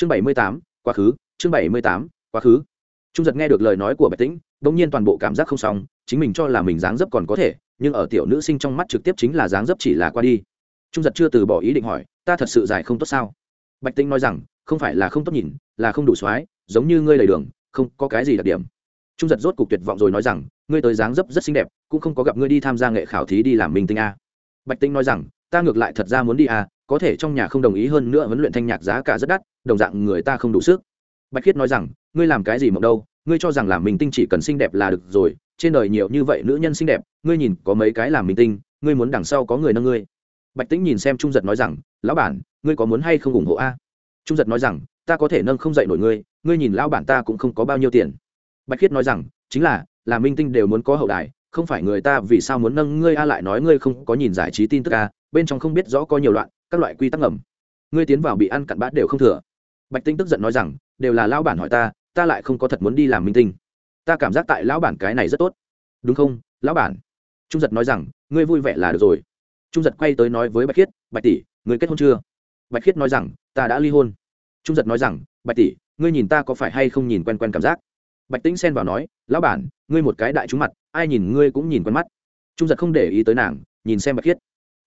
chương bảy mươi tám, quá khứ, chương bảy mươi tám, quá khứ. Trung giật nghe được lời nói của bạch tĩnh đ ỗ n g nhiên toàn bộ cảm giác không xong, chính mình cho là mình dáng dấp còn có thể, nhưng ở tiểu nữ sinh trong mắt trực tiếp chính là dáng dấp chỉ là qua đi. Trung giật chưa từ bỏ ý định hỏi, ta thật sự dài không tốt sao? Bạch tĩnh nói rằng, không phải là không tốt nhìn, là không đủ x giống như ngươi lầy đường, không có cái gì đặc điểm. Trung giật rốt cục tuyệt vọng rồi nói rằng, ngươi tới dáng dấp rất xinh đẹp, cũng không có gặp ngươi đi tham gia nghệ khảo thí đi làm minh tinh a. Bạch tĩnh nói rằng, ta ngược lại thật ra muốn đi à? Có thể trong nhà không đồng ý hơn nữa huấn luyện thanh nhạc giá cả rất đắt, đồng dạng người ta không đủ sức. Bạch khiết nói rằng, ngươi làm cái gì mộng đâu, ngươi cho rằng làm minh tinh chỉ cần xinh đẹp là được rồi, trên đời nhiều như vậy nữ nhân xinh đẹp, ngươi nhìn có mấy cái làm minh tinh, ngươi muốn đằng sau có người nâng ngươi. Bạch tĩnh nhìn xem trung giật nói rằng, lão bản, ngươi có muốn hay không ủng hộ a? Trung giật nói rằng, ta có thể nâng không dậy nổi ngươi ngươi nhìn lão bản ta cũng không có bao nhiêu tiền. Bạch khiết nói rằng, chính là là minh tinh đều muốn có hậu đài, không phải người ta vì sao muốn nâng ngươi a lại nói ngươi không có nhìn giải trí tin tức a, bên trong không biết rõ có nhiều loạn các loại quy tắc ngầm. Ngươi tiến vào bị ăn cặn bát đều không thừa. Bạch tinh tức giận nói rằng, đều là lão bản hỏi ta ta lại không có thật muốn đi làm minh tinh. Ta cảm giác tại lão bản cái này rất tốt. Đúng không, lão bản? Trung giật nói rằng, ngươi vui vẻ là được rồi. Trung giật quay tới nói với bạch khiết, bạch tỷ, ngươi kết hôn chưa? Bạch khiết nói rằng, ta đã ly hôn. Trung giật nói rằng, bạch tỷ, ngươi nhìn ta có phải hay không nhìn quen quen cảm giác? Bạch tĩnh xen vào nói, lão bản, ngươi một cái đại trúng mặt, ai nhìn ngươi cũng nhìn quen mắt. Trung giật không để ý tới nàng, nhìn xem bạch khiết.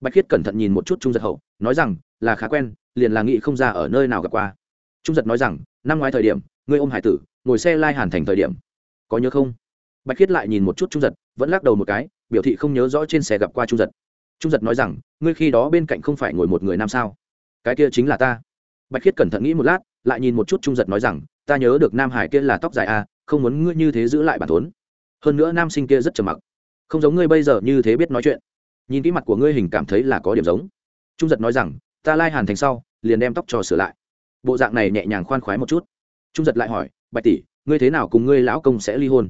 Bạch khiết cẩn thận nhìn một chút trung giật hậu nói rằng là khá quen liền là nghĩ không ra ở nơi nào gặp qua. Trung giật nói rằng năm ngoái thời điểm ngươi ôm hải tử ngồi xe lai hàn thành thời điểm. Có nhớ không? Bạch khiết lại nhìn một chút trung giật vẫn lắc đầu một cái biểu thị không nhớ rõ trên xe gặp qua trung giật. Trung giật nói rằng ngươi khi đó bên cạnh không phải ngồi một người nam sao? Cái kia chính là ta. Bạch khiết cẩn thận nghĩ một lát lại nhìn một chút trung giật nói rằng ta nhớ được nam hải kia là tóc dài a à, không muốn ngươi như thế giữ lại bản thốn. Hơn nữa nam sinh kia rất trầm mặc. Không giống ngươi bây giờ như thế biết nói chuyện. Nhìn kỹ mặt của ngươi hình cảm thấy là có điểm giống trung giật nói rằng, ta lai hàn thành sau, liền đem tóc cho sửa lại. Bộ dạng này nhẹ nhàng khoan khoái một chút. Trung giật lại hỏi, bạch tỷ, ngươi thế nào cùng ngươi lão công sẽ ly hôn?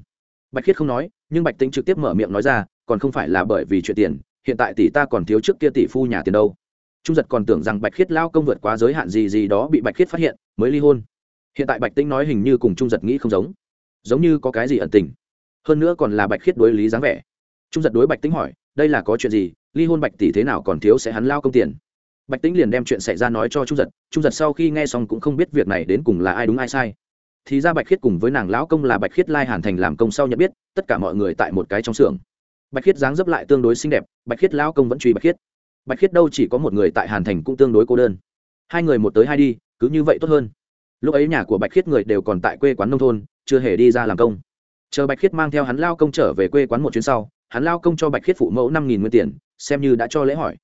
Bạch khiết không nói, nhưng bạch tính trực tiếp mở miệng nói ra, còn không phải là bởi vì chuyện tiền, hiện tại tỷ ta còn thiếu trước kia tỷ phu nhà tiền đâu. Trung giật còn tưởng rằng bạch khiết lao công vượt quá giới hạn gì gì đó bị bạch khiết phát hiện, mới ly hôn. Hiện tại bạch tĩnh nói hình như cùng trung giật nghĩ không giống giống như có cái gì ẩn tình. Hơn nữa còn là bạch khiết đối lý dáng vẻ. Trung giật đối bạch tĩnh hỏi, đây là có chuyện gì? Ly hôn bạch tỷ thế nào còn thiếu sẽ hắn lao công tiền? Bạch tĩnh liền đem chuyện xảy ra nói cho trung giật trung giật sau khi nghe xong cũng không biết việc này đến cùng là ai đúng ai sai. Thì ra bạch khiết cùng với nàng lão công là bạch khiết lai hàn thành làm công sau nhận biết, tất cả mọi người tại một cái trong xưởng. Bạch khiết dáng dấp lại tương đối xinh đẹp, bạch khiết lão công vẫn truy bạch khiết. Bạch khiết đâu chỉ có một người tại hàn thành cũng tương đối cô đơn. Hai người một tới hai đi, cứ như vậy tốt hơn. Lúc ấy nhà của bạch khiết người đều còn tại quê quán nông thôn, chưa hề đi ra làm công. Chờ bạch khiết mang theo hắn lao công trở về quê quán một chuyến sau, hắn lao công cho bạch khiết phụ mẫu năm nghìn nguyên tiền, xem như đã cho lễ hỏi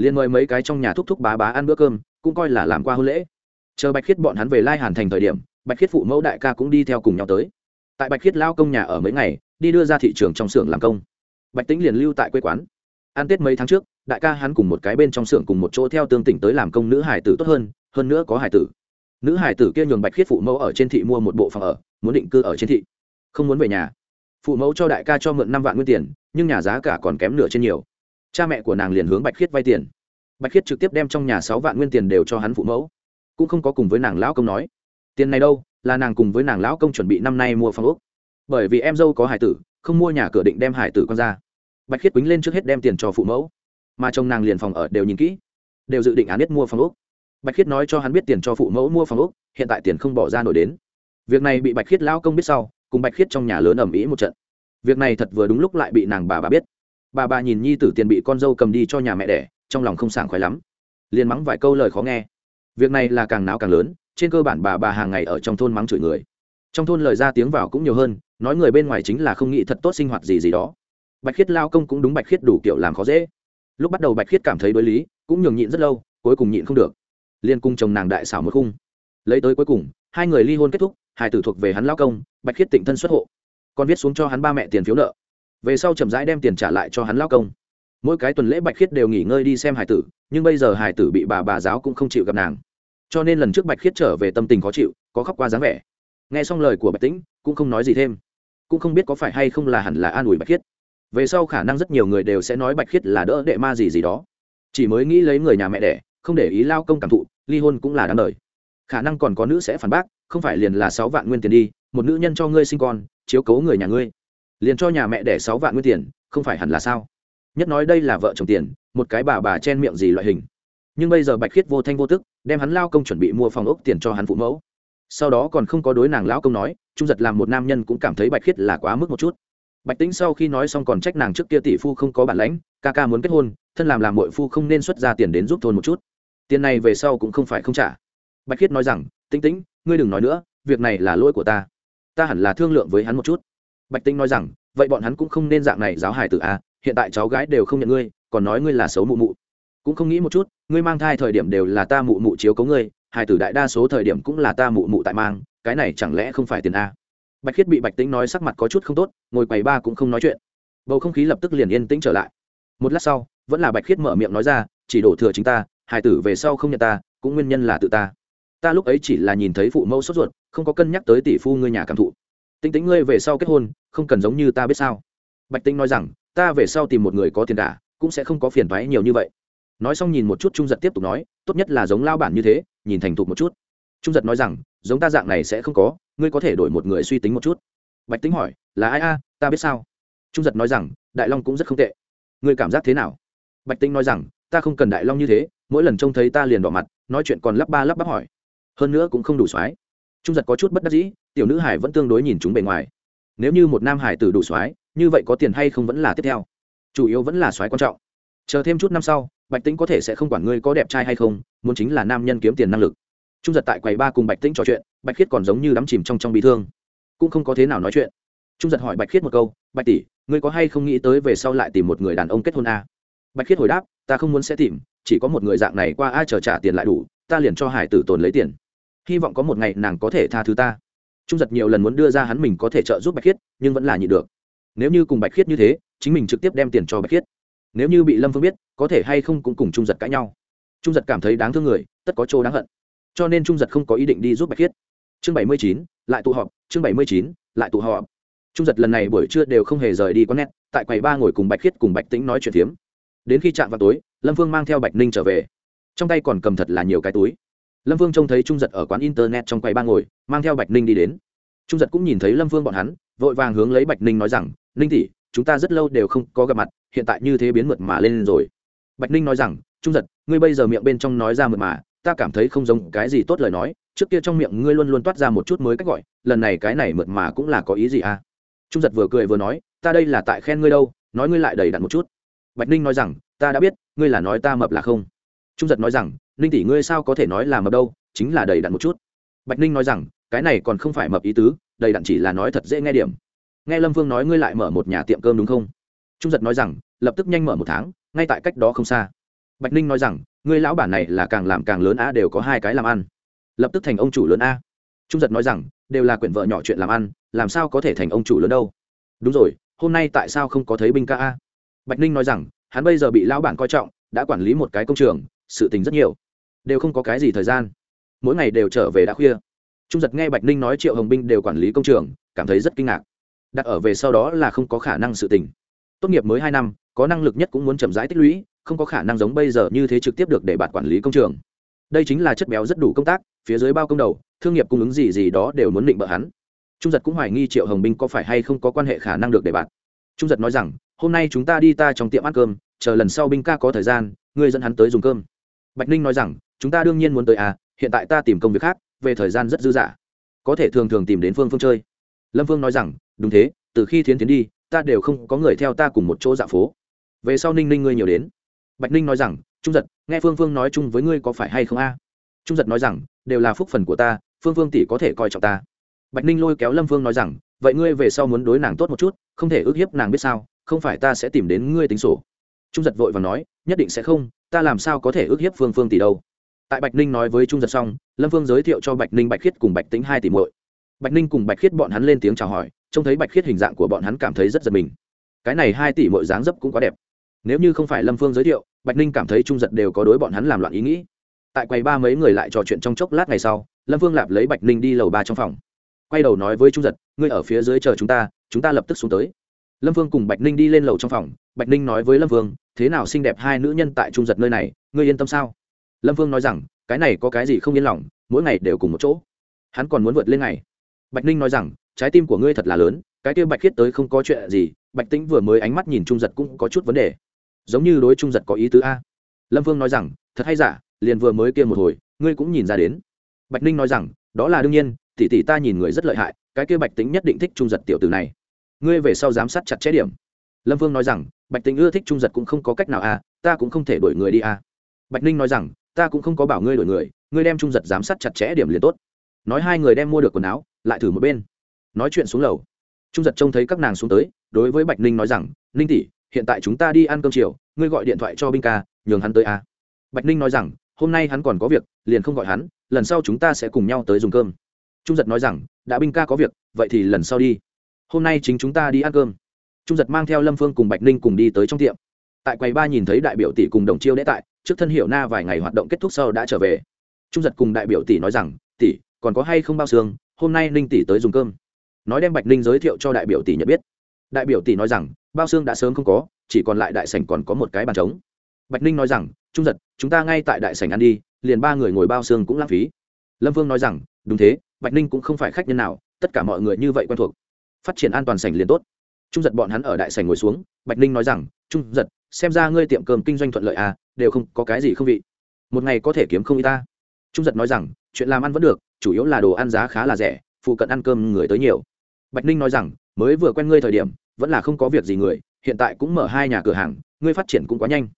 liền mời mấy cái trong nhà thúc thúc bá bá ăn bữa cơm, cũng coi là làm qua hôn lễ. Chờ bạch khiết bọn hắn về lai hàn thành thời điểm, bạch khiết phụ mẫu đại ca cũng đi theo cùng nhau tới. Tại bạch khiết lao công nhà ở mấy ngày, đi đưa ra thị trường trong xưởng làm công. Bạch tĩnh liền lưu tại quê quán. Ăn tết mấy tháng trước, đại ca hắn cùng một cái bên trong xưởng cùng một chỗ theo tương tỉnh tới làm công nữ hải tử tốt hơn hơn nữa có hải tử. Nữ hải tử kia nhường bạch khiết phụ mẫu ở trên thị mua một bộ phòng ở, muốn định cư ở trên thị. Không muốn về nhà. Phụ mẫu cho đại ca cho mượn năm vạn nguyên tiền, nhưng nhà giá cả còn kém nửa trên nhiều cha mẹ của nàng liền hướng bạch khiết vay tiền. Bạch khiết trực tiếp đem trong nhà sáu vạn nguyên tiền đều cho hắn phụ mẫu. Cũng không có cùng với nàng lão công nói. Tiền này đâu? Là nàng cùng với nàng lão công chuẩn bị năm nay mua phòng ốc. Bởi vì em dâu có hải tử, không mua nhà cửa định đem hải tử con ra. Bạch khiết quýnh lên trước hết đem tiền cho phụ mẫu. Mà chồng nàng liền phòng ở đều nhìn kỹ, đều dự định án biết mua phòng ốc. Bạch khiết nói cho hắn biết tiền cho phụ mẫu mua phòng ốc, hiện tại tiền không bỏ ra nổi đến. Việc này bị bạch khiết lão công biết sau, cùng bạch khiết trong nhà lớn ẩm ĩ một trận. Việc này thật vừa đúng lúc lại bị nàng bà bà biết bà bà nhìn nhi tử tiền bị con dâu cầm đi cho nhà mẹ đẻ, trong lòng không sảng khoái lắm. Liền mắng vài câu lời khó nghe. Việc này là càng náo càng lớn, trên cơ bản bà bà hàng ngày ở trong thôn mắng chửi người. Trong thôn lời ra tiếng vào cũng nhiều hơn, nói người bên ngoài chính là không nghĩ thật tốt sinh hoạt gì gì đó. Bạch khiết lao công cũng đúng bạch khiết đủ kiểu làm khó dễ. Lúc bắt đầu bạch khiết cảm thấy đối lý, cũng nhường nhịn rất lâu, cuối cùng nhịn không được. Liên cung chồng nàng đại xảo một khung. Lấy tới cuối cùng, hai người ly hôn kết thúc, hai tử thuộc về hắn lao công, bạch khiết tịnh thân xuất hộ. Còn viết xuống cho hắn ba mẹ tiền phiếu nợ về sau chậm rãi đem tiền trả lại cho hắn lao công. Mỗi cái tuần lễ bạch khiết đều nghỉ ngơi đi xem hải tử, nhưng bây giờ hải tử bị bà bà giáo cũng không chịu gặp nàng. Cho nên lần trước bạch khiết trở về tâm tình khó chịu, có khóc qua dáng vẻ. Nghe xong lời của bạch tĩnh, cũng không nói gì thêm. Cũng không biết có phải hay không là hẳn là an ủi bạch khiết. Về sau khả năng rất nhiều người đều sẽ nói bạch khiết là đỡ đệ ma gì gì đó. Chỉ mới nghĩ lấy người nhà mẹ đẻ, không để ý lao công cảm thụ, ly hôn cũng là đáng đời. Khả năng còn có nữ sẽ phản bác, không phải liền là sáu vạn nguyên tiền đi, một nữ nhân cho ngươi sinh con, chiếu cố người nhà ngươi liền cho nhà mẹ đẻ sáu vạn nguyên tiền, không phải hẳn là sao? Nhất nói đây là vợ chồng tiền, một cái bà bà chen miệng gì loại hình. Nhưng bây giờ bạch khiết vô thanh vô tức, đem hắn lao công chuẩn bị mua phòng ốc tiền cho hắn phụ mẫu. Sau đó còn không có đối nàng lão công nói, trung giật làm một nam nhân cũng cảm thấy bạch khiết là quá mức một chút. Bạch tính sau khi nói xong còn trách nàng trước kia tỷ phu không có bản lãnh, ca ca muốn kết hôn, thân làm làm mội phu không nên xuất ra tiền đến giúp thôn một chút. Tiền này về sau cũng không phải không trả. Bạch khiết nói rằng, tĩnh tĩnh, ngươi đừng nói nữa, việc này là lỗi của ta. Ta hẳn là thương lượng với hắn một chút bạch Tinh nói rằng, vậy bọn hắn cũng không nên dạng này, giáo hài tử a hiện tại cháu gái đều không nhận ngươi, còn nói ngươi là xấu mụ mụ. Cũng không nghĩ một chút, ngươi mang thai thời điểm đều là ta mụ mụ chiếu cấu ngươi, hài tử đại đa số thời điểm cũng là ta mụ mụ tại mang, cái này chẳng lẽ không phải tiền a bạch khiết bị bạch Tinh nói sắc mặt có chút không tốt, ngồi quầy ba cũng không nói chuyện. Bầu không khí lập tức liền yên tĩnh trở lại. Một lát sau, vẫn là bạch khiết mở miệng nói ra, chỉ đổ thừa chính ta, hài tử về sau không nhận ta, cũng nguyên nhân là tự ta. Ta lúc ấy chỉ là nhìn thấy phụ mẫu sốt ruột, không có cân nhắc tới tỷ phu ngươi nhà cảm thụ tính tính ngươi về sau kết hôn, không cần giống như ta biết sao. Bạch tinh nói rằng, ta về sau tìm một người có tiền cả, cũng sẽ không có phiền thoái nhiều như vậy. Nói xong nhìn một chút trung giật tiếp tục nói, tốt nhất là giống lao bản như thế, nhìn thành thục một chút. Trung giật nói rằng, giống ta dạng này sẽ không có, ngươi có thể đổi một người suy tính một chút. Bạch tính hỏi, là ai a, ta biết sao? Trung giật nói rằng, đại long cũng rất không tệ. Ngươi cảm giác thế nào? Bạch tính nói rằng, ta không cần đại long như thế, mỗi lần trông thấy ta liền đỏ mặt, nói chuyện còn lắp ba lắp bắp hỏi. Hơn nữa cũng không đủ soái. Trung giật có chút bất đắc dĩ tiểu nữ hải vẫn tương đối nhìn chúng bề ngoài. Nếu như một nam hải tử đủ soái, như vậy có tiền hay không vẫn là tiếp theo. Chủ yếu vẫn là soái quan trọng. Chờ thêm chút năm sau, bạch tĩnh có thể sẽ không quản ngươi có đẹp trai hay không, muốn chính là nam nhân kiếm tiền năng lực. Trung giật tại quầy ba cùng bạch tĩnh trò chuyện, bạch khiết còn giống như đắm chìm trong trong bị thương. Cũng không có thế nào nói chuyện. Trung giật hỏi bạch khiết một câu, bạch tỷ, ngươi có hay không nghĩ tới về sau lại tìm một người đàn ông kết hôn a à? bạch khiết hồi đáp, ta không muốn sẽ tìm, chỉ có một người dạng này qua ai chờ trả tiền lại đủ, ta liền cho hải tử tồn lấy tiền. Hy vọng có một ngày nàng có thể tha thứ ta trung giật nhiều lần muốn đưa ra hắn mình có thể trợ giúp bạch khiết, nhưng vẫn là nhịn được. Nếu như cùng bạch khiết như thế, chính mình trực tiếp đem tiền cho bạch khiết. Nếu như bị lâm phương biết, có thể hay không cũng cùng trung giật cãi nhau. Trung giật cảm thấy đáng thương người, tất có chỗ đáng hận. Cho nên trung giật không có ý định đi giúp bạch khiết. Chương bảy mươi chín, lại tụ họp, chương bảy mươi chín, lại tụ họp. Trung giật lần này buổi trưa đều không hề rời đi có nét tại quầy ba ngồi cùng bạch khiết cùng bạch tĩnh nói chuyện phiếm. Đến khi chạm vào tối, lâm phương mang theo bạch ninh trở về. Trong tay còn cầm thật là nhiều cái túi lâm Vương trông thấy trung giật ở quán internet trong quầy ba ngồi, mang theo bạch ninh đi đến. Trung giật cũng nhìn thấy lâm Vương bọn hắn, vội vàng hướng lấy bạch ninh nói rằng, ninh tỷ, chúng ta rất lâu đều không có gặp mặt, hiện tại như thế biến mượt mà lên rồi. Bạch ninh nói rằng, trung giật, ngươi bây giờ miệng bên trong nói ra mượt mà, ta cảm thấy không giống cái gì tốt lời nói, trước kia trong miệng ngươi luôn luôn toát ra một chút mới cách gọi, lần này cái này mượt mà cũng là có ý gì à? Trung giật vừa cười vừa nói, ta đây là tại khen ngươi đâu, nói ngươi lại đầy đặn một chút. Bạch ninh nói rằng, ta đã biết, ngươi là nói ta mập là không. Trung giật nói rằng ninh tỷ ngươi sao có thể nói là mập đâu, chính là đầy đặn một chút. Bạch ninh nói rằng, cái này còn không phải mập ý tứ, đầy đặn chỉ là nói thật dễ nghe điểm. Nghe lâm vương nói ngươi lại mở một nhà tiệm cơm đúng không? Trung giật nói rằng, lập tức nhanh mở một tháng, ngay tại cách đó không xa. Bạch ninh nói rằng, ngươi lão bản này là càng làm càng lớn a, đều có hai cái làm ăn. Lập tức thành ông chủ lớn a. Trung giật nói rằng, đều là quyển vợ nhỏ chuyện làm ăn, làm sao có thể thành ông chủ lớn đâu? Đúng rồi, hôm nay tại sao không có thấy binh ca a? Bạch ninh nói rằng, hắn bây giờ bị lão bản coi trọng, đã quản lý một cái công trường, sự tình rất nhiều đều không có cái gì thời gian. Mỗi ngày đều trở về đã khuya. Trung giật nghe bạch ninh nói triệu hồng binh đều quản lý công trường, cảm thấy rất kinh ngạc. Đặt ở về sau đó là không có khả năng sự tình. Tốt nghiệp mới hai năm, có năng lực nhất cũng muốn chậm rãi tích lũy, không có khả năng giống bây giờ như thế trực tiếp được để bạn quản lý công trường. Đây chính là chất béo rất đủ công tác, phía dưới bao công đầu, thương nghiệp cung ứng gì gì đó đều muốn định bợ hắn. Trung giật cũng hoài nghi triệu hồng binh có phải hay không có quan hệ khả năng được để bạn. Trung giật nói rằng, hôm nay chúng ta đi ta trong tiệm ăn cơm, chờ lần sau binh ca có thời gian, ngươi dẫn hắn tới dùng cơm. Bạch ninh nói rằng chúng ta đương nhiên muốn tới à hiện tại ta tìm công việc khác, về thời gian rất dư dả. Có thể thường thường tìm đến phương phương chơi. Lâm phương nói rằng, đúng thế, từ khi thiến tiến đi, ta đều không có người theo ta cùng một chỗ dạ phố. Về sau ninh ninh ngươi nhiều đến. Bạch ninh nói rằng, trung giật, nghe phương phương nói chung với ngươi có phải hay không a? Trung giật nói rằng, đều là phúc phần của ta, phương phương tỷ có thể coi trọng ta. Bạch ninh lôi kéo lâm phương nói rằng, vậy ngươi về sau muốn đối nàng tốt một chút, không thể ước hiếp nàng biết sao, không phải ta sẽ tìm đến ngươi tính sổ. Trung giật vội và nói, nhất định sẽ không, ta làm sao có thể ước hiếp phương phương tỷ đâu? Tại bạch ninh nói với trung giật xong, lâm phương giới thiệu cho bạch ninh bạch khiết cùng bạch tính hai tỷ muội. Bạch ninh cùng bạch khiết bọn hắn lên tiếng chào hỏi, trông thấy bạch khiết hình dạng của bọn hắn cảm thấy rất giật mình. Cái này hai tỷ muội dáng dấp cũng quá đẹp. Nếu như không phải lâm phương giới thiệu, bạch ninh cảm thấy trung giật đều có đối bọn hắn làm loạn ý nghĩ. Tại quầy ba mấy người lại trò chuyện trong chốc lát ngày sau, lâm phương lạp lấy bạch ninh đi lầu ba trong phòng. Quay đầu nói với trung giật, ngươi ở phía dưới chờ chúng ta chúng ta lập tức xuống tới. Lâm phương cùng bạch ninh đi lên lầu trong phòng, bạch ninh nói với lâm phương, thế nào xinh đẹp hai nữ nhân tại trung giật nơi này, ngươi yên tâm sao? Lâm Vương nói rằng, cái này có cái gì không yên lòng, mỗi ngày đều cùng một chỗ. Hắn còn muốn vượt lên ngày. Bạch ninh nói rằng, trái tim của ngươi thật là lớn, cái kia bạch khiết tới không có chuyện gì, bạch tĩnh vừa mới ánh mắt nhìn trung giật cũng có chút vấn đề. Giống như đối trung giật có ý tứ a. Lâm vương nói rằng, thật hay giả, liền vừa mới kia một hồi, ngươi cũng nhìn ra đến. Bạch ninh nói rằng, đó là đương nhiên, tỷ tỷ ta nhìn người rất lợi hại, cái kia bạch tính nhất định thích trung giật tiểu từ này. Ngươi về sau giám sát chặt chẽ điểm. Lâm vương nói rằng, bạch tính ưa thích trung giật cũng không có cách nào à ta cũng không thể đuổi người đi à bạch ninh nói rằng ta cũng không có bảo ngươi đổi người, ngươi đem trung giật giám sát chặt chẽ điểm liền tốt. Nói hai người đem mua được quần áo, lại thử một bên. Nói chuyện xuống lầu. Trung giật trông thấy các nàng xuống tới, đối với bạch ninh nói rằng, ninh tỷ, hiện tại chúng ta đi ăn cơm chiều, ngươi gọi điện thoại cho binh ca, nhường hắn tới à. bạch ninh nói rằng, hôm nay hắn còn có việc, liền không gọi hắn, lần sau chúng ta sẽ cùng nhau tới dùng cơm. Trung giật nói rằng, đã binh ca có việc, vậy thì lần sau đi. Hôm nay chính chúng ta đi ăn cơm. Trung giật mang theo lâm phương cùng bạch ninh cùng đi tới trong tiệm. Tại quầy ba nhìn thấy đại biểu tỷ cùng đồng chiêu đễ tại trước thân hiệu na vài ngày hoạt động kết thúc sau đã trở về. Trung giật cùng đại biểu tỷ nói rằng, tỷ, còn có hay không bao xương? Hôm nay ninh tỷ tới dùng cơm. Nói đem bạch ninh giới thiệu cho đại biểu tỷ nhận biết. Đại biểu tỷ nói rằng, bao xương đã sớm không có, chỉ còn lại đại sảnh còn có một cái bàn trống. Bạch ninh nói rằng, trung giật, chúng ta ngay tại đại sảnh ăn đi, liền ba người ngồi bao xương cũng lãng phí. Lâm vương nói rằng, đúng thế, bạch ninh cũng không phải khách nhân nào, tất cả mọi người như vậy quen thuộc. Phát triển an toàn sảnh liền tốt. Trung giật bọn hắn ở đại sảnh ngồi xuống, bạch ninh nói rằng, trung giật xem ra ngươi tiệm cơm kinh doanh thuận lợi à đều không có cái gì không vị. Một ngày có thể kiếm không y ta. Trung giật nói rằng, chuyện làm ăn vẫn được, chủ yếu là đồ ăn giá khá là rẻ, phụ cận ăn cơm người tới nhiều. Bạch ninh nói rằng, mới vừa quen ngươi thời điểm, vẫn là không có việc gì người, hiện tại cũng mở hai nhà cửa hàng, ngươi phát triển cũng quá nhanh.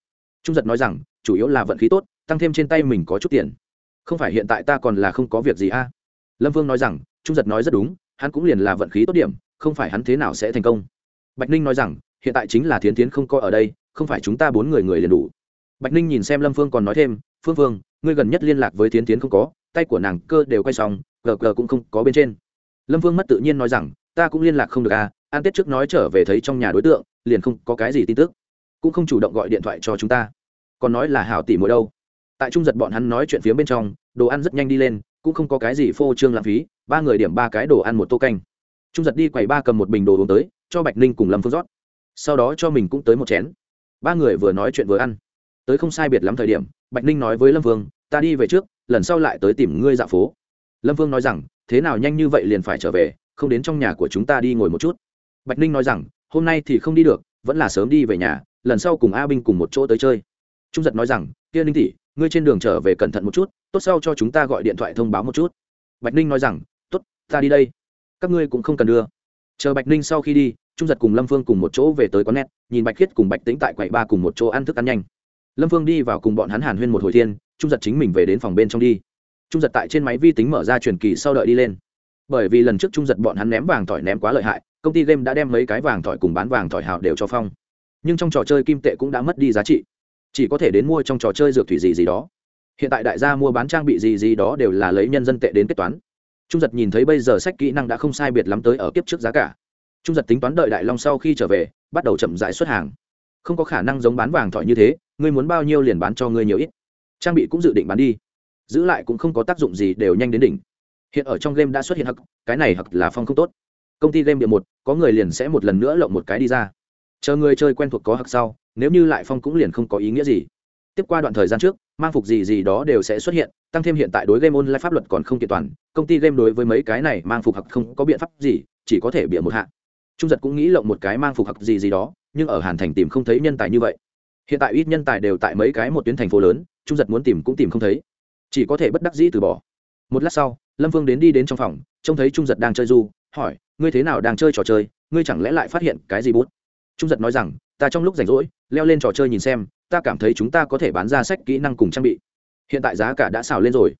Trung giật nói rằng, chủ yếu là vận khí tốt, tăng thêm trên tay mình có chút tiền. Không phải hiện tại ta còn là không có việc gì a à? lâm vương nói rằng, trung giật nói rất đúng, hắn cũng liền là vận khí tốt điểm, không phải hắn thế nào sẽ thành công. Bạch ninh nói rằng, hiện tại chính là thiến tiến không coi ở đây không phải chúng ta bốn người người liền đủ. Bạch ninh nhìn xem lâm phương còn nói thêm, phương phương, ngươi gần nhất liên lạc với tiến tiến không có, tay của nàng cơ đều quay xong, gờ gờ cũng không có bên trên. Lâm phương mất tự nhiên nói rằng, ta cũng liên lạc không được à an tết trước nói trở về thấy trong nhà đối tượng, liền không có cái gì tin tức, cũng không chủ động gọi điện thoại cho chúng ta. Còn nói là hảo tỷ mỗi đâu? Tại trung giật bọn hắn nói chuyện phía bên trong, đồ ăn rất nhanh đi lên, cũng không có cái gì phô trương lãng phí, ba người điểm ba cái đồ ăn một tô canh. Trung giật đi quầy ba cầm một bình đồ uống tới, cho bạch ninh cùng lâm phương rót. Sau đó cho mình cũng tới một chén ba người vừa nói chuyện vừa ăn. Tới không sai biệt lắm thời điểm, bạch ninh nói với lâm vương, ta đi về trước, lần sau lại tới tìm ngươi dạo phố. Lâm vương nói rằng, thế nào nhanh như vậy liền phải trở về, không đến trong nhà của chúng ta đi ngồi một chút. Bạch ninh nói rằng, hôm nay thì không đi được, vẫn là sớm đi về nhà, lần sau cùng a binh cùng một chỗ tới chơi. Trung giật nói rằng, kia ninh tỷ, ngươi trên đường trở về cẩn thận một chút, tốt sau cho chúng ta gọi điện thoại thông báo một chút. Bạch ninh nói rằng, tốt, ta đi đây. Các ngươi cũng không cần đưa. Chờ bạch ninh sau khi đi trung giật cùng lâm phương cùng một chỗ về tới quán net, nhìn bạch khiết cùng bạch tĩnh tại quầy ba cùng một chỗ ăn thức ăn nhanh. Lâm phương đi vào cùng bọn hắn hàn huyên một hồi thiên, trung giật chính mình về đến phòng bên trong đi. Trung giật tại trên máy vi tính mở ra truyền kỳ sau đợi đi lên. Bởi vì lần trước trung giật bọn hắn ném vàng thỏi ném quá lợi hại, công ty game đã đem mấy cái vàng thỏi cùng bán vàng thỏi hào đều cho phong. Nhưng trong trò chơi kim tệ cũng đã mất đi giá trị. Chỉ có thể đến mua trong trò chơi dược thủy gì gì đó. Hiện tại đại gia mua bán trang bị gì gì đó đều là lấy nhân dân tệ đến kết toán. Trung giật nhìn thấy bây giờ sách kỹ năng đã không sai biệt lắm tới ở kiếp trước giá cả trung giật tính toán đợi đại long sau khi trở về, bắt đầu chậm dại xuất hàng. Không có khả năng giống bán vàng thỏi như thế, ngươi muốn bao nhiêu liền bán cho ngươi nhiều ít. Trang bị cũng dự định bán đi. Giữ lại cũng không có tác dụng gì, đều nhanh đến đỉnh. Hiện ở trong game đã xuất hiện hặc cái này hặc là phong không tốt. Công ty game địa một, có người liền sẽ một lần nữa lộng một cái đi ra. Chờ người chơi quen thuộc có hặc sau, nếu như lại phong cũng liền không có ý nghĩa gì. Tiếp qua đoạn thời gian trước, mang phục gì gì đó đều sẽ xuất hiện, tăng thêm hiện tại đối game online pháp luật còn không kiện toàn, công ty game đối với mấy cái này mang phục hặc không có biện pháp gì, chỉ có thể bịa một hạng trung giật cũng nghĩ lộng một cái mang phục học gì gì đó, nhưng ở hàn thành tìm không thấy nhân tài như vậy. Hiện tại ít nhân tài đều tại mấy cái một tuyến thành phố lớn, trung giật muốn tìm cũng tìm không thấy. Chỉ có thể bất đắc dĩ từ bỏ. Một lát sau, lâm vương đến đi đến trong phòng, trông thấy trung giật đang chơi du, hỏi, ngươi thế nào đang chơi trò chơi? Ngươi chẳng lẽ lại phát hiện cái gì bút? Trung giật nói rằng, ta trong lúc rảnh rỗi, leo lên trò chơi nhìn xem, ta cảm thấy chúng ta có thể bán ra sách kỹ năng cùng trang bị. Hiện tại giá cả đã xào lên rồi.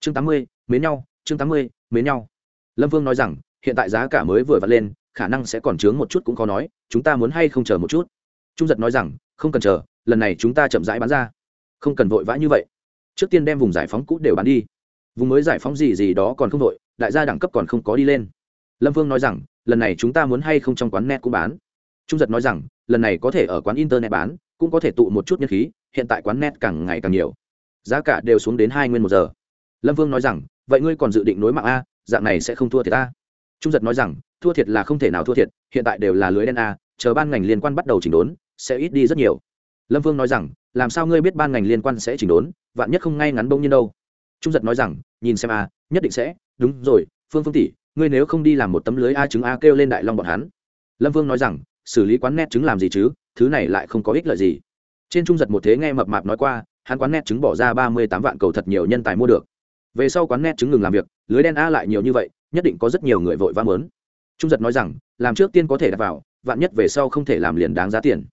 Chương tám mươi, mến nhau, chương tám mươi, mến nhau. Lâm vương nói rằng hiện tại giá cả mới vừa vặn lên, khả năng sẽ còn chướng một chút cũng khó nói, chúng ta muốn hay không chờ một chút? Trung giật nói rằng, không cần chờ, lần này chúng ta chậm rãi bán ra. Không cần vội vã như vậy. Trước tiên đem vùng giải phóng cũ đều bán đi. Vùng mới giải phóng gì gì đó còn không vội, đại gia đẳng cấp còn không có đi lên. Lâm vương nói rằng, lần này chúng ta muốn hay không trong quán net cũng bán. Trung giật nói rằng, lần này có thể ở quán internet bán, cũng có thể tụ một chút nhân khí, hiện tại quán net càng ngày càng nhiều. Giá cả đều xuống đến hai nguyên một giờ. Lâm vương nói rằng, vậy ngươi còn dự định nối mạng a, dạng này sẽ không thua thiệt ta trung giật nói rằng, thua thiệt là không thể nào thua thiệt, hiện tại đều là lưới đen a, chờ ban ngành liên quan bắt đầu chỉnh đốn, sẽ ít đi rất nhiều. Lâm vương nói rằng, làm sao ngươi biết ban ngành liên quan sẽ chỉnh đốn, vạn nhất không ngay ngắn bông nhiên đâu. Trung giật nói rằng, nhìn xem a, nhất định sẽ, đúng rồi, phương phương tỷ, ngươi nếu không đi làm một tấm lưới a chứng a kêu lên đại long bọn hắn. Lâm vương nói rằng, xử lý quán net chứng làm gì chứ, thứ này lại không có ích lợi gì. Trên trung giật một thế nghe mập mạp nói qua, hắn quán net trứng bỏ ra ba mươi tám vạn cầu thật nhiều nhân tài mua được. Về sau quán net trứng ngừng làm việc, lưới đen a lại nhiều như vậy nhất định có rất nhiều người vội vã mớn. Trung giật nói rằng, làm trước tiên có thể đặt vào, vạn nhất về sau không thể làm liền đáng giá tiền.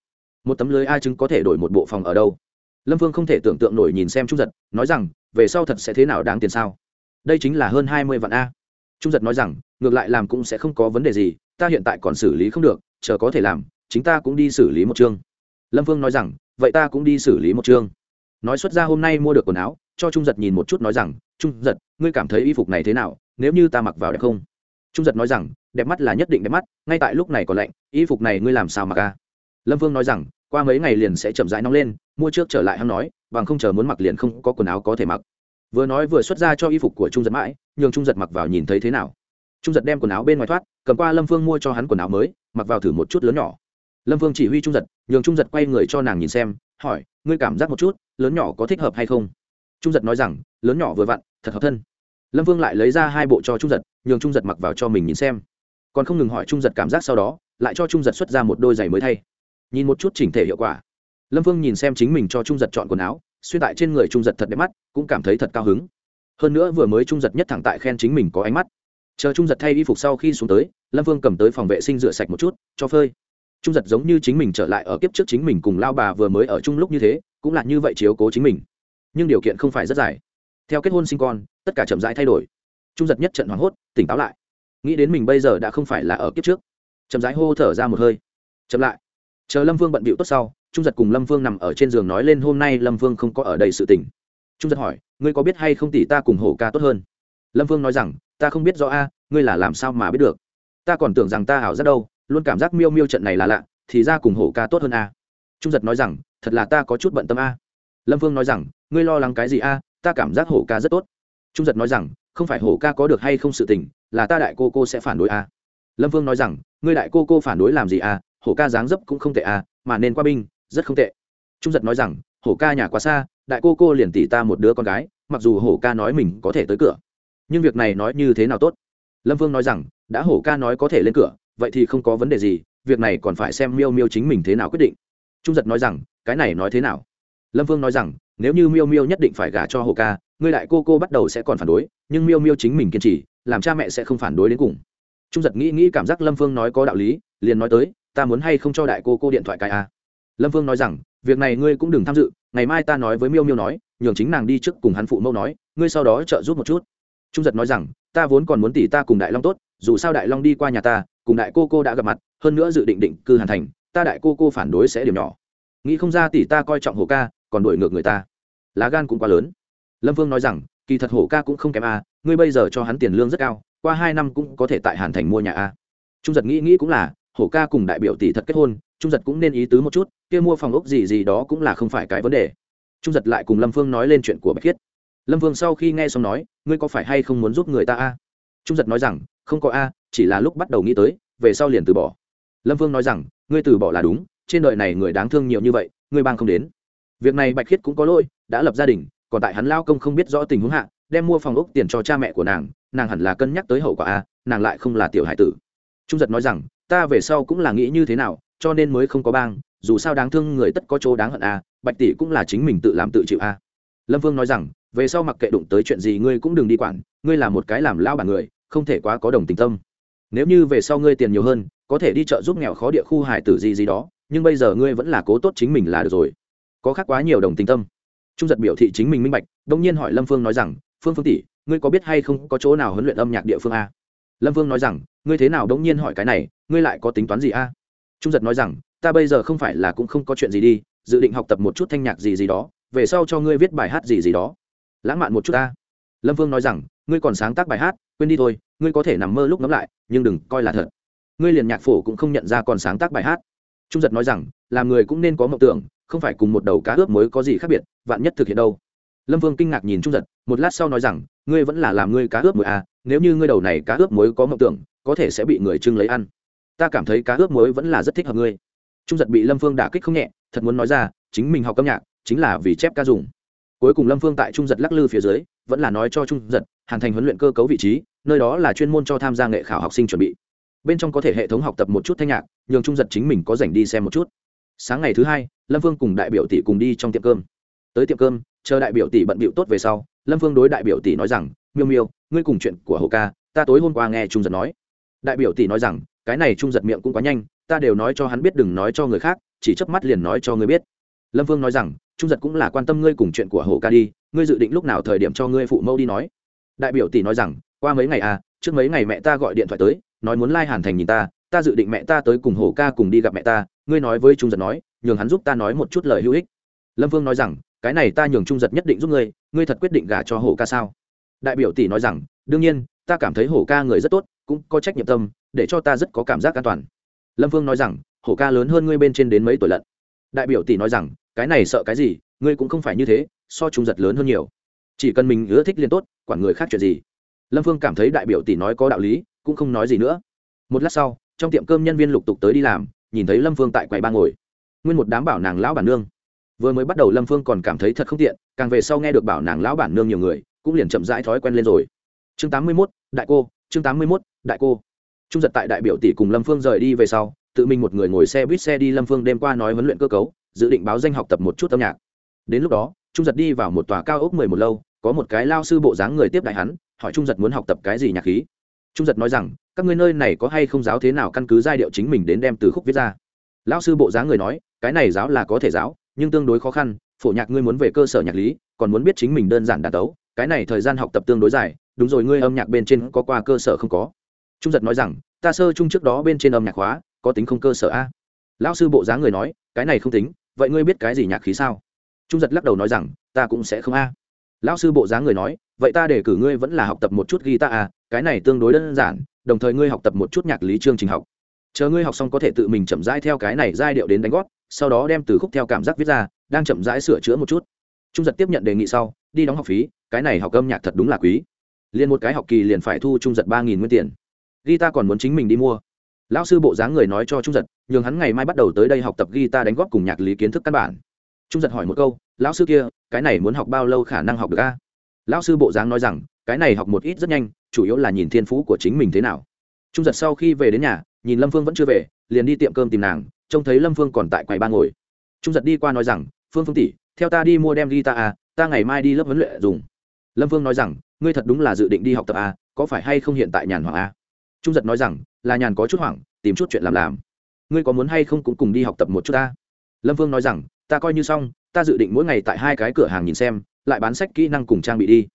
Một tấm lưới a chứng có thể đổi một bộ phòng ở đâu? Lâm vương không thể tưởng tượng nổi nhìn xem trung giật, nói rằng, về sau thật sẽ thế nào đáng tiền sao? Đây chính là hơn hai mươi vạn a. Trung giật nói rằng, ngược lại làm cũng sẽ không có vấn đề gì, ta hiện tại còn xử lý không được, chờ có thể làm, chính ta cũng đi xử lý một chương. Lâm vương nói rằng, vậy ta cũng đi xử lý một chương. Nói xuất ra hôm nay mua được quần áo cho trung giật nhìn một chút nói rằng, trung giật, ngươi cảm thấy y phục này thế nào? Nếu như ta mặc vào đẹp không? Trung giật nói rằng, đẹp mắt là nhất định đẹp mắt, ngay tại lúc này còn lạnh, y phục này ngươi làm sao mặc ca lâm vương nói rằng, qua mấy ngày liền sẽ chậm rãi nóng lên, mua trước trở lại hắn nói, bằng không chờ muốn mặc liền không có quần áo có thể mặc. Vừa nói vừa xuất ra cho y phục của trung giật mãi, nhường trung giật mặc vào nhìn thấy thế nào. Trung giật đem quần áo bên ngoài thoát, cầm qua lâm phương mua cho hắn quần áo mới, mặc vào thử một chút lớn nhỏ. Lâm phương chỉ huy trung giật, nhường trung giật quay người cho nàng nhìn xem, hỏi, ngươi cảm giác một chút, lớn nhỏ có thích hợp hay không? Trung giật nói rằng, lớn nhỏ vừa vặn, thật hợp thân. Lâm vương lại lấy ra hai bộ cho trung giật, nhường trung giật mặc vào cho mình nhìn xem. Còn không ngừng hỏi trung giật cảm giác sau đó, lại cho trung giật xuất ra một đôi giày mới thay. Nhìn một chút chỉnh thể hiệu quả. Lâm vương nhìn xem chính mình cho trung giật chọn quần áo, xuyên tại trên người trung giật thật đẹp mắt, cũng cảm thấy thật cao hứng. Hơn nữa vừa mới trung giật nhất thẳng tại khen chính mình có ánh mắt. Chờ trung giật thay y phục sau khi xuống tới, lâm vương cầm tới phòng vệ sinh rửa sạch một chút, cho phơi. Trung giật giống như chính mình trở lại ở kiếp trước chính mình cùng lao bà vừa mới ở chung lúc như thế, cũng là như vậy chiếu cố chính mình nhưng điều kiện không phải rất dài. Theo kết hôn sinh con, tất cả chậm rãi thay đổi. Trung giật nhất trận hoảng hốt, tỉnh táo lại. Nghĩ đến mình bây giờ đã không phải là ở kiếp trước. Chậm rãi hô thở ra một hơi. Chậm lại. Chờ lâm vương bận bịu tốt sau, trung giật cùng lâm vương nằm ở trên giường nói lên hôm nay lâm vương không có ở đây sự tỉnh trung giật hỏi, ngươi có biết hay không tỷ ta cùng hổ ca tốt hơn? Lâm vương nói rằng, ta không biết rõ a, ngươi là làm sao mà biết được? Ta còn tưởng rằng ta hảo rất đâu, luôn cảm giác miêu miêu trận này là lạ, thì ra cùng hổ ca tốt hơn a. Trung giật nói rằng, thật là ta có chút bận tâm a lâm vương nói rằng, ngươi lo lắng cái gì a? Ta cảm giác hổ ca rất tốt. Trung giật nói rằng, không phải hổ ca có được hay không sự tình, là ta đại cô cô sẽ phản đối a. Lâm vương nói rằng, ngươi đại cô cô phản đối làm gì a? Hổ ca dáng dấp cũng không tệ a, mà nên qua binh, rất không tệ. Trung giật nói rằng, hổ ca nhà quá xa, đại cô cô liền tỉ ta một đứa con gái, mặc dù hổ ca nói mình có thể tới cửa, nhưng việc này nói như thế nào tốt? Lâm vương nói rằng, đã hổ ca nói có thể lên cửa, vậy thì không có vấn đề gì, việc này còn phải xem miêu miêu chính mình thế nào quyết định. Trung giật nói rằng, cái này nói thế nào? Lâm vương nói rằng, nếu như miêu miêu nhất định phải gả cho Hồ ca, ngươi đại cô cô bắt đầu sẽ còn phản đối, nhưng miêu miêu chính mình kiên trì, làm cha mẹ sẽ không phản đối đến cùng. Trung giật nghĩ nghĩ cảm giác lâm phương nói có đạo lý, liền nói tới, ta muốn hay không cho đại cô cô điện thoại cái a? Lâm phương nói rằng, việc này ngươi cũng đừng tham dự, ngày mai ta nói với miêu miêu nói, nhường chính nàng đi trước cùng hắn phụ mẫu nói, ngươi sau đó trợ giúp một chút. Trung giật nói rằng, ta vốn còn muốn tỷ ta cùng đại long tốt, dù sao đại long đi qua nhà ta, cùng đại cô cô đã gặp mặt, hơn nữa dự định định cư hàn thành, ta đại cô cô phản đối sẽ điểm nhỏ. Nghĩ không ra tỷ ta coi trọng Hồ ca còn đuổi ngược người ta. Lá gan cũng quá lớn. Lâm vương nói rằng, kỳ thật hổ ca cũng không kém a, ngươi bây giờ cho hắn tiền lương rất cao, qua hai năm cũng có thể tại hàn thành mua nhà a. Trung giật nghĩ nghĩ cũng là, hổ ca cùng đại biểu tỷ thật kết hôn, trung giật cũng nên ý tứ một chút, kia mua phòng ốc gì gì đó cũng là không phải cái vấn đề. Trung giật lại cùng lâm phương nói lên chuyện của bạch khiết lâm vương sau khi nghe xong nói, ngươi có phải hay không muốn giúp người ta a? Trung giật nói rằng, không có a, chỉ là lúc bắt đầu nghĩ tới, về sau liền từ bỏ. Lâm vương nói rằng, ngươi từ bỏ là đúng, trên đời này người đáng thương nhiều như vậy, ngươi bang không đến việc này bạch khiết cũng có lỗi, đã lập gia đình, còn tại hắn lao công không biết rõ tình huống hạ, đem mua phòng ốc tiền cho cha mẹ của nàng nàng hẳn là cân nhắc tới hậu quả a nàng lại không là tiểu hải tử. Trung giật nói rằng, ta về sau cũng là nghĩ như thế nào, cho nên mới không có bang, dù sao đáng thương người tất có chỗ đáng hận a bạch tỷ cũng là chính mình tự làm tự chịu a lâm vương nói rằng, về sau mặc kệ đụng tới chuyện gì ngươi cũng đừng đi quản, ngươi là một cái làm lao bản người, không thể quá có đồng tình tâm. Nếu như về sau ngươi tiền nhiều hơn, có thể đi chợ giúp nghèo khó địa khu hải tử gì gì đó, nhưng bây giờ ngươi vẫn là cố tốt chính mình là được rồi có khác quá nhiều đồng tình tâm. Trung giật biểu thị chính mình minh bạch, đông nhiên hỏi lâm phương nói rằng, phương phương tỷ, ngươi có biết hay không có chỗ nào huấn luyện âm nhạc địa phương a? Lâm phương nói rằng, ngươi thế nào đông nhiên hỏi cái này, ngươi lại có tính toán gì a? Trung giật nói rằng, ta bây giờ không phải là cũng không có chuyện gì đi, dự định học tập một chút thanh nhạc gì gì đó, về sau cho ngươi viết bài hát gì gì đó. Lãng mạn một chút ta. Lâm vương nói rằng, ngươi còn sáng tác bài hát, quên đi thôi, ngươi có thể nằm mơ lúc ngẫm lại, nhưng đừng coi là thật. Ngươi liền nhạc phổ cũng không nhận ra còn sáng tác bài hát. Trung giật nói rằng, làm người cũng nên có mộng tưởng không phải cùng một đầu cá ướp mới có gì khác biệt, vạn nhất thực hiện đâu? Lâm vương kinh ngạc nhìn trung giật, một lát sau nói rằng, ngươi vẫn là làm ngươi cá ướp muối à nếu như ngươi đầu này cá ướp muối có mộng tưởng, có thể sẽ bị người trưng lấy ăn. Ta cảm thấy cá ướp muối vẫn là rất thích hợp ngươi. Trung giật bị lâm vương đả kích không nhẹ, thật muốn nói ra, chính mình học âm nhạc, chính là vì chép ca dùng. Cuối cùng lâm phương tại trung giật lắc lư phía dưới, vẫn là nói cho trung giật, hàn thành huấn luyện cơ cấu vị trí, nơi đó là chuyên môn cho tham gia nghệ khảo học sinh chuẩn bị. Bên trong có thể hệ thống học tập một chút thanh nhạc, nhường trung giật chính mình có dành đi xem một chút sáng ngày thứ hai, lâm phương cùng đại biểu tỷ cùng đi trong tiệm cơm. Tới tiệm cơm, chờ đại biểu tỷ bận bịu tốt về sau, lâm phương đối đại biểu tỷ nói rằng, miêu miêu, ngươi cùng chuyện của hồ ca, ta tối hôm qua nghe trung giật nói. Đại biểu tỷ nói rằng, cái này trung giật miệng cũng quá nhanh, ta đều nói cho hắn biết đừng nói cho người khác, chỉ chớp mắt liền nói cho ngươi biết. Lâm vương nói rằng, trung giật cũng là quan tâm ngươi cùng chuyện của hồ ca đi, ngươi dự định lúc nào thời điểm cho ngươi phụ mẫu đi nói? Đại biểu tỷ nói rằng, qua mấy ngày à trước mấy ngày mẹ ta gọi điện thoại tới, nói muốn lai、like、hàn thành nhìn ta ta dự định mẹ ta tới cùng hồ ca cùng đi gặp mẹ ta, ngươi nói với trung giật nói, nhường hắn giúp ta nói một chút lời hữu ích. Lâm vương nói rằng, cái này ta nhường trung giật nhất định giúp ngươi ngươi thật quyết định gả cho hồ ca sao? Đại biểu tỷ nói rằng, đương nhiên, ta cảm thấy hồ ca người rất tốt, cũng có trách nhiệm tâm, để cho ta rất có cảm giác an toàn. Lâm vương nói rằng hồ ca lớn hơn ngươi bên trên đến mấy tuổi lận? Đại biểu tỷ nói rằng, cái này sợ cái gì, ngươi cũng không phải như thế, so trung giật lớn hơn nhiều. Chỉ cần mình ưa thích liền tốt, quản người khác chuyện gì. Lâm vương cảm thấy đại biểu tỷ nói có đạo lý, cũng không nói gì nữa. Một lát sau trong tiệm cơm nhân viên lục tục tới đi làm nhìn thấy lâm phương tại quầy ba ngồi. Nguyên một đám bảo nàng lão bản nương. Vừa mới bắt đầu lâm phương còn cảm thấy thật không tiện càng về sau nghe được bảo nàng lão bản nương nhiều người cũng liền chậm rãi thói quen lên rồi. Chương tám mươi 81, đại cô chương tám mươi 81, đại cô. Trung giật tại đại biểu tỷ cùng lâm phương rời đi về sau tự mình một người ngồi xe buýt xe đi lâm phương đêm qua nói huấn luyện cơ cấu dự định báo danh học tập một chút âm nhạc. Đến lúc đó trung giật đi vào một tòa cao ốc mười một lâu có một cái lao sư bộ dáng người tiếp đại hắn hỏi trung giật muốn học tập cái gì nhạc khí trung giật nói rằng, các ngươi nơi này có hay không giáo thế nào căn cứ giai điệu chính mình đến đem từ khúc viết ra? Lão sư bộ dáng người nói, cái này giáo là có thể giáo, nhưng tương đối khó khăn, phổ nhạc ngươi muốn về cơ sở nhạc lý, còn muốn biết chính mình đơn giản đàn tấu cái này thời gian học tập tương đối dài, đúng rồi ngươi âm nhạc bên trên có qua cơ sở không có? Trung giật nói rằng, ta sơ chung trước đó bên trên âm nhạc hóa có tính không cơ sở a? Lão sư bộ dáng người nói, cái này không tính, vậy ngươi biết cái gì nhạc khí sao? Trung giật lắc đầu nói rằng, ta cũng sẽ không a. Lão sư bộ dáng người nói, vậy ta để cử ngươi vẫn là học tập một chút guitar a cái này tương đối đơn giản, đồng thời ngươi học tập một chút nhạc lý chương trình học. Chờ ngươi học xong có thể tự mình chậm rãi theo cái này giai điệu đến đánh gót, sau đó đem từ khúc theo cảm giác viết ra, đang chậm rãi sửa chữa một chút. Trung giật tiếp nhận đề nghị sau, đi đóng học phí, cái này học âm nhạc thật đúng là quý. Liền một cái học kỳ liền phải thu trung giật ba nghìn nguyên tiền. Guitar còn muốn chính mình đi mua. Lão sư bộ dáng người nói cho trung giật, nhường hắn ngày mai bắt đầu tới đây học tập guitar đánh góp cùng nhạc lý kiến thức căn bản. Trung giật hỏi một câu, lão sư kia, cái này muốn học bao lâu khả năng học được a? Lão sư bộ dáng nói rằng cái này học một ít rất nhanh chủ yếu là nhìn thiên phú của chính mình thế nào. Trung giật sau khi về đến nhà nhìn lâm phương vẫn chưa về liền đi tiệm cơm tìm nàng trông thấy lâm phương còn tại quầy ba ngồi. Trung giật đi qua nói rằng phương phương tỷ theo ta đi mua đem đi ta à, ta ngày mai đi lớp huấn luyện dùng. Lâm phương nói rằng ngươi thật đúng là dự định đi học tập à, có phải hay không hiện tại nhàn hoàng à? trung giật nói rằng là nhàn có chút hoảng tìm chút chuyện làm làm. Ngươi có muốn hay không cũng cùng đi học tập một chút ta. Lâm Phương nói rằng ta coi như xong ta dự định mỗi ngày tại hai cái cửa hàng nhìn xem lại bán sách kỹ năng cùng trang bị đi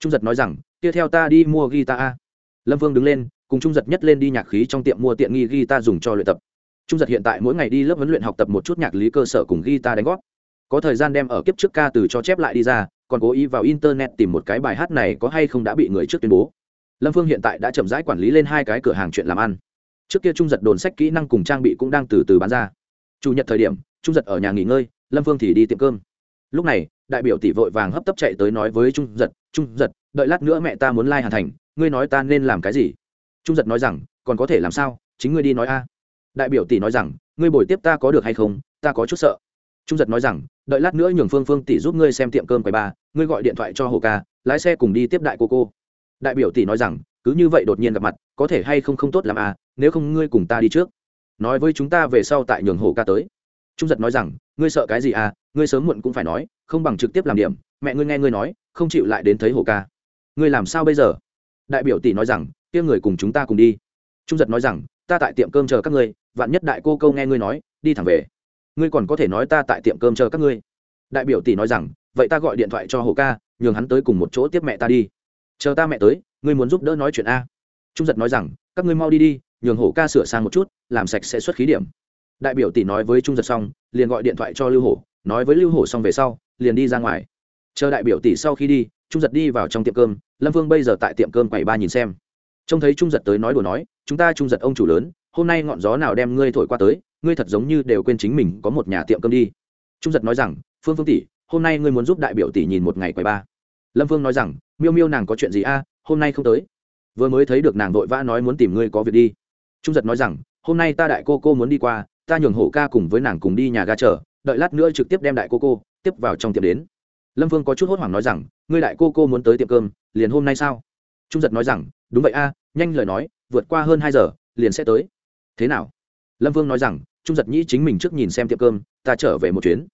trung giật nói rằng, kia theo ta đi mua guitar a. Lâm vương đứng lên, cùng trung giật nhất lên đi nhạc khí trong tiệm mua tiện nghi guitar dùng cho luyện tập. Trung giật hiện tại mỗi ngày đi lớp huấn luyện học tập một chút nhạc lý cơ sở cùng guitar đánh góp. Có thời gian đem ở kiếp trước ca từ cho chép lại đi ra, còn cố ý vào internet tìm một cái bài hát này có hay không đã bị người trước tuyên bố. Lâm phương hiện tại đã chậm rãi quản lý lên hai cái cửa hàng chuyện làm ăn. Trước kia trung giật đồn sách kỹ năng cùng trang bị cũng đang từ từ bán ra. Chủ nhật thời điểm, trung giật ở nhà nghỉ ngơi, lâm phương thì đi tiệm cơm. Lúc này đại biểu tỷ vội vàng hấp tấp chạy tới nói với trung giật trung giật, đợi lát nữa mẹ ta muốn lai、like、hàn thành, ngươi nói ta nên làm cái gì? Trung giật nói rằng, còn có thể làm sao? Chính ngươi đi nói a. Đại biểu tỷ nói rằng, ngươi bồi tiếp ta có được hay không? Ta có chút sợ. Trung giật nói rằng, đợi lát nữa nhường phương phương tỷ giúp ngươi xem tiệm cơm quầy ba ngươi gọi điện thoại cho hồ ca, lái xe cùng đi tiếp đại cô cô. Đại biểu tỷ nói rằng, cứ như vậy đột nhiên gặp mặt, có thể hay không không tốt làm à nếu không ngươi cùng ta đi trước. Nói với chúng ta về sau tại nhường hồ ca tới trung giật nói rằng, ngươi sợ cái gì à? Ngươi sớm muộn cũng phải nói, không bằng trực tiếp làm điểm. Mẹ ngươi nghe ngươi nói, không chịu lại đến thấy hồ ca. Ngươi làm sao bây giờ? Đại biểu tỷ nói rằng, kia người cùng chúng ta cùng đi. Trung giật nói rằng, ta tại tiệm cơm chờ các ngươi, vạn nhất đại cô câu nghe ngươi nói, đi thẳng về. Ngươi còn có thể nói ta tại tiệm cơm chờ các ngươi. Đại biểu tỷ nói rằng, vậy ta gọi điện thoại cho hồ ca, nhường hắn tới cùng một chỗ tiếp mẹ ta đi. Chờ ta mẹ tới, ngươi muốn giúp đỡ nói chuyện a. Trung giật nói rằng, các ngươi mau đi đi, nhường hổ ca sửa sang một chút, làm sạch sẽ xuất khí điểm đại biểu tỷ nói với trung giật xong, liền gọi điện thoại cho lưu hổ, nói với lưu hổ xong về sau, liền đi ra ngoài. Chờ đại biểu tỷ sau khi đi, trung giật đi vào trong tiệm cơm, lâm vương bây giờ tại tiệm cơm quầy ba nhìn xem. Trông thấy trung giật tới nói đùa nói, chúng ta trung giật ông chủ lớn, hôm nay ngọn gió nào đem ngươi thổi qua tới, ngươi thật giống như đều quên chính mình có một nhà tiệm cơm đi. Trung giật nói rằng, phương phương tỷ, hôm nay ngươi muốn giúp đại biểu tỷ nhìn một ngày quầy ba. Lâm vương nói rằng, miêu miêu nàng có chuyện gì a, hôm nay không tới. Vừa mới thấy được nàng vội vã nói muốn tìm ngươi có việc đi. Trung giật nói rằng, hôm nay ta đại cô cô muốn đi qua ta nhường hổ ca cùng với nàng cùng đi nhà ga chờ, đợi lát nữa trực tiếp đem đại cô cô tiếp vào trong tiệm đến. Lâm vương có chút hốt hoảng nói rằng, ngươi đại cô cô muốn tới tiệm cơm, liền hôm nay sao? Trung giật nói rằng, đúng vậy a, nhanh lời nói, vượt qua hơn hai giờ, liền sẽ tới. Thế nào? Lâm vương nói rằng, trung giật nhĩ chính mình trước nhìn xem tiệm cơm, ta trở về một chuyến.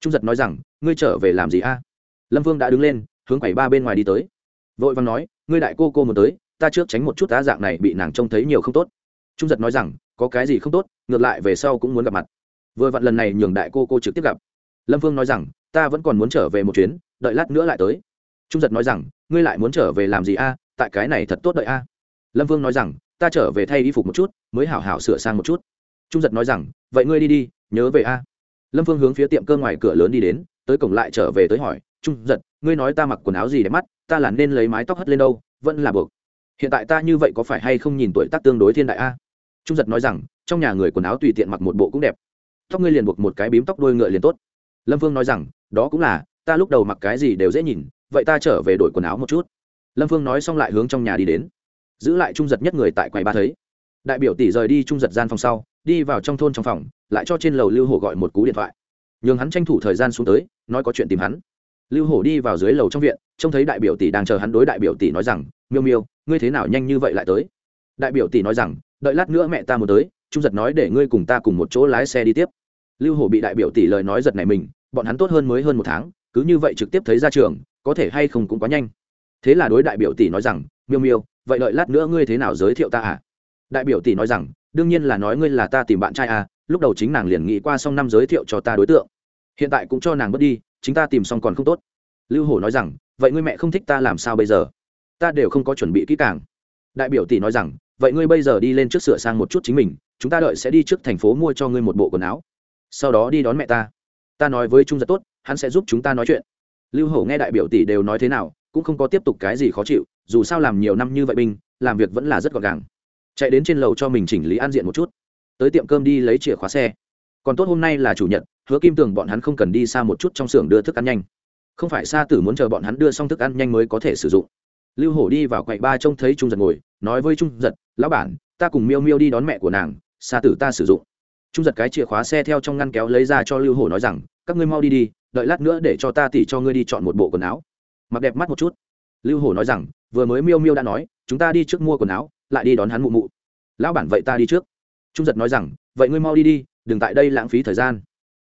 Trung giật nói rằng, ngươi trở về làm gì a? Lâm vương đã đứng lên, hướng quầy ba bên ngoài đi tới. Vội vàng nói, ngươi đại cô cô muốn tới, ta trước tránh một chút tá dạng này bị nàng trông thấy nhiều không tốt. Trung giật nói rằng, có cái gì không tốt ngược lại về sau cũng muốn gặp mặt. Vừa vặn lần này nhường đại cô cô trực tiếp gặp. Lâm vương nói rằng, ta vẫn còn muốn trở về một chuyến, đợi lát nữa lại tới. Trung giật nói rằng, ngươi lại muốn trở về làm gì a? Tại cái này thật tốt đợi a. Lâm vương nói rằng, ta trở về thay y phục một chút, mới hảo hảo sửa sang một chút. Trung giật nói rằng, vậy ngươi đi đi, nhớ về a. Lâm vương hướng phía tiệm cơ ngoài cửa lớn đi đến, tới cổng lại trở về tới hỏi, trung giật, ngươi nói ta mặc quần áo gì để mắt, ta là nên lấy mái tóc hất lên đâu, vẫn là buộc. Hiện tại ta như vậy có phải hay không nhìn tuổi tác tương đối thiên đại a? Trung giật nói rằng, trong nhà người quần áo tùy tiện mặc một bộ cũng đẹp. Tóc ngươi liền buộc một cái bím tóc đôi ngựa liền tốt. Lâm vương nói rằng, đó cũng là, ta lúc đầu mặc cái gì đều dễ nhìn, vậy ta trở về đổi quần áo một chút. Lâm vương nói xong lại hướng trong nhà đi đến. Giữ lại trung giật nhất người tại quầy ba thấy. Đại biểu tỷ rời đi trung giật gian phòng sau, đi vào trong thôn trong phòng, lại cho trên lầu lưu hổ gọi một cú điện thoại. Nhường hắn tranh thủ thời gian xuống tới, nói có chuyện tìm hắn. Lưu hổ đi vào dưới lầu trong viện, trông thấy đại biểu tỷ đang chờ hắn đối đại biểu tỷ nói rằng, miêu miêu, ngươi thế nào nhanh như vậy lại tới? Đại biểu tỷ nói rằng đợi lát nữa mẹ ta muốn tới, trung giật nói để ngươi cùng ta cùng một chỗ lái xe đi tiếp. Lưu hổ bị đại biểu tỷ lời nói giật này mình, bọn hắn tốt hơn mới hơn một tháng, cứ như vậy trực tiếp thấy ra trường, có thể hay không cũng quá nhanh. Thế là đối đại biểu tỷ nói rằng, miêu miêu, vậy đợi lát nữa ngươi thế nào giới thiệu ta à? Đại biểu tỷ nói rằng, đương nhiên là nói ngươi là ta tìm bạn trai à lúc đầu chính nàng liền nghĩ qua xong năm giới thiệu cho ta đối tượng. Hiện tại cũng cho nàng bớt đi, chính ta tìm xong còn không tốt. Lưu hổ nói rằng, vậy ngươi mẹ không thích ta làm sao bây giờ? Ta đều không có chuẩn bị kỹ càng. Đại biểu tỷ nói rằng vậy ngươi bây giờ đi lên trước sửa sang một chút chính mình, chúng ta đợi sẽ đi trước thành phố mua cho ngươi một bộ quần áo. Sau đó đi đón mẹ ta. Ta nói với trung rất tốt, hắn sẽ giúp chúng ta nói chuyện. Lưu hổ nghe đại biểu tỷ đều nói thế nào, cũng không có tiếp tục cái gì khó chịu, dù sao làm nhiều năm như vậy binh, làm việc vẫn là rất gọn gàng. Chạy đến trên lầu cho mình chỉnh lý an diện một chút. Tới tiệm cơm đi lấy chìa khóa xe. Còn tốt hôm nay là chủ nhật, hứa kim tường bọn hắn không cần đi xa một chút trong xưởng đưa thức ăn nhanh. Không phải xa tử muốn chờ bọn hắn đưa xong thức ăn nhanh mới có thể sử dụng. Lưu hổ đi vào quầy ba trông thấy trung giật ngồi nói với trung giật, lão bản, ta cùng miêu miêu đi đón mẹ của nàng, xa tử ta sử dụng. Trung giật cái chìa khóa xe theo trong ngăn kéo lấy ra cho lưu hổ nói rằng, các ngươi mau đi đi, đợi lát nữa để cho ta tỉ cho ngươi đi chọn một bộ quần áo. Mặc đẹp mắt một chút. Lưu hổ nói rằng, vừa mới miêu miêu đã nói, chúng ta đi trước mua quần áo, lại đi đón hắn mụ mụ. Lão bản, vậy ta đi trước. Trung giật nói rằng, vậy ngươi mau đi đi, đừng tại đây lãng phí thời gian.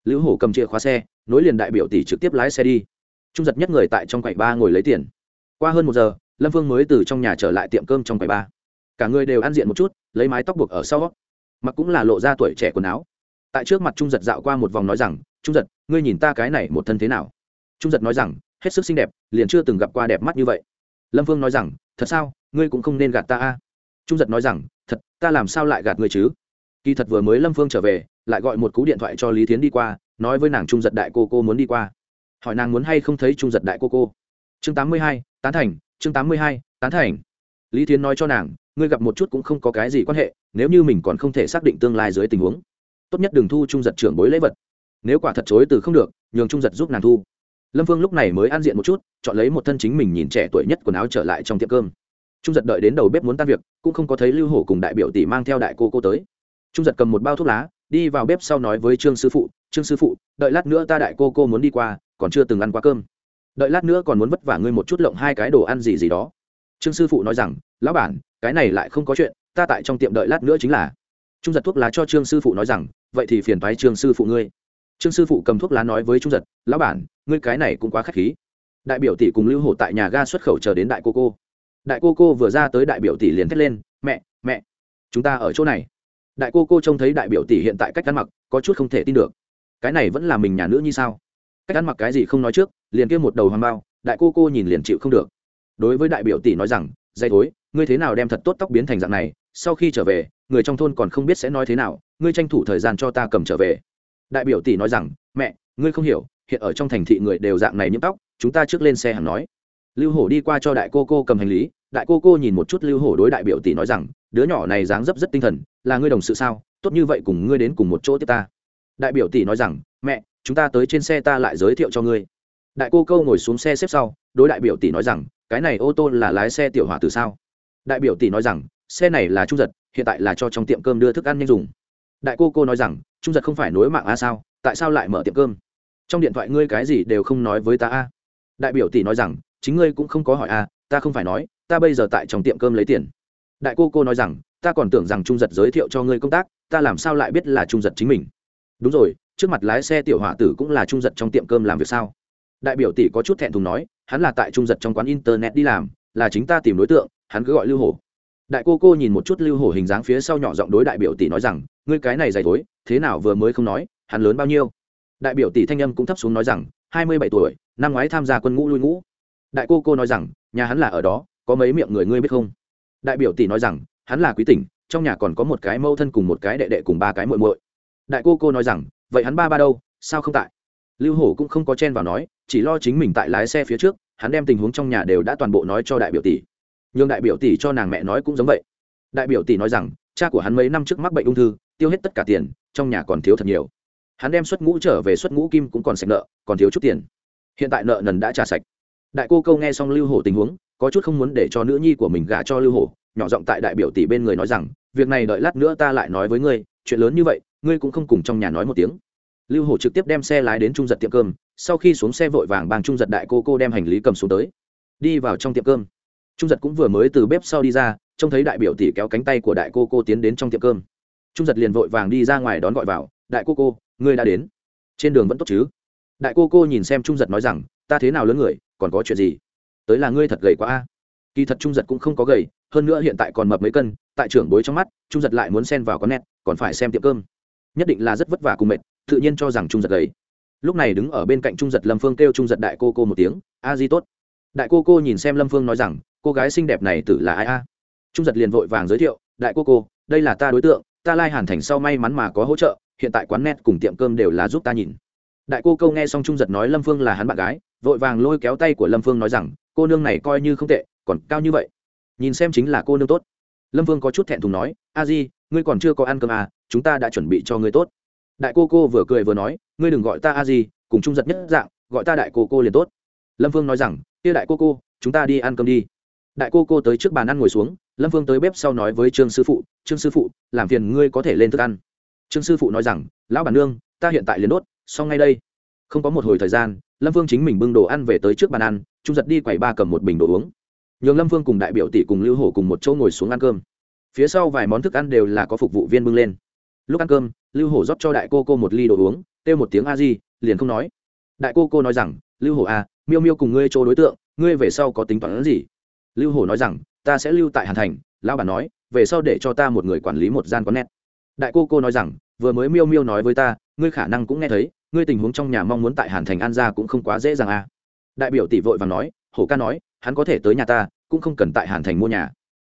Lưu hổ cầm chìa khóa xe, nối liền đại biểu tỷ trực tiếp lái xe đi. Trung giật nhất người tại trong quầy ba ngồi lấy tiền. Qua hơn một giờ lâm phương mới từ trong nhà trở lại tiệm cơm trong quầy ba. Cả người đều ăn diện một chút, lấy mái tóc buộc ở sau. Mặc cũng là lộ ra tuổi trẻ quần áo. Tại trước mặt trung giật dạo qua một vòng nói rằng, trung giật, ngươi nhìn ta cái này một thân thế nào? Trung giật nói rằng, hết sức xinh đẹp, liền chưa từng gặp qua đẹp mắt như vậy. Lâm phương nói rằng, thật sao, ngươi cũng không nên gạt ta a? Trung giật nói rằng, thật, ta làm sao lại gạt ngươi chứ? Kỳ thật vừa mới lâm phương trở về, lại gọi một cú điện thoại cho lý thiến đi qua, nói với nàng trung giật đại cô cô muốn đi qua. Hỏi nàng muốn hay không thấy trung giật đại cô cô. Chương tám mươi hai tán thành, chương tám mươi hai, tán thành. Lý thiến nói cho nàng, ngươi gặp một chút cũng không có cái gì quan hệ, nếu như mình còn không thể xác định tương lai dưới tình huống, tốt nhất đừng thu trung giật trưởng bối lễ vật. Nếu quả thật chối từ không được, nhường trung giật giúp nàng thu. Lâm vương lúc này mới an diện một chút, chọn lấy một thân chính mình nhìn trẻ tuổi nhất quần áo trở lại trong tiệm cơm. Trung giật đợi đến đầu bếp muốn tan việc, cũng không có thấy lưu hổ cùng đại biểu tỷ mang theo đại cô cô tới. Trung giật cầm một bao thuốc lá, đi vào bếp sau nói với trương sư phụ, trương sư phụ, đợi lát nữa ta đại cô cô muốn đi qua, còn chưa từng ăn qua cơm đợi lát nữa còn muốn vất vả ngươi một chút lộng hai cái đồ ăn gì gì đó. Trương sư phụ nói rằng, lão bản, cái này lại không có chuyện, ta tại trong tiệm đợi lát nữa chính là. Trung giật thuốc lá cho trương sư phụ nói rằng, vậy thì phiền thoái trương sư phụ ngươi. Trương sư phụ cầm thuốc lá nói với trung giật, lão bản, ngươi cái này cũng quá k h á c h khí. Đại biểu tỷ cùng lưu hổ tại nhà ga xuất khẩu chờ đến đại cô cô. Đại cô cô vừa ra tới đại biểu tỷ liền thét lên, mẹ mẹ, chúng ta ở chỗ này. Đại cô cô trông thấy đại biểu tỷ hiện tại cách ăn mặc, có chút không thể tin được. Cái này vẫn là mình nhà nữ như sao? Cách ăn mặc cái gì không nói trước liền kia một đầu hoàng bao, đại cô cô nhìn liền chịu không được. Đối với đại biểu tỷ nói rằng, dây thối, ngươi thế nào đem thật tốt tóc biến thành dạng này, sau khi trở về, người trong thôn còn không biết sẽ nói thế nào, ngươi tranh thủ thời gian cho ta cầm trở về. Đại biểu tỷ nói rằng, mẹ, ngươi không hiểu, hiện ở trong thành thị người đều dạng này nhiễm tóc, chúng ta trước lên xe hẳn nói. Lưu hổ đi qua cho đại cô cô cầm hành lý, đại cô cô nhìn một chút lưu hổ đối đại biểu tỷ nói rằng, đứa nhỏ này dáng dấp rất tinh thần, là ngươi đồng sự sao? Tốt như vậy cùng ngươi đến cùng một chỗ tiếp ta. Đại biểu tỷ nói rằng, mẹ, chúng ta tới trên xe ta lại giới thiệu cho ngươi đại cô câu ngồi xuống xe xếp sau, đối đại biểu tỷ nói rằng, cái này ô tô là lái xe tiểu hỏa từ sao? Đại biểu tỷ nói rằng, xe này là trung giật, hiện tại là cho trong tiệm cơm đưa thức ăn nhanh dùng. Đại cô cô nói rằng, trung giật không phải nối mạng a sao? Tại sao lại mở tiệm cơm? Trong điện thoại ngươi cái gì đều không nói với ta a. Đại biểu tỷ nói rằng, chính ngươi cũng không có hỏi a, ta không phải nói, ta bây giờ tại trong tiệm cơm lấy tiền. Đại cô cô nói rằng, ta còn tưởng rằng trung giật giới thiệu cho ngươi công tác, ta làm sao lại biết là trung giật chính mình? Đúng rồi, trước mặt lái xe tiểu hỏa tử cũng là trung giật trong tiệm cơm làm việc sao? Đại biểu tỷ có chút thẹn thùng nói, hắn là tại trung giật trong quán internet đi làm, là chính ta tìm đối tượng, hắn cứ gọi lưu hổ. Đại cô cô nhìn một chút lưu hổ hình dáng phía sau nhỏ giọng đối đại biểu tỷ nói rằng, ngươi cái này dày tối thế nào vừa mới không nói, hắn lớn bao nhiêu? Đại biểu tỷ thanh âm cũng thấp xuống nói rằng, hai mươi bảy tuổi, năm ngoái tham gia quân ngũ lui ngũ. Đại cô cô nói rằng, nhà hắn là ở đó, có mấy miệng người ngươi biết không? Đại biểu tỷ nói rằng, hắn là quý tỉnh, trong nhà còn có một cái mâu thân cùng một cái đệ đệ cùng ba cái muội muội. Đại cô cô nói rằng, vậy hắn ba ba đâu, sao không tại? Lưu hổ cũng không có chen vào nói chỉ lo chính mình tại lái xe phía trước, hắn đem tình huống trong nhà đều đã toàn bộ nói cho đại biểu tỷ. Nhưng đại biểu tỷ cho nàng mẹ nói cũng giống vậy. Đại biểu tỷ nói rằng, cha của hắn mấy năm trước mắc bệnh ung thư, tiêu hết tất cả tiền, trong nhà còn thiếu thật nhiều. Hắn đem xuất ngũ trở về xuất ngũ kim cũng còn sạch nợ, còn thiếu chút tiền. Hiện tại nợ nần đã trả sạch. Đại cô câu nghe xong lưu hổ tình huống, có chút không muốn để cho nữ nhi của mình gả cho lưu hổ, nhỏ giọng tại đại biểu tỷ bên người nói rằng, việc này đợi lát nữa ta lại nói với ngươi, chuyện lớn như vậy, ngươi cũng không cùng trong nhà nói một tiếng lưu hổ trực tiếp đem xe lái đến trung giật tiệm cơm, sau khi xuống xe vội vàng bang trung giật đại cô cô đem hành lý cầm xuống tới. Đi vào trong tiệm cơm. Trung giật cũng vừa mới từ bếp sau đi ra, trông thấy đại biểu tỷ kéo cánh tay của đại cô cô tiến đến trong tiệm cơm. Trung giật liền vội vàng đi ra ngoài đón gọi vào, đại cô cô, ngươi đã đến. Trên đường vẫn tốt chứ? Đại cô cô nhìn xem trung giật nói rằng, ta thế nào lớn người, còn có chuyện gì? Tới là ngươi thật gầy quá a. Kỳ thật trung giật cũng không có gầy, hơn nữa hiện tại còn mập mấy cân, tại trưởng bối trong mắt, trung giật lại muốn xen vào con nét, còn phải xem tiệm cơm. Nhất định là rất vất vả cùng mệt tự nhiên cho rằng trung giật gầy. Lúc này đứng ở bên cạnh trung giật lâm phương kêu trung giật đại cô cô một tiếng, a di tốt. Đại cô cô nhìn xem lâm phương nói rằng, cô gái xinh đẹp này tử là ai a? Trung giật liền vội vàng giới thiệu, đại cô cô, đây là ta đối tượng, ta lai hàn thành sau may mắn mà có hỗ trợ, hiện tại quán net cùng tiệm cơm đều là giúp ta nhìn. Đại cô câu nghe xong trung giật nói lâm phương là hắn bạn gái, vội vàng lôi kéo tay của lâm phương nói rằng, cô nương này coi như không tệ, còn cao như vậy. Nhìn xem chính là cô nương tốt. Lâm Phương có chút thẹn thùng nói, a di, ngươi còn chưa có ăn cơm à chúng ta đã chuẩn bị cho ngươi tốt đại cô cô vừa cười vừa nói, ngươi đừng gọi ta a di, cùng trung giật nhất dạng, gọi ta đại cô cô liền tốt. Lâm vương nói rằng, kia đại cô cô, chúng ta đi ăn cơm đi. Đại cô cô tới trước bàn ăn ngồi xuống, lâm vương tới bếp sau nói với trương sư phụ, trương sư phụ, làm phiền ngươi có thể lên thức ăn. Trương sư phụ nói rằng, lão bản nương, ta hiện tại liền đốt, xong ngay đây. Không có một hồi thời gian, lâm vương chính mình bưng đồ ăn về tới trước bàn ăn trung giật đi quầy ba cầm một bình đồ uống. Nhường lâm vương cùng đại biểu tỷ cùng lưu hổ cùng một chỗ ngồi xuống ăn cơm. Phía sau vài món thức ăn đều là có phục vụ viên bưng lên lúc ăn cơm lưu hổ rót cho đại cô cô một ly đồ uống kêu một tiếng a di liền không nói. Đại cô cô nói rằng lưu hổ a à, miêu miêu cùng ngươi chỗ đối tượng ngươi về sau có tính toán gì? Lưu hổ nói rằng ta sẽ lưu tại hàn thành. Lão bản nói về sau để cho ta một người quản lý một gian quán nét. đại cô cô nói rằng vừa mới miêu miêu nói với ta ngươi khả năng cũng nghe thấy ngươi tình huống trong nhà mong muốn tại hàn thành an ra cũng không quá dễ dàng a đại biểu tỷ vội và nói hổ ca nói hắn có thể tới nhà ta cũng không cần tại hàn thành mua nhà.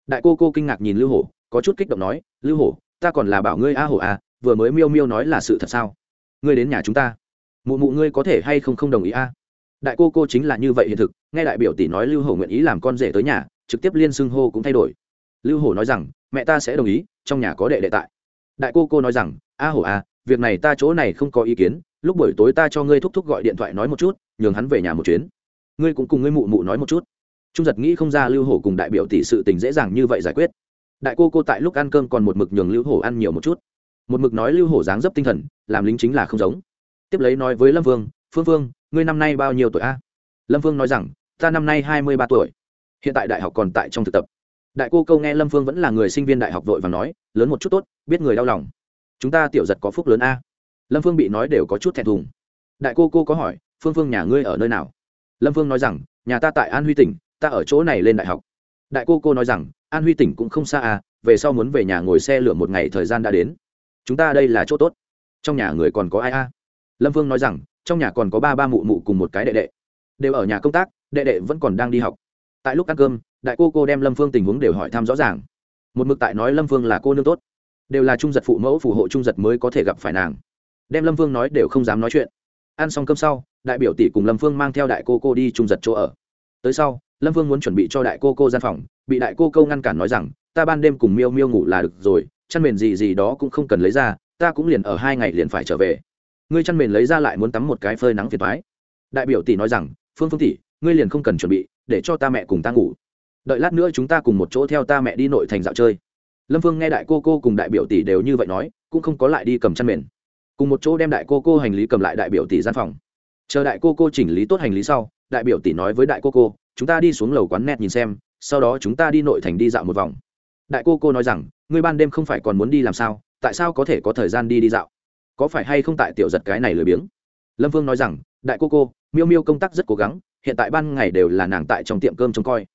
Đại cô cô kinh ngạc nhìn lưu hổ có chút kích động nói lưu hổ ta còn là bảo ngươi a hổ a, vừa mới miêu miêu nói là sự thật sao? Ngươi đến nhà chúng ta. Mụ mụ ngươi có thể hay không không đồng ý a? Đại cô cô chính là như vậy hiện thực, nghe đại biểu tỷ nói lưu hổ nguyện ý làm con rể tới nhà, trực tiếp liên xưng hô cũng thay đổi. Lưu hổ nói rằng, mẹ ta sẽ đồng ý, trong nhà có đệ đệ tại. Đại cô cô nói rằng, a hổ a, việc này ta chỗ này không có ý kiến, lúc buổi tối ta cho ngươi thúc thúc gọi điện thoại nói một chút, nhường hắn về nhà một chuyến. Ngươi cũng cùng ngươi mụ mụ nói một chút. Trung giật nghĩ không ra lưu hổ cùng đại biểu tỷ sự tình dễ dàng như vậy giải quyết đại cô cô tại lúc ăn cơm còn một mực nhường lưu hổ ăn nhiều một chút. Một mực nói lưu hổ dáng dấp tinh thần làm lính chính là không giống. Tiếp lấy nói với lâm vương phương Vương, ngươi năm nay bao nhiêu tuổi a? Lâm vương nói rằng ta năm nay hai mươi ba tuổi. Hiện tại đại học còn tại trong thực tập. Đại cô câu nghe lâm phương vẫn là người sinh viên đại học vội và nói lớn một chút tốt biết người đau lòng. Chúng ta tiểu giật có phúc lớn a. Lâm phương bị nói đều có chút thẹn thùng. Đại cô cô có hỏi phương phương nhà ngươi ở nơi nào? Lâm phương nói rằng nhà ta tại an huy tỉnh ta ở chỗ này lên đại học. Đại cô cô nói rằng an huy tỉnh cũng không xa à về sau muốn về nhà ngồi xe lửa một ngày thời gian đã đến. Chúng ta đây là chỗ tốt. Trong nhà người còn có ai a lâm vương nói rằng, trong nhà còn có ba ba mụ mụ cùng một cái đệ đệ. Đều ở nhà công tác, đệ đệ vẫn còn đang đi học. Tại lúc ăn cơm, đại cô cô đem lâm phương tình huống đều hỏi thăm rõ ràng. Một mực tại nói lâm phương là cô nương tốt. Đều là trung giật phụ mẫu phù hộ trung giật mới có thể gặp phải nàng. Đem lâm phương nói đều không dám nói chuyện. Ăn xong cơm sau, đại biểu tỷ cùng lâm phương mang theo đại cô cô đi trung giật chỗ ở tới sau, lâm vương muốn chuẩn bị cho đại cô cô gian phòng, bị đại cô câu ngăn cản nói rằng, ta ban đêm cùng miêu miêu ngủ là được rồi, chăn mền gì gì đó cũng không cần lấy ra, ta cũng liền ở hai ngày liền phải trở về. Ngươi chăn mền lấy ra lại muốn tắm một cái phơi nắng phiền thoái đại biểu tỷ nói rằng, phương phương tỷ, ngươi liền không cần chuẩn bị, để cho ta mẹ cùng ta ngủ. Đợi lát nữa chúng ta cùng một chỗ theo ta mẹ đi nội thành dạo chơi. Lâm vương nghe đại cô cô cùng đại biểu tỷ đều như vậy nói, cũng không có lại đi cầm chăn mền. Cùng một chỗ đem đại cô cô hành lý cầm lại đại biểu tỷ gian phòng chờ đại cô cô chỉnh lý tốt hành lý sau, đại biểu tỷ nói với đại cô cô, chúng ta đi xuống lầu quán net nhìn xem, sau đó chúng ta đi nội thành đi dạo một vòng. Đại cô cô nói rằng, ngươi ban đêm không phải còn muốn đi làm sao, tại sao có thể có thời gian đi đi dạo? Có phải hay không tại tiểu giật cái này lười biếng? Lâm vương nói rằng, đại cô cô, miêu miêu công tác rất cố gắng, hiện tại ban ngày đều là nàng tại trong tiệm cơm trông coi.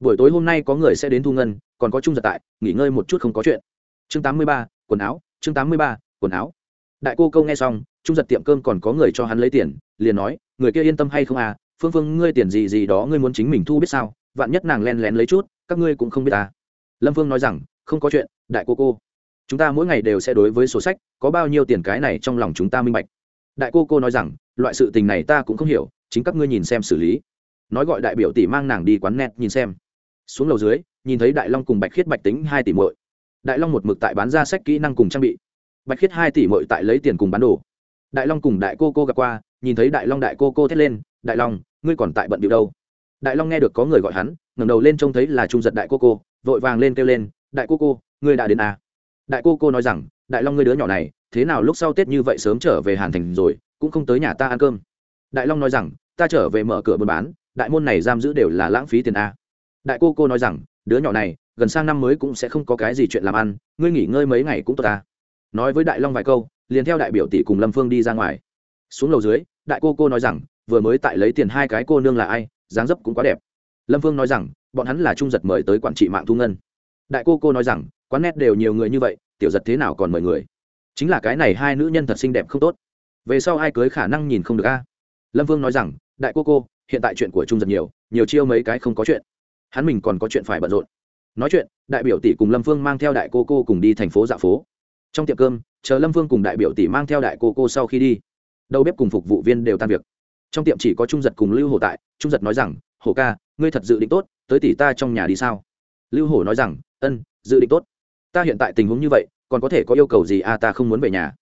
Buổi tối hôm nay có người sẽ đến thu ngân, còn có trung giật tại, nghỉ ngơi một chút không có chuyện. Chương tám mươi ba, quần áo, chương tám mươi ba, quần áo. Đại cô câu nghe xong trung giật tiệm cơm còn có người cho hắn lấy tiền, liền nói, người kia yên tâm hay không à? Phương phương, ngươi tiền gì gì đó ngươi muốn chính mình thu biết sao? Vạn nhất nàng len lén lấy chút, các ngươi cũng không biết à lâm phương nói rằng, không có chuyện, đại cô cô. Chúng ta mỗi ngày đều sẽ đối với sổ sách, có bao nhiêu tiền cái này trong lòng chúng ta minh bạch. Đại cô cô nói rằng, loại sự tình này ta cũng không hiểu, chính các ngươi nhìn xem xử lý. Nói gọi đại biểu tỷ mang nàng đi quán net nhìn xem. Xuống lầu dưới, nhìn thấy đại long cùng bạch khiết bạch tính hai tỷ muội. Đại long một mực tại bán ra sách kỹ năng cùng trang bị. Bạch khiết hai tỷ muội tại lấy tiền cùng bán đồ đại long cùng đại cô cô gặp qua, nhìn thấy đại long đại cô cô thét lên, đại long, ngươi còn tại bận điệu đâu? Đại long nghe được có người gọi hắn, ngẩng đầu lên trông thấy là trung giật đại cô cô, vội vàng lên kêu lên, đại cô cô, ngươi đã đến à? đại cô cô nói rằng, đại long ngươi đứa nhỏ này, thế nào lúc sau tết như vậy sớm trở về hàn thành rồi, cũng không tới nhà ta ăn cơm. Đại long nói rằng, ta trở về mở cửa buôn bán, đại môn này giam giữ đều là lãng phí tiền a. Đại cô cô nói rằng, đứa nhỏ này, gần sang năm mới cũng sẽ không có cái gì chuyện làm ăn, ngươi nghỉ ngơi mấy ngày cũng tốt ta. Nói với đại long vài câu liền theo đại biểu tỷ cùng lâm phương đi ra ngoài. Xuống lầu dưới, đại cô cô nói rằng, vừa mới tại lấy tiền hai cái cô nương là ai, dáng dấp cũng quá đẹp. Lâm phương nói rằng, bọn hắn là trung giật mời tới quản trị mạng thu ngân. Đại cô cô nói rằng, quán nét đều nhiều người như vậy, tiểu giật thế nào còn mời người? Chính là cái này hai nữ nhân thật xinh đẹp không tốt. Về sau ai cưới khả năng nhìn không được a? Lâm vương nói rằng, đại cô cô, hiện tại chuyện của trung giật nhiều nhiều chiêu mấy cái không có chuyện. Hắn mình còn có chuyện phải bận rộn. Nói chuyện, đại biểu tỷ cùng lâm vương mang theo đại cô cô cùng đi thành phố dạ phố. Trong tiệm cơm chờ lâm vương cùng đại biểu tỷ mang theo đại cô cô sau khi đi đầu bếp cùng phục vụ viên đều tan việc trong tiệm chỉ có trung giật cùng lưu hổ tại trung giật nói rằng hổ ca ngươi thật dự định tốt tới tỷ ta trong nhà đi sao lưu hổ nói rằng ân dự định tốt ta hiện tại tình huống như vậy còn có thể có yêu cầu gì à ta không muốn về nhà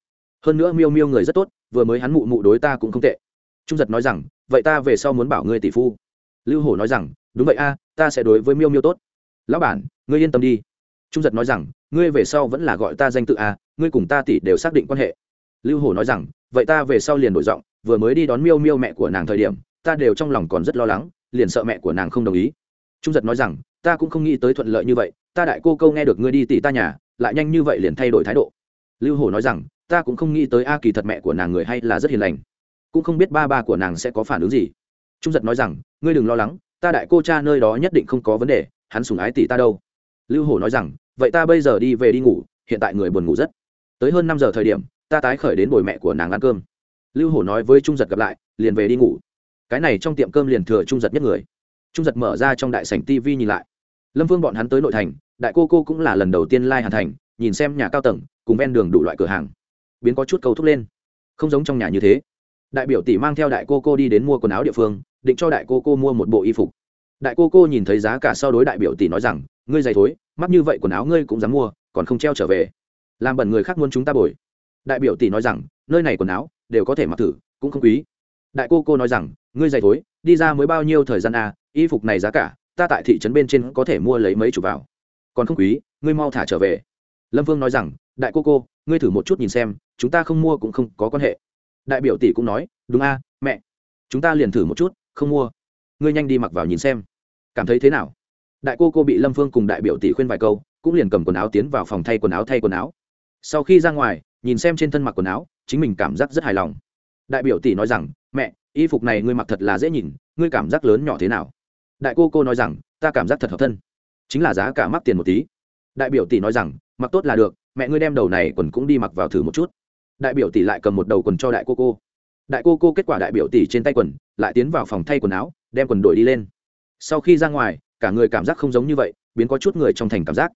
hơn nữa miêu miêu người rất tốt vừa mới hắn mụ mụ đối ta cũng không tệ trung giật nói rằng vậy ta về sau muốn bảo ngươi tỷ phu lưu hổ nói rằng đúng vậy a ta sẽ đối với miêu miêu tốt lão bản ngươi yên tâm đi trung giật nói rằng ngươi về sau vẫn là gọi ta danh tự a ngươi cùng ta tỷ đều xác định quan hệ. Lưu hổ nói rằng, vậy ta về sau liền đổi giọng, vừa mới đi đón miêu miêu mẹ của nàng thời điểm, ta đều trong lòng còn rất lo lắng, liền sợ mẹ của nàng không đồng ý. Trung giật nói rằng, ta cũng không nghĩ tới thuận lợi như vậy, ta đại cô câu nghe được ngươi đi tỷ ta nhà, lại nhanh như vậy liền thay đổi thái độ. Lưu hổ nói rằng, ta cũng không nghĩ tới a kỳ thật mẹ của nàng người hay là rất hiền lành. Cũng không biết ba ba của nàng sẽ có phản ứng gì. Trung giật nói rằng, ngươi đừng lo lắng, ta đại cô cha nơi đó nhất định không có vấn đề, hắn sùng ái tỷ ta đâu. Lưu hổ nói rằng, vậy ta bây giờ đi về đi ngủ, hiện tại người buồn ngủ rất tới hơn năm giờ thời điểm, ta tái khởi đến bồi mẹ của nàng ăn cơm. Lưu hổ nói với trung giật gặp lại, liền về đi ngủ. Cái này trong tiệm cơm liền thừa trung giật nhất người. Trung giật mở ra trong đại sảnh tv nhìn lại. Lâm vương bọn hắn tới nội thành, đại cô cô cũng là lần đầu tiên lai、like、hàn thành, nhìn xem nhà cao tầng, cùng ven đường đủ loại cửa hàng. Biến có chút cầu thúc lên. Không giống trong nhà như thế. Đại biểu tỷ mang theo đại cô cô đi đến mua quần áo địa phương, định cho đại cô cô mua một bộ y phục. Đại cô cô nhìn thấy giá cả sau đối đại biểu tỷ nói rằng, ngươi dày thối, mắc như vậy quần áo ngươi cũng dám mua, còn không treo trở về làm bẩn người khác muốn chúng ta bồi. Đại biểu tỷ nói rằng, nơi này quần áo, đều có thể mặc thử, cũng không quý. Đại cô cô nói rằng, ngươi dày thối, đi ra mới bao nhiêu thời gian à y phục này giá cả, ta tại thị trấn bên trên có thể mua lấy mấy chục vào. Còn không quý, ngươi mau thả trở về. Lâm vương nói rằng, đại cô cô, ngươi thử một chút nhìn xem, chúng ta không mua cũng không có quan hệ. Đại biểu tỷ cũng nói, đúng a mẹ. Chúng ta liền thử một chút, không mua. Ngươi nhanh đi mặc vào nhìn xem. Cảm thấy thế nào? Đại cô cô bị lâm phương cùng đại biểu tỷ khuyên vài câu, cũng liền cầm quần áo tiến vào phòng thay quần áo thay quần áo sau khi ra ngoài, nhìn xem trên thân mặc quần áo, chính mình cảm giác rất hài lòng. Đại biểu tỷ nói rằng, mẹ, y phục này ngươi mặc thật là dễ nhìn, ngươi cảm giác lớn nhỏ thế nào? Đại cô cô nói rằng, ta cảm giác thật hợp thân, chính là giá cả mắc tiền một tí. Đại biểu tỷ nói rằng, mặc tốt là được, mẹ ngươi đem đầu này quần cũng đi mặc vào thử một chút. Đại biểu tỷ lại cầm một đầu quần cho đại cô cô. Đại cô cô kết quả đại biểu tỷ trên tay quần, lại tiến vào phòng thay quần áo, đem quần đổi đi lên. Sau khi ra ngoài, cả người cảm giác không giống như vậy, biến có chút người trong thành cảm giác.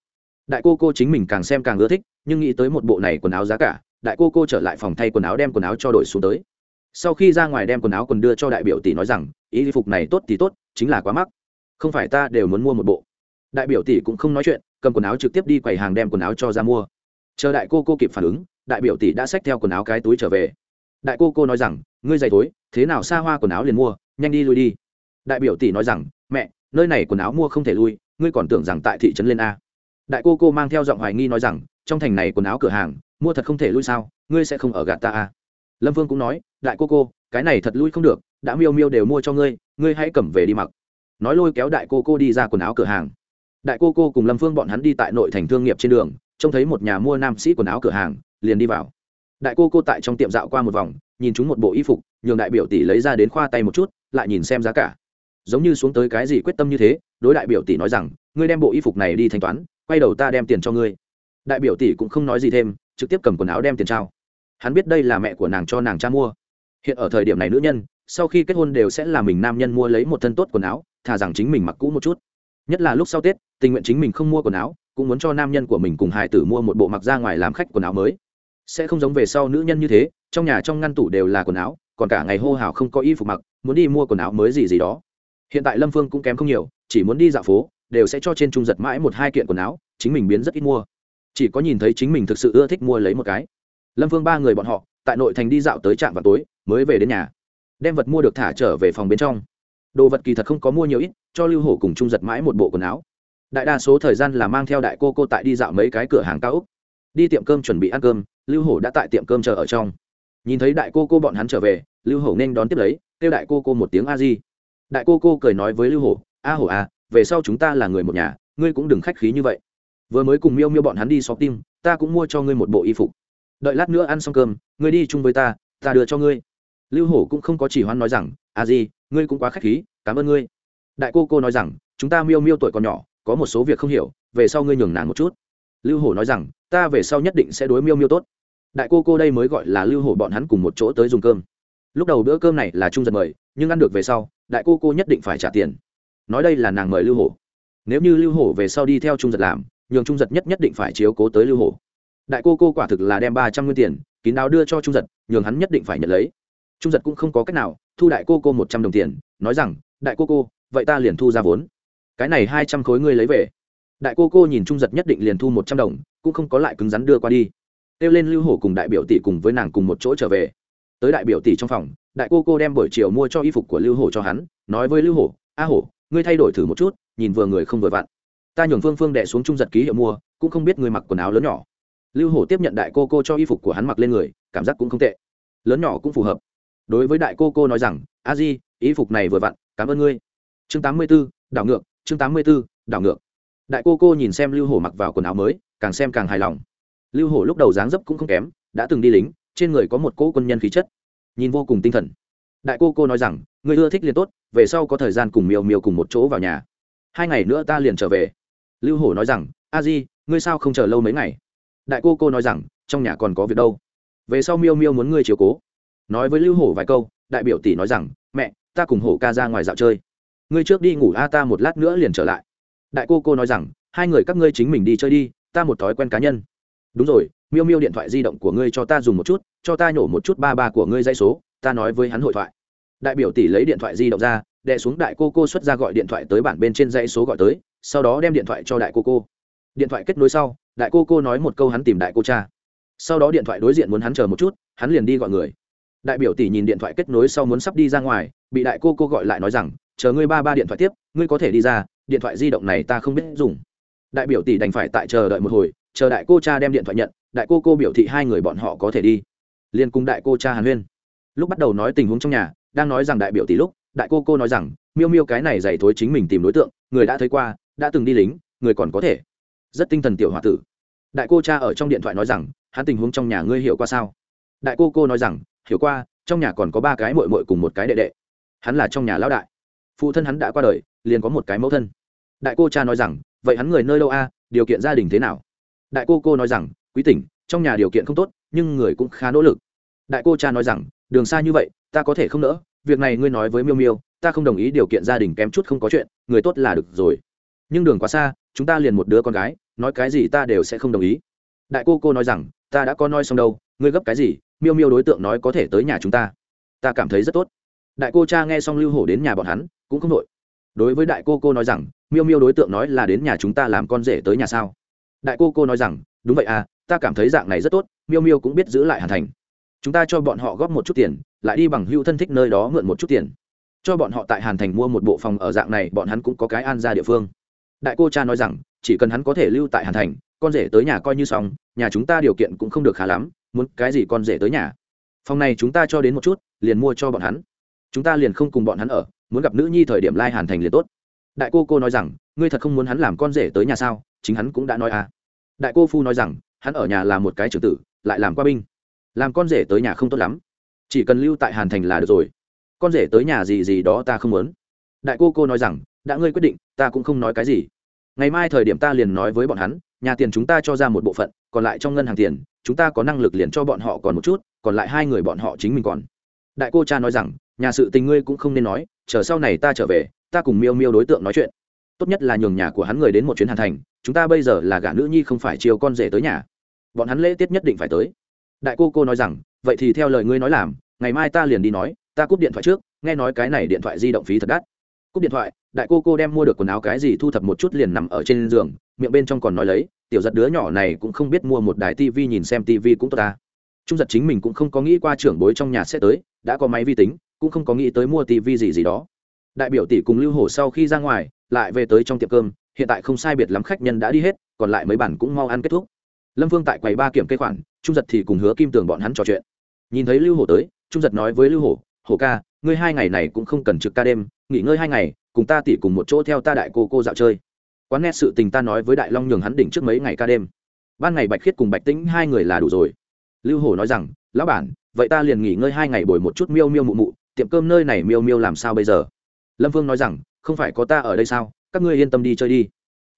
Đại cô cô chính mình càng xem càng ưa thích nhưng nghĩ tới một bộ này quần áo giá cả, đại cô cô trở lại phòng thay quần áo đem quần áo cho đổi xuống tới. Sau khi ra ngoài đem quần áo quần đưa cho đại biểu tỷ nói rằng, ý phục này tốt thì tốt, chính là quá mắc. Không phải ta đều muốn mua một bộ. Đại biểu tỷ cũng không nói chuyện, cầm quần áo trực tiếp đi quầy hàng đem quần áo cho ra mua. Chờ đại cô cô kịp phản ứng, đại biểu tỷ đã xách theo quần áo cái túi trở về. Đại cô cô nói rằng, ngươi dày thối, thế nào xa hoa quần áo liền mua, nhanh đi lui đi. Đại biểu tỷ nói rằng, mẹ, nơi này quần áo mua không thể lui, ngươi còn tưởng rằng tại thị trấn lên a. Đại cô cô mang theo giọng hoài nghi nói rằng trong thành này quần áo cửa hàng, mua thật không thể lui sao, ngươi sẽ không ở gạt ta à? Lâm vương cũng nói, đại cô cô, cái này thật lui không được, đã miêu miêu đều mua cho ngươi ngươi hãy cầm về đi mặc. Nói lôi kéo đại cô cô đi ra quần áo cửa hàng. Đại cô cô cùng lâm phương bọn hắn đi tại nội thành thương nghiệp trên đường, trông thấy một nhà mua nam sĩ quần áo cửa hàng, liền đi vào. Đại cô cô tại trong tiệm dạo qua một vòng, nhìn chúng một bộ y phục, nhường đại biểu tỷ lấy ra đến khoa tay một chút, lại nhìn xem giá cả. Giống như xuống tới cái gì quyết tâm như thế, đối đại biểu tỷ nói rằng, ngươi đem bộ y phục này đi thanh toán, quay đầu ta đem tiền cho ngươi đại biểu tỷ cũng không nói gì thêm, trực tiếp cầm quần áo đem tiền trao. Hắn biết đây là mẹ của nàng cho nàng cha mua. Hiện ở thời điểm này nữ nhân, sau khi kết hôn đều sẽ là mình nam nhân mua lấy một thân tốt quần áo, thà rằng chính mình mặc cũ một chút. Nhất là lúc sau tết, tình nguyện chính mình không mua quần áo, cũng muốn cho nam nhân của mình cùng hài tử mua một bộ mặc ra ngoài làm khách quần áo mới. Sẽ không giống về sau nữ nhân như thế, trong nhà trong ngăn tủ đều là quần áo, còn cả ngày hô hào không có y phục mặc, muốn đi mua quần áo mới gì gì đó. Hiện tại lâm phương cũng kém không nhiều, chỉ muốn đi dạo phố, đều sẽ cho trên trung giật mãi một hai kiện quần áo, chính mình biến rất ít mua chỉ có nhìn thấy chính mình thực sự ưa thích mua lấy một cái. Lâm phương ba người bọn họ, tại nội thành đi dạo tới trạm vào tối, mới về đến nhà. Đem vật mua được thả trở về phòng bên trong. Đồ vật kỳ thật không có mua nhiều ít, cho lưu hổ cùng trung giật mãi một bộ quần áo. Đại đa số thời gian là mang theo đại cô cô tại đi dạo mấy cái cửa hàng cao úc đi tiệm cơm chuẩn bị ăn cơm, lưu hổ đã tại tiệm cơm chờ ở trong. Nhìn thấy đại cô cô bọn hắn trở về, lưu hổ nên đón tiếp lấy, kêu đại cô cô một tiếng a di. Đại cô cô cười nói với lưu hổ, a hổ a về sau chúng ta là người một nhà, ngươi cũng đừng khách khí như vậy vừa mới cùng miêu miêu bọn hắn đi xóm tim ta cũng mua cho ngươi một bộ y phục. Đợi lát nữa ăn xong cơm ngươi đi chung với ta ta đưa cho ngươi. Lưu hổ cũng không có chỉ hoan nói rằng a gì, ngươi cũng quá khách khí cảm ơn ngươi. Đại cô cô nói rằng chúng ta miêu miêu tuổi còn nhỏ có một số việc không hiểu về sau ngươi nhường nàng một chút. Lưu hổ nói rằng ta về sau nhất định sẽ đối miêu miêu tốt. Đại cô cô đây mới gọi là lưu hổ bọn hắn cùng một chỗ tới dùng cơm. Lúc đầu bữa cơm này là trung giật mời nhưng ăn được về sau đại cô cô nhất định phải trả tiền. Nói đây là nàng mời lưu hổ. Nếu như lưu hổ về sau đi theo trung giật làm nhường trung giật nhất nhất định phải chiếu cố tới lưu hổ. Đại cô cô quả thực là đem ba trăm nguyên tiền kín đáo đưa cho trung giật, nhường hắn nhất định phải nhận lấy. Trung giật cũng không có cách nào thu đại cô cô một trăm đồng tiền, nói rằng, đại cô cô, vậy ta liền thu ra vốn. Cái này hai trăm khối ngươi lấy về. Đại cô cô nhìn trung giật nhất định liền thu một trăm đồng, cũng không có lại cứng rắn đưa qua đi. Kêu lên lưu hổ cùng đại biểu tỷ cùng với nàng cùng một chỗ trở về. Tới đại biểu tỷ trong phòng, đại cô cô đem buổi chiều mua cho y phục của lưu hổ cho hắn, nói với lưu hổ, a hổ, ngươi thay đổi thử một chút, nhìn vừa người không vừa vặn ta nhường phương phương đệ xuống trung giật ký hiệu mua, cũng không biết người mặc quần áo lớn nhỏ. Lưu hổ tiếp nhận đại cô cô cho y phục của hắn mặc lên người, cảm giác cũng không tệ. Lớn nhỏ cũng phù hợp. Đối với đại cô cô nói rằng, a di, y phục này vừa vặn, cảm ơn ngươi. Chương tám mươi b ố đảo ngược, chương tám mươi b ố đảo ngược. Đại cô cô nhìn xem lưu hổ mặc vào quần áo mới, càng xem càng hài lòng. Lưu hổ lúc đầu dáng dấp cũng không kém, đã từng đi lính, trên người có một cỗ quân nhân khí chất. Nhìn vô cùng tinh thần. Đại cô cô nói rằng người ưa thích liền tốt, về sau có thời gian cùng miều miều cùng một chỗ vào nhà. Hai ngày nữa ta liền trở về lưu hổ nói rằng, a di, ngươi sao không chờ lâu mấy ngày? Đại cô cô nói rằng, trong nhà còn có việc đâu. Về sau miêu miêu muốn ngươi chiều cố. Nói với lưu hổ vài câu, đại biểu tỷ nói rằng, mẹ, ta cùng hổ ca ra ngoài dạo chơi. Ngươi trước đi ngủ a, ta một lát nữa liền trở lại. Đại cô cô nói rằng, hai người các ngươi chính mình đi chơi đi, ta một thói quen cá nhân. Đúng rồi, miêu miêu điện thoại di động của ngươi cho ta dùng một chút, cho ta nhổ một chút ba ba của ngươi dây số, ta nói với hắn hội thoại. Đại biểu tỷ lấy điện thoại di động ra đệ xuống đại cô cô xuất ra gọi điện thoại tới bản bên trên dây số gọi tới sau đó đem điện thoại cho đại cô cô. Điện thoại kết nối sau, đại cô cô nói một câu hắn tìm đại cô cha. Sau đó điện thoại đối diện muốn hắn chờ một chút, hắn liền đi gọi người. Đại biểu tỷ nhìn điện thoại kết nối sau muốn sắp đi ra ngoài, bị đại cô cô gọi lại nói rằng, chờ ngươi ba ba điện thoại tiếp, ngươi có thể đi ra, điện thoại di động này ta không biết dùng. Đại biểu tỷ đành phải tại chờ đợi một hồi, chờ đại cô cha đem điện thoại nhận, đại cô cô biểu thị hai người bọn họ có thể đi. Liên cùng đại cô cha hàn huyên. Lúc bắt đầu nói tình huống trong nhà, đang nói rằng đại biểu tỷ lúc, đại cô cô nói rằng, miêu miêu cái này giày thối chính mình tìm đối tượng, người đã thấy qua đã từng đi lính, người còn có thể. Rất tinh thần tiểu h o a tử. Đại cô cha ở trong điện thoại nói rằng, hắn tình huống trong nhà ngươi hiểu qua sao? Đại cô cô nói rằng, hiểu qua, trong nhà còn có ba cái mội mội cùng một cái đệ đệ. Hắn là trong nhà lão đại. Phụ thân hắn đã qua đời, liền có một cái mẫu thân. Đại cô cha nói rằng, vậy hắn người nơi đâu a? Điều kiện gia đình thế nào? Đại cô cô nói rằng, quý tỉnh, trong nhà điều kiện không tốt, nhưng người cũng khá nỗ lực. Đại cô cha nói rằng, đường xa như vậy, ta có thể không nỡ. Việc này ngươi nói với miêu miêu, ta không đồng ý điều kiện gia đình kém chút không có chuyện, người tốt là được rồi nhưng đường quá xa, chúng ta liền một đứa con gái, nói cái gì ta đều sẽ không đồng ý. Đại cô cô nói rằng, ta đã có nói xong đâu, ngươi gấp cái gì, miêu miêu đối tượng nói có thể tới nhà chúng ta. Ta cảm thấy rất tốt. Đại cô cha nghe xong lưu hổ đến nhà bọn hắn, cũng không đội đối với đại cô cô nói rằng, miêu miêu đối tượng nói là đến nhà chúng ta làm con rể tới nhà sao? Đại cô cô nói rằng, đúng vậy à ta cảm thấy dạng này rất tốt, miêu miêu cũng biết giữ lại hàn thành. Chúng ta cho bọn họ góp một chút tiền, lại đi bằng hưu thân thích nơi đó mượn một chút tiền. Cho bọn họ tại hàn thành mua một bộ phòng ở dạng này, bọn hắn cũng có cái an ra địa phương đại cô cha nói rằng, chỉ cần hắn có thể lưu tại hàn thành, con rể tới nhà coi như xong, nhà chúng ta điều kiện cũng không được khá lắm, muốn cái gì con rể tới nhà. Phòng này chúng ta cho đến một chút, liền mua cho bọn hắn. Chúng ta liền không cùng bọn hắn ở, muốn gặp nữ nhi thời điểm lai hàn thành liền tốt. Đại cô cô nói rằng, ngươi thật không muốn hắn làm con rể tới nhà sao? Chính hắn cũng đã nói à. Đại cô phu nói rằng, hắn ở nhà là một cái trưởng tử, lại làm qua binh. Làm con rể tới nhà không tốt lắm. Chỉ cần lưu tại hàn thành là được rồi. Con rể tới nhà gì gì đó ta không muốn. Đại cô cô nói rằng đã ngươi quyết định, ta cũng không nói cái gì. Ngày mai thời điểm ta liền nói với bọn hắn, nhà tiền chúng ta cho ra một bộ phận, còn lại trong ngân hàng tiền, chúng ta có năng lực liền cho bọn họ còn một chút, còn lại hai người bọn họ chính mình còn. Đại cô cha nói rằng, nhà sự tình ngươi cũng không nên nói, chờ sau này ta trở về, ta cùng miêu miêu đối tượng nói chuyện. Tốt nhất là nhường nhà của hắn người đến một chuyến hàn thành, chúng ta bây giờ là gả nữ nhi không phải chiều con rể tới nhà. Bọn hắn lễ tiết nhất định phải tới. Đại cô cô nói rằng, vậy thì theo lời ngươi nói làm, ngày mai ta liền đi nói, ta cúp điện thoại trước, nghe nói cái này điện thoại di động phí thật đắt cúp điện thoại, đại cô cô đem mua được quần áo cái gì thu thập một chút liền nằm ở trên giường, miệng bên trong còn nói lấy, tiểu giật đứa nhỏ này cũng không biết mua một đài tivi nhìn xem tivi cũng tốt ta. Trung giật chính mình cũng không có nghĩ qua trưởng bối trong nhà sẽ tới, đã có máy vi tính, cũng không có nghĩ tới mua tivi gì gì đó. Đại biểu tỷ cùng lưu hổ sau khi ra ngoài, lại về tới trong tiệm cơm, hiện tại không sai biệt lắm khách nhân đã đi hết, còn lại mấy bản cũng mau ăn kết thúc. Lâm vương tại quầy ba kiểm kê khoản, trung giật thì cùng hứa kim tường bọn hắn trò chuyện. Nhìn thấy lưu hổ tới, trung giật nói với lưu hổ hổ ca, ngươi hai ngày này cũng không cần trực ca đêm nghỉ ngơi hai ngày, cùng ta tỉ cùng một chỗ theo ta đại cô cô dạo chơi. Quán nét sự tình ta nói với đại long nhường hắn đỉnh trước mấy ngày ca đêm. Ban ngày bạch khiết cùng bạch tĩnh hai người là đủ rồi. Lưu hổ nói rằng, lão bản, vậy ta liền nghỉ ngơi hai ngày bồi một chút miêu miêu mụ mụ, tiệm cơm nơi này miêu miêu làm sao bây giờ? Lâm vương nói rằng, không phải có ta ở đây sao? Các ngươi yên tâm đi chơi đi.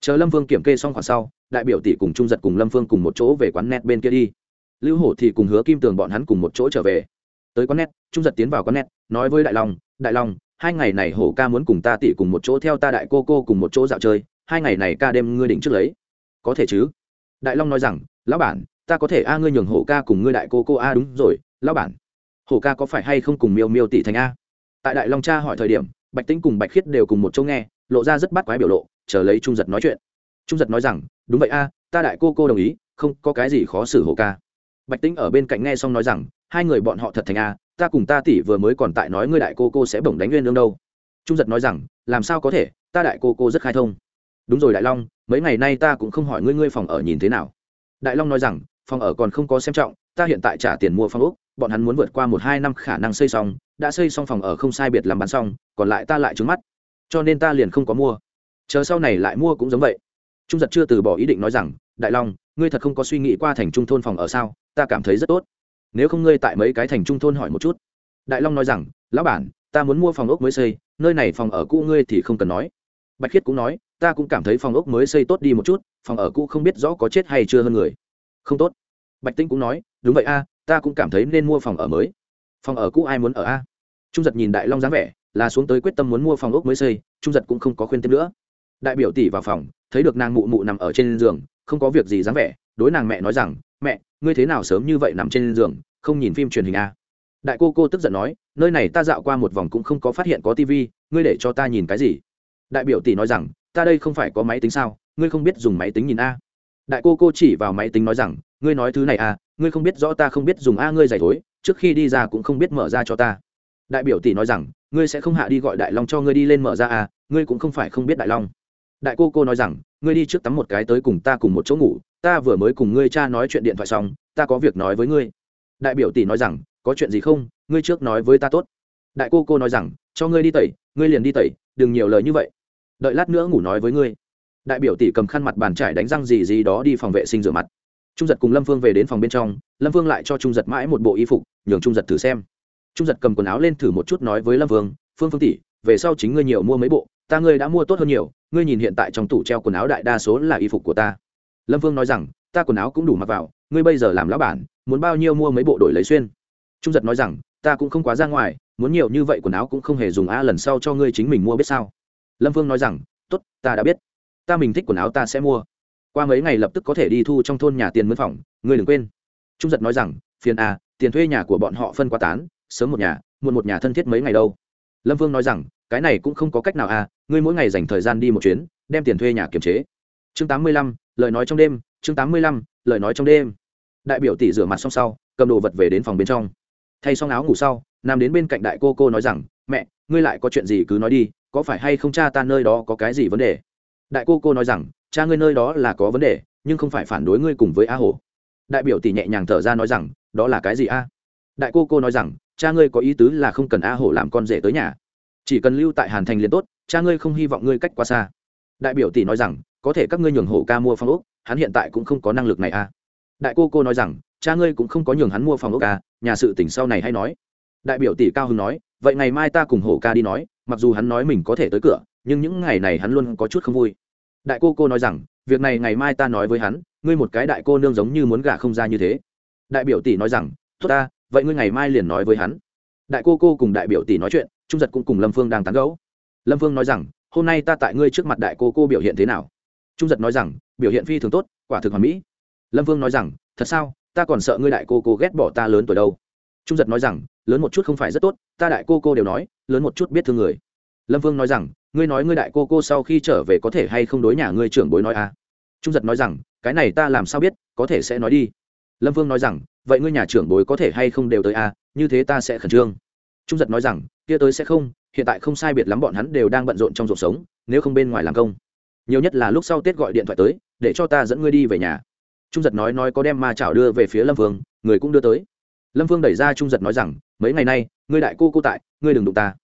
Chờ lâm vương kiểm kê xong khoảng sau, đại biểu tỷ cùng trung giật cùng lâm vương cùng một chỗ về quán net bên kia đi. Lưu hổ thì cùng hứa kim tường bọn hắn cùng một chỗ trở về. Tới quán net, trung giật tiến vào quán net, nói với đại long đại long hai ngày này hổ ca muốn cùng ta tỷ cùng một chỗ theo ta đại cô cô cùng một chỗ dạo chơi, hai ngày này ca đêm ngươi định trước lấy. Có thể chứ? Đại long nói rằng, lão bản, ta có thể a ngươi nhường hổ ca cùng ngươi đại cô cô a, đúng rồi, lão bản. Hổ ca có phải hay không cùng miêu miêu tỷ thành a? Tại đại long cha hỏi thời điểm, bạch tĩnh cùng bạch khiết đều cùng một chỗ nghe, lộ ra rất bắt quái biểu lộ, chờ lấy trung giật nói chuyện. Trung giật nói rằng, đúng vậy a, ta đại cô cô đồng ý, không có cái gì khó xử hổ ca. Bạch tĩnh ở bên cạnh nghe xong nói rằng, hai người bọn họ thật thành a ta cùng ta tỷ vừa mới còn tại nói ngươi đại cô cô sẽ bổng đánh nguyên lương đâu. Trung giật nói rằng, làm sao có thể, ta đại cô cô rất khai thông. Đúng rồi đại long, mấy ngày nay ta cũng không hỏi ngươi ngươi phòng ở nhìn thế nào. Đại long nói rằng, phòng ở còn không có xem trọng, ta hiện tại trả tiền mua phòng úc bọn hắn muốn vượt qua một hai năm khả năng xây xong, đã xây xong phòng ở không sai biệt làm bán xong, còn lại ta lại trứng mắt. Cho nên ta liền không có mua. Chờ sau này lại mua cũng giống vậy. Trung giật chưa từ bỏ ý định nói rằng, đại long, ngươi thật không có suy nghĩ qua thành trung thôn phòng ở sao, ta cảm thấy rất tốt nếu không ngươi tại mấy cái thành trung thôn hỏi một chút. Đại long nói rằng, lão bản, ta muốn mua phòng ốc mới xây, nơi này phòng ở cũ ngươi thì không cần nói. Bạch khiết cũng nói, ta cũng cảm thấy phòng ốc mới xây tốt đi một chút, phòng ở cũ không biết rõ có chết hay chưa hơn người. Không tốt. Bạch tinh cũng nói, đúng vậy a, ta cũng cảm thấy nên mua phòng ở mới. Phòng ở cũ ai muốn ở a? Trung giật nhìn đại long dáng vẻ, là xuống tới quyết tâm muốn mua phòng ốc mới xây, trung giật cũng không có khuyên tiếp nữa. Đại biểu tỷ vào phòng, thấy được nàng mụ mụ nằm ở trên giường, không có việc gì dáng vẻ, đối nàng mẹ nói rằng ngươi thế nào sớm như vậy nằm trên giường, không nhìn phim truyền hình a đại cô cô tức giận nói, nơi này ta dạo qua một vòng cũng không có phát hiện có tivi ngươi để cho ta nhìn cái gì? Đại biểu tỷ nói rằng, ta đây không phải có máy tính sao, ngươi không biết dùng máy tính nhìn a? Đại cô cô chỉ vào máy tính nói rằng, ngươi nói thứ này a ngươi không biết rõ ta không biết dùng a, ngươi giày thối, trước khi đi ra cũng không biết mở ra cho ta. Đại biểu tỷ nói rằng, ngươi sẽ không hạ đi gọi đại long cho ngươi đi lên mở ra a ngươi cũng không phải không biết đại long. Đại cô cô nói rằng, ngươi đi trước tắm một cái tới cùng ta cùng một chỗ ngủ ta vừa mới cùng ngươi cha nói chuyện điện thoại xong, ta có việc nói với ngươi. Đại biểu tỷ nói rằng, có chuyện gì không? Ngươi trước nói với ta tốt. Đại cô cô nói rằng, cho ngươi đi tẩy, ngươi liền đi tẩy, đừng nhiều lời như vậy. Đợi lát nữa ngủ nói với ngươi. Đại biểu tỷ cầm khăn mặt bàn trải đánh răng gì gì đó đi phòng vệ sinh rửa mặt. Trung giật cùng lâm phương về đến phòng bên trong, lâm phương lại cho trung giật mãi một bộ y phục, nhường trung giật thử xem. Trung giật cầm quần áo lên thử một chút nói với lâm phương phương phương tỷ, về sau chính ngươi nhiều mua mấy bộ, ta ngươi đã mua tốt hơn nhiều, ngươi nhìn hiện tại trong tủ treo quần áo đại đa số là y phục của ta lâm Vương nói rằng, ta quần áo cũng đủ mặc vào, ngươi bây giờ làm lão bản, muốn bao nhiêu mua mấy bộ đổi lấy xuyên? Trung giật nói rằng, ta cũng không quá ra ngoài, muốn nhiều như vậy quần áo cũng không hề dùng a, lần sau cho ngươi chính mình mua biết sao? Lâm vương nói rằng t ố t ta đã biết. Ta mình thích quần áo ta sẽ mua. Qua mấy ngày lập tức có thể đi thu trong thôn nhà tiền mướn phòng, ngươi đừng quên. Trung giật nói rằng, phiền à tiền thuê nhà của bọn họ phân quá tán, sớm một nhà, muộn một nhà thân thiết mấy ngày đâu. Lâm vương nói rằng, cái này cũng không có cách nào à ngươi mỗi ngày dành thời gian đi một chuyến, đem tiền thuê nhà kiềm chế chương tám mươi lăm, lời nói trong đêm, chương tám mươi lăm, lời nói trong đêm. Đại biểu tỷ rửa mặt xong sau, cầm đồ vật về đến phòng bên trong. Thay xong áo ngủ sau, nằm đến bên cạnh đại cô cô nói rằng, mẹ, ngươi lại có chuyện gì cứ nói đi, có phải hay không cha ta nơi đó có cái gì vấn đề? Đại cô cô nói rằng, cha ngươi nơi đó là có vấn đề, nhưng không phải phản đối ngươi cùng với a hổ đại biểu tỷ nhẹ nhàng thở ra nói rằng, đó là cái gì a? Đại cô cô nói rằng, cha ngươi có ý tứ là không cần a hổ làm con rể tới nhà. Chỉ cần lưu tại hàn thành liền tốt, cha ngươi không hy vọng ngươi cách quá xa. Đại biểu tỷ nói rằng có thể các ngươi nhường hổ ca mua phòng ốc, hắn hiện tại cũng không có năng lực này a đại cô cô nói rằng, cha ngươi cũng không có nhường hắn mua phòng ốc à nhà sự tỉnh sau này hay nói. Đại biểu tỷ cao hưng nói, vậy ngày mai ta cùng hổ ca đi nói, mặc dù hắn nói mình có thể tới cửa, nhưng những ngày này hắn luôn có chút không vui. Đại cô cô nói rằng, việc này ngày mai ta nói với hắn, ngươi một cái đại cô nương giống như muốn gả không ra như thế. Đại biểu tỷ nói rằng, tốt ta, vậy ngươi ngày mai liền nói với hắn. Đại cô cô cùng đại biểu tỷ nói chuyện, trung giật cũng cùng lâm phương đang tán gẫu. Lâm phương nói rằng, hôm nay ta tại ngươi trước mặt đại cô cô biểu hiện thế nào? Trung giật nói rằng, biểu hiện phi thường tốt, quả thực hoàn mỹ. Lâm Vương nói rằng, thật sao, ta còn sợ ngươi đại cô cô ghét bỏ ta lớn tuổi đâu. Trung giật nói rằng, lớn một chút không phải rất tốt, ta đại cô cô đều nói, lớn một chút biết thương người. Lâm vương nói rằng, ngươi nói ngươi đại cô cô sau khi trở về có thể hay không đối nhà ngươi trưởng bối nói à? Trung giật nói rằng, cái này ta làm sao biết, có thể sẽ nói đi. Lâm vương nói rằng, vậy ngươi nhà trưởng bối có thể hay không đều tới à? Như thế ta sẽ khẩn trương. Trung giật nói rằng, kia tới sẽ không, hiện tại không sai biệt lắm bọn hắn đều đang bận rộn trong cuộc sống, nếu không bên ngoài làm công nhiều nhất là lúc sau tết gọi điện thoại tới, để cho ta dẫn ngươi đi về nhà. Trung giật nói nói có đem ma chảo đưa về phía lâm vương, người cũng đưa tới. Lâm vương đẩy ra trung giật nói rằng, mấy ngày nay, ngươi đại cô cô tại, ngươi đừng đụng ta.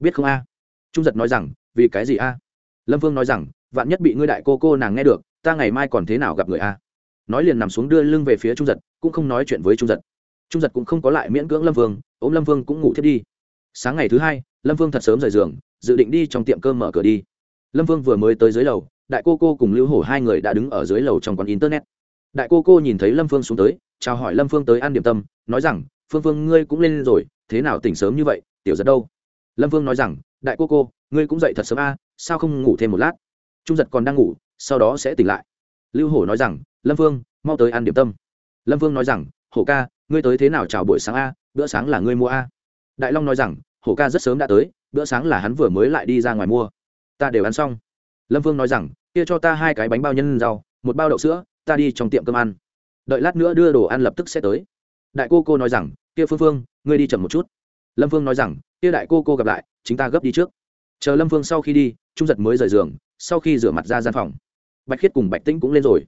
Biết không a? Trung giật nói rằng, vì cái gì a? Lâm vương nói rằng, vạn nhất bị ngươi đại cô cô nàng nghe được, ta ngày mai còn thế nào gặp người a? Nói liền nằm xuống đưa lưng về phía trung giật, cũng không nói chuyện với trung giật. Trung giật cũng không có lại miễn cưỡng lâm vương, ôm lâm vương cũng ngủ thiết đi. Sáng ngày thứ hai, lâm vương thật sớm rời giường, dự định đi trong tiệm cơm mở cửa đi. Lâm vương vừa mới tới dưới lầu đại cô cô cùng lưu hổ hai người đã đứng ở dưới lầu trong quán internet. Đại cô cô nhìn thấy lâm phương xuống tới, chào hỏi lâm phương tới ăn điểm tâm, nói rằng, phương phương, ngươi cũng lên rồi, thế nào tỉnh sớm như vậy, tiểu giật đâu? Lâm phương nói rằng, đại cô cô, ngươi cũng dậy thật sớm a, sao không ngủ thêm một lát? Trung giật còn đang ngủ, sau đó sẽ tỉnh lại. Lưu hổ nói rằng, lâm phương, mau tới ăn điểm tâm. Lâm phương nói rằng, hổ ca, ngươi tới thế nào chào buổi sáng a, bữa sáng là ngươi mua a? Đại long nói rằng, hổ ca rất sớm đã tới, bữa sáng là hắn vừa mới lại đi ra ngoài mua. Ta đều ăn xong lâm Vương nói rằng, kia cho ta hai cái bánh bao nhân rau, một bao đậu sữa, ta đi trong tiệm cơm ăn. Đợi lát nữa đưa đồ ăn lập tức sẽ tới. Đại cô cô nói rằng, kia phương phương, ngươi đi chậm một chút. Lâm Vương nói rằng, kia đại cô cô gặp lại chúng ta gấp đi trước. Chờ lâm Vương sau khi đi, trung giật mới rời giường, sau khi rửa mặt ra gian phòng. Bạch khiết cùng bạch tĩnh cũng lên rồi.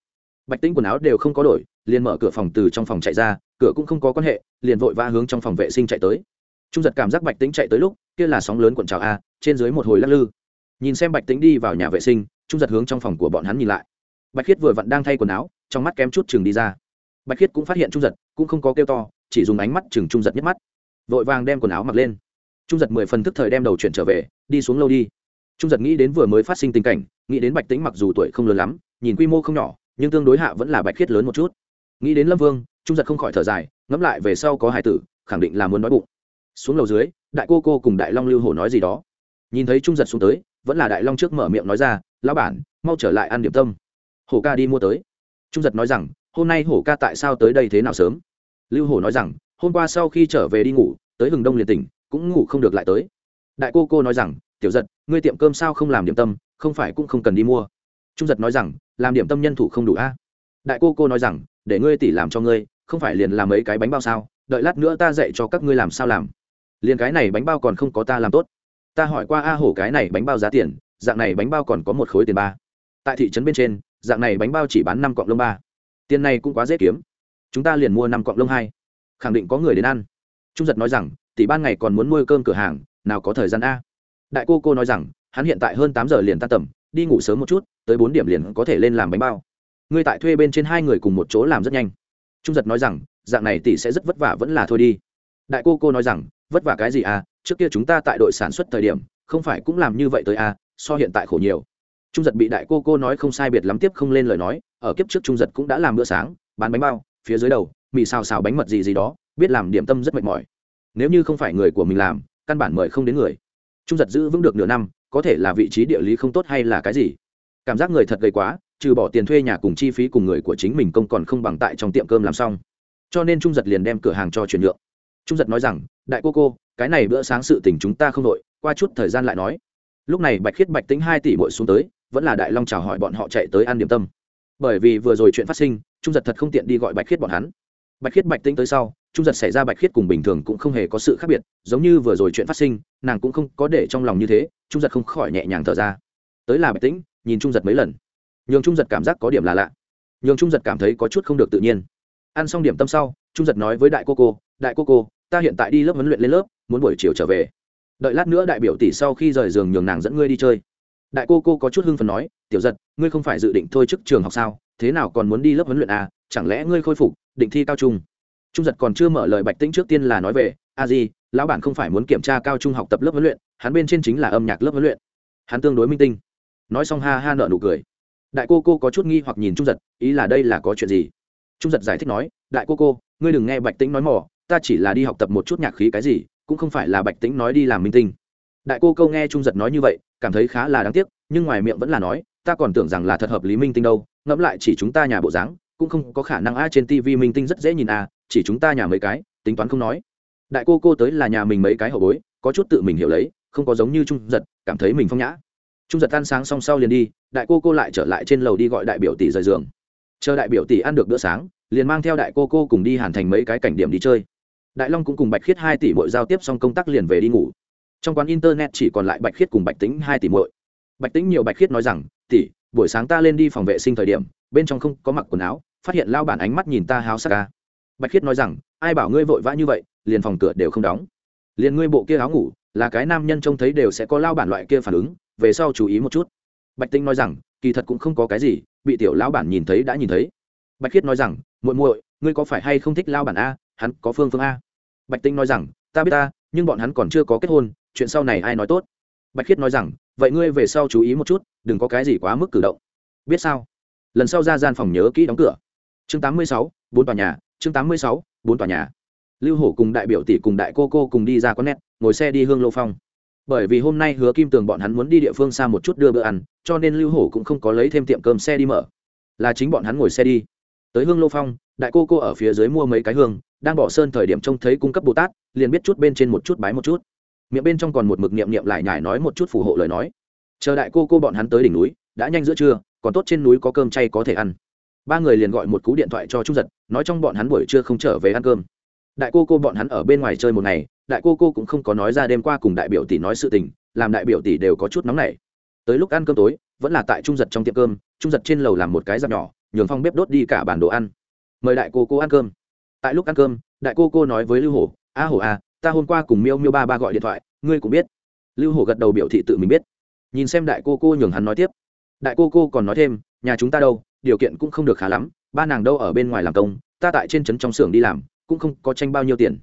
Bạch tĩnh quần áo đều không có đổi, liền mở cửa phòng từ trong phòng chạy ra, cửa cũng không có quan hệ, liền vội vã hướng trong phòng vệ sinh chạy tới. Trung giật cảm giác bạch tĩnh chạy tới lúc, kia là sóng lớn cuộn trào a, trên dưới một hồi lắc lư nhìn xem bạch tĩnh đi vào nhà vệ sinh trung giật hướng trong phòng của bọn hắn nhìn lại bạch khiết vừa vặn đang thay quần áo trong mắt kém chút chừng đi ra bạch khiết cũng phát hiện trung giật cũng không có kêu to chỉ dùng ánh mắt chừng trung giật nhất mắt vội vàng đem quần áo mặc lên trung giật mười phần thức thời đem đầu chuyển trở về đi xuống lâu đi trung giật nghĩ đến vừa mới phát sinh tình cảnh nghĩ đến bạch tính mặc dù tuổi không lớn lắm nhìn quy mô không nhỏ nhưng tương đối hạ vẫn là bạch khiết lớn một chút nghĩ đến lâm vương trung giật không khỏi thở dài ngẫm lại về sau có hải tử khẳng định là muốn nói bụng xuống lầu dưới đại cô cô cùng đại long lưu hổ nói gì đó nhìn thấy trung giật xuống tới vẫn là đại long trước mở miệng nói ra, lão bản, mau trở lại ăn điểm tâm. Hổ ca đi mua tới. Trung giật nói rằng, hôm nay hổ ca tại sao tới đây thế nào sớm? Lưu hổ nói rằng, hôm qua sau khi trở về đi ngủ, tới hừng đông liền tỉnh, cũng ngủ không được lại tới. Đại cô cô nói rằng, tiểu giật, ngươi tiệm cơm sao không làm điểm tâm, không phải cũng không cần đi mua. Trung giật nói rằng, làm điểm tâm nhân thủ không đủ a. Đại cô cô nói rằng, để ngươi tỉ làm cho ngươi, không phải liền làm mấy cái bánh bao sao, đợi lát nữa ta dạy cho các ngươi làm sao làm. Liền cái này bánh bao còn không có ta làm tốt ta hỏi qua a hổ cái này bánh bao giá tiền, dạng này bánh bao còn có một khối tiền ba. Tại thị trấn bên trên, dạng này bánh bao chỉ bán năm cọng lông ba. Tiền này cũng quá dễ kiếm. Chúng ta liền mua năm cọng lông hai. Khẳng định có người đến ăn. Trung giật nói rằng, tỷ ban ngày còn muốn nuôi cơm cửa hàng, nào có thời gian a? Đại cô cô nói rằng, hắn hiện tại hơn tám giờ liền tan tầm, đi ngủ sớm một chút, tới bốn điểm liền có thể lên làm bánh bao. Ngươi tại thuê bên trên hai người cùng một chỗ làm rất nhanh. Trung giật nói rằng, dạng này tỷ sẽ rất vất vả vẫn là thôi đi. Đại cô cô nói rằng, vất vả cái gì à? Trước kia chúng ta tại đội sản xuất thời điểm, không phải cũng làm như vậy tới à so hiện tại khổ nhiều. Trung giật bị đại cô cô nói không sai biệt lắm tiếp không lên lời nói, ở kiếp trước trung giật cũng đã làm bữa sáng, bán bánh bao, phía dưới đầu, mì xào xào bánh mật gì gì đó, biết làm điểm tâm rất mệt mỏi. Nếu như không phải người của mình làm, căn bản mời không đến người. Trung giật giữ vững được nửa năm, có thể là vị trí địa lý không tốt hay là cái gì? Cảm giác người thật gầy quá, trừ bỏ tiền thuê nhà cùng chi phí cùng người của chính mình công còn không bằng tại trong tiệm cơm làm xong. Cho nên trung giật liền đem cửa hàng cho chuyển nhượng. Trung giật nói rằng, đại cô cô cái này bữa sáng sự tình chúng ta không đội, qua chút thời gian lại nói. Lúc này bạch khiết bạch tính hai tỷ bội xuống tới, vẫn là đại long chào hỏi bọn họ chạy tới ăn điểm tâm. Bởi vì vừa rồi chuyện phát sinh, trung giật thật không tiện đi gọi bạch khiết bọn hắn. Bạch khiết bạch tính tới sau, trung giật xảy ra bạch khiết cùng bình thường cũng không hề có sự khác biệt, giống như vừa rồi chuyện phát sinh, nàng cũng không có để trong lòng như thế, trung giật không khỏi nhẹ nhàng thở ra. Tới là bạch tĩnh nhìn trung giật mấy lần. Nhường trung giật cảm giác có điểm là lạ. Nhường trung giật cảm thấy có chút không được tự nhiên. Ăn xong điểm tâm sau, trung giật nói với đại cô cô, đại cô cô, ta hiện tại đi lớp huấn luyện lên lớp muốn buổi chiều trở về. Đợi lát nữa đại biểu tỷ sau khi rời giường nhường nàng dẫn ngươi đi chơi. Đại cô cô có chút hưng phần nói, tiểu giật, ngươi không phải dự định thôi trước trường học sao? Thế nào còn muốn đi lớp huấn luyện à? Chẳng lẽ ngươi khôi phục, định thi cao trung? Trung giật còn chưa mở lời bạch tĩnh trước tiên là nói về, a di, lão bản không phải muốn kiểm tra cao trung học tập lớp huấn luyện, hắn bên trên chính là âm nhạc lớp huấn luyện. Hắn tương đối minh tinh. Nói xong ha ha nợ nụ cười. Đại cô cô có chút nghi hoặc nhìn trung giật, ý là đây là có chuyện gì? Trung giật giải thích nói, đại cô cô, ngươi đừng nghe bạch tĩnh nói mỏ ta chỉ là đi học tập một chút nhạc khí cái gì cũng không phải là bạch tĩnh nói đi làm minh tinh. Đại cô câu nghe trung giật nói như vậy, cảm thấy khá là đáng tiếc, nhưng ngoài miệng vẫn là nói, ta còn tưởng rằng là thật hợp lý minh tinh đâu, ngẫm lại chỉ chúng ta nhà bộ dáng, cũng không có khả năng a trên tv minh tinh rất dễ nhìn a chỉ chúng ta nhà mấy cái, tính toán không nói. Đại cô cô tới là nhà mình mấy cái hậu bối, có chút tự mình hiểu lấy, không có giống như trung giật, cảm thấy mình phong nhã. Trung giật ăn sáng xong sau liền đi, đại cô cô lại trở lại trên lầu đi gọi đại biểu tỷ rời giường. Chờ đại biểu tỷ ăn được bữa sáng, liền mang theo đại cô cô cùng đi hàn thành mấy cái cảnh điểm đi chơi đại long cũng cùng bạch khiết hai tỷ mội giao tiếp xong công tác liền về đi ngủ. Trong quán internet chỉ còn lại bạch khiết cùng bạch tính hai tỷ mội bạch tính nhiều bạch khiết nói rằng, tỷ, buổi sáng ta lên đi phòng vệ sinh thời điểm, bên trong không có mặc quần áo, phát hiện lao bản ánh mắt nhìn ta háo sắc ca. Bạch khiết nói rằng, ai bảo ngươi vội vã như vậy, liền phòng cửa đều không đóng. Liền ngươi bộ kia áo ngủ, là cái nam nhân trông thấy đều sẽ có lao bản loại kia phản ứng, về sau chú ý một chút. Bạch tinh nói rằng, kỳ thật cũng không có cái gì, bị tiểu lao bản nhìn thấy đã nhìn thấy. Bạch khiết nói rằng, muội muội, ngươi có phải hay không thích lao bản a? Hắn có phương phương a bạch tinh nói rằng, ta biết ta, nhưng bọn hắn còn chưa có kết hôn, chuyện sau này ai nói tốt? Bạch khiết nói rằng, vậy ngươi về sau chú ý một chút, đừng có cái gì quá mức cử động. Biết sao? Lần sau ra gian phòng nhớ kỹ đóng cửa. Chương tám mươi sáu, bốn tòa nhà, chương tám mươi sáu, bốn tòa nhà. Lưu hổ cùng đại biểu tỷ cùng đại cô cô cùng đi ra con nét ngồi xe đi hương lô phong. Bởi vì hôm nay hứa kim tường bọn hắn muốn đi địa phương xa một chút đưa bữa ăn, cho nên lưu hổ cũng không có lấy thêm tiệm cơm xe đi mở. Là chính bọn hắn ngồi xe đi. Tới hương lô phong, đại cô cô ở phía dưới mua mấy cái hương đang bỏ sơn thời điểm trông thấy cung cấp bồ tát, liền biết chút bên trên một chút bái một chút. Miệng bên trong còn một mực niệm niệm lại nhải nói một chút phù hộ lời nói. Chờ đại cô cô bọn hắn tới đỉnh núi, đã nhanh giữa trưa, còn tốt trên núi có cơm chay có thể ăn. Ba người liền gọi một cú điện thoại cho trung giật, nói trong bọn hắn buổi trưa không trở về ăn cơm. Đại cô cô bọn hắn ở bên ngoài chơi một ngày, đại cô cô cũng không có nói ra đêm qua cùng đại biểu tỷ nói sự tình, làm đại biểu tỷ đều có chút nóng nảy. Tới lúc ăn cơm tối, vẫn là tại trung giật trong tiệm cơm, trung giật trên lầu làm một cái giặc nhỏ, nhường phong bếp đốt đi cả bản đồ ăn. Mời đại cô cô ăn cơm tại lúc ăn cơm, đại cô cô nói với lưu hổ, a hổ a ta hôm qua cùng miêu miêu ba ba gọi điện thoại, ngươi cũng biết. Lưu hổ gật đầu biểu thị tự mình biết. Nhìn xem đại cô cô nhường hắn nói tiếp. Đại cô cô còn nói thêm, nhà chúng ta đâu, điều kiện cũng không được khá lắm, ba nàng đâu ở bên ngoài làm công, ta tại trên trấn trong xưởng đi làm, cũng không có tranh bao nhiêu tiền.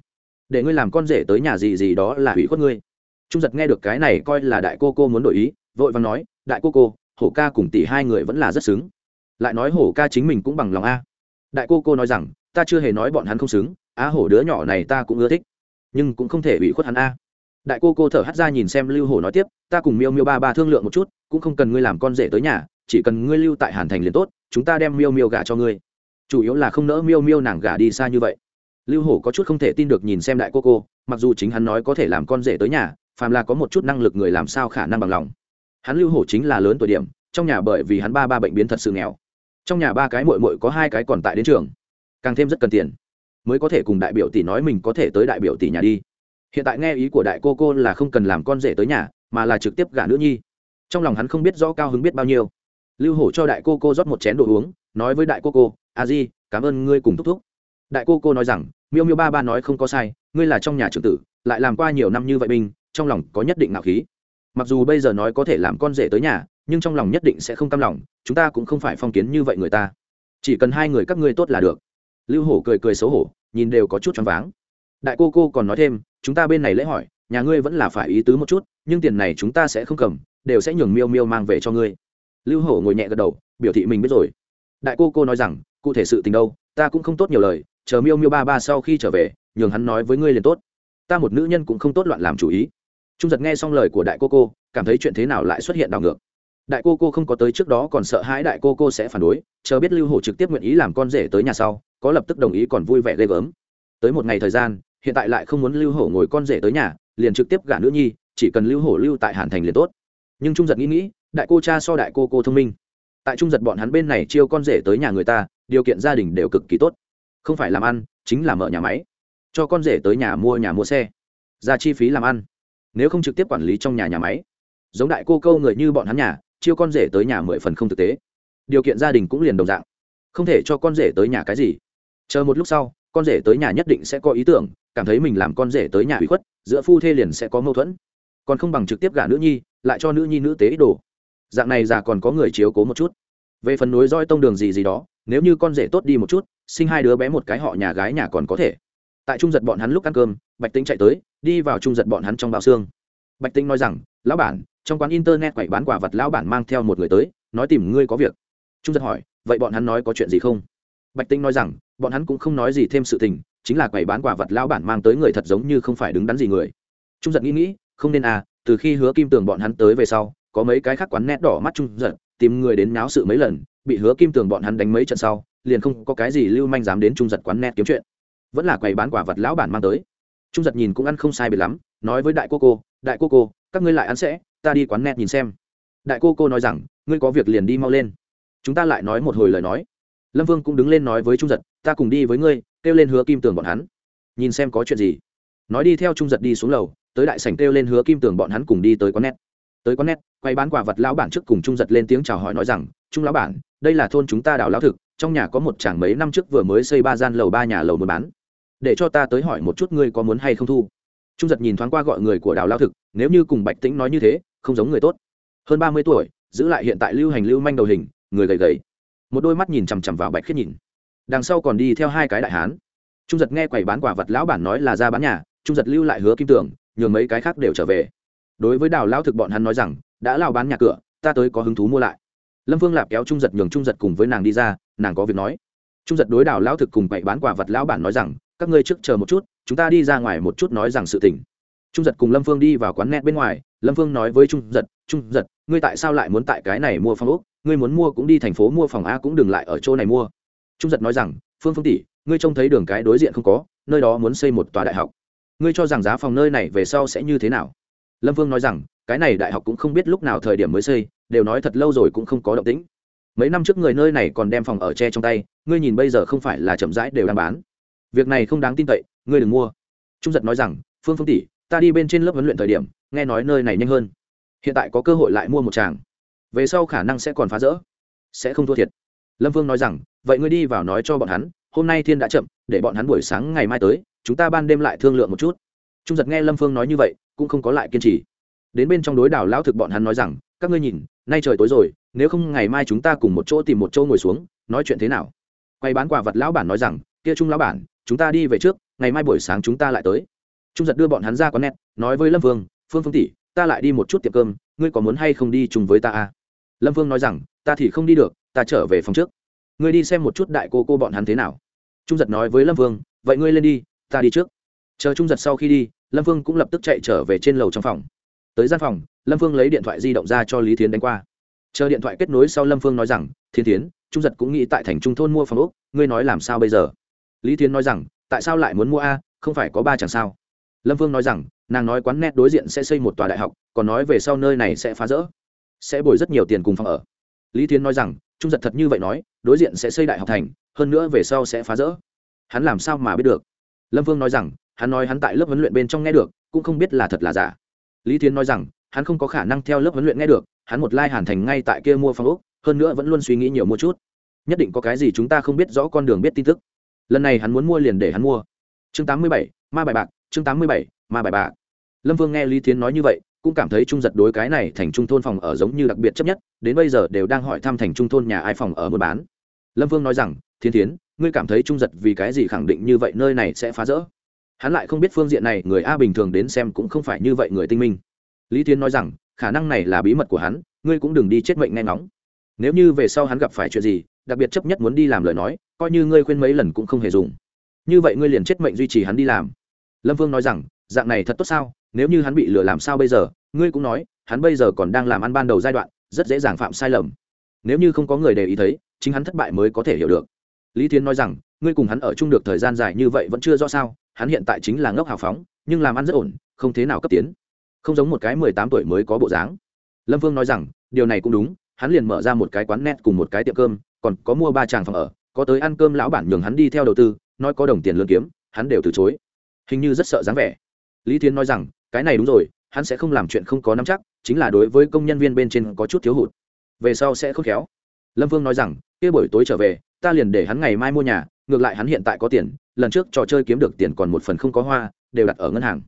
Để ngươi làm con rể tới nhà gì gì đó là hủy khuất ngươi. Trung giật nghe được cái này coi là đại cô cô muốn đổi ý, vội vàng nói, đại cô cô, hổ ca cùng tỷ hai người vẫn là rất xứng. Lại nói hổ ca chính mình cũng bằng lòng a. Đại cô cô nói rằng ta chưa hề nói bọn hắn không xứng, á hổ đứa nhỏ này ta cũng ưa thích. Nhưng cũng không thể ủy khuất hắn a. Đại cô cô thở hắt ra nhìn xem lưu hổ nói tiếp, ta cùng miêu miêu ba ba thương lượng một chút, cũng không cần ngươi làm con rể tới nhà, chỉ cần ngươi lưu tại hàn thành liền tốt, chúng ta đem miêu miêu gả cho ngươi. Chủ yếu là không nỡ miêu miêu nàng gả đi xa như vậy. Lưu hổ có chút không thể tin được nhìn xem đại cô cô, mặc dù chính hắn nói có thể làm con rể tới nhà, phàm là có một chút năng lực người làm sao khả năng bằng lòng. Hắn lưu hổ chính là lớn tuổi điểm, trong nhà bởi vì hắn ba ba bệnh biến thật sự nghèo. Trong nhà ba cái mội mội có hai cái còn tại đến trường càng thêm rất cần tiền. Mới có thể cùng đại biểu tỷ nói mình có thể tới đại biểu tỷ nhà đi. Hiện tại nghe ý của đại cô cô là không cần làm con rể tới nhà, mà là trực tiếp gả nữ nhi. Trong lòng hắn không biết rõ cao hứng biết bao nhiêu. Lưu hổ cho đại cô cô rót một chén đồ uống, nói với đại cô cô, a di, cảm ơn ngươi cùng thúc thúc. Đại cô cô nói rằng, miêu miêu ba ba nói không có sai, ngươi là trong nhà trưởng tử, lại làm qua nhiều năm như vậy mình trong lòng có nhất định ngạo khí. Mặc dù bây giờ nói có thể làm con rể tới nhà, nhưng trong lòng nhất định sẽ không cam lòng, chúng ta cũng không phải phong kiến như vậy người ta. Chỉ cần hai người các ngươi tốt là được lưu hổ cười cười xấu hổ, nhìn đều có chút choáng váng. Đại cô cô còn nói thêm, chúng ta bên này lễ hỏi, nhà ngươi vẫn là phải ý tứ một chút, nhưng tiền này chúng ta sẽ không cầm, đều sẽ nhường miêu miêu mang về cho ngươi. Lưu hổ ngồi nhẹ gật đầu, biểu thị mình biết rồi. Đại cô cô nói rằng, cụ thể sự tình đâu, ta cũng không tốt nhiều lời, chờ miêu miêu ba ba sau khi trở về, nhường hắn nói với ngươi liền tốt. Ta một nữ nhân cũng không tốt loạn làm chủ ý. Trung giật nghe xong lời của đại cô cô, cảm thấy chuyện thế nào lại xuất hiện đảo ngược đại cô cô không có tới trước đó còn sợ hãi đại cô cô sẽ phản đối, chờ biết lưu hổ trực tiếp nguyện ý làm con rể tới nhà sau, có lập tức đồng ý còn vui vẻ ghê gớm. Tới một ngày thời gian, hiện tại lại không muốn lưu hổ ngồi con rể tới nhà, liền trực tiếp gả nữ nhi, chỉ cần lưu hổ lưu tại hàn thành liền tốt. Nhưng trung giật nghĩ nghĩ, đại cô cha so đại cô cô thông minh. Tại trung giật bọn hắn bên này chiêu con rể tới nhà người ta, điều kiện gia đình đều cực kỳ tốt. Không phải làm ăn, chính là mở nhà máy. Cho con rể tới nhà mua nhà mua xe. Ra chi phí làm ăn. Nếu không trực tiếp quản lý trong nhà nhà máy. Giống đại cô câu người như bọn hắn nhà chiêu con rể tới nhà mười phần không thực tế. Điều kiện gia đình cũng liền đồng dạng. Không thể cho con rể tới nhà cái gì. Chờ một lúc sau, con rể tới nhà nhất định sẽ có ý tưởng, cảm thấy mình làm con rể tới nhà ủy khuất, giữa phu thê liền sẽ có mâu thuẫn. Còn không bằng trực tiếp gả nữ nhi, lại cho nữ nhi nữ tế ít đồ. Dạng này già còn có người chiếu cố một chút. Về phần nối roi tông đường gì gì đó, nếu như con rể tốt đi một chút, sinh hai đứa bé một cái họ nhà gái nhà còn có thể. Tại trung giật bọn hắn lúc ăn cơm, bạch tính chạy tới, đi vào trung giật bọn hắn trong bao xương. Bạch tính nói rằng, lão bản trong quán internet quậy bán quả vật lão bản mang theo một người tới, nói tìm ngươi có việc. Trung giật hỏi, vậy bọn hắn nói có chuyện gì không? Bạch Tinh nói rằng, bọn hắn cũng không nói gì thêm sự tình, chính là quầy bán quả vật lão bản mang tới người thật giống như không phải đứng đắn gì người. Trung giật nghĩ nghĩ, không nên à từ khi hứa kim tường bọn hắn tới về sau, có mấy cái khác quán nét đỏ mắt trung giật, tìm người đến náo sự mấy lần, bị hứa kim tường bọn hắn đánh mấy trận sau, liền không có cái gì lưu manh dám đến trung giật quán nét kiếm chuyện. Vẫn là quầy bán quả vật lão bản mang tới. Trung giật nhìn cũng ăn không sai biệt lắm, nói với đại cô cô, đại cô cô, các ngươi lại ăn sẽ ta đi quán net nhìn xem. Đại cô cô nói rằng ngươi có việc liền đi mau lên. Chúng ta lại nói một hồi lời nói. Lâm vương cũng đứng lên nói với trung giật ta cùng đi với ngươi kêu lên hứa kim tường bọn hắn. Nhìn xem có chuyện gì. Nói đi theo trung giật đi xuống lầu tới đại sảnh kêu lên hứa kim tường bọn hắn cùng đi tới quán net, tới quán net quay bán quả vật lão bản trước cùng trung giật lên tiếng chào hỏi nói rằng trung lão bản đây là thôn chúng ta đào lão thực trong nhà có một chàng mấy năm trước vừa mới xây ba gian lầu ba nhà lầu muốn bán. Để cho ta tới hỏi một chút ngươi có muốn hay không thu. Trung giật nhìn thoáng qua gọi người của đào lao thực nếu như cùng bạch tĩnh nói như thế không giống người tốt. Hơn ba mươi tuổi, giữ lại hiện tại lưu hành lưu manh đầu hình, người gầy gầy. Một đôi mắt nhìn chằm chằm vào bạch khiết nhìn. Đằng sau còn đi theo hai cái đại hán. Trung giật nghe quầy bán quả vật lão bản nói là ra bán nhà, trung giật lưu lại hứa kim tưởng, nhường mấy cái khác đều trở về. Đối với đào lao thực bọn hắn nói rằng, đã lao bán nhà cửa, ta tới có hứng thú mua lại. Lâm phương lạp kéo trung giật nhường trung giật cùng với nàng đi ra, nàng có việc nói. Trung giật đối đào lao thực cùng quầy bán quả vật lão bản nói rằng, các ngươi trước chờ một chút, chúng ta đi ra ngoài một chút nói rằng sự tình. Trung giật cùng lâm phương đi vào quán net bên ngoài lâm phương nói với trung giật trung giật, ngươi tại sao lại muốn tại cái này mua phòng úc ngươi muốn mua cũng đi thành phố mua phòng a cũng đừng lại ở chỗ này mua. Trung giật nói rằng, phương phương tỷ, ngươi trông thấy đường cái đối diện không có, nơi đó muốn xây một tòa đại học. Ngươi cho rằng giá phòng nơi này về sau sẽ như thế nào? Lâm vương nói rằng, cái này đại học cũng không biết lúc nào thời điểm mới xây, đều nói thật lâu rồi cũng không có động tĩnh. Mấy năm trước người nơi này còn đem phòng ở tre trong tay, ngươi nhìn bây giờ không phải là chậm rãi đều đang bán. Việc này không đáng tin cậy, ngươi đừng mua. Trung giật nói rằng, phương phương tỷ, ta đi bên trên lớp huấn luyện thời điểm nghe nói nơi này nhanh hơn. Hiện tại có cơ hội lại mua một tràng. Về sau khả năng sẽ còn phá rỡ, sẽ không thua thiệt. Lâm vương nói rằng, vậy ngươi đi vào nói cho bọn hắn, hôm nay thiên đã chậm, để bọn hắn buổi sáng ngày mai tới, chúng ta ban đêm lại thương lượng một chút. Trung giật nghe lâm phương nói như vậy, cũng không có lại kiên trì. Đến bên trong đối đảo lão thực bọn hắn nói rằng, các ngươi nhìn, nay trời tối rồi, nếu không ngày mai chúng ta cùng một chỗ tìm một chỗ ngồi xuống, nói chuyện thế nào? Quay bán quả vật lão bản nói rằng, kia trung lão bản, chúng ta đi về trước, ngày mai buổi sáng chúng ta lại tới. Trung giật đưa bọn hắn ra quán nét nói với lâm vương phương phương tỷ, ta lại đi một chút tiệm cơm, ngươi có muốn hay không đi chung với ta à? lâm vương nói rằng, ta thì không đi được, ta trở về phòng trước. Ngươi đi xem một chút đại cô cô bọn hắn thế nào. Trung giật nói với lâm vương vậy ngươi lên đi, ta đi trước. Chờ trung giật sau khi đi, lâm vương cũng lập tức chạy trở về trên lầu trong phòng. Tới gian phòng, lâm vương lấy điện thoại di động ra cho lý thiến đánh qua. Chờ điện thoại kết nối sau lâm vương nói rằng thiên tiến trung giật cũng nghĩ tại thành trung thôn mua phòng úc ngươi nói làm sao bây giờ? Lý thiến nói rằng, tại sao lại muốn mua a, không phải có ba chẳng sao? Lâm vương nói rằng nàng nói quán net đối diện sẽ xây một tòa đại học, còn nói về sau nơi này sẽ phá rỡ, sẽ bồi rất nhiều tiền cùng phòng ở. Lý thiến nói rằng, trung giật thật như vậy nói, đối diện sẽ xây đại học thành, hơn nữa về sau sẽ phá rỡ. Hắn làm sao mà biết được? Lâm vương nói rằng, hắn nói hắn tại lớp huấn luyện bên trong nghe được, cũng không biết là thật là giả. Lý thiến nói rằng, hắn không có khả năng theo lớp huấn luyện nghe được, hắn một lai hàn thành ngay tại kia mua phòng úc hơn nữa vẫn luôn suy nghĩ nhiều mua chút. Nhất định có cái gì chúng ta không biết rõ con đường biết tin tức. Lần này hắn muốn mua liền để hắn mua. Chương tám mươi bảy, ma bài bạc, chương tám mươi bảy ma bài bạc lâm vương nghe lý thiến nói như vậy, cũng cảm thấy trung giật đối cái này thành trung thôn phòng ở giống như đặc biệt chấp nhất, đến bây giờ đều đang hỏi thăm thành trung thôn nhà ai phòng ở mua bán. Lâm vương nói rằng thiên thiến, ngươi cảm thấy trung giật vì cái gì khẳng định như vậy nơi này sẽ phá rỡ? Hắn lại không biết phương diện này người a bình thường đến xem cũng không phải như vậy người tinh minh. Lý thiên nói rằng, khả năng này là bí mật của hắn, ngươi cũng đừng đi chết mệnh nghe ngóng. Nếu như về sau hắn gặp phải chuyện gì, đặc biệt chấp nhất muốn đi làm lời nói, coi như ngươi khuyên mấy lần cũng không hề dùng. Như vậy ngươi liền chết mệnh duy trì hắn đi làm. Lâm vương nói rằng dạng này thật tốt sao? Nếu như hắn bị lừa làm sao bây giờ? Ngươi cũng nói, hắn bây giờ còn đang làm ăn ban đầu giai đoạn, rất dễ dàng phạm sai lầm. Nếu như không có người để ý thấy, chính hắn thất bại mới có thể hiểu được. Lý thiến nói rằng, ngươi cùng hắn ở chung được thời gian dài như vậy vẫn chưa rõ sao? Hắn hiện tại chính là ngốc hào phóng, nhưng làm ăn rất ổn, không thế nào cấp tiến. Không giống một cái mười tám tuổi mới có bộ dáng. Lâm vương nói rằng, điều này cũng đúng, hắn liền mở ra một cái quán net cùng một cái tiệm cơm, còn có mua ba tràng phòng ở, có tới ăn cơm lão bản nhường hắn đi theo đầu tư, nói có đồng tiền lương kiếm, hắn đều từ chối. Hình như rất sợ dáng vẻ lý thiến nói rằng, cái này đúng rồi, hắn sẽ không làm chuyện không có nắm chắc, chính là đối với công nhân viên bên trên có chút thiếu hụt. Về sau sẽ khôn khéo. Lâm vương nói rằng, kia buổi tối trở về, ta liền để hắn ngày mai mua nhà, ngược lại hắn hiện tại có tiền, lần trước trò chơi kiếm được tiền còn một phần không có hoa, đều đặt ở ngân hàng.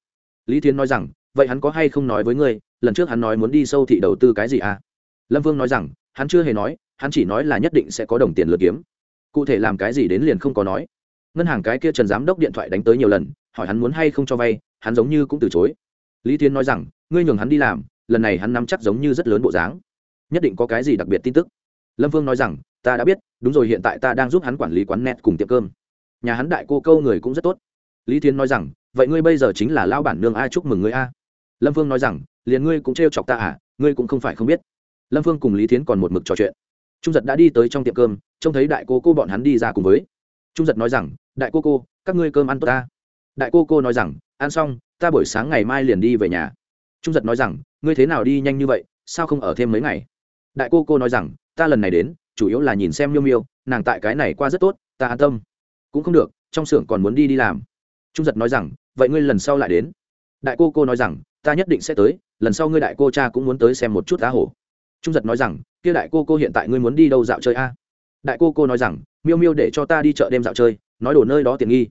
Lý thiến nói rằng, vậy hắn có hay không nói với ngươi, lần trước hắn nói muốn đi sâu thị đầu tư cái gì à? Lâm vương nói rằng, hắn chưa hề nói, hắn chỉ nói là nhất định sẽ có đồng tiền lượt kiếm. Cụ thể làm cái gì đến liền không có nói. Ngân hàng cái kia trần giám đốc điện thoại đánh tới nhiều lần, hỏi hắn muốn hay không cho vay hắn giống như cũng từ chối. Lý tiến nói rằng, ngươi nhường hắn đi làm, lần này hắn nắm chắc giống như rất lớn bộ dáng. Nhất định có cái gì đặc biệt tin tức. Lâm vương nói rằng, ta đã biết, đúng rồi, hiện tại ta đang giúp hắn quản lý quán net cùng tiệm cơm. Nhà hắn đại cô câu người cũng rất tốt. Lý tiến nói rằng, vậy ngươi bây giờ chính là lao bản nương ai chúc mừng ngươi a. Lâm vương nói rằng, liền ngươi cũng trêu chọc ta à ngươi cũng không phải không biết. Lâm vương cùng lý tiến còn một mực trò chuyện. Trung giật đã đi tới trong tiệm cơm, trông thấy đại cô cô bọn hắn đi ra cùng với. Trung giật nói rằng, đại cô cô, các ngươi cơm ăn tốt ta. Đại cô cô nói rằng ăn xong, ta buổi sáng ngày mai liền đi về nhà. Trung giật nói rằng, ngươi thế nào đi nhanh như vậy, sao không ở thêm mấy ngày? Đại cô cô nói rằng, ta lần này đến, chủ yếu là nhìn xem miêu miêu, nàng tại cái này qua rất tốt, ta an tâm. Cũng không được, trong xưởng còn muốn đi đi làm. Trung giật nói rằng, vậy ngươi lần sau lại đến. Đại cô cô nói rằng, ta nhất định sẽ tới, lần sau ngươi đại cô cha cũng muốn tới xem một chút á hổ. Trung giật nói rằng, kia đại cô cô hiện tại ngươi muốn đi đâu dạo chơi a? Đại cô cô nói rằng, miêu miêu để cho ta đi chợ đêm dạo chơi, nói đồ nơi đó tiện nghi.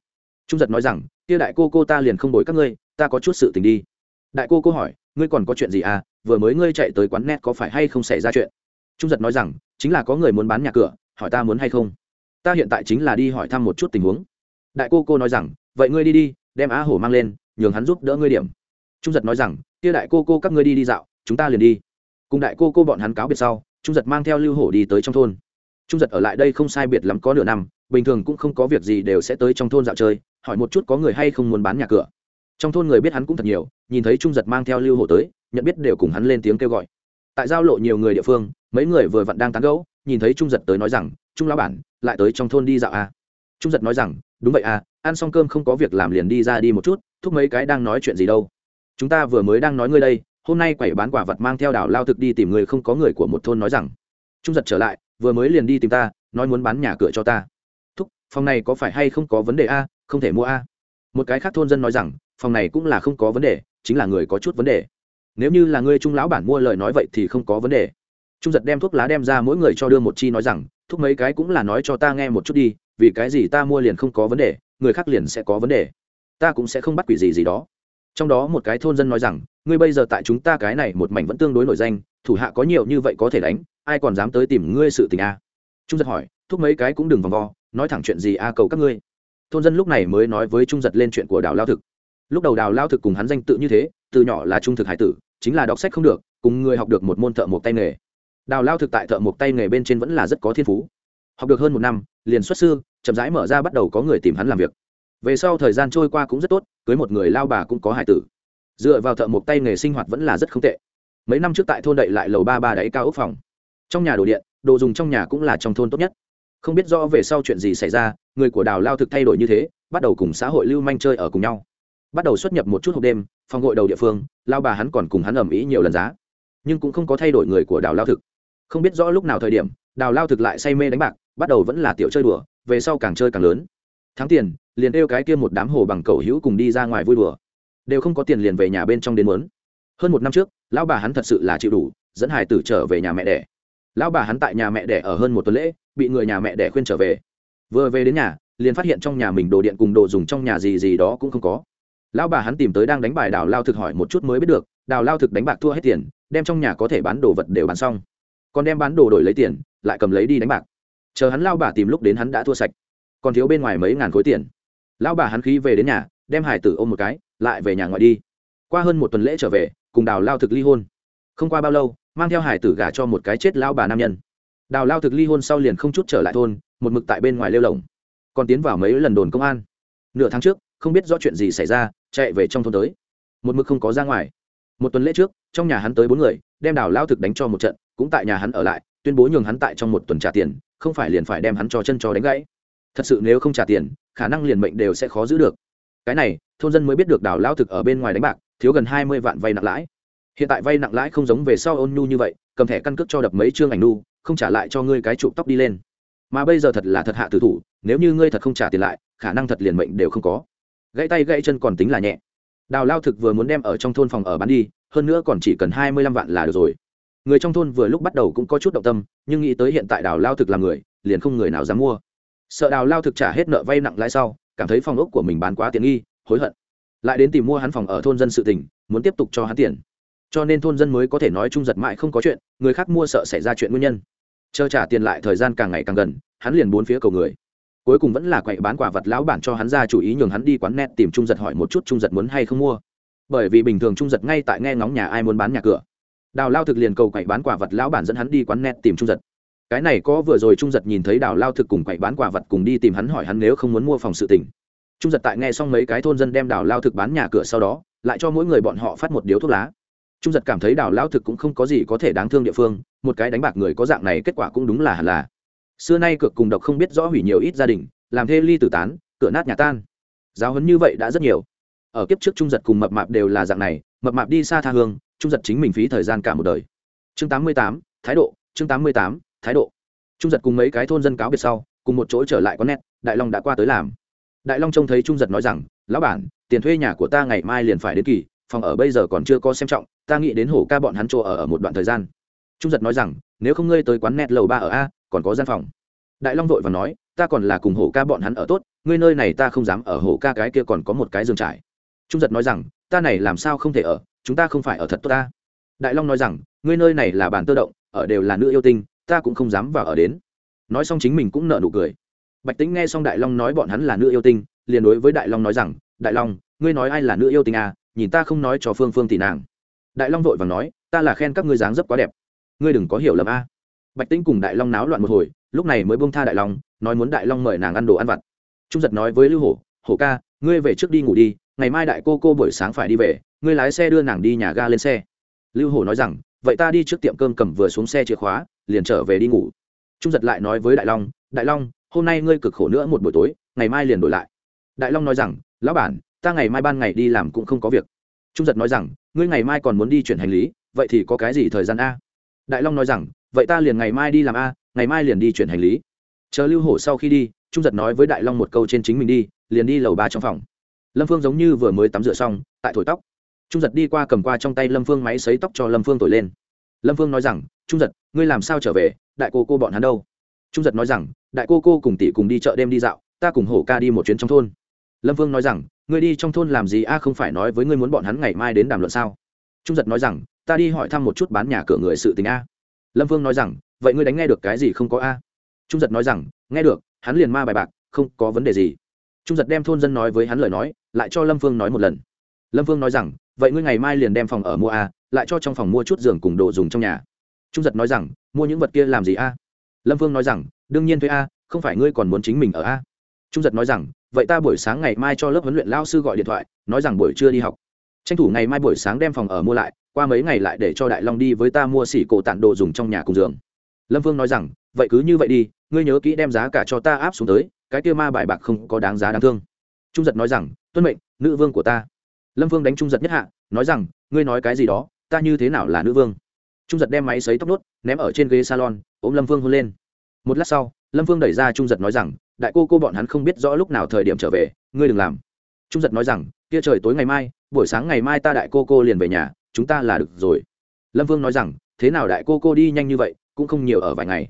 Trung giật nói rằng kia đại cô cô ta liền không đổi các ngươi, ta có chút sự tình đi. Đại cô cô hỏi, ngươi còn có chuyện gì à? Vừa mới ngươi chạy tới quán net có phải hay không xảy ra chuyện? Trung giật nói rằng, chính là có người muốn bán nhà cửa, hỏi ta muốn hay không? Ta hiện tại chính là đi hỏi thăm một chút tình huống. Đại cô cô nói rằng, vậy ngươi đi đi, đem á hổ mang lên, nhường hắn giúp đỡ ngươi điểm. Trung giật nói rằng, kia đại cô cô các ngươi đi đi dạo, chúng ta liền đi. Cùng đại cô cô bọn hắn cáo biệt sau, trung giật mang theo lưu hổ đi tới trong thôn. Trung giật ở lại đây không sai biệt lắm có nửa năm bình thường cũng không có việc gì đều sẽ tới trong thôn dạo chơi, hỏi một chút có người hay không muốn bán nhà cửa. Trong thôn người biết hắn cũng thật nhiều, nhìn thấy trung giật mang theo lưu hổ tới, nhận biết đều cùng hắn lên tiếng kêu gọi. Tại giao lộ nhiều người địa phương, mấy người vừa vặn đang tán gẫu, nhìn thấy trung giật tới nói rằng, trung lão bản, lại tới trong thôn đi dạo à. trung giật nói rằng, đúng vậy à ăn xong cơm không có việc làm liền đi ra đi một chút, thúc mấy cái đang nói chuyện gì đâu. Chúng ta vừa mới đang nói ngươi đây, hôm nay quẩy bán quả vật mang theo đảo lao thực đi tìm người không có người của một thôn nói rằng. Trung giật trở lại, vừa mới liền đi tìm ta, nói muốn bán nhà cửa cho ta phòng này có phải hay không có vấn đề a? Không thể mua a. Một cái khác thôn dân nói rằng, phòng này cũng là không có vấn đề, chính là người có chút vấn đề. Nếu như là ngươi trung lão bản mua lời nói vậy thì không có vấn đề. Trung giật đem thuốc lá đem ra mỗi người cho đưa một chi nói rằng, thuốc mấy cái cũng là nói cho ta nghe một chút đi, vì cái gì ta mua liền không có vấn đề, người khác liền sẽ có vấn đề. Ta cũng sẽ không bắt quỷ gì gì đó. Trong đó một cái thôn dân nói rằng, ngươi bây giờ tại chúng ta cái này một mảnh vẫn tương đối nổi danh, thủ hạ có nhiều như vậy có thể đánh, ai còn dám tới tìm ngươi sự tình a? Trung giật hỏi, thuốc mấy cái cũng đừng vòng vo nói thẳng chuyện gì a cầu các ngươi. Thôn dân lúc này mới nói với trung giật lên chuyện của đào lao thực. Lúc đầu đào lao thực cùng hắn danh tự như thế, từ nhỏ là trung thực hải tử, chính là đọc sách không được, cùng người học được một môn thợ một tay nghề. Đào lao thực tại thợ một tay nghề bên trên vẫn là rất có thiên phú. Học được hơn một năm, liền xuất sư, chậm rãi mở ra bắt đầu có người tìm hắn làm việc. Về sau thời gian trôi qua cũng rất tốt, cưới một người lao bà cũng có hải tử. Dựa vào thợ một tay nghề sinh hoạt vẫn là rất không tệ. Mấy năm trước tại thôn đậy lại lầu ba ba đáy cao ốc phòng. Trong nhà đồ điện, đồ dùng trong nhà cũng là trong thôn tốt nhất không biết rõ về sau chuyện gì xảy ra, người của đào lao thực thay đổi như thế, bắt đầu cùng xã hội lưu manh chơi ở cùng nhau. Bắt đầu xuất nhập một chút hộp đêm, phòng hội đầu địa phương, lao bà hắn còn cùng hắn ầm ĩ nhiều lần giá. Nhưng cũng không có thay đổi người của đào lao thực. Không biết rõ lúc nào thời điểm, đào lao thực lại say mê đánh bạc, bắt đầu vẫn là tiểu chơi đùa, về sau càng chơi càng lớn. Thắng tiền, liền đeo cái kia một đám hồ bằng cầu hữu cùng đi ra ngoài vui đùa. Đều không có tiền liền về nhà bên trong đến muốn. Hơn một năm trước lão bà hắn thật sự là chịu đủ, dẫn hải tử trở về nhà mẹ đẻ. Lão bà hắn tại nhà mẹ đẻ ở hơn một tuần lễ bị người nhà mẹ đẻ khuyên trở về. Vừa về đến nhà, liền phát hiện trong nhà mình đồ điện cùng đồ dùng trong nhà gì gì đó cũng không có. Lão bà hắn tìm tới đang đánh bài đào lao thực hỏi một chút mới biết được, đào lao thực đánh bạc thua hết tiền, đem trong nhà có thể bán đồ vật đều bán xong. Còn đem bán đồ đổi lấy tiền, lại cầm lấy đi đánh bạc. Chờ hắn lao bà tìm lúc đến hắn đã thua sạch. Còn thiếu bên ngoài mấy ngàn khối tiền. Lão bà hắn khí về đến nhà, đem hải tử ôm một cái, lại về nhà ngoại đi. Qua hơn một tuần lễ trở về, cùng đào lao thực ly hôn. Không qua bao lâu, mang theo hải tử gả cho một cái chết lao bà nam nhân đào lao thực ly hôn sau liền không chút trở lại thôn, một mực tại bên ngoài lêu lồng. Còn tiến vào mấy lần đồn công an. Nửa tháng trước, không biết rõ chuyện gì xảy ra, chạy về trong thôn tới. Một mực không có ra ngoài. Một tuần lễ trước, trong nhà hắn tới bốn người, đem đào lao thực đánh cho một trận, cũng tại nhà hắn ở lại, tuyên bố nhường hắn tại trong một tuần trả tiền, không phải liền phải đem hắn cho chân cho đánh gãy. Thật sự nếu không trả tiền, khả năng liền mệnh đều sẽ khó giữ được. Cái này, thôn dân mới biết được đào lao thực ở bên ngoài đánh bạc, thiếu gần hai mươi vạn vay nặng lãi. Hiện tại vay nặng lãi không giống về sau ôn nhu như vậy, cầm thẻ căn cước cho đập mấy chương ảnh nu không trả lại cho ngươi cái trụ tóc đi lên. Mà bây giờ thật là thật hạ tử thủ, nếu như ngươi thật không trả tiền lại, khả năng thật liền mệnh đều không có. Gãy tay gãy chân còn tính là nhẹ. Đào lao thực vừa muốn đem ở trong thôn phòng ở bán đi, hơn nữa còn chỉ cần hai mươi lăm vạn là được rồi. Người trong thôn vừa lúc bắt đầu cũng có chút động tâm, nhưng nghĩ tới hiện tại đào lao thực làm người, liền không người nào dám mua. Sợ đào lao thực trả hết nợ vay nặng lãi sau, cảm thấy phòng ốc của mình bán quá tiện nghi, hối hận. Lại đến tìm mua hắn phòng ở thôn dân sự tình, muốn tiếp tục cho hắn tiền. Cho nên thôn dân mới có thể nói chung giật mãi không có chuyện, người khác mua sợ xảy ra chuyện nguyên nhân chờ trả tiền lại thời gian càng ngày càng gần, hắn liền bốn phía cầu người. Cuối cùng vẫn là quậy bán quả vật lão bản cho hắn ra chủ ý nhường hắn đi quán net tìm trung giật hỏi một chút trung giật muốn hay không mua. Bởi vì bình thường trung giật ngay tại nghe ngóng nhà ai muốn bán nhà cửa. Đào lao thực liền cầu quậy bán quả vật lão bản dẫn hắn đi quán net tìm trung giật. Cái này có vừa rồi trung giật nhìn thấy đào lao thực cùng quậy bán quả vật cùng đi tìm hắn hỏi hắn nếu không muốn mua phòng sự tỉnh trung giật tại nghe xong mấy cái thôn dân đem đào lao thực bán nhà cửa sau đó, lại cho mỗi người bọn họ phát một điếu thuốc lá trung giật cảm thấy đào lao thực cũng không có gì có thể đáng thương địa phương, một cái đánh bạc người có dạng này kết quả cũng đúng là hẳn là. Xưa nay cược cùng độc không biết rõ hủy nhiều ít gia đình, làm thê ly tử tán, cửa nát nhà tan. Giáo huấn như vậy đã rất nhiều. Ở kiếp trước trung giật cùng mập mạp đều là dạng này, mập mạp đi xa tha hương, trung giật chính mình phí thời gian cả một đời. Chương tám mươi tám, thái độ, chương tám mươi tám, thái độ. Trung giật cùng mấy cái thôn dân cáo biệt sau, cùng một chỗ trở lại có nét, đại long đã qua tới làm. Đại long trông thấy trung giật nói rằng, lão bản, tiền thuê nhà của ta ngày mai liền phải đến kỳ, phòng ở bây giờ còn chưa có xem trọng ta nghĩ đến hổ ca bọn hắn chỗ ở ở một đoạn thời gian. Trung giật nói rằng, nếu không ngươi tới quán net lầu ba ở a, còn có gian phòng. Đại long vội và nói, ta còn là cùng hổ ca bọn hắn ở tốt, ngươi nơi này ta không dám ở, hổ ca cái kia còn có một cái giường trải. Trung giật nói rằng, ta này làm sao không thể ở, chúng ta không phải ở thật tốt ta. Đại long nói rằng, ngươi nơi này là bàn tơ động, ở đều là nữ yêu tinh, ta cũng không dám vào ở đến. Nói xong chính mình cũng nợ nụ cười. Bạch tính nghe xong đại long nói bọn hắn là nữ yêu tinh, liền đối với đại long nói rằng, đại long, ngươi nói ai là nữ yêu tinh à nhìn ta không nói cho phương phương tỷ nàng đại long vội và nói, ta là khen các ngươi dáng dấp quá đẹp. Ngươi đừng có hiểu lầm a. Bạch tĩnh cùng đại long náo loạn một hồi, lúc này mới bông tha đại long, nói muốn đại long mời nàng ăn đồ ăn vặt. Trung giật nói với lưu hổ hổ ca, ngươi về trước đi ngủ đi, ngày mai đại cô cô buổi sáng phải đi về, ngươi lái xe đưa nàng đi nhà ga lên xe. Lưu hổ nói rằng, vậy ta đi trước tiệm cơm cầm vừa xuống xe chìa khóa, liền trở về đi ngủ. Trung giật lại nói với đại long đại long, hôm nay ngươi cực khổ nữa một buổi tối, ngày mai liền đổi lại. Đại long nói rằng, lão bản, ta ngày mai ban ngày đi làm cũng không có việc. Trung giật nói rằng ngươi ngày mai còn muốn đi chuyển hành lý, vậy thì có cái gì thời gian a? Đại long nói rằng, vậy ta liền ngày mai đi làm a, ngày mai liền đi chuyển hành lý. Chờ lưu hổ sau khi đi, trung giật nói với đại long một câu trên chính mình đi, liền đi lầu ba trong phòng. Lâm phương giống như vừa mới tắm rửa xong, tại thổi tóc. Trung giật đi qua cầm qua trong tay lâm phương máy xấy tóc cho lâm phương thổi lên. Lâm phương nói rằng, trung giật, ngươi làm sao trở về? Đại cô cô bọn hắn đâu? Trung giật nói rằng, đại cô cô cùng tỷ cùng đi chợ đêm đi dạo, ta cùng hổ ca đi một chuyến trong thôn. Lâm phương nói rằng ngươi đi trong thôn làm gì? A, không phải nói với ngươi muốn bọn hắn ngày mai đến đàm luận sao? Trung giật nói rằng, ta đi hỏi thăm một chút bán nhà cửa người sự tình a. Lâm Vương nói rằng, vậy ngươi đánh nghe được cái gì không có a? Trung giật nói rằng, nghe được, hắn liền ma bài bạc, không có vấn đề gì. Trung giật đem thôn dân nói với hắn lời nói, lại cho lâm Vương nói một lần. Lâm Vương nói rằng, vậy ngươi ngày mai liền đem phòng ở mua a, lại cho trong phòng mua chút giường cùng đồ dùng trong nhà. Trung giật nói rằng, mua những vật kia làm gì a? Lâm Vương nói rằng, đương nhiên thuê a, không phải ngươi còn muốn chính mình ở a. Trung giật nói rằng vậy ta buổi sáng ngày mai cho lớp huấn luyện lao sư gọi điện thoại, nói rằng buổi trưa đi học. Tranh thủ ngày mai buổi sáng đem phòng ở mua lại, qua mấy ngày lại để cho đại long đi với ta mua xỉ cổ tản đồ dùng trong nhà cùng giường. Lâm vương nói rằng, vậy cứ như vậy đi, ngươi nhớ kỹ đem giá cả cho ta áp xuống tới, cái kia ma bài bạc không có đáng giá đáng thương. Trung giật nói rằng, tuân mệnh, nữ vương của ta. Lâm vương đánh trung giật nhất hạ, nói rằng, ngươi nói cái gì đó, ta như thế nào là nữ vương? Trung giật đem máy xấy tóc nốt, ném ở trên ghế salon, ôm lâm vương hôn lên. Một lát sau, lâm vương đẩy ra trung giật nói rằng đại cô cô bọn hắn không biết rõ lúc nào thời điểm trở về, ngươi đừng làm. Trung giật nói rằng, kia trời tối ngày mai, buổi sáng ngày mai ta đại cô cô liền về nhà, chúng ta là được rồi. Lâm vương nói rằng, thế nào đại cô cô đi nhanh như vậy, cũng không nhiều ở vài ngày.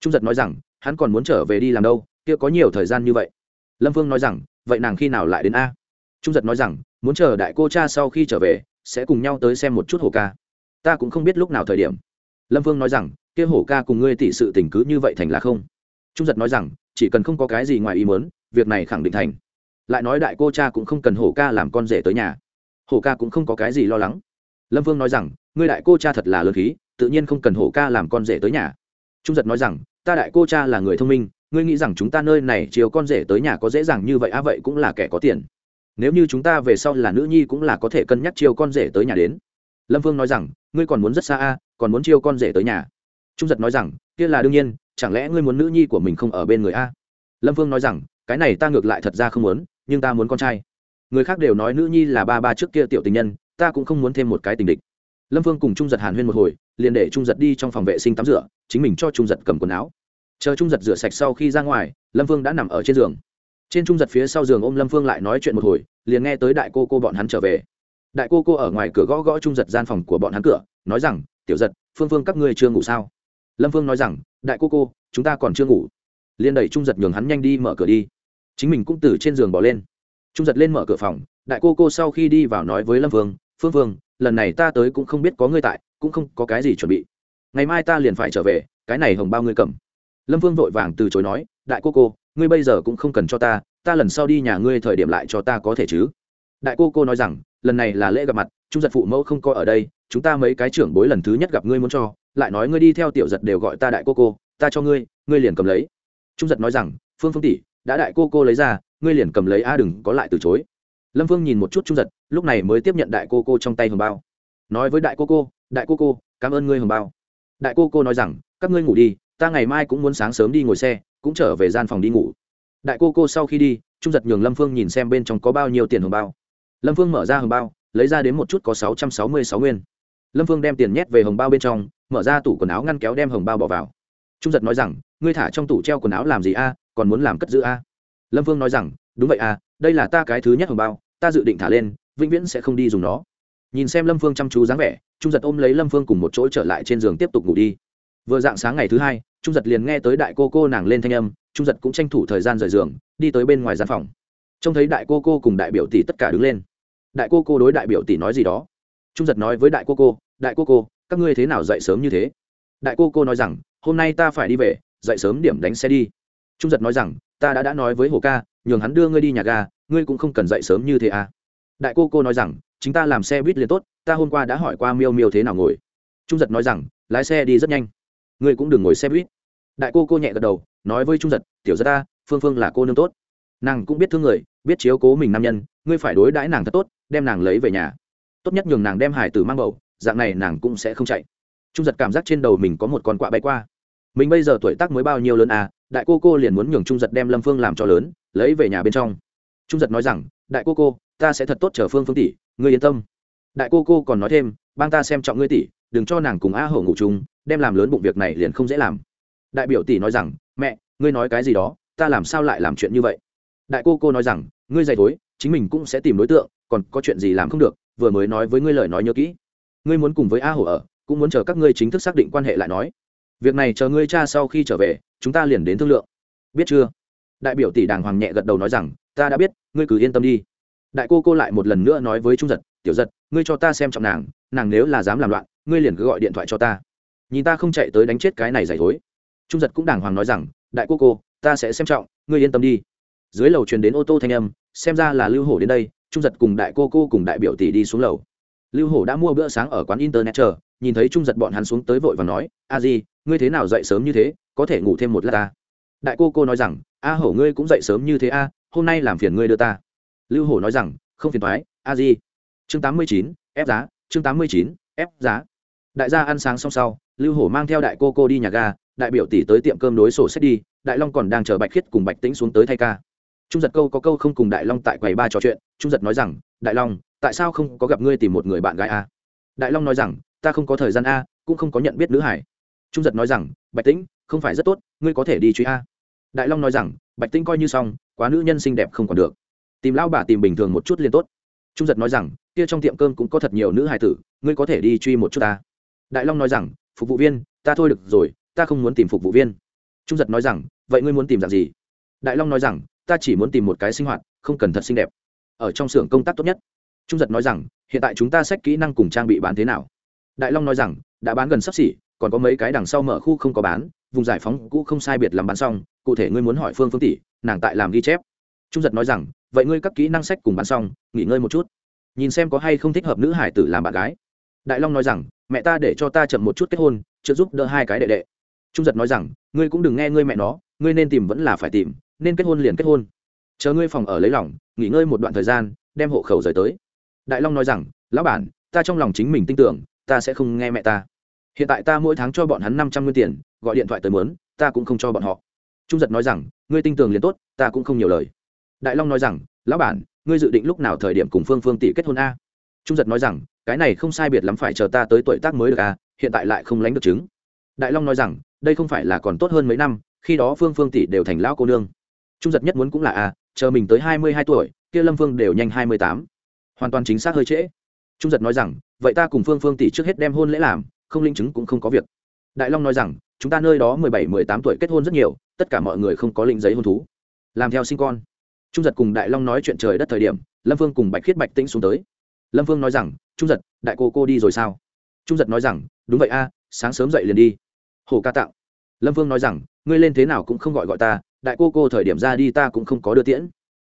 Trung giật nói rằng, hắn còn muốn trở về đi làm đâu, kia có nhiều thời gian như vậy. Lâm vương nói rằng, vậy nàng khi nào lại đến a? Trung giật nói rằng, muốn chờ đại cô cha sau khi trở về, sẽ cùng nhau tới xem một chút hồ ca. Ta cũng không biết lúc nào thời điểm. Lâm vương nói rằng, kia hổ ca cùng ngươi tỷ sự tình cứ như vậy thành là không? Trung giật nói rằng chỉ cần không có cái gì ngoài ý muốn, việc này khẳng định thành. Lại nói đại cô cha cũng không cần hổ ca làm con rể tới nhà. Hổ ca cũng không có cái gì lo lắng. Lâm vương nói rằng, ngươi đại cô cha thật là lớn khí, tự nhiên không cần hổ ca làm con rể tới nhà. Trung giật nói rằng, ta đại cô cha là người thông minh, ngươi nghĩ rằng chúng ta nơi này chiều con rể tới nhà có dễ dàng như vậy á, vậy cũng là kẻ có tiền. Nếu như chúng ta về sau là nữ nhi cũng là có thể cân nhắc chiều con rể tới nhà đến. Lâm vương nói rằng, ngươi còn muốn rất xa a, còn muốn chiêu con rể tới nhà. Trung giật nói rằng, kia là đương nhiên chẳng lẽ ngươi muốn nữ nhi của mình không ở bên người a? Lâm vương nói rằng, cái này ta ngược lại thật ra không muốn, nhưng ta muốn con trai. Người khác đều nói nữ nhi là ba ba trước kia tiểu tình nhân, ta cũng không muốn thêm một cái tình địch. Lâm vương cùng trung giật hàn huyên một hồi, liền để trung giật đi trong phòng vệ sinh tắm rửa, chính mình cho trung giật cầm quần áo. Chờ trung giật rửa sạch sau khi ra ngoài, lâm vương đã nằm ở trên giường. Trên trung giật phía sau giường ôm lâm vương lại nói chuyện một hồi, liền nghe tới đại cô cô bọn hắn trở về. Đại cô cô ở ngoài cửa gõ gõ trung giật gian phòng của bọn hắn cửa, nói rằng, tiểu giật, phương phương các ngươi chưa ngủ sao? Lâm phương nói rằng, đại cô cô, chúng ta còn chưa ngủ. Liên đẩy trung giật nhường hắn nhanh đi mở cửa đi. Chính mình cũng từ trên giường bỏ lên. Trung giật lên mở cửa phòng, đại cô cô sau khi đi vào nói với lâm phương phương phương lần này ta tới cũng không biết có ngươi tại, cũng không có cái gì chuẩn bị. Ngày mai ta liền phải trở về, cái này hồng bao ngươi cầm. Lâm phương vội vàng từ chối nói, đại cô cô, ngươi bây giờ cũng không cần cho ta ta lần sau đi nhà ngươi thời điểm lại cho ta có thể chứ? Đại cô cô nói rằng, lần này là lễ gặp mặt, trung giật phụ mẫu không coi ở đây, chúng ta mấy cái trưởng bối lần thứ nhất gặp ngươi muốn cho lại nói ngươi đi theo tiểu giật đều gọi ta đại cô cô, ta cho ngươi ngươi liền cầm lấy. Trung giật nói rằng, phương phương tỷ, đã đại cô cô lấy ra, ngươi liền cầm lấy, a, đừng có lại từ chối. Lâm phương nhìn một chút trung giật, lúc này mới tiếp nhận đại cô cô trong tay hồng bao. Nói với đại cô cô, đại cô cô, cảm ơn ngươi hồng bao. Đại cô cô nói rằng, các ngươi ngủ đi, ta ngày mai cũng muốn sáng sớm đi ngồi xe, cũng trở về gian phòng đi ngủ. Đại cô cô sau khi đi, trung giật nhường lâm phương nhìn xem bên trong có bao nhiêu tiền hồng bao. Lâm phương mở ra hồng bao, lấy ra đến một chút có sáu trăm sáu mươi sáu nguyên. Lâm phương đem tiền nhét về hồng bao bên trong mở ra tủ quần áo ngăn kéo đem hồng bao bỏ vào. Trung giật nói rằng, ngươi thả trong tủ treo quần áo làm gì a? Còn muốn làm cất giữ a? Lâm Vương nói rằng, đúng vậy a, đây là ta cái thứ nhất hồng bao, ta dự định thả lên, vĩnh viễn sẽ không đi dùng nó. Nhìn xem lâm phương chăm chú dáng vẻ, trung giật ôm lấy lâm phương cùng một chỗ trở lại trên giường tiếp tục ngủ đi. Vừa dạng sáng ngày thứ hai, trung giật liền nghe tới đại cô cô nàng lên thanh âm, trung giật cũng tranh thủ thời gian rời giường, đi tới bên ngoài gian phòng. Trông thấy đại cô cô cùng đại biểu tỷ tất cả đứng lên. Đại cô cô đối đại biểu tỷ nói gì đó. Trung giật nói với đại cô cô, đại cô cô các ngươi thế nào dậy sớm như thế? Đại cô cô nói rằng, hôm nay ta phải đi về, dậy sớm điểm đánh xe đi. Trung giật nói rằng, ta đã đã nói với hồ ca, nhường hắn đưa ngươi đi nhà ga, ngươi cũng không cần dậy sớm như thế à. Đại cô cô nói rằng, chính ta làm xe buýt liền tốt, ta hôm qua đã hỏi qua miêu miêu thế nào ngồi. Trung giật nói rằng, lái xe đi rất nhanh. Ngươi cũng đừng ngồi xe buýt. Đại cô cô nhẹ gật đầu, nói với trung giật, tiểu giật ta, phương phương là cô nương tốt. Nàng cũng biết thương người, biết chiếu cố mình nam nhân, ngươi phải đối đãi nàng thật tốt, đem nàng lấy về nhà. Tốt nhất nhường nàng đem hải tử mang bầu dạng này nàng cũng sẽ không chạy. Trung giật cảm giác trên đầu mình có một con quạ bay qua. Mình bây giờ tuổi tác mới bao nhiêu lớn à? Đại cô cô liền muốn nhường trung giật đem lâm phương làm cho lớn, lấy về nhà bên trong. Trung giật nói rằng, đại cô cô, ta sẽ thật tốt chở phương phương tỷ, ngươi yên tâm. Đại cô cô còn nói thêm, bang ta xem trọng ngươi tỷ, đừng cho nàng cùng a hổ ngủ chung, đem làm lớn bụng việc này liền không dễ làm. Đại biểu tỷ nói rằng, mẹ, ngươi nói cái gì đó, ta làm sao lại làm chuyện như vậy? Đại cô cô nói rằng, ngươi dày thối chính mình cũng sẽ tìm đối tượng, còn có chuyện gì làm không được, vừa mới nói với ngươi lời nói nhớ kỹ ngươi muốn cùng với a hổ ở, cũng muốn chờ các ngươi chính thức xác định quan hệ lại nói. Việc này chờ ngươi cha sau khi trở về, chúng ta liền đến thương lượng. Biết chưa? Đại biểu tỷ đàng hoàng nhẹ gật đầu nói rằng, ta đã biết, ngươi cứ yên tâm đi. Đại cô cô lại một lần nữa nói với trung giật, tiểu giật, ngươi cho ta xem trọng nàng nàng nếu là dám làm loạn, ngươi liền cứ gọi điện thoại cho ta. Nhìn ta không chạy tới đánh chết cái này giải thối. Trung giật cũng đàng hoàng nói rằng, đại cô cô, ta sẽ xem trọng, ngươi yên tâm đi. Dưới lầu truyền đến ô tô thanh âm, xem ra là lưu hổ đến đây, trung giật cùng đại cô cô cùng đại biểu tỷ đi xuống lầu lưu hổ đã mua bữa sáng ở quán internet chờ, nhìn thấy trung giật bọn hắn xuống tới vội và nói, a di, ngươi thế nào dậy sớm như thế, có thể ngủ thêm một lát ta? Đại cô cô nói rằng, a hổ ngươi cũng dậy sớm như thế a, hôm nay làm phiền ngươi đưa ta. Lưu hổ nói rằng, không phiền thoái a di. Chương tám mươi chín, ép giá, chương tám mươi chín, ép giá. Đại gia ăn sáng xong sau, lưu hổ mang theo đại cô cô đi nhà ga, đại biểu tỷ tới tiệm cơm đối sổ sách đi, đại long còn đang chờ bạch khiết cùng bạch tĩnh xuống tới thay ca. Trung giật câu có câu không cùng đại long tại quầy ba trò chuyện, trung giật nói rằng đại long, tại sao không có gặp ngươi tìm một người bạn gái a đại long nói rằng, ta không có thời gian a, cũng không có nhận biết nữ hải. Trung giật nói rằng, bạch tĩnh, không phải rất tốt, ngươi có thể đi truy a. Đại long nói rằng, bạch tĩnh coi như xong, quá nữ nhân xinh đẹp không còn được. Tìm lao bà tìm bình thường một chút liền tốt. Trung giật nói rằng, kia trong tiệm cơm cũng có thật nhiều nữ hải tử, ngươi có thể đi truy một chút ta. Đại long nói rằng, phục vụ viên, ta thôi được rồi, ta không muốn tìm phục vụ viên. Trung giật nói rằng, vậy ngươi muốn tìm dạng gì? Đại long nói rằng, ta chỉ muốn tìm một cái sinh hoạt, không cần thật xinh đẹp ở trong xưởng công tác tốt nhất. Trung giật nói rằng, hiện tại chúng ta sách kỹ năng cùng trang bị bán thế nào? Đại long nói rằng, đã bán gần sắp xỉ, còn có mấy cái đằng sau mở khu không có bán, vùng giải phóng cũ không sai biệt làm bán xong, cụ thể ngươi muốn hỏi phương phương tỷ, nàng tại làm ghi chép. Trung giật nói rằng, vậy ngươi các kỹ năng sách cùng bán xong, nghỉ ngơi một chút. Nhìn xem có hay không thích hợp nữ hải tử làm bạn gái. Đại long nói rằng, mẹ ta để cho ta chậm một chút kết hôn chưa giúp đỡ hai cái đệ đệ. Trung giật nói rằng, ngươi cũng đừng nghe ngươi mẹ nó, ngươi nên tìm vẫn là phải tìm, nên kết hôn liền kết hôn chờ ngươi phòng ở lấy lòng, nghỉ ngơi một đoạn thời gian, đem hộ khẩu rời tới. Đại long nói rằng, lão bản, ta trong lòng chính mình tin tưởng, ta sẽ không nghe mẹ ta. Hiện tại ta mỗi tháng cho bọn hắn năm trăm nguyên tiền, gọi điện thoại tới mướn, ta cũng không cho bọn họ. Trung giật nói rằng, ngươi tin tưởng liền tốt, ta cũng không nhiều lời. Đại long nói rằng, lão bản, ngươi dự định lúc nào thời điểm cùng phương phương tỷ kết hôn a? Trung giật nói rằng, cái này không sai biệt lắm phải chờ ta tới tuổi tác mới được a, hiện tại lại không lánh được chứng. Đại long nói rằng, đây không phải là còn tốt hơn mấy năm, khi đó phương phương tỷ đều thành lão cô nương. Trung giật nhất muốn cũng là a chờ mình tới hai mươi hai tuổi, kia lâm phương đều nhanh hai mươi tám. Hoàn toàn chính xác hơi trễ. Trung giật nói rằng, vậy ta cùng phương phương tỷ trước hết đem hôn lễ làm, không linh chứng cũng không có việc. Đại long nói rằng, chúng ta nơi đó mười bảy, mười tám tuổi kết hôn rất nhiều, tất cả mọi người không có lĩnh giấy hôn thú. Làm theo sinh con. Trung giật cùng đại long nói chuyện trời đất thời điểm, lâm vương cùng bạch khiết bạch tĩnh xuống tới. Lâm vương nói rằng, trung giật, đại cô cô đi rồi sao? Trung giật nói rằng, đúng vậy a, sáng sớm dậy liền đi. Hồ ca tạo lâm vương nói rằng, ngươi lên thế nào cũng không gọi gọi ta đại cô cô thời điểm ra đi ta cũng không có đưa tiễn.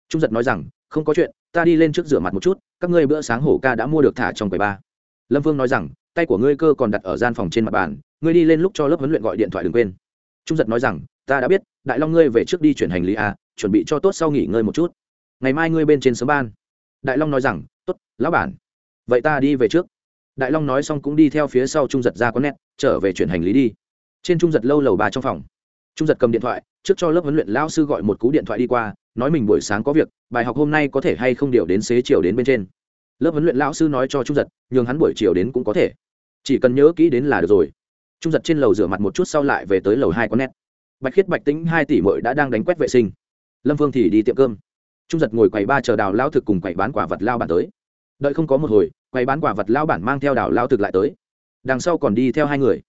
Trung giật nói rằng, không có chuyện, ta đi lên trước rửa mặt một chút, các ngươi bữa sáng hổ ca đã mua được thả trong quầy ba. Lâm vương nói rằng, tay của ngươi cơ còn đặt ở gian phòng trên mặt bàn, ngươi đi lên lúc cho lớp huấn luyện gọi điện thoại đừng quên. Trung giật nói rằng, ta đã biết, đại long ngươi về trước đi chuyển hành lý a chuẩn bị cho tốt sau nghỉ ngơi một chút. Ngày mai ngươi bên trên sớm ban. Đại long nói rằng, tốt, lão bản. Vậy ta đi về trước. Đại long nói xong cũng đi theo phía sau trung giật ra có nét trở về chuyển hành lý đi. Trên trung giật lâu lầu bà trong phòng trung giật cầm điện thoại, trước cho lớp huấn luyện lao sư gọi một cú điện thoại đi qua, nói mình buổi sáng có việc, bài học hôm nay có thể hay không điều đến xế chiều đến bên trên. Lớp huấn luyện lão sư nói cho trung giật, nhường hắn buổi chiều đến cũng có thể. Chỉ cần nhớ kỹ đến là được rồi. Trung giật trên lầu rửa mặt một chút sau lại về tới lầu hai con nét. Bạch khiết, bạch tính hai tỷ mội đã đang đánh quét vệ sinh. Lâm phương thì đi tiệm cơm. Trung giật ngồi quầy ba chờ đào lao thực cùng quầy bán quả vật lao bản tới. Đợi không có một hồi, quầy bán quả vật lao bản mang theo đào lao thực lại tới. Đằng sau còn đi theo hai người.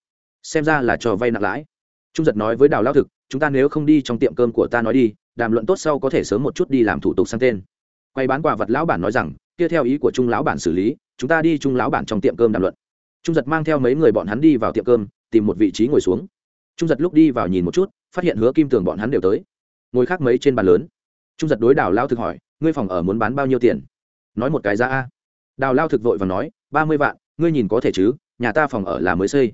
Xem ra là trò vay nặng lãi trung giật nói với đào lao thực, chúng ta nếu không đi trong tiệm cơm của ta nói đi, đàm luận tốt sau có thể sớm một chút đi làm thủ tục sang tên. Quay bán quà vật lão bản nói rằng, kia theo ý của trung lão bản xử lý, chúng ta đi trung lão bản trong tiệm cơm đàm luận. Trung giật mang theo mấy người bọn hắn đi vào tiệm cơm, tìm một vị trí ngồi xuống. Trung giật lúc đi vào nhìn một chút, phát hiện hứa kim tường bọn hắn đều tới. Ngồi khác mấy trên bàn lớn. Trung giật đối đào lao thực hỏi, ngươi phòng ở muốn bán bao nhiêu tiền? Nói một cái ra a. Đào lao thực vội và nói, ba mươi vạn, ngươi nhìn có thể chứ, nhà ta phòng ở là mới xây.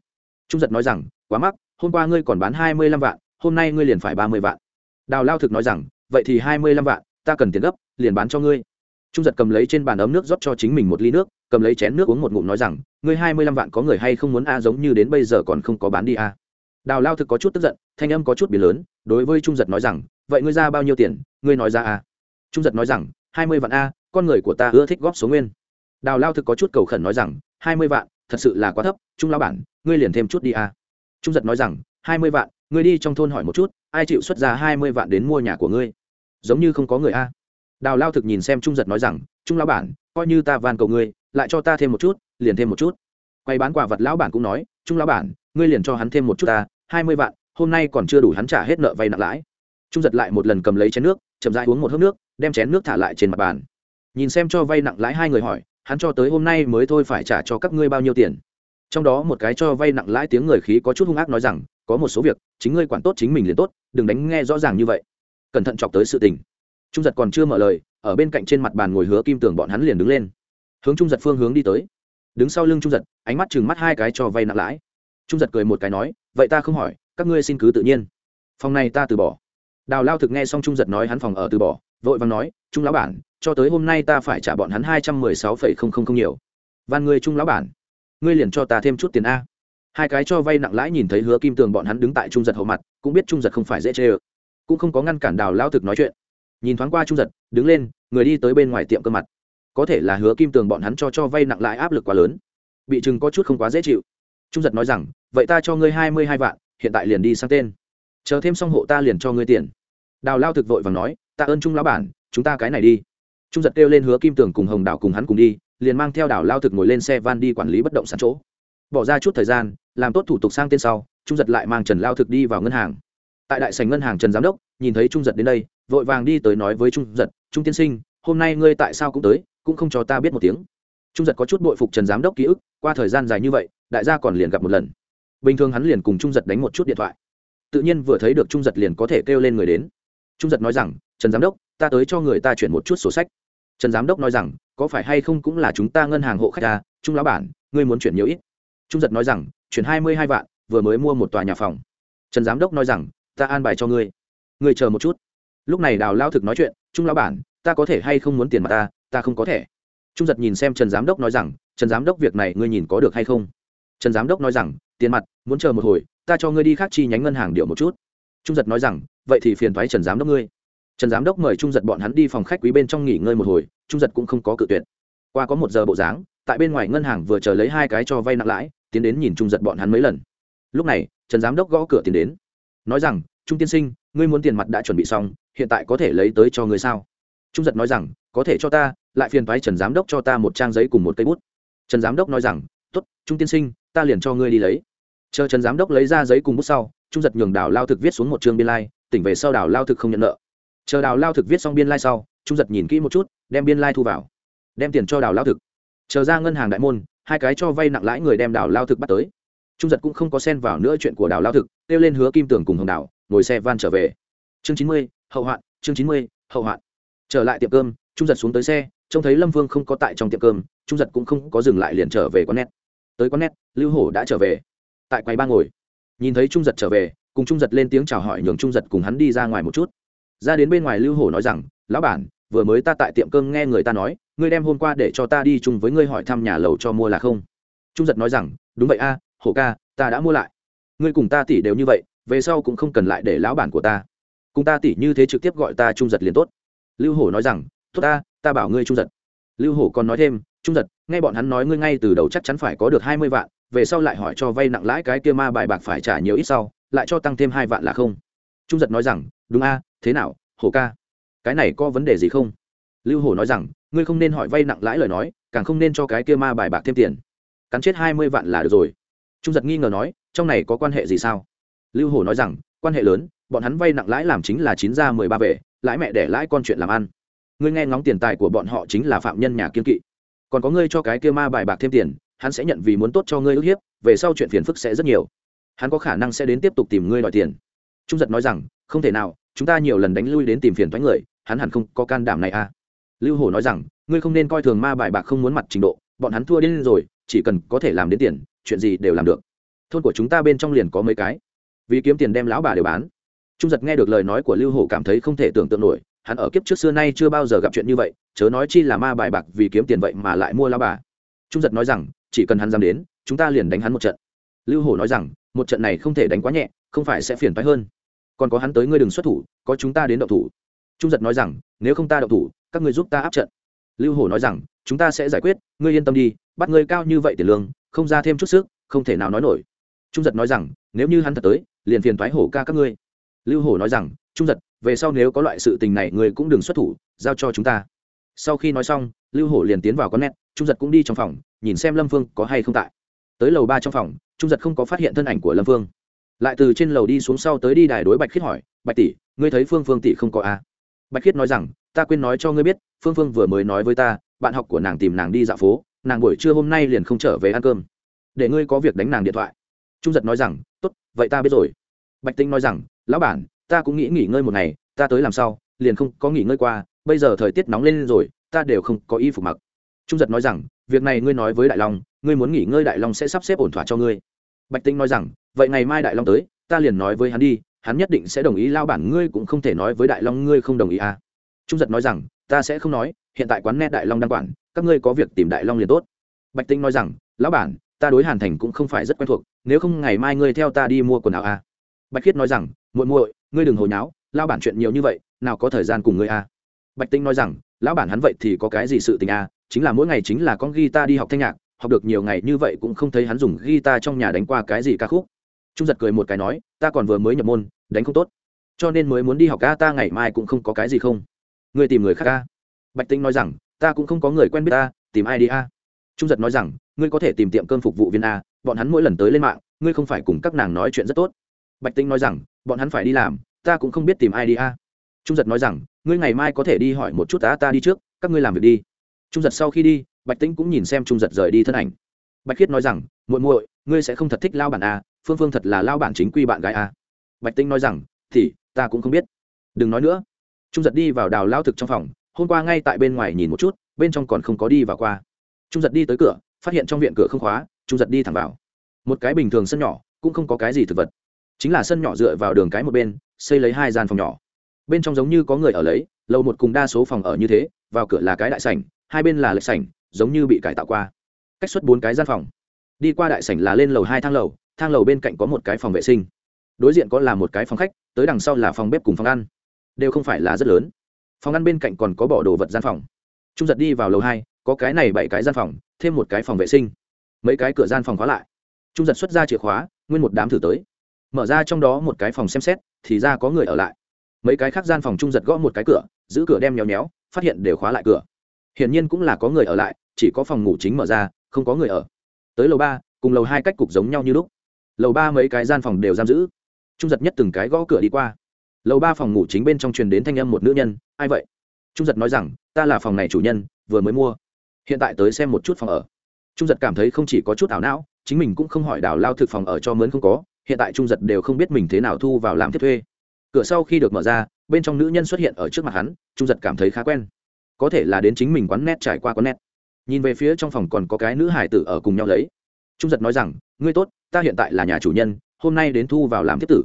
Trung giật nói rằng quá mắc, hôm qua ngươi còn bán hai mươi lăm vạn, hôm nay ngươi liền phải ba mươi vạn. Đào lao thực nói rằng, vậy thì hai mươi lăm vạn, ta cần tiền gấp, liền bán cho ngươi. Trung giật cầm lấy trên bàn ấm nước rót cho chính mình một ly nước, cầm lấy chén nước uống một ngụm nói rằng, ngươi hai mươi lăm vạn có người hay không muốn a, giống như đến bây giờ còn không có bán đi a. Đào lao thực có chút tức giận, thanh âm có chút bị lớn, đối với trung giật nói rằng, vậy ngươi ra bao nhiêu tiền, ngươi nói ra a. Trung giật nói rằng, hai mươi vạn a, con người của ta ưa thích góp số nguyên. Đào lao thực có chút cầu khẩn nói rằng, hai mươi vạn, thật sự là quá thấp, trung lao bản, ngươi liền thêm chút đi a trung giật nói rằng, hai mươi vạn, ngươi đi trong thôn hỏi một chút, ai chịu xuất ra hai mươi vạn đến mua nhà của ngươi? Giống như không có người a. Đào lao thực nhìn xem trung giật nói rằng, trung lão bản, coi như ta van cầu ngươi, lại cho ta thêm một chút, liền thêm một chút. Quay bán quả vật lão bản cũng nói, trung lão bản, ngươi liền cho hắn thêm một chút ta, hai mươi vạn, hôm nay còn chưa đủ hắn trả hết nợ vay nặng lãi. Trung giật lại một lần cầm lấy chén nước, chậm rãi uống một hớp nước, đem chén nước thả lại trên mặt bàn. Nhìn xem cho vay nặng lãi hai người hỏi, hắn cho tới hôm nay mới thôi phải trả cho các ngươi bao nhiêu tiền? Trong đó một cái cho vay nặng lãi tiếng người khí có chút hung ác nói rằng, có một số việc, chính ngươi quản tốt chính mình liền tốt, đừng đánh nghe rõ ràng như vậy. Cẩn thận chọc tới sự tình. Trung giật còn chưa mở lời, ở bên cạnh trên mặt bàn ngồi hứa kim tường bọn hắn liền đứng lên. Hướng trung giật phương hướng đi tới. Đứng sau lưng trung giật, ánh mắt chừng mắt hai cái cho vay nặng lãi. Trung giật cười một cái nói, vậy ta không hỏi, các ngươi xin cứ tự nhiên. Phòng này ta từ bỏ. Đào lao thực nghe xong trung giật nói hắn phòng ở từ bỏ, vội vàng nói, trung lão bản, cho tới hôm nay ta phải trả bọn hắn hai trăm mười sáu phẩy không không không nhiều. Van ngươi trung lão bản ngươi liền cho ta thêm chút tiền a. Hai cái cho vay nặng lãi nhìn thấy hứa kim tường bọn hắn đứng tại trung giật hậu mặt, cũng biết trung giật không phải dễ chê ơ. Cũng không có ngăn cản đào lao thực nói chuyện. Nhìn thoáng qua trung giật, đứng lên, người đi tới bên ngoài tiệm cơ mặt. Có thể là hứa kim tường bọn hắn cho cho vay nặng lãi áp lực quá lớn. Bị chừng có chút không quá dễ chịu. Trung giật nói rằng, vậy ta cho ngươi hai mươi hai vạn, hiện tại liền đi sang tên. Chờ thêm xong hộ ta liền cho ngươi tiền. Đào lao thực vội và nói, ta ơn trung lão bản, chúng ta cái này đi. Trung giật kêu lên hứa kim tường cùng hồng đào cùng hắn cùng đi liền mang theo đảo lao thực ngồi lên xe van đi quản lý bất động sản chỗ. Bỏ ra chút thời gian, làm tốt thủ tục sang tên sau, trung giật lại mang trần lao thực đi vào ngân hàng. Tại đại sành ngân hàng trần giám đốc, nhìn thấy trung giật đến đây, vội vàng đi tới nói với trung giật, trung tiên sinh, hôm nay ngươi tại sao cũng tới, cũng không cho ta biết một tiếng. Trung giật có chút bội phục trần giám đốc ký ức, qua thời gian dài như vậy, đại gia còn liền gặp một lần. Bình thường hắn liền cùng trung giật đánh một chút điện thoại. Tự nhiên vừa thấy được trung giật liền có thể kêu lên người đến. Trung giật nói rằng, trần giám đốc, ta tới cho người ta chuyển một chút sổ sách trần giám đốc nói rằng, có phải hay không cũng là chúng ta ngân hàng hộ khách ta trung lão bản, ngươi muốn chuyển nhiều ít. Trung giật nói rằng, chuyển hai mươi hai vạn, vừa mới mua một tòa nhà phòng. Trần giám đốc nói rằng, ta an bài cho ngươi. Ngươi chờ một chút. Lúc này đào lao thực nói chuyện, trung lão bản, ta có thể hay không muốn tiền mà ta ta không có thể. Trung giật nhìn xem trần giám đốc nói rằng, trần giám đốc việc này ngươi nhìn có được hay không? Trần giám đốc nói rằng, tiền mặt, muốn chờ một hồi, ta cho ngươi đi khác chi nhánh ngân hàng điệu một chút. Trung giật nói rằng, vậy thì phiền thoái trần giám đốc ngươi trần giám đốc mời trung giật bọn hắn đi phòng khách quý bên trong nghỉ ngơi một hồi, trung giật cũng không có cự tuyệt. Qua có một giờ bộ dáng, tại bên ngoài ngân hàng vừa chờ lấy hai cái cho vay nặng lãi, tiến đến nhìn trung giật bọn hắn mấy lần. Lúc này, trần giám đốc gõ cửa tiến đến. Nói rằng, trung tiên sinh, ngươi muốn tiền mặt đã chuẩn bị xong, hiện tại có thể lấy tới cho ngươi sao? Trung giật nói rằng, có thể cho ta, lại phiền thoái trần giám đốc cho ta một trang giấy cùng một cây bút. Trần giám đốc nói rằng t ố t trung tiên sinh, ta liền cho ngươi đi lấy. Chờ trần giám đốc lấy ra giấy cùng bút sau, trung giật nhường đảo lao thực viết xuống một chương biên lai, tỉnh về sau đảo lao thực không nhận nợ chờ đào lao thực viết xong biên lai sau, trung giật nhìn kỹ một chút, đem biên lai thu vào. Đem tiền cho đào lao thực. Chờ ra ngân hàng đại môn, hai cái cho vay nặng lãi người đem đào lao thực bắt tới. Trung giật cũng không có xen vào nữa chuyện của đào lao thực, kêu lên hứa kim tường cùng hồng đào, ngồi xe van trở về. Chương chín mươi, hậu hoạn, chương chín mươi, hậu hoạn. Trở lại tiệm cơm, trung giật xuống tới xe, trông thấy lâm vương không có tại trong tiệm cơm, trung giật cũng không có dừng lại liền trở về quán nét tới quán nét lưu hổ đã trở về. Tại quầy ba ngồi. Nhìn thấy trung giật trở về, cùng trung giật lên tiếng chào hỏi nhường trung giật cùng hắn đi ra ngoài một chút ra đến bên ngoài lưu hổ nói rằng, lão bản, vừa mới ta tại tiệm cơm nghe người ta nói, ngươi đem hôm qua để cho ta đi chung với ngươi hỏi thăm nhà lầu cho mua là không? Trung giật nói rằng, đúng vậy a, hổ ca, ta đã mua lại. Ngươi cùng ta tỷ đều như vậy, về sau cũng không cần lại để lão bản của ta. Cùng ta tỷ như thế trực tiếp gọi ta trung giật liền tốt. Lưu hổ nói rằng, tốt ta ta bảo ngươi trung giật. Lưu hổ còn nói thêm, trung giật, nghe bọn hắn nói ngươi ngay từ đầu chắc chắn phải có được hai mươi vạn, về sau lại hỏi cho vay nặng lãi cái kia ma bài bạc phải trả nhiều ít sau, lại cho tăng thêm hai vạn là không? Trung giật nói rằng, đúng a thế nào hổ ca? Cái này có vấn đề gì không? Lưu hổ nói rằng, ngươi không nên hỏi vay nặng lãi lời nói, càng không nên cho cái kia ma bài bạc thêm tiền. Cắn chết hai mươi vạn là được rồi. Trung giật nghi ngờ nói, trong này có quan hệ gì sao? Lưu hổ nói rằng, quan hệ lớn, bọn hắn vay nặng lãi làm chính là chín ra mười ba về lãi mẹ để lãi con chuyện làm ăn. Ngươi nghe ngóng tiền tài của bọn họ chính là phạm nhân nhà kiên kỵ. Còn có ngươi cho cái kia ma bài bạc thêm tiền, hắn sẽ nhận vì muốn tốt cho ngươi ức hiếp, về sau chuyện phiền phức sẽ rất nhiều. Hắn có khả năng sẽ đến tiếp tục tìm ngươi đòi tiền. Trung giật nói rằng, không thể nào chúng ta nhiều lần đánh lui đến tìm phiền thoái người, hắn hẳn không có can đảm này à. Lưu hổ nói rằng, ngươi không nên coi thường ma bài bạc không muốn mặt trình độ, bọn hắn thua đến rồi, chỉ cần có thể làm đến tiền, chuyện gì đều làm được. Thôn của chúng ta bên trong liền có mấy cái. Vì kiếm tiền đem lão bà đều bán. Trung giật nghe được lời nói của lưu hổ cảm thấy không thể tưởng tượng nổi, hắn ở kiếp trước xưa nay chưa bao giờ gặp chuyện như vậy, chớ nói chi là ma bài bạc vì kiếm tiền vậy mà lại mua lao bà. Trung giật nói rằng, chỉ cần hắn dám đến, chúng ta liền đánh hắn một trận. Lưu hổ nói rằng, một trận này không thể đánh quá nhẹ, không phải sẽ phiền phái hơn còn có hắn tới ngươi đừng xuất thủ, có chúng ta đến động thủ. Trung giật nói rằng, nếu không ta động thủ, các ngươi giúp ta áp trận. Lưu hổ nói rằng, chúng ta sẽ giải quyết, ngươi yên tâm đi, bắt ngươi cao như vậy tiền lương, không ra thêm chút sức, không thể nào nói nổi. Trung giật nói rằng, nếu như hắn thật tới, liền phiền thoái hổ ca các ngươi. Lưu hổ nói rằng, trung giật, về sau nếu có loại sự tình này, ngươi cũng đừng xuất thủ, giao cho chúng ta. Sau khi nói xong, lưu hổ liền tiến vào con nét, trung giật cũng đi trong phòng, nhìn xem lâm phương có hay không tại. Tới lầu ba trong phòng, trung giật không có phát hiện thân ảnh của lâm phương lại từ trên lầu đi xuống sau tới đi đài đối bạch khiết hỏi, bạch tỷ, ngươi thấy phương phương tỷ không có a à? bạch khiết nói rằng, ta quên nói cho ngươi biết, phương phương vừa mới nói với ta, bạn học của nàng tìm nàng đi dạo phố, nàng buổi trưa hôm nay liền không trở về ăn cơm. Để ngươi có việc đánh nàng điện thoại. Trung giật nói rằng, tốt, vậy ta biết rồi. Bạch tinh nói rằng, lão bản, ta cũng nghĩ nghỉ ngơi một ngày, ta tới làm sao, liền không có nghỉ ngơi qua, bây giờ thời tiết nóng lên rồi, ta đều không có y phục mặc. Trung giật nói rằng, việc này ngươi nói với đại long, ngươi muốn nghỉ ngơi đại long sẽ sắp xếp ổn thỏa cho ngươi bạch tinh nói rằng, vậy ngày mai đại long tới, ta liền nói với hắn đi, hắn nhất định sẽ đồng ý, lao bản ngươi cũng không thể nói với đại long ngươi không đồng ý à. Trung giật nói rằng, ta sẽ không nói, hiện tại quán net đại long đang quản, các ngươi có việc tìm đại long liền tốt. Bạch tinh nói rằng, lão bản, ta đối hàn thành cũng không phải rất quen thuộc, nếu không ngày mai ngươi theo ta đi mua quần áo à. Bạch khiết nói rằng, muội muội, ngươi đừng hồi nháo, lao bản chuyện nhiều như vậy, nào có thời gian cùng ngươi à. Bạch tinh nói rằng, lão bản hắn vậy thì có cái gì sự tình à? Chính là mỗi ngày chính là con ghi ta đi học thanh nhạc học được nhiều ngày như vậy cũng không thấy hắn dùng guitar trong nhà đánh qua cái gì ca khúc. Trung giật cười một cái nói, ta còn vừa mới nhập môn, đánh không tốt. Cho nên mới muốn đi học ca ta ngày mai cũng không có cái gì không. Người tìm người khác ca. Bạch tinh nói rằng, ta cũng không có người quen biết ta, tìm ai đi a? Trung giật nói rằng, ngươi có thể tìm tiệm cơm phục vụ viên a, bọn hắn mỗi lần tới lên mạng, ngươi không phải cùng các nàng nói chuyện rất tốt. Bạch tinh nói rằng, bọn hắn phải đi làm, ta cũng không biết tìm ai đi a. Trung giật nói rằng, ngươi ngày mai có thể đi hỏi một chút ta ta đi trước, các ngươi làm việc đi. Trung giật sau khi đi bạch tĩnh cũng nhìn xem trung giật rời đi thân ảnh. Bạch khiết nói rằng, muội muội, ngươi sẽ không thật thích lao bản a, phương phương thật là lao bản chính quy bạn gái a. Bạch tĩnh nói rằng, thì, ta cũng không biết. Đừng nói nữa. Trung giật đi vào đào lao thực trong phòng, hôm qua ngay tại bên ngoài nhìn một chút, bên trong còn không có đi vào qua. Trung giật đi tới cửa, phát hiện trong viện cửa không khóa, trung giật đi thẳng vào. Một cái bình thường sân nhỏ, cũng không có cái gì thực vật. Chính là sân nhỏ dựa vào đường cái một bên, xây lấy hai gian phòng nhỏ. Bên trong giống như có người ở lấy, lầu một cùng đa số phòng ở như thế, vào cửa là cái đại sảnh, hai bên là lệch sảnh giống như bị cải tạo qua. Cách xuất bốn cái gian phòng. Đi qua đại sảnh là lên lầu hai thang lầu thang lầu bên cạnh có một cái phòng vệ sinh. Đối diện có là một cái phòng khách, tới đằng sau là phòng bếp cùng phòng ăn. Đều không phải là rất lớn. Phòng ăn bên cạnh còn có bỏ đồ vật gian phòng. Trung giật đi vào lầu hai, có cái này bảy cái gian phòng, thêm một cái phòng vệ sinh. Mấy cái cửa gian phòng khóa lại. Trung giật xuất ra chìa khóa, nguyên một đám thử tới. Mở ra trong đó một cái phòng xem xét, thì ra có người ở lại. Mấy cái khác gian phòng trung giật gõ một cái cửa, giữ cửa đem nhéo nhéo, phát hiện đều khóa lại cửa. Hiển nhiên cũng là có người ở lại chỉ có phòng ngủ chính mở ra, không có người ở. Tới lầu ba, cùng lầu hai cách cục giống nhau như lúc. Lầu ba mấy cái gian phòng đều giam giữ. Trung giật nhất từng cái gõ cửa đi qua. Lầu ba phòng ngủ chính bên trong truyền đến thanh âm một nữ nhân, ai vậy? Trung giật nói rằng, ta là phòng này chủ nhân, vừa mới mua. Hiện tại tới xem một chút phòng ở. Trung giật cảm thấy không chỉ có chút ảo não, chính mình cũng không hỏi đào lao thực phòng ở cho mướn không có, hiện tại trung giật đều không biết mình thế nào thu vào làm thiết thuê. Cửa sau khi được mở ra, bên trong nữ nhân xuất hiện ở trước mặt hắn, trung giật cảm thấy khá quen. Có thể là đến chính mình quán nét trải qua quán nét nhìn về phía trong phòng còn có cái nữ hải tử ở cùng nhau lấy. Trung giật nói rằng, ngươi tốt, ta hiện tại là nhà chủ nhân, hôm nay đến thu vào làm thiết tử.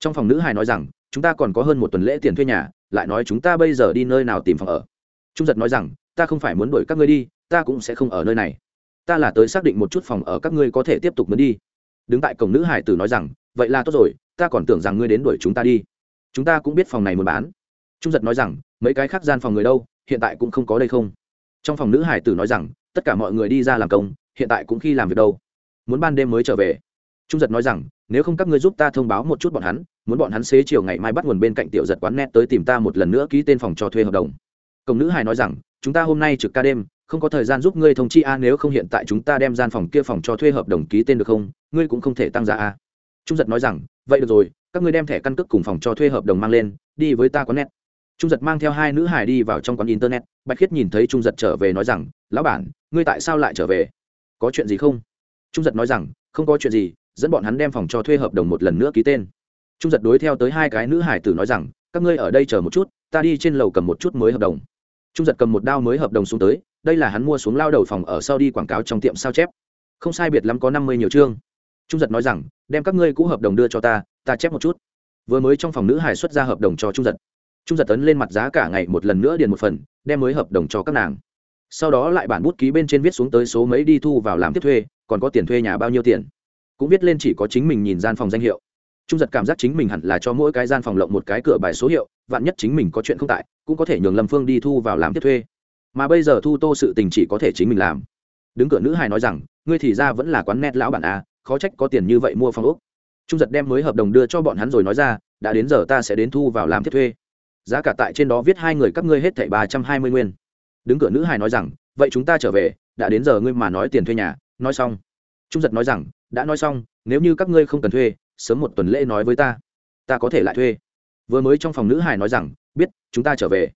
Trong phòng nữ hải nói rằng, chúng ta còn có hơn một tuần lễ tiền thuê nhà, lại nói chúng ta bây giờ đi nơi nào tìm phòng ở. Trung giật nói rằng, ta không phải muốn đuổi các ngươi đi, ta cũng sẽ không ở nơi này. Ta là tới xác định một chút phòng ở các ngươi có thể tiếp tục muốn đi. Đứng tại cổng nữ hải tử nói rằng, vậy là tốt rồi, ta còn tưởng rằng ngươi đến đuổi chúng ta đi. Chúng ta cũng biết phòng này muốn bán. Trung giật nói rằng, mấy cái khác gian phòng người đâu, hiện tại cũng không có đây không trong phòng nữ hải tử nói rằng, tất cả mọi người đi ra làm công, hiện tại cũng khi làm việc đâu. Muốn ban đêm mới trở về. Trung giật nói rằng, nếu không các ngươi giúp ta thông báo một chút bọn hắn, muốn bọn hắn xế chiều ngày mai bắt nguồn bên cạnh tiểu giật quán net tới tìm ta một lần nữa ký tên phòng cho thuê hợp đồng. Công nữ hải nói rằng, chúng ta hôm nay trực ca đêm, không có thời gian giúp ngươi thông chi a, nếu không hiện tại chúng ta đem gian phòng kia phòng cho thuê hợp đồng ký tên được không? Ngươi cũng không thể tăng giá a. Trung giật nói rằng, vậy được rồi, các ngươi đem thẻ căn cước cùng phòng cho thuê hợp đồng mang lên, đi với ta quán net trung giật mang theo hai nữ hải đi vào trong quán internet, bạch khiết nhìn thấy trung giật trở về nói rằng, lão bản, ngươi tại sao lại trở về? Có chuyện gì không? Trung giật nói rằng, không có chuyện gì, dẫn bọn hắn đem phòng cho thuê hợp đồng một lần nữa ký tên. Trung giật đối theo tới hai cái nữ hải tử nói rằng, các ngươi ở đây chờ một chút, ta đi trên lầu cầm một chút mới hợp đồng. Trung giật cầm một đao mới hợp đồng xuống tới, đây là hắn mua xuống lao đầu phòng ở sau đi quảng cáo trong tiệm sao chép. Không sai biệt lắm có năm mươi nhiều chương. Trung giật nói rằng, đem các ngươi cũ hợp đồng đưa cho ta ta chép một chút. Vừa mới trong phòng nữ hải xuất ra hợp đồng cho trung giật trung giật tấn lên mặt giá cả ngày một lần nữa điền một phần, đem mới hợp đồng cho các nàng. Sau đó lại bản bút ký bên trên viết xuống tới số mấy đi thu vào làm tiếp thuê, còn có tiền thuê nhà bao nhiêu tiền. Cũng viết lên chỉ có chính mình nhìn gian phòng danh hiệu. Trung giật cảm giác chính mình hẳn là cho mỗi cái gian phòng lộng một cái cửa bài số hiệu, vạn nhất chính mình có chuyện không tại, cũng có thể nhường lâm phương đi thu vào làm tiếp thuê. Mà bây giờ thu tô sự tình chỉ có thể chính mình làm. Đứng cửa nữ hài nói rằng, ngươi thì ra vẫn là quán net lão bản à khó trách có tiền như vậy mua phòng úc trung giật đem mới hợp đồng đưa cho bọn hắn rồi nói ra, đã đến giờ ta sẽ đến thu vào làm tiếp thuê giá cả tại trên đó viết hai người các ngươi hết thảy ba trăm hai mươi nguyên. Đứng cửa nữ hài nói rằng, vậy chúng ta trở về, đã đến giờ ngươi mà nói tiền thuê nhà. Nói xong, trung giật nói rằng, đã nói xong, nếu như các ngươi không cần thuê, sớm một tuần lễ nói với ta. Ta có thể lại thuê. Vừa mới trong phòng nữ hài nói rằng, biết, chúng ta trở về.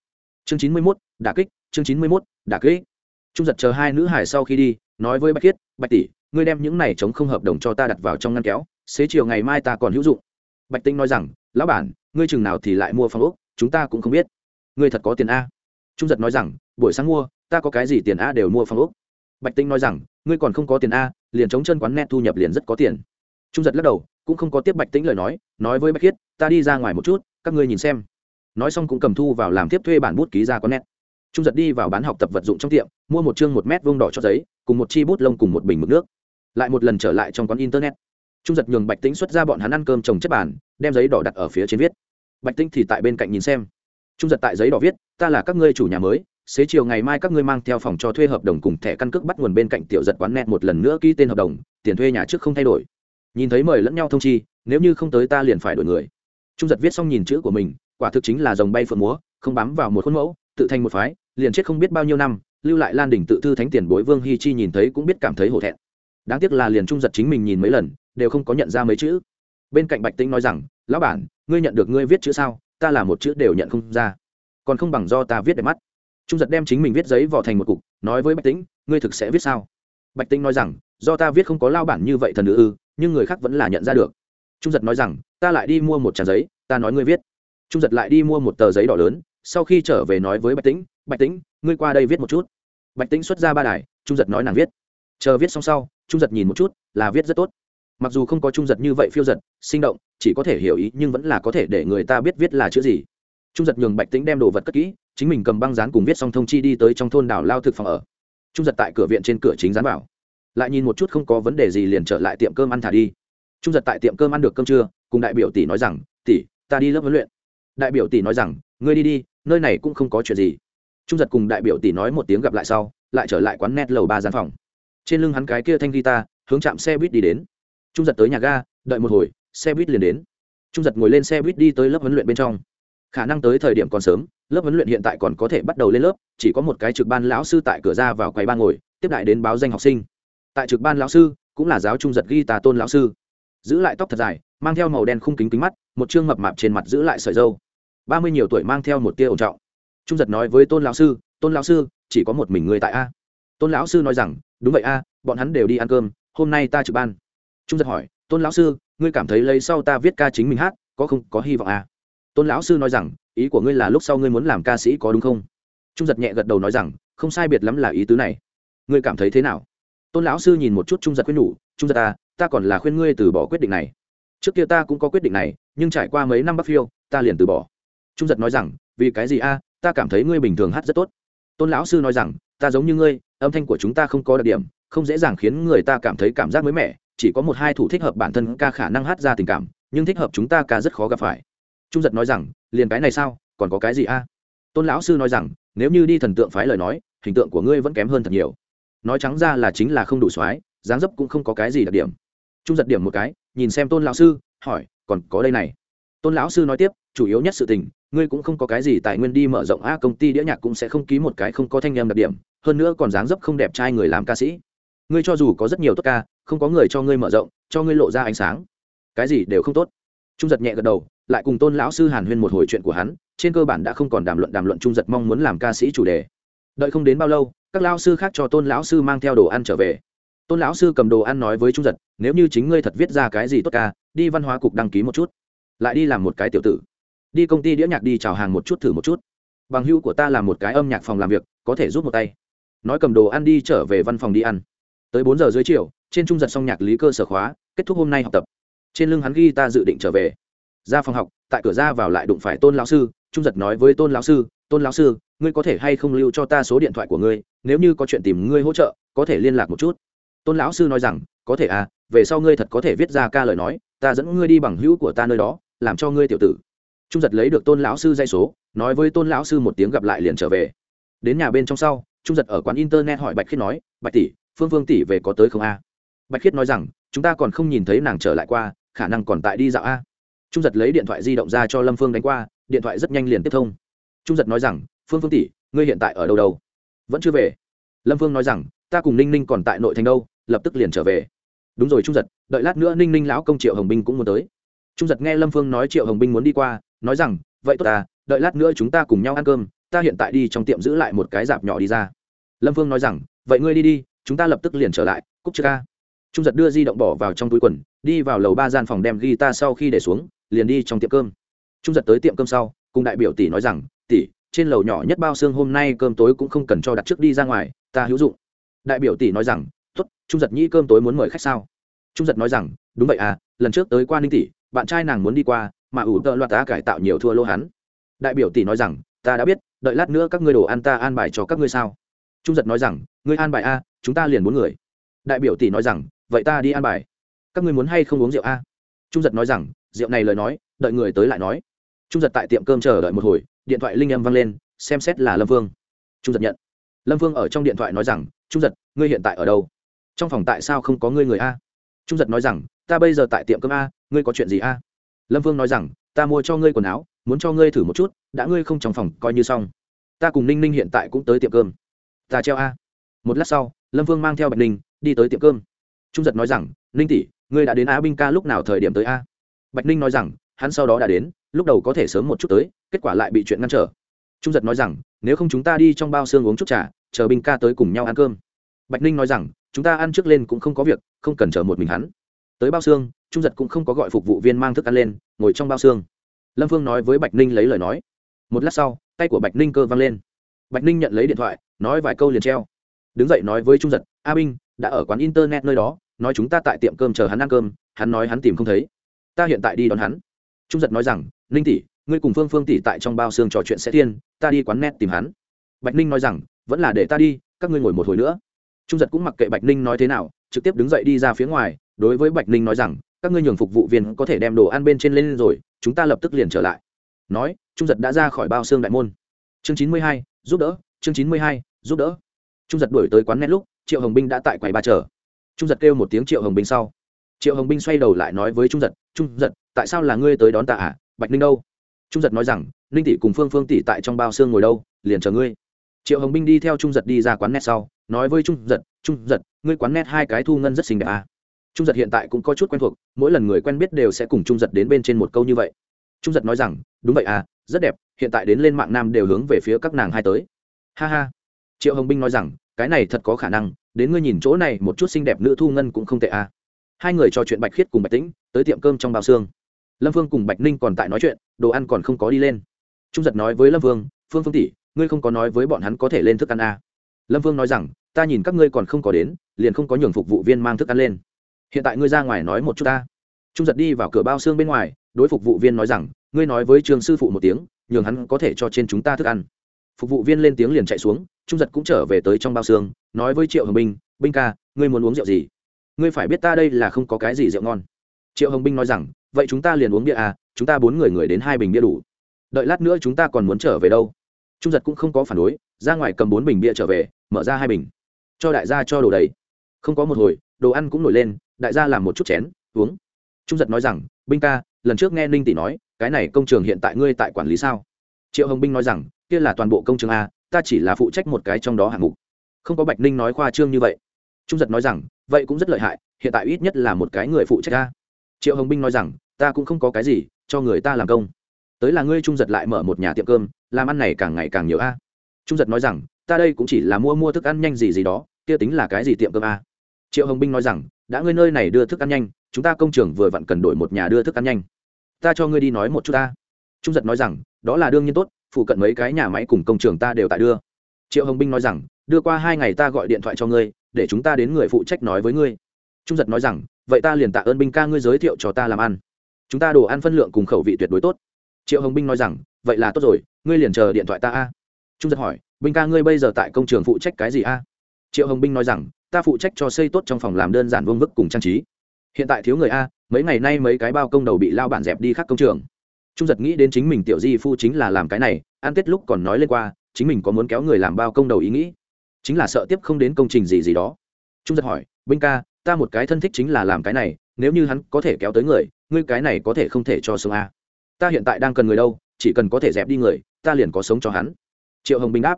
Chương chín mươi mốt đà kích, chương chín mươi mốt đà kích. Trung giật chờ hai nữ hài sau khi đi, nói với bạch khiết bạch tỷ, ngươi đem những này chống không hợp đồng cho ta đặt vào trong ngăn kéo, xế chiều ngày mai ta còn hữu dụng. Bạch tinh nói rằng, lão bản, ngươi chừng nào thì lại mua phòng ốc chúng ta cũng không biết. Ngươi thật có tiền a? Trung giật nói rằng, buổi sáng mua, ta có cái gì tiền a đều mua phòng úc bạch tinh nói rằng, ngươi còn không có tiền a, liền chống chân quán net thu nhập liền rất có tiền. Trung giật lắc đầu, cũng không có tiếp bạch tĩnh lời nói nói với bạch khiết, ta đi ra ngoài một chút, các ngươi nhìn xem. Nói xong cũng cầm thu vào làm tiếp thuê bản bút ký ra quán net. Trung giật đi vào bán học tập vật dụng trong tiệm, mua một chương một mét vông đỏ cho giấy, cùng một chi bút lông cùng một bình mực nước. Lại một lần trở lại trong quán internet. Trung giật nhường bạch tĩnh xuất ra bọn hắn ăn cơm trồng chất bàn, đem giấy đỏ đặt ở phía trên viết bạch tĩnh thì tại bên cạnh nhìn xem. Trung giật tại giấy đỏ viết, ta là các ngươi chủ nhà mới, xế chiều ngày mai các ngươi mang theo phòng cho thuê hợp đồng cùng thẻ căn cước bắt nguồn bên cạnh tiểu giật quán net một lần nữa ký tên hợp đồng, tiền thuê nhà trước không thay đổi. Nhìn thấy mời lẫn nhau thông chi, nếu như không tới ta liền phải đổi người. Trung giật viết xong nhìn chữ của mình, quả thực chính là dòng bay phượng múa, không bám vào một khuôn mẫu, tự thành một phái, liền chết không biết bao nhiêu năm, lưu lại lan đỉnh tự thư thánh tiền bối vương hi chi nhìn thấy cũng biết cảm thấy hổ thẹn. Đáng tiếc là liền trung giật chính mình nhìn mấy lần, đều không có nhận ra mấy chữ. Bên cạnh bạch tĩnh nói rằng, lão bản ngươi nhận được ngươi viết chữ sao? Ta là một chữ đều nhận không ra. Còn không bằng do ta viết đẹp mắt. Trung giật đem chính mình viết giấy vỏ thành một cục, nói với bạch tĩnh, ngươi thực sẽ viết sao? Bạch tĩnh nói rằng, do ta viết không có lao bản như vậy thần nữ ư, nhưng người khác vẫn là nhận ra được. Trung giật nói rằng, ta lại đi mua một trà giấy, ta nói ngươi viết. Trung giật lại đi mua một tờ giấy đỏ lớn, sau khi trở về nói với bạch tĩnh bạch tĩnh, ngươi qua đây viết một chút. Bạch tĩnh xuất ra ba đài, trung giật nói nàng viết. Chờ viết xong sau, trung giật nhìn một chút, là viết rất tốt mặc dù không có trung giật như vậy phiêu giật, sinh động, chỉ có thể hiểu ý, nhưng vẫn là có thể để người ta biết viết là chữ gì. Trung giật nhường bạch tĩnh đem đồ vật cất kỹ, chính mình cầm băng dán cùng viết xong thông chi đi tới trong thôn đảo lao thực phòng ở. Trung giật tại cửa viện trên cửa chính dán vào. Lại nhìn một chút không có vấn đề gì liền trở lại tiệm cơm ăn thả đi. Trung giật tại tiệm cơm ăn được cơm trưa, cùng đại biểu tỷ nói rằng, tỷ, ta đi lớp huấn luyện. Đại biểu tỷ nói rằng, ngươi đi đi, nơi này cũng không có chuyện gì. Trung giật cùng đại biểu tỷ nói một tiếng gặp lại sau, lại trở lại quán net lầu ba gian phòng. Trên lưng hắn cái kia thanh guitar, hướng chạm xe buýt đi đến trung giật tới nhà ga, đợi một hồi, xe buýt liền đến. Trung giật ngồi lên xe buýt đi tới lớp huấn luyện bên trong. Khả năng tới thời điểm còn sớm, lớp huấn luyện hiện tại còn có thể bắt đầu lên lớp, chỉ có một cái trực ban lão sư tại cửa ra vào quầy ba ngồi, tiếp đại đến báo danh học sinh. Tại trực ban lão sư, cũng là giáo trung giật ghi tà tôn lão sư. Giữ lại tóc thật dài, mang theo màu đen khung kính kính mắt, một chương mập mạp trên mặt giữ lại sợi dâu ba mươi nhiều tuổi mang theo một tia ổn trọng. Trung giật nói với tôn lão sư, tôn lão sư, chỉ có một mình người tại a. Tôn lão sư nói rằng, đúng vậy a, bọn hắn đều đi ăn cơm, hôm nay ta trực ban trung giật hỏi, tôn lão sư, ngươi cảm thấy lấy sau ta viết ca chính mình hát, có không, có hy vọng à? tôn lão sư nói rằng, ý của ngươi là lúc sau ngươi muốn làm ca sĩ có đúng không? Trung giật nhẹ gật đầu nói rằng, không sai biệt lắm là ý tứ này. Ngươi cảm thấy thế nào? Tôn lão sư nhìn một chút trung giật khuyên nhủ, trung giật ta ta còn là khuyên ngươi từ bỏ quyết định này. Trước kia ta cũng có quyết định này, nhưng trải qua mấy năm bắc phiêu, ta liền từ bỏ. Trung giật nói rằng, vì cái gì a ta cảm thấy ngươi bình thường hát rất tốt. Tôn lão sư nói rằng, ta giống như ngươi, âm thanh của chúng ta không có đặc điểm, không dễ dàng khiến người ta cảm thấy cảm giác mới mẻ chỉ có một hai thủ thích hợp bản thân ca khả năng hát ra tình cảm, nhưng thích hợp chúng ta ca rất khó gặp phải. Trung giật nói rằng, liền cái này sao? Còn có cái gì a? Tôn lão sư nói rằng, nếu như đi thần tượng phái lời nói, hình tượng của ngươi vẫn kém hơn thật nhiều. Nói trắng ra là chính là không đủ soái, dáng dấp cũng không có cái gì đặc điểm. Trung giật điểm một cái, nhìn xem tôn lão sư, hỏi, còn có đây này? Tôn lão sư nói tiếp, chủ yếu nhất sự tình, ngươi cũng không có cái gì tài nguyên đi mở rộng a, công ty đĩa nhạc cũng sẽ không ký một cái không có thanh em đặc điểm, hơn nữa còn dáng dấp không đẹp trai người làm ca sĩ ngươi cho dù có rất nhiều tốt ca, không có người cho ngươi mở rộng, cho ngươi lộ ra ánh sáng. Cái gì đều không tốt. Trung giật nhẹ gật đầu, lại cùng tôn lão sư hàn huyên một hồi chuyện của hắn, trên cơ bản đã không còn đàm luận đàm luận trung giật mong muốn làm ca sĩ chủ đề. Đợi không đến bao lâu, các lao sư khác cho tôn lão sư mang theo đồ ăn trở về. Tôn lão sư cầm đồ ăn nói với trung giật, nếu như chính ngươi thật viết ra cái gì tốt ca, đi văn hóa cục đăng ký một chút. Lại đi làm một cái tiểu tử. Đi công ty đĩa nhạc đi chào hàng một chút thử một chút. Bằng hữu của ta làm một cái âm nhạc phòng làm việc, có thể giúp một tay. Nói cầm đồ ăn đi trở về văn phòng đi ăn tới bốn giờ dưới chiều, trên trung giật xong nhạc lý cơ sở khóa, kết thúc hôm nay học tập. Trên lưng hắn ghi ta dự định trở về. Ra phòng học, tại cửa ra vào lại đụng phải tôn lão sư, trung giật nói với tôn lão sư, tôn lão sư, ngươi có thể hay không lưu cho ta số điện thoại của ngươi, nếu như có chuyện tìm ngươi hỗ trợ, có thể liên lạc một chút. Tôn lão sư nói rằng, có thể à về sau ngươi thật có thể viết ra ca lời nói, ta dẫn ngươi đi bằng hữu của ta nơi đó, làm cho ngươi tiểu tử. Trung giật lấy được tôn lão sư dây số, nói với tôn lão sư một tiếng gặp lại liền trở về. Đến nhà bên trong sau, trung giật ở quán internet hỏi bạch khiết nói, bạch tỷ phương phương tỷ về có tới không a? Bạch khiết nói rằng, chúng ta còn không nhìn thấy nàng trở lại qua, khả năng còn tại đi dạo a. Trung giật lấy điện thoại di động ra cho lâm phương đánh qua, điện thoại rất nhanh liền tiếp thông. Trung giật nói rằng, phương phương tỷ, ngươi hiện tại ở đâu đâu? Vẫn chưa về. Lâm phương nói rằng, ta cùng ninh ninh còn tại nội thành đâu, lập tức liền trở về. Đúng rồi trung giật, đợi lát nữa ninh ninh lão công triệu hồng binh cũng muốn tới. Trung giật nghe lâm phương nói triệu hồng binh muốn đi qua, nói rằng, vậy tốt ta, đợi lát nữa chúng ta cùng nhau ăn cơm, ta hiện tại đi trong tiệm giữ lại một cái dạp nhỏ đi ra. Lâm phương nói rằng, vậy ngươi đi đi chúng ta lập tức liền trở lại, cúc chưa ca trung giật đưa di động bỏ vào trong túi quần, đi vào lầu ba gian phòng đem ghi ta sau khi để xuống, liền đi trong tiệm cơm. Trung giật tới tiệm cơm sau, cùng đại biểu tỷ nói rằng, tỷ, trên lầu nhỏ nhất bao xương hôm nay cơm tối cũng không cần cho đặt trước đi ra ngoài, ta hữu dụng. Đại biểu tỷ nói rằng t ố t trung giật nhĩ cơm tối muốn mời khách sao? Trung giật nói rằng, đúng vậy à lần trước tới qua ninh tỷ, bạn trai nàng muốn đi qua, mà ủ tợ loạt ta cải tạo nhiều thua lô hắn. Đại biểu tỷ nói rằng, ta đã biết, đợi lát nữa các ngươi đồ ăn ta an bài cho các ngươi sao? Trung giật nói rằng, ngươi an bài a chúng ta liền bốn người. Đại biểu tỷ nói rằng, vậy ta đi ăn bài. Các ngươi muốn hay không uống rượu a? Trung giật nói rằng, rượu này lời nói, đợi người tới lại nói. Trung giật tại tiệm cơm chờ đợi một hồi, điện thoại linh âm vang lên, xem xét là lâm vương. Trung giật nhận. Lâm vương ở trong điện thoại nói rằng, trung giật, ngươi hiện tại ở đâu? Trong phòng tại sao không có ngươi người a? Trung giật nói rằng, ta bây giờ tại tiệm cơm a, ngươi có chuyện gì a? Lâm vương nói rằng, ta mua cho ngươi quần áo, muốn cho ngươi thử một chút, đã ngươi không trong phòng, coi như xong. Ta cùng ninh ninh hiện tại cũng tới tiệm cơm. Ta treo a. Một lát sau lâm vương mang theo bạch ninh, đi tới tiệm cơm. Trung giật nói rằng, ninh tỷ, ngươi đã đến á binh ca lúc nào thời điểm tới a? Bạch ninh nói rằng, hắn sau đó đã đến, lúc đầu có thể sớm một chút tới, kết quả lại bị chuyện ngăn trở. Trung giật nói rằng, nếu không chúng ta đi trong bao xương uống chút trà, chờ binh ca tới cùng nhau ăn cơm. Bạch ninh nói rằng, chúng ta ăn trước lên cũng không có việc, không cần chờ một mình hắn. Tới bao xương, trung giật cũng không có gọi phục vụ viên mang thức ăn lên, ngồi trong bao xương. Lâm phương nói với bạch ninh lấy lời nói. Một lát sau, tay của bạch ninh cơ văng lên. Bạch ninh nhận lấy điện thoại, nói vài câu liền treo đứng dậy nói với trung giật, a binh, đã ở quán internet nơi đó, nói chúng ta tại tiệm cơm chờ hắn ăn cơm, hắn nói hắn tìm không thấy. Ta hiện tại đi đón hắn. Trung giật nói rằng, ninh tỷ, ngươi cùng phương phương tỷ tại trong bao xương trò chuyện sẽ thiên, ta đi quán net tìm hắn. Bạch ninh nói rằng, vẫn là để ta đi, các ngươi ngồi một hồi nữa. Trung giật cũng mặc kệ bạch ninh nói thế nào, trực tiếp đứng dậy đi ra phía ngoài, đối với bạch ninh nói rằng, các ngươi nhường phục vụ viên có thể đem đồ ăn bên trên lên rồi, chúng ta lập tức liền trở lại. Nói, trung giật đã ra khỏi bao xương đại môn. Chương chín mươi hai, giúp đỡ, chương chín mươi hai, giúp đỡ trung giật đuổi tới quán nét lúc, triệu hồng binh đã tại quầy ba chờ. Trung giật kêu một tiếng triệu hồng binh sau. Triệu hồng binh xoay đầu lại nói với trung giật trung giật, tại sao là ngươi tới đón tạ à? Bạch ninh đâu? Trung giật nói rằng, ninh tỷ cùng phương phương tỷ tại trong bao xương ngồi đâu, liền chờ ngươi. Triệu hồng binh đi theo trung giật đi ra quán net sau, nói với trung giật trung giật, ngươi quán net hai cái thu ngân rất xinh đẹp à. trung giật hiện tại cũng có chút quen thuộc, mỗi lần người quen biết đều sẽ cùng trung giật đến bên trên một câu như vậy. Trung giật nói rằng, đúng vậy à rất đẹp, hiện tại đến lên mạng nam đều hướng về phía các nàng hai tới. Ha ha triệu hồng binh nói rằng cái này thật có khả năng đến ngươi nhìn chỗ này một chút xinh đẹp nữ thu ngân cũng không tệ à. Hai người trò chuyện bạch khiết cùng bạch tĩnh tới tiệm cơm trong bao xương. Lâm phương cùng bạch ninh còn tại nói chuyện đồ ăn còn không có đi lên. Trung giật nói với lâm Vương, phương phương tỷ ngươi không có nói với bọn hắn có thể lên thức ăn à. lâm Vương nói rằng ta nhìn các ngươi còn không có đến liền không có nhường phục vụ viên mang thức ăn lên. Hiện tại ngươi ra ngoài nói một chút ta. Trung giật đi vào cửa bao xương bên ngoài đối phục vụ viên nói rằng ngươi nói với trường sư phụ một tiếng nhường hắn có thể cho trên chúng ta thức ăn phục vụ viên lên tiếng liền chạy xuống, trung giật cũng trở về tới trong bao xương, nói với triệu hồng binh binh ca, ngươi muốn uống rượu gì? Ngươi phải biết ta đây là không có cái gì rượu ngon. Triệu hồng binh nói rằng, vậy chúng ta liền uống bia à chúng ta bốn người người đến hai bình bia đủ. Đợi lát nữa chúng ta còn muốn trở về đâu. Trung giật cũng không có phản đối, ra ngoài cầm bốn bình bia trở về, mở ra hai bình. Cho đại gia cho đồ đầy. Không có một hồi, đồ ăn cũng nổi lên, đại gia làm một chút chén, uống. Trung giật nói rằng, binh ca, lần trước nghe ninh tỷ nói, cái này công trường hiện tại ngươi tại quản lý sao? Triệu hồng binh nói rằng kia là toàn bộ công trường a, ta chỉ là phụ trách một cái trong đó hạng mục. Không có bạch ninh nói khoa trương như vậy. Trung giật nói rằng, vậy cũng rất lợi hại, hiện tại ít nhất là một cái người phụ trách a. Triệu hồng binh nói rằng, ta cũng không có cái gì, cho người ta làm công. Tới là ngươi trung giật lại mở một nhà tiệm cơm, làm ăn này càng ngày càng nhiều a. Trung giật nói rằng, ta đây cũng chỉ là mua mua thức ăn nhanh gì gì đó, kia tính là cái gì tiệm cơm a? Triệu hồng binh nói rằng, đã ngươi nơi này đưa thức ăn nhanh, chúng ta công trường vừa vặn cần đổi một nhà đưa thức ăn nhanh. Ta cho ngươi đi nói một chút ta trung giật nói rằng, đó là đương nhiên tốt phụ cận mấy cái nhà máy cùng công trường ta đều tại đưa. Triệu hồng binh nói rằng, đưa qua hai ngày ta gọi điện thoại cho ngươi, để chúng ta đến người phụ trách nói với ngươi. Trung giật nói rằng, vậy ta liền tạ ơn binh ca ngươi giới thiệu cho ta làm ăn. Chúng ta đồ ăn phân lượng cùng khẩu vị tuyệt đối tốt. Triệu hồng binh nói rằng, vậy là tốt rồi, ngươi liền chờ điện thoại ta a. Trung giật hỏi, binh ca ngươi bây giờ tại công trường phụ trách cái gì a? Triệu hồng binh nói rằng, ta phụ trách cho xây tốt trong phòng làm đơn giản vương vức cùng trang trí. Hiện tại thiếu người a, mấy ngày nay mấy cái bao công đầu bị lao bản dẹp đi khác công trường trung giật nghĩ đến chính mình tiểu di phu chính là làm cái này, ăn tết lúc còn nói lên qua, chính mình có muốn kéo người làm bao công đầu ý nghĩ. Chính là sợ tiếp không đến công trình gì gì đó. Trung giật hỏi, binh ca, ta một cái thân thích chính là làm cái này, nếu như hắn có thể kéo tới người, ngươi cái này có thể không thể cho sống a ta hiện tại đang cần người đâu, chỉ cần có thể dẹp đi người, ta liền có sống cho hắn. Triệu hồng binh đáp,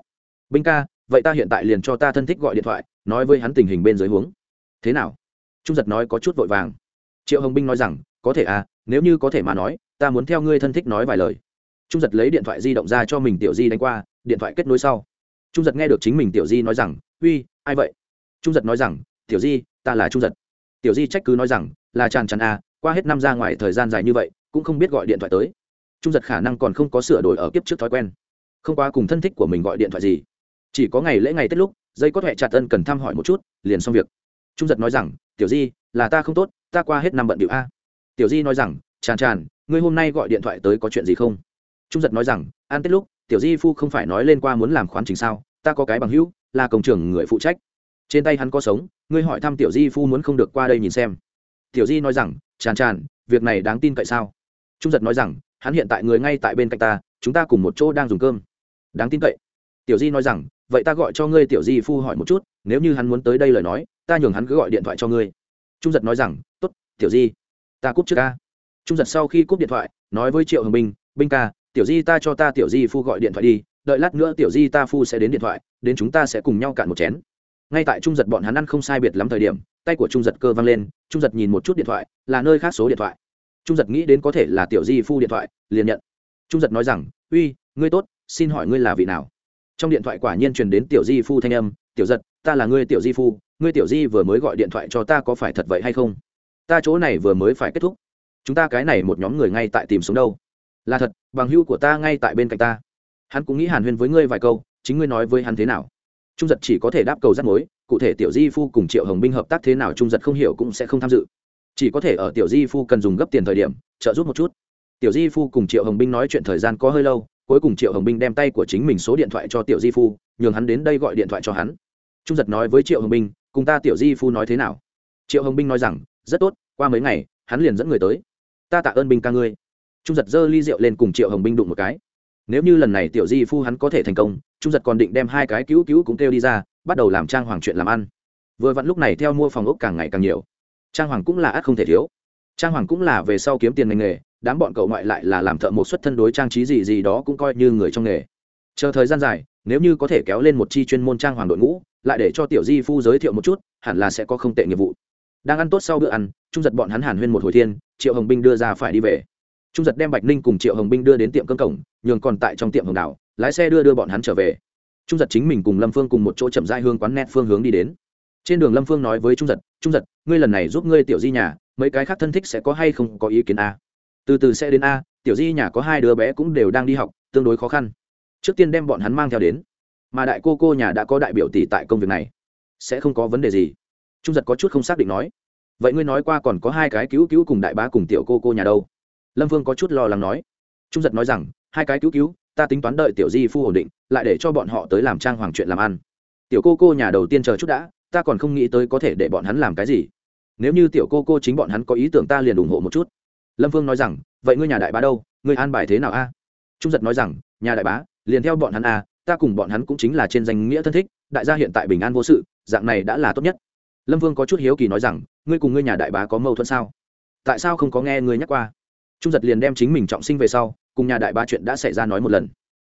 binh ca, vậy ta hiện tại liền cho ta thân thích gọi điện thoại, nói với hắn tình hình bên dưới huống. Thế nào? Trung giật nói có chút vội vàng. Triệu hồng binh nói rằng, có thể à nếu như có thể mà nói ta muốn theo ngươi thân thích nói vài lời. Trung giật lấy điện thoại di động ra cho mình tiểu di đánh qua, điện thoại kết nối sau. Trung giật nghe được chính mình tiểu di nói rằng, uy, ai vậy? Trung giật nói rằng, tiểu di, ta là trung giật. Tiểu di trách cứ nói rằng, là tràn tràn à qua hết năm ra ngoài thời gian dài như vậy, cũng không biết gọi điện thoại tới. Trung giật khả năng còn không có sửa đổi ở kiếp trước thói quen. Không qua cùng thân thích của mình gọi điện thoại gì. Chỉ có ngày lễ ngày tết lúc, dây có huệ chặt ân cần thăm hỏi một chút, liền xong việc. Trung giật nói rằng, tiểu di, là ta không tốt, ta qua hết năm bận điệu a. Tiểu di nói rằng tràn tràn ngươi hôm nay gọi điện thoại tới có chuyện gì không? Trung giật nói rằng an tết lúc, tiểu di phu không phải nói lên qua muốn làm khoán trình sao, ta có cái bằng hữu, là công trường người phụ trách. Trên tay hắn có sống, ngươi hỏi thăm tiểu di phu muốn không được qua đây nhìn xem. Tiểu di nói rằng tràn tràn việc này đáng tin cậy sao? Trung giật nói rằng, hắn hiện tại người ngay tại bên cạnh ta, chúng ta cùng một chỗ đang dùng cơm. Đáng tin cậy. Tiểu di nói rằng, vậy ta gọi cho ngươi tiểu di phu hỏi một chút, nếu như hắn muốn tới đây lời nói, ta nhường hắn cứ gọi điện thoại cho ngươi. Trung giật nói rằng t ố t tiểu di, ta cúp trước ca trung giật sau khi cúp điện thoại, nói với triệu hồng binh binh ca, tiểu di ta cho ta tiểu di phu gọi điện thoại đi, đợi lát nữa tiểu di ta phu sẽ đến điện thoại, đến chúng ta sẽ cùng nhau cạn một chén. Ngay tại trung giật bọn hắn ăn không sai biệt lắm thời điểm, tay của trung giật cơ văng lên, trung giật nhìn một chút điện thoại, là nơi khác số điện thoại. Trung giật nghĩ đến có thể là tiểu di phu điện thoại, liền nhận. Trung giật nói rằng, uy, ngươi tốt, xin hỏi ngươi là vị nào? Trong điện thoại quả nhiên truyền đến tiểu di phu thanh âm, tiểu giật, ta là ngươi tiểu di phu, ngươi tiểu di vừa mới gọi điện thoại cho ta có phải thật vậy hay không? Ta chỗ này vừa mới phải kết thúc chúng ta cái này một nhóm người ngay tại tìm sống đâu? Là thật, bằng hữu của ta ngay tại bên cạnh ta. Hắn cũng nghĩ hàn huyên với ngươi vài câu, chính ngươi nói với hắn thế nào? Trung giật chỉ có thể đáp cầu rắt mối, cụ thể tiểu di phu cùng triệu hồng binh hợp tác thế nào trung giật không hiểu cũng sẽ không tham dự. Chỉ có thể ở tiểu di phu cần dùng gấp tiền thời điểm, trợ giúp một chút. Tiểu di phu cùng triệu hồng binh nói chuyện thời gian có hơi lâu, cuối cùng triệu hồng binh đem tay của chính mình số điện thoại cho tiểu di phu, nhường hắn đến đây gọi điện thoại cho hắn. Trung giật nói với triệu hồng binh, cùng ta tiểu di phu nói thế nào? Triệu hồng binh nói rằng, rất tốt, qua mấy ngày, hắn liền dẫn người tới ta tạ ơn binh ca ngươi. Trung giật giơ ly rượu lên cùng triệu hồng binh đụng một cái. Nếu như lần này tiểu di phu hắn có thể thành công, trung giật còn định đem hai cái cứu cứu cũng kêu đi ra, bắt đầu làm trang hoàng chuyện làm ăn. Vừa vặn lúc này theo mua phòng ốc càng ngày càng nhiều. Trang hoàng cũng là ắt không thể thiếu. Trang hoàng cũng là về sau kiếm tiền ngành nghề, đám bọn cậu ngoại lại là làm thợ một xuất thân đối trang trí gì gì đó cũng coi như người trong nghề. Chờ thời gian dài, nếu như có thể kéo lên một chi chuyên môn trang hoàng đội ngũ, lại để cho tiểu di phu giới thiệu một chút, hẳn là sẽ có không tệ nghiệp vụ. Đang ăn tốt sau bữa ăn trung giật bọn hắn hàn huyên một hồi thiên, triệu hồng binh đưa ra phải đi về. trung giật đem bạch ninh cùng triệu hồng binh đưa đến tiệm cơm cổng, nhường còn tại trong tiệm hồng đảo, lái xe đưa đưa bọn hắn trở về. trung giật chính mình cùng lâm phương cùng một chỗ chậm dai hương quán nét phương hướng đi đến. trên đường lâm phương nói với trung giật trung giật, ngươi lần này giúp ngươi tiểu di nhà, mấy cái khác thân thích sẽ có hay không có ý kiến a? à? từ từ sẽ đến a, tiểu di nhà có hai đứa bé cũng đều đang đi học, tương đối khó khăn. trước tiên đem bọn hắn mang theo đến. mà đại cô cô nhà đã có đại biểu tỷ tại công việc này. sẽ không có vấn đề gì. trung giật có chút không xác định nói vậy ngươi nói qua còn có hai cái cứu cứu cùng đại bá cùng tiểu cô cô nhà đâu? Lâm vương có chút lo lắng nói. Trung giật nói rằng, hai cái cứu cứu, ta tính toán đợi tiểu di phu ổn định, lại để cho bọn họ tới làm trang hoàng chuyện làm ăn. Tiểu cô cô nhà đầu tiên chờ chút đã, ta còn không nghĩ tới có thể để bọn hắn làm cái gì. Nếu như tiểu cô cô chính bọn hắn có ý tưởng ta liền ủng hộ một chút. Lâm vương nói rằng, vậy ngươi nhà đại bá đâu? Ngươi an bài thế nào a? Trung giật nói rằng, nhà đại bá, liền theo bọn hắn a, ta cùng bọn hắn cũng chính là trên danh nghĩa thân thích, đại gia hiện tại bình an vô sự, dạng này đã là tốt nhất lâm vương có chút hiếu kỳ nói rằng, ngươi cùng ngươi nhà đại bá có mâu thuẫn sao? Tại sao không có nghe ngươi nhắc qua? Trung giật liền đem chính mình trọng sinh về sau, cùng nhà đại bá chuyện đã xảy ra nói một lần.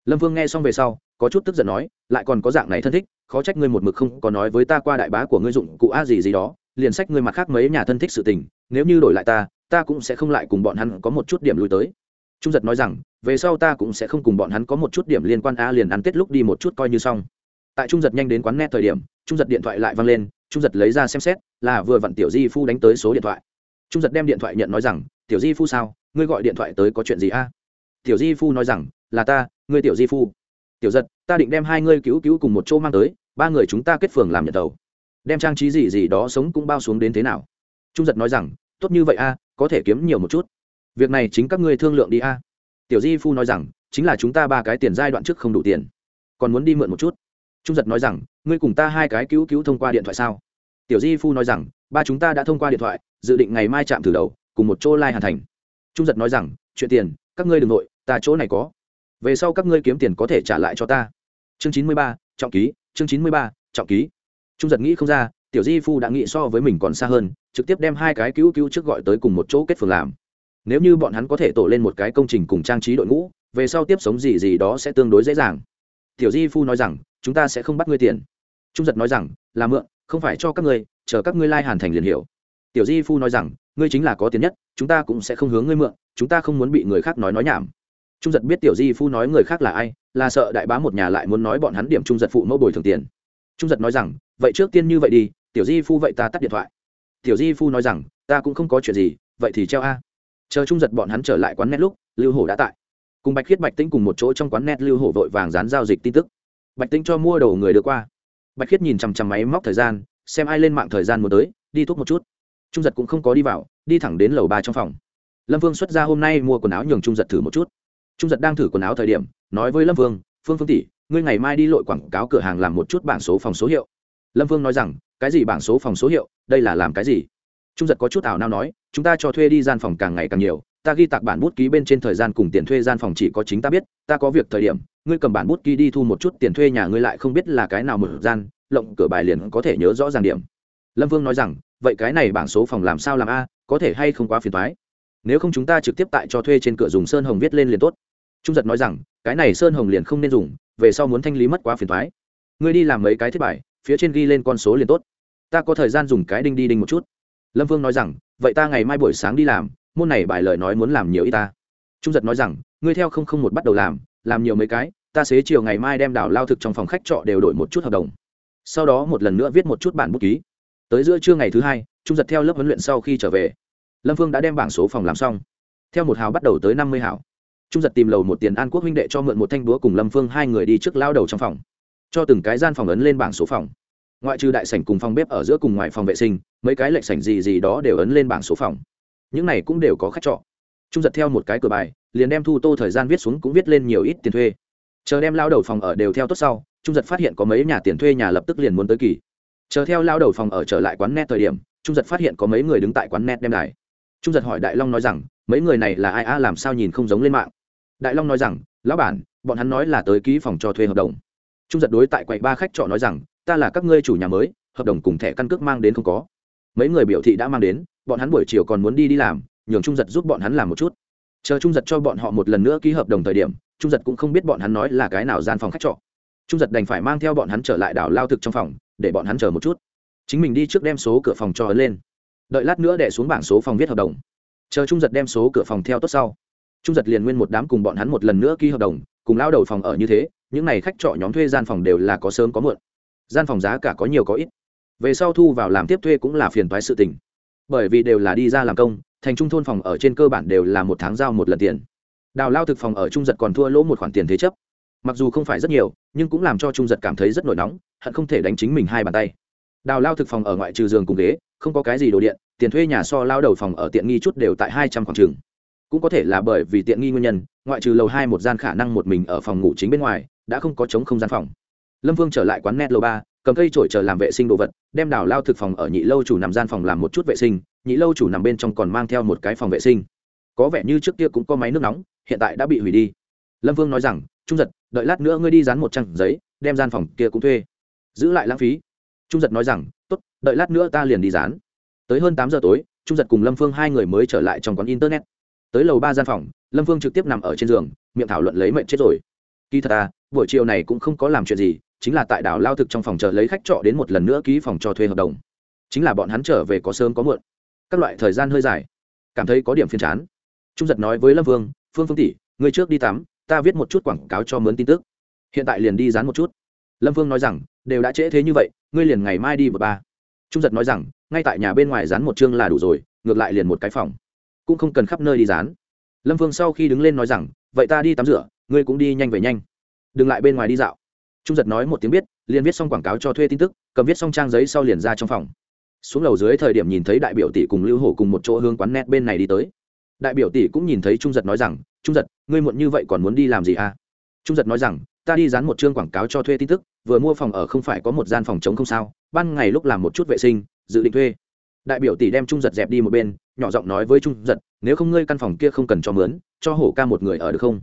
Lâm vương nghe xong về sau, có chút tức giận nói, lại còn có dạng này thân thích, khó trách ngươi một mực không có nói với ta qua đại bá của ngươi dụng cụ a gì gì đó, liền sách ngươi mặt khác mấy nhà thân thích sự tình, nếu như đổi lại ta ta cũng sẽ không lại cùng bọn hắn có một chút điểm lui tới. Trung giật nói rằng, về sau ta cũng sẽ không cùng bọn hắn có một chút điểm liên quan a, liền ăn tết lúc đi một chút coi như xong. Tại trung giật nhanh đến quán net thời điểm, trung giật điện thoại lại văng lên trung giật lấy ra xem xét, là vừa vặn tiểu di phu đánh tới số điện thoại. Trung giật đem điện thoại nhận nói rằng, tiểu di phu sao? Ngươi gọi điện thoại tới có chuyện gì a? Tiểu di phu nói rằng, là ta, ngươi tiểu di phu. Tiểu giật, ta định đem hai ngươi cứu cứu cùng một chỗ mang tới, ba người chúng ta kết phường làm nhận đầu. đem trang trí gì gì đó sống cũng bao xuống đến thế nào? Trung giật nói rằng, tốt như vậy a, có thể kiếm nhiều một chút. Việc này chính các ngươi thương lượng đi a. Tiểu di phu nói rằng, chính là chúng ta ba cái tiền giai đoạn trước không đủ tiền. Còn muốn đi mượn một chút trung giật nói rằng, ngươi cùng ta hai cái cứu cứu thông qua điện thoại sao? Tiểu di phu nói rằng, ba chúng ta đã thông qua điện thoại, dự định ngày mai chạm từ đầu, cùng một chỗ lai、like、hàn thành. Trung giật nói rằng, chuyện tiền, các ngươi đ ừ n g nội, ta chỗ này có. Về sau các ngươi kiếm tiền có thể trả lại cho ta. Chương chín mươi ba, trọng ký, chương chín mươi ba, trọng ký. Trung giật nghĩ không ra, tiểu di phu đã nghĩ so với mình còn xa hơn, trực tiếp đem hai cái cứu cứu trước gọi tới cùng một chỗ kết phường làm. Nếu như bọn hắn có thể tổ lên một cái công trình cùng trang trí đội ngũ, về sau tiếp sống gì gì đó sẽ tương đối dễ dàng. Tiểu di phu nói rằng chúng ta sẽ không bắt ngươi tiền. Trung giật nói rằng, là mượn, không phải cho các ngươi, chờ các ngươi lai hàn thành liền hiểu. Tiểu di phu nói rằng, ngươi chính là có tiền nhất, chúng ta cũng sẽ không hướng ngươi mượn, chúng ta không muốn bị người khác nói nói nhảm. Trung giật biết tiểu di phu nói người khác là ai, là sợ đại bá một nhà lại muốn nói bọn hắn điểm trung giật phụ mẫu bồi thường tiền. Trung giật nói rằng, vậy trước tiên như vậy đi, tiểu di phu vậy ta tắt điện thoại. Tiểu di phu nói rằng, ta cũng không có chuyện gì, vậy thì treo a. Chờ trung giật bọn hắn trở lại quán net lúc, lưu hổ đã tại. Cùng bạch khiết bạch tĩnh cùng một chỗ trong quán net lưu hổ vội vàng dán giao dịch tin tức bạch tĩnh cho mua đồ người đưa qua. Bạch khiết nhìn chằm chằm máy móc thời gian, xem ai lên mạng thời gian muốn tới, đi thuốc một chút. Trung giật cũng không có đi vào, đi thẳng đến lầu ba trong phòng. Lâm vương xuất ra hôm nay mua quần áo nhường trung giật thử một chút. Trung giật đang thử quần áo thời điểm, nói với lâm vương, phương phương tỷ, ngươi ngày mai đi lội quảng cáo cửa hàng làm một chút bảng số phòng số hiệu. Lâm vương nói rằng, cái gì bảng số phòng số hiệu, đây là làm cái gì? Trung giật có chút ảo nao nói, chúng ta cho thuê đi gian phòng càng ngày càng nhiều, ta ghi tạc bản bút ký bên trên thời gian cùng tiền thuê gian phòng chỉ có chính ta biết, ta có việc thời điểm ngươi cầm bản bút ký đi thu một chút tiền thuê nhà ngươi lại không biết là cái nào một gian, lộng cửa bài liền có thể nhớ rõ ràng điểm. Lâm vương nói rằng, vậy cái này bảng số phòng làm sao làm a, có thể hay không quá phiền thoái nếu không chúng ta trực tiếp tại cho thuê trên cửa dùng sơn hồng viết lên liền tốt. Trung giật nói rằng, cái này sơn hồng liền không nên dùng, về sau muốn thanh lý mất quá phiền thoái ngươi đi làm mấy cái thiết bài, phía trên ghi lên con số liền tốt. Ta có thời gian dùng cái đinh đi đinh một chút. Lâm vương nói rằng, vậy ta ngày mai buổi sáng đi làm, môn này bài lời nói muốn làm nhiều y ta. Trung giật nói rằng, ngươi theo không không một bắt đầu làm làm nhiều mấy cái, ta xế chiều ngày mai đem đảo lao thực trong phòng khách trọ đều đổi một chút hợp đồng. Sau đó một lần nữa viết một chút bản bút ký. Tới giữa trưa ngày thứ hai, trung giật theo lớp huấn luyện sau khi trở về, lâm phương đã đem bảng số phòng làm xong. Theo một hào bắt đầu tới năm mươi hào. Trung giật tìm lầu một tiền an quốc huynh đệ cho mượn một thanh búa cùng lâm phương hai người đi trước lao đầu trong phòng. Cho từng cái gian phòng ấn lên bảng số phòng. Ngoại trừ đại sảnh cùng phòng bếp ở giữa cùng ngoài phòng vệ sinh, mấy cái lệch sảnh gì gì đó đều ấn lên bảng số phòng. Những này cũng đều có khách trọ trung giật theo một cái cửa bài, liền đem thu tô thời gian viết xuống cũng viết lên nhiều ít tiền thuê. Chờ đem lao đầu phòng ở đều theo tốt sau, trung giật phát hiện có mấy nhà tiền thuê nhà lập tức liền muốn tới kỳ. Chờ theo lao đầu phòng ở trở lại quán net thời điểm, trung giật phát hiện có mấy người đứng tại quán net đem đài trung giật hỏi đại long nói rằng, mấy người này là ai a làm sao nhìn không giống lên mạng? Đại long nói rằng, lão bản, bọn hắn nói là tới ký phòng cho thuê hợp đồng. Trung giật đối tại quầy ba khách trọ nói rằng, ta là các ngươi chủ nhà mới, hợp đồng cùng thẻ căn cước mang đến không có. Mấy người biểu thị đã mang đến, bọn hắn buổi chiều còn muốn đi đi làm nhường trung giật giúp bọn hắn làm một chút. Chờ trung giật cho bọn họ một lần nữa ký hợp đồng thời điểm, trung giật cũng không biết bọn hắn nói là cái nào gian phòng khách trọ. Trung giật đành phải mang theo bọn hắn trở lại đảo lao thực trong phòng, để bọn hắn chờ một chút. Chính mình đi trước đem số cửa phòng cho ấn lên. Đợi lát nữa để xuống bảng số phòng viết hợp đồng. Chờ trung giật đem số cửa phòng theo tốt sau, trung giật liền nguyên một đám cùng bọn hắn một lần nữa ký hợp đồng, cùng lao đầu phòng ở như thế, những n à y khách trọ nhóm thuê gian phòng đều là có sớm có muộn. Gian phòng giá cả có nhiều có ít. Về sau thu vào làm tiếp thuê cũng là phiền toái sự tình. Bởi vì đều là đi ra làm công thành trung thôn phòng ở trên cơ bản đều là một tháng giao một lần tiền. Đào lao thực phòng ở trung giật còn thua lỗ một khoản tiền thế chấp. Mặc dù không phải rất nhiều, nhưng cũng làm cho trung giật cảm thấy rất nổi nóng, hận không thể đánh chính mình hai bàn tay. Đào lao thực phòng ở ngoại trừ giường cùng ghế, không có cái gì đồ điện, tiền thuê nhà so lao đầu phòng ở tiện nghi chút đều tại hai trăm khoảng trường cũng có thể là bởi vì tiện nghi nguyên nhân, ngoại trừ lầu hai một gian khả năng một mình ở phòng ngủ chính bên ngoài, đã không có chống không gian phòng. Lâm vương trở lại quán net lầu ba, cầm cây trổi chờ làm vệ sinh đồ vật, đem đào lao thực phòng ở nhị lâu chủ nằm gian phòng làm một chút vệ sinh nhị lâu chủ nằm bên trong còn mang theo một cái phòng vệ sinh. Có vẻ như trước kia cũng có máy nước nóng, hiện tại đã bị hủy đi. Lâm vương nói rằng, trung giật, đợi lát nữa ngươi đi dán một trang giấy, đem gian phòng kia cũng thuê. Giữ lại lãng phí. Trung giật nói rằng, tốt, đợi lát nữa ta liền đi dán. Tới hơn tám giờ tối, trung giật cùng lâm phương hai người mới trở lại trong quán internet. Tới lầu ba gian phòng, lâm phương trực tiếp nằm ở trên giường, miệng thảo luận lấy mệnh chết rồi. Kỳ thật à buổi chiều này cũng không có làm chuyện gì, chính là tại đảo lao thực trong phòng chờ lấy khách trọ đến một lần nữa ký phòng cho thuê hợp đồng. Chính là bọn hắn trở về có sớm có muộn các loại thời gian hơi dài. Cảm thấy có điểm phiền chán. Trung giật nói với lâm vương, phương phương tỷ, người trước đi tắm, ta viết một chút quảng cáo cho mướn tin tức. Hiện tại liền đi dán một chút. Lâm vương nói rằng, đều đã trễ thế như vậy, ngươi liền ngày mai đi một ba. Trung giật nói rằng, ngay tại nhà bên ngoài dán một chương là đủ rồi, ngược lại liền một cái phòng. Cũng không cần khắp nơi đi dán. Lâm vương sau khi đứng lên nói rằng, vậy ta đi tắm rửa, ngươi cũng đi nhanh về nhanh. Đừng lại bên ngoài đi dạo. Trung giật nói một tiếng biết, liền viết xong quảng cáo cho thuê tin tức, cầm viết xong trang giấy sau liền ra trong phòng xuống lầu dưới thời điểm nhìn thấy đại biểu tỷ cùng lưu hổ cùng một chỗ hướng quán net bên này đi tới. Đại biểu tỷ cũng nhìn thấy trung giật nói rằng, trung giật, ngươi muộn như vậy còn muốn đi làm gì à? Trung giật nói rằng, ta đi dán một chương quảng cáo cho thuê tin tức, vừa mua phòng ở không phải có một gian phòng chống không sao, ban ngày lúc làm một chút vệ sinh, dự định thuê. Đại biểu tỷ đem trung giật dẹp đi một bên, nhỏ giọng nói với trung giật, nếu không ngươi căn phòng kia không cần cho mướn, cho hổ ca một người ở được không?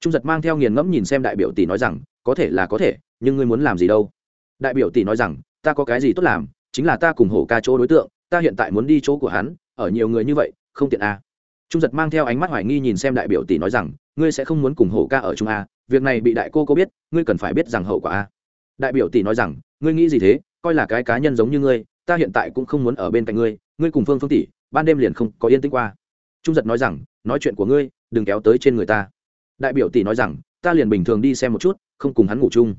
Trung giật mang theo nghiền ngẫm nhìn xem đại biểu tỷ nói rằng, có thể là có thể, nhưng ngươi muốn làm gì đâu? Đại biểu tỷ nói rằng, ta có cái gì tốt làm chính là ta cùng hổ ca chỗ đối tượng, ta hiện tại muốn đi chỗ của hắn, ở nhiều người như vậy, không tiện à. trung giật mang theo ánh mắt hoài nghi nhìn xem đại biểu tỷ nói rằng, ngươi sẽ không muốn cùng hổ ca ở chung a, việc này bị đại cô cô biết, ngươi cần phải biết rằng hậu quả a. Đại biểu tỷ nói rằng, ngươi nghĩ gì thế, coi là cái cá nhân giống như ngươi, ta hiện tại cũng không muốn ở bên cạnh ngươi ngươi cùng phương phương tỷ, ban đêm liền không có yên tĩnh qua. Trung giật nói rằng, nói chuyện của ngươi, đừng kéo tới trên người ta. Đại biểu tỷ nói rằng, ta liền bình thường đi xem một chút, không cùng hắn ngủ chung.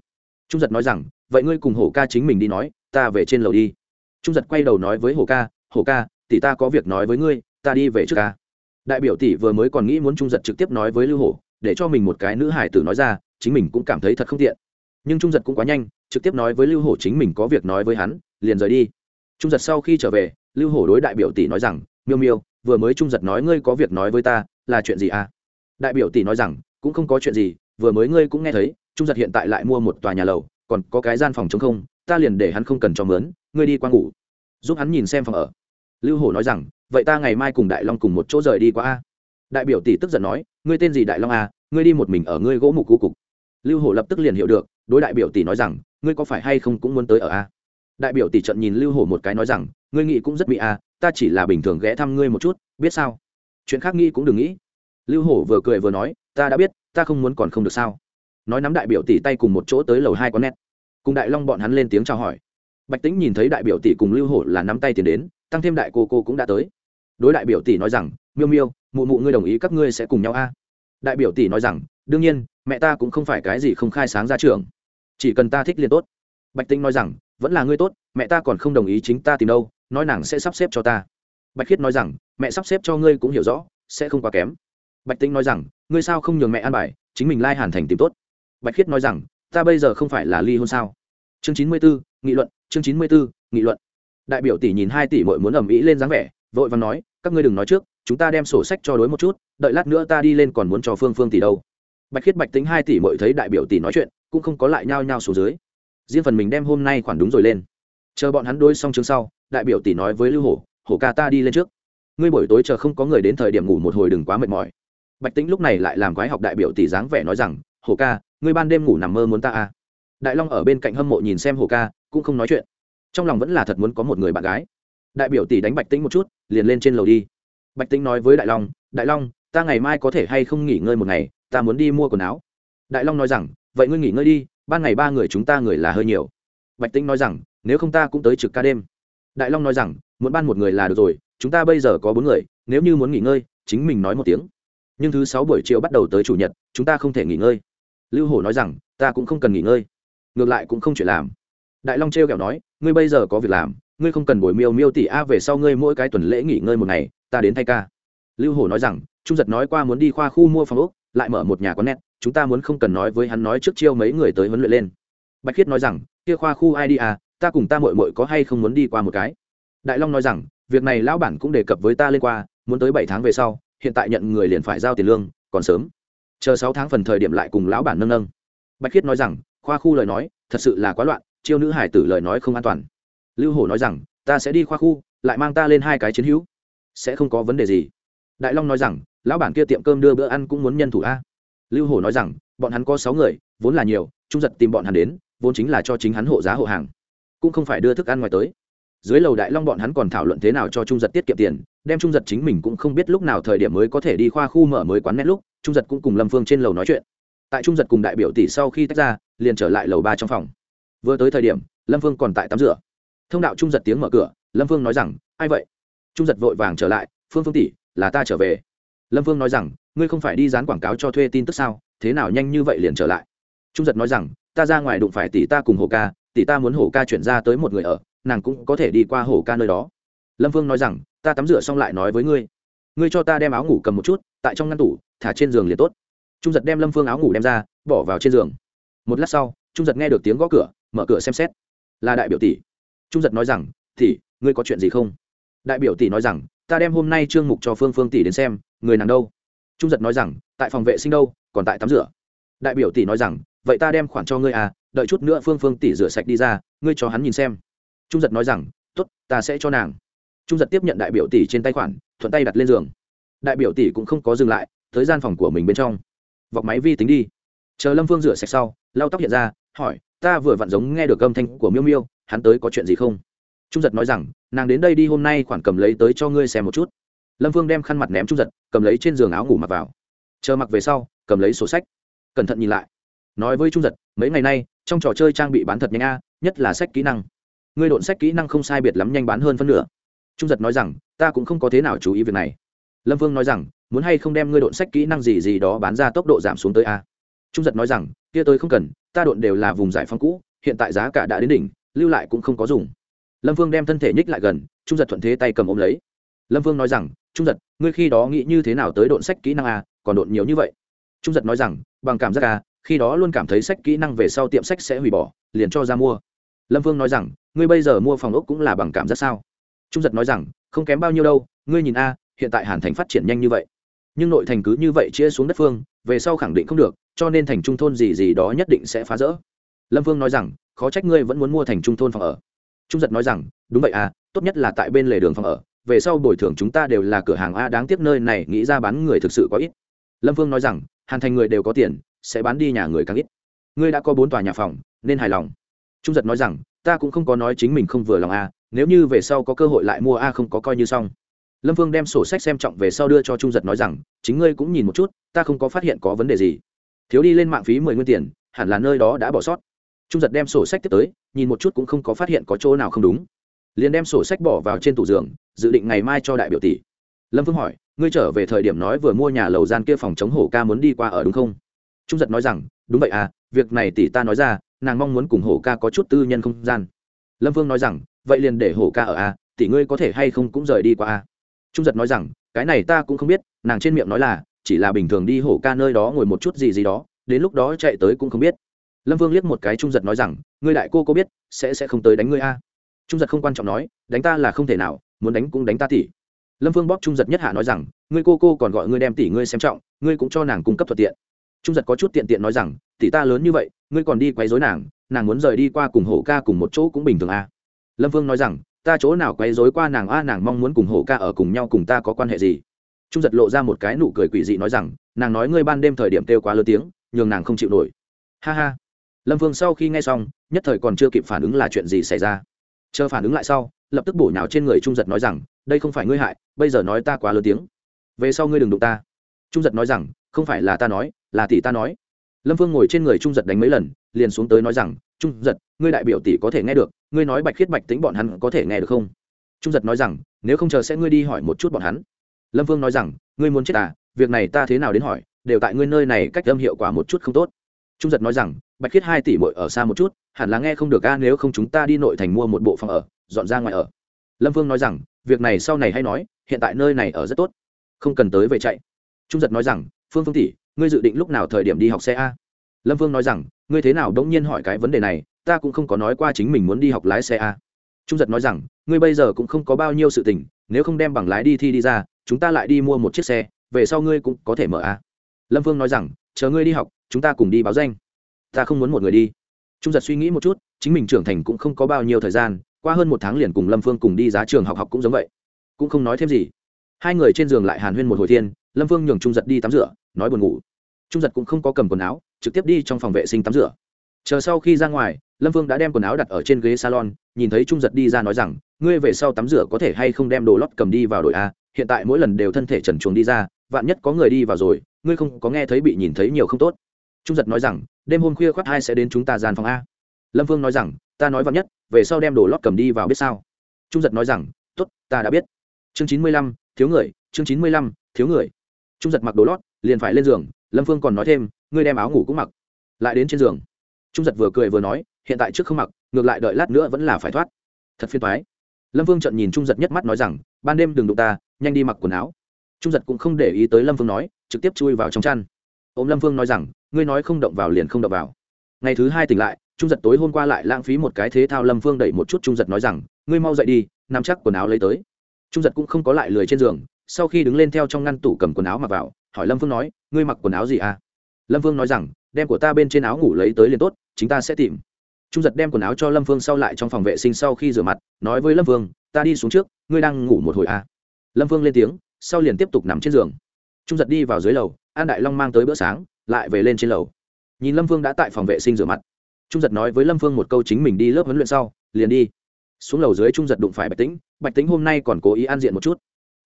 Trung giật nói rằng, vậy ngươi cùng hổ ca chính mình đi nói, ta về trên lầu đi trung giật quay đầu nói với Hồ ca Hồ ca, tỷ ta có việc nói với ngươi, ta đi về trước ca. Đại biểu tỷ vừa mới còn nghĩ muốn trung giật trực tiếp nói với lưu hổ, để cho mình một cái nữ hải tử nói ra, chính mình cũng cảm thấy thật không tiện. Nhưng trung giật cũng quá nhanh, trực tiếp nói với lưu hổ chính mình có việc nói với hắn, liền rời đi. Trung giật sau khi trở về, lưu hổ đối đại biểu tỷ nói rằng, miêu miêu, vừa mới trung giật nói ngươi có việc nói với ta, là chuyện gì à? Đại biểu tỷ nói rằng, cũng không có chuyện gì, vừa mới ngươi cũng nghe thấy, trung giật hiện tại lại mua một tòa nhà lầu, còn có cái gian phòng chống không, ta liền để hắn không cần cho mướn ngươi đi qua ngủ. Giúp hắn nhìn xem phòng ở. Lưu hổ nói rằng, vậy ta ngày mai cùng đại long cùng một chỗ rời đi qua a. Đại biểu tỷ tức giận nói, ngươi tên gì đại long a, ngươi đi một mình ở ngươi gỗ mục cú cục. Lưu hổ lập tức liền hiểu được, đối đại biểu tỷ nói rằng, ngươi có phải hay không cũng muốn tới ở a. Đại biểu tỷ trận nhìn lưu hổ một cái nói rằng, ngươi nghĩ cũng rất bị a, ta chỉ là bình thường ghé thăm ngươi một chút, biết sao? Chuyện khác nghĩ cũng đừng nghĩ. Lưu hổ vừa cười vừa nói, ta đã biết, ta không muốn còn không được sao? Nói nắm đại biểu tỷ tay cùng một chỗ tới lầu hai con nét cùng đại long bọn hắn lên tiếng chào hỏi bạch tĩnh nhìn thấy đại biểu tỷ cùng lưu hổ là nắm tay tiền đến, tăng thêm đại cô cô cũng đã tới. Đối đại biểu tỷ nói rằng, miêu miêu, mụ mụ ngươi đồng ý các ngươi sẽ cùng nhau a. Đại biểu tỷ nói rằng, đương nhiên, mẹ ta cũng không phải cái gì không khai sáng ra trường. Chỉ cần ta thích liền tốt. Bạch tĩnh nói rằng, vẫn là ngươi tốt, mẹ ta còn không đồng ý chính ta tìm đâu, nói nàng sẽ sắp xếp cho ta. Bạch khiết nói rằng, mẹ sắp xếp cho ngươi cũng hiểu rõ, sẽ không quá kém. Bạch tĩnh nói rằng, ngươi sao không nhường mẹ ăn bài, chính mình lai hàn thành tìm tốt. Bạch khiết nói rằng, ta bây giờ không phải là ly hôn sao? Chương chín mươi bốn nghị luận chương chín mươi bốn, nghị luận. Đại biểu tỷ nhìn hai tỷ mội muốn ầm ĩ lên dáng vẻ, vội và nói, các ngươi đừng nói trước, chúng ta đem sổ sách cho đối một chút, đợi lát nữa ta đi lên còn muốn cho phương phương tỷ đâu. Bạch khiết bạch tính hai tỷ mội thấy đại biểu tỷ nói chuyện, cũng không có lại nhao nhao xuống dưới. Riêng phần mình đem hôm nay khoản đúng rồi lên. Chờ bọn hắn đôi xong chương sau, đại biểu tỷ nói với lưu hổ hổ ca ta đi lên trước. Ngươi buổi tối chờ không có người đến thời điểm ngủ một hồi đừng quá mệt mỏi. Bạch tĩnh lúc này lại làm quái học đại biểu tỷ dáng vẻ nói rằng, hổ ca, ngươi ban đêm ngủ nằm mơ muốn ta à? Đại long ở bên cạnh hâm mộ nhìn xem hổ ca cũng không nói chuyện. Trong lòng vẫn là thật muốn có một người bạn gái. Đại biểu tỷ đánh bạch tĩnh một chút, liền lên trên lầu đi. Bạch tĩnh nói với đại long đại long, ta ngày mai có thể hay không nghỉ ngơi một ngày? Ta muốn đi mua quần áo. Đại long nói rằng, vậy ngươi nghỉ ngơi đi, ban ngày ba người chúng ta người là hơi nhiều. Bạch tĩnh nói rằng, nếu không ta cũng tới trực ca đêm. Đại long nói rằng, muốn ban một người là được rồi, chúng ta bây giờ có bốn người, nếu như muốn nghỉ ngơi, chính mình nói một tiếng. Nhưng thứ sáu buổi chiều bắt đầu tới chủ nhật, chúng ta không thể nghỉ ngơi. Lưu hổ nói rằng, ta cũng không cần nghỉ ngơi, ngược lại cũng không chuyện làm đại long trêu kẹo nói ngươi bây giờ có việc làm ngươi không cần bồi miêu miêu tỷ a về sau ngươi mỗi cái tuần lễ nghỉ ngơi một ngày ta đến thay ca. Lưu hổ nói rằng trung giật nói qua muốn đi khoa khu mua phòng ốc lại mở một nhà quán nét, chúng ta muốn không cần nói với hắn nói trước chiêu mấy người tới huấn luyện lên. Bạch khiết nói rằng kia khoa khu ai đi à ta cùng ta mội mội có hay không muốn đi qua một cái? Đại long nói rằng việc này lão bản cũng đề cập với ta lên qua muốn tới bảy tháng về sau hiện tại nhận người liền phải giao tiền lương còn sớm. Chờ sáu tháng phần thời điểm lại cùng lão bản nâng nâng. Bạch khiết nói rằng khoa khu lời nói thật sự là quá loạn chiêu nữ hải tử lời nói không an toàn. Lưu hổ nói rằng, ta sẽ đi khoa khu, lại mang ta lên hai cái chiến hữu. Sẽ không có vấn đề gì. Đại long nói rằng, lão bản kia tiệm cơm đưa bữa ăn cũng muốn nhân thủ a. Lưu hổ nói rằng, bọn hắn có sáu người, vốn là nhiều trung giật tìm bọn hắn đến, vốn chính là cho chính hắn hộ giá hộ hàng, cũng không phải đưa thức ăn ngoài tới. Dưới lầu đại long bọn hắn còn thảo luận thế nào cho trung giật tiết kiệm tiền, đem trung giật chính mình cũng không biết lúc nào thời điểm mới có thể đi khoa khu mở mới quán nét lúc, trung giật cũng cùng lâm phương trên lầu nói chuyện. Tại trung giật cùng đại biểu tỷ sau khi tách ra, liền trở lại lầu ba trong phòng vừa tới thời điểm, lâm phương còn tại tắm rửa. Thông đạo trung giật tiếng mở cửa, lâm phương nói rằng, ai vậy? Trung giật vội vàng trở lại, phương phương tỷ, là ta trở về. Lâm phương nói rằng, ngươi không phải đi dán quảng cáo cho thuê tin tức sao? Thế nào nhanh như vậy liền trở lại? Trung giật nói rằng, ta ra ngoài đụng phải tỷ ta cùng hồ ca, tỷ ta muốn hồ ca chuyển ra tới một người ở, nàng cũng có thể đi qua hồ ca nơi đó. Lâm phương nói rằng, ta tắm rửa xong lại nói với ngươi. Ngươi cho ta đem áo ngủ cầm một chút, tại trong ngăn tủ, thả trên giường liền tốt. Trung giật đem lâm phương áo ngủ đem ra, bỏ vào trên giường. Một lát sau, trung giật nghe được tiếng gõ cửa mở cửa xem xét. Là đại biểu tỷ. Trung giật nói rằng, tỷ, ngươi có chuyện gì không? Đại biểu tỷ nói rằng, ta đem hôm nay trương mục cho phương phương tỷ đến xem, người nàng đâu? Trung giật nói rằng, tại phòng vệ sinh đâu, còn tại tắm rửa. Đại biểu tỷ nói rằng, vậy ta đem khoản cho ngươi à đợi chút nữa phương phương tỷ rửa sạch đi ra, ngươi cho hắn nhìn xem. Trung giật nói rằng t ố t ta sẽ cho nàng. Trung giật tiếp nhận đại biểu tỷ trên tay khoản, thuận tay đặt lên giường. Đại biểu tỷ cũng không có dừng lại, tới gian phòng của mình bên trong. Vọc máy vi tính đi. Chờ lâm phương rửa sạch sau, lau tóc hiện ra, hỏi ta vừa vặn giống nghe được âm thanh của miêu miêu, hắn tới có chuyện gì không? Trung giật nói rằng, nàng đến đây đi hôm nay khoản cầm lấy tới cho ngươi xem một chút. Lâm phương đem khăn mặt ném trung giật, cầm lấy trên giường áo ngủ mặc vào. Chờ mặc về sau, cầm lấy sổ sách. Cẩn thận nhìn lại. Nói với trung giật, mấy ngày nay, trong trò chơi trang bị bán thật nhanh a, nhất là sách kỹ năng. Ngươi độn sách kỹ năng không sai biệt lắm nhanh bán hơn phân nửa. Trung giật nói rằng, ta cũng không có thế nào chú ý việc này. Lâm vương nói rằng, muốn hay không đem ngươi độn sách kỹ năng gì gì đó bán ra tốc độ giảm xuống tới a? Trung giật nói rằng kia tôi không cần, ta độn đều là vùng giải phóng cũ, hiện tại giá cả đã đến đỉnh, lưu lại cũng không có dùng. Lâm vương đem thân thể nhích lại gần, trung giật thuận thế tay cầm ôm lấy. Lâm vương nói rằng, trung giật, ngươi khi đó nghĩ như thế nào tới độn sách kỹ năng a còn độn nhiều như vậy? Trung giật nói rằng, bằng cảm giác a khi đó luôn cảm thấy sách kỹ năng về sau tiệm sách sẽ hủy bỏ, liền cho ra mua. Lâm vương nói rằng, ngươi bây giờ mua phòng ốc cũng là bằng cảm giác sao? Trung giật nói rằng, không kém bao nhiêu đâu, ngươi nhìn a, hiện tại hàn thành phát triển nhanh như vậy, nhưng nội thành cứ như vậy chia xuống đất phương, về sau khẳng định không được cho nên thành trung thôn gì gì đó nhất định sẽ phá rỡ. Lâm vương nói rằng, khó trách ngươi vẫn muốn mua thành trung thôn phòng ở. Trung giật nói rằng, đúng vậy à tốt nhất là tại bên lề đường phòng ở, về sau bồi thường chúng ta đều là cửa hàng a đáng tiếc nơi này nghĩ ra bán người thực sự có ít. Lâm vương nói rằng, hàn thành người đều có tiền, sẽ bán đi nhà người càng ít. Ngươi đã có bốn tòa nhà phòng, nên hài lòng. Trung giật nói rằng, ta cũng không có nói chính mình không vừa lòng a nếu như về sau có cơ hội lại mua a không có coi như xong. Lâm vương đem sổ sách xem trọng về sau đưa cho trung giật nói rằng, chính ngươi cũng nhìn một chút, ta không có phát hiện có vấn đề gì thiếu đi lên mạng phí mười nguyên tiền, hẳn là nơi đó đã bỏ sót. Trung giật đem sổ sách tiếp tới, nhìn một chút cũng không có phát hiện có chỗ nào không đúng. Liền đem sổ sách bỏ vào trên tủ giường, dự định ngày mai cho đại biểu tỷ. Lâm vương hỏi, ngươi trở về thời điểm nói vừa mua nhà lầu gian kia phòng chống hổ ca muốn đi qua ở đúng không? Trung giật nói rằng, đúng vậy à việc này tỷ ta nói ra, nàng mong muốn cùng hổ ca có chút tư nhân không gian. Lâm vương nói rằng, vậy liền để hổ ca ở a tỷ ngươi có thể hay không cũng rời đi qua a trung giật nói rằng, cái này ta cũng không biết, nàng trên miệng nói là chỉ là bình thường đi hổ ca nơi đó ngồi một chút gì gì đó, đến lúc đó chạy tới cũng không biết. Lâm vương liếc một cái trung giật nói rằng, ngươi đại cô có biết, sẽ sẽ không tới đánh ngươi a? Trung giật không quan trọng nói, đánh ta là không thể nào, muốn đánh cũng đánh ta tỷ. Lâm vương bóp trung giật nhất hạ nói rằng, ngươi cô cô còn gọi ngươi đem tỷ ngươi xem trọng, ngươi cũng cho nàng cung cấp thuận tiện. Trung giật có chút tiện tiện nói rằng, tỷ ta lớn như vậy, ngươi còn đi quấy rối nàng nàng muốn rời đi qua cùng hổ ca cùng một chỗ cũng bình thường a. Lâm vương nói rằng, ta chỗ nào quấy rối qua nàng a, nàng mong muốn cùng hổ ca ở cùng nhau cùng ta có quan hệ gì? Trung giật lộ ra một cái nụ cười quỷ dị nói rằng, nàng nói ngươi ban đêm thời điểm kêu quá lớn tiếng, nhường nàng không chịu nổi. Ha ha. Lâm vương sau khi nghe xong, nhất thời còn chưa kịp phản ứng là chuyện gì xảy ra. Chờ phản ứng lại sau, lập tức bổ nhào trên người trung giật nói rằng, đây không phải ngươi hại, bây giờ nói ta quá lớn tiếng. Về sau ngươi đừng đụng ta. Trung giật nói rằng, không phải là ta nói, là tỷ ta nói. Lâm vương ngồi trên người trung giật đánh mấy lần, liền xuống tới nói rằng, trung giật, ngươi đại biểu tỷ có thể nghe được, ngươi nói bạch khiết bạch tính bọn hắn có thể nghe được không? Trung giật nói rằng, nếu không chờ sẽ ngươi đi hỏi một chút bọn hắn lâm vương nói rằng, ngươi muốn chết à? Việc này ta thế nào đến hỏi, đều tại ngươi nơi này cách âm hiệu quả một chút không tốt. Trung giật nói rằng, bạch khiết hai tỷ mội ở xa một chút, hẳn là nghe không được a, nếu không chúng ta đi nội thành mua một bộ phòng ở, dọn ra ngoài ở. Lâm vương nói rằng, việc này sau này hay nói, hiện tại nơi này ở rất tốt, không cần tới về chạy. Trung giật nói rằng, phương phương tỷ, ngươi dự định lúc nào thời điểm đi học xe a? Lâm Vương nói rằng, ngươi thế nào đ ỗ n g nhiên hỏi cái vấn đề này, ta cũng không có nói qua chính mình muốn đi học lái xe a. Trung giật nói rằng, ngươi bây giờ cũng không có bao nhiêu sự tình, nếu không đem bằng lái đi thi đi ra chúng ta lại đi mua một chiếc xe, về sau ngươi cũng có thể mở a lâm phương nói rằng, chờ ngươi đi học, chúng ta cùng đi báo danh. Ta không muốn một người đi. Trung giật suy nghĩ một chút, chính mình trưởng thành cũng không có bao nhiêu thời gian, qua hơn một tháng liền cùng lâm phương cùng đi giá trường học học cũng giống vậy. Cũng không nói thêm gì. Hai người trên giường lại hàn huyên một hồi thiên, lâm phương nhường trung giật đi tắm rửa, nói buồn ngủ. Trung giật cũng không có cầm quần áo, trực tiếp đi trong phòng vệ sinh tắm rửa. Chờ sau khi ra ngoài, lâm phương đã đem quần áo đặt ở trên ghế salon, nhìn thấy trung giật đi ra nói rằng, ngươi về sau tắm rửa có thể hay không đem đồ lót cầm đi vào đội a hiện tại mỗi lần đều thân thể trần chuồng đi ra, vạn nhất có người đi vào rồi, ngươi không có nghe thấy bị nhìn thấy nhiều không tốt. Trung giật nói rằng, đêm hôm khuya khoác hai sẽ đến chúng ta gian phòng a. Lâm Vương nói rằng, ta nói vạn nhất, về sau đem đồ lót cầm đi vào biết sao? Trung giật nói rằng t ố t ta đã biết. Chương chín mươi lăm, thiếu người, chương chín mươi lăm, thiếu người. Trung giật mặc đồ lót, liền phải lên giường, lâm phương còn nói thêm, ngươi đem áo ngủ cũng mặc. Lại đến trên giường. Trung giật vừa cười vừa nói, hiện tại trước không mặc, ngược lại đợi lát nữa vẫn là phải thoát. Thật phiền thoái lâm Vương trận nhìn trung giật nhất mắt nói rằng ban đêm đừng đụng ta, nhanh đi mặc quần áo. Trung giật cũng không để ý tới lâm phương nói, trực tiếp chui vào trong chăn. Ô m lâm phương nói rằng, ngươi nói không động vào liền không động vào. Ngày thứ hai tỉnh lại, trung giật tối hôm qua lại lãng phí một cái thế thao lâm phương đẩy một chút trung giật nói rằng, ngươi mau dậy đi nằm chắc quần áo lấy tới. Trung giật cũng không có lại lười trên giường, sau khi đứng lên theo trong ngăn tủ cầm quần áo mặc vào, hỏi lâm phương nói, ngươi mặc quần áo gì à? Lâm phương nói rằng, đem của ta bên trên áo ngủ lấy tới liền tốt chúng ta sẽ tìm. Trung giật đem quần áo cho lâm phương sau lại trong phòng vệ sinh sau khi rửa mặt, nói với lâm phương ta đi xuống trước, ngươi đang ngủ một hồi à. lâm phương lên tiếng, sau liền tiếp tục nằm trên giường. Trung giật đi vào dưới lầu, an đại long mang tới bữa sáng, lại về lên trên lầu. Nhìn lâm phương đã tại phòng vệ sinh rửa mặt. Trung giật nói với lâm phương một câu chính mình đi lớp huấn luyện sau, liền đi. Xuống lầu dưới trung giật đụng phải bạch tĩnh bạch tĩnh hôm nay còn cố ý ăn diện một chút.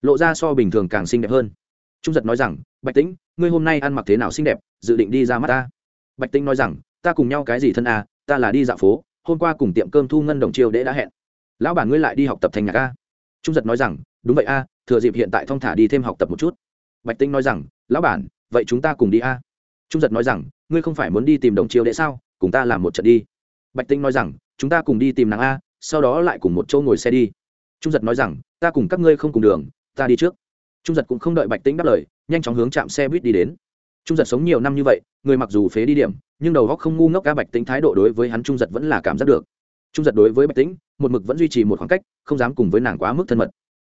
Lộ ra so bình thường càng xinh đẹp hơn. Trung giật nói rằng, bạch tĩnh, ngươi hôm nay ăn mặc thế nào xinh đẹp, dự định đi ra mắt ta? Bạch tĩnh nói rằng, ta cùng nhau cái gì thân à ta là đi dạo phố, hôm qua cùng tiệm cơm thu ngân đồng chiêu đễ đã hẹn lão bản ngươi lại đi học tập thành nhạc a? Trung giật nói rằng, đúng vậy a, thừa dịp hiện tại thong thả đi thêm học tập một chút. Bạch tinh nói rằng, lão bản, vậy chúng ta cùng đi a. Trung giật nói rằng, ngươi không phải muốn đi tìm đồng chiêu đệ sao, cùng ta làm một trận đi. Bạch tinh nói rằng, chúng ta cùng đi tìm nàng a, sau đó lại cùng một chỗ ngồi xe đi. Trung giật nói rằng, ta cùng các ngươi không cùng đường, ta đi trước. Trung giật cũng không đợi bạch tĩnh đáp lời, nhanh chóng hướng chạm xe buýt đi đến. Trung giật sống nhiều năm như vậy, người mặc dù phế đi điểm, nhưng đầu góc không ngu ngốc ca bạch tĩnh thái độ đối với hắn trung giật vẫn là cảm giác được trung giật đối với bạch tĩnh, một mực vẫn duy trì một khoảng cách, không dám cùng với nàng quá mức thân mật.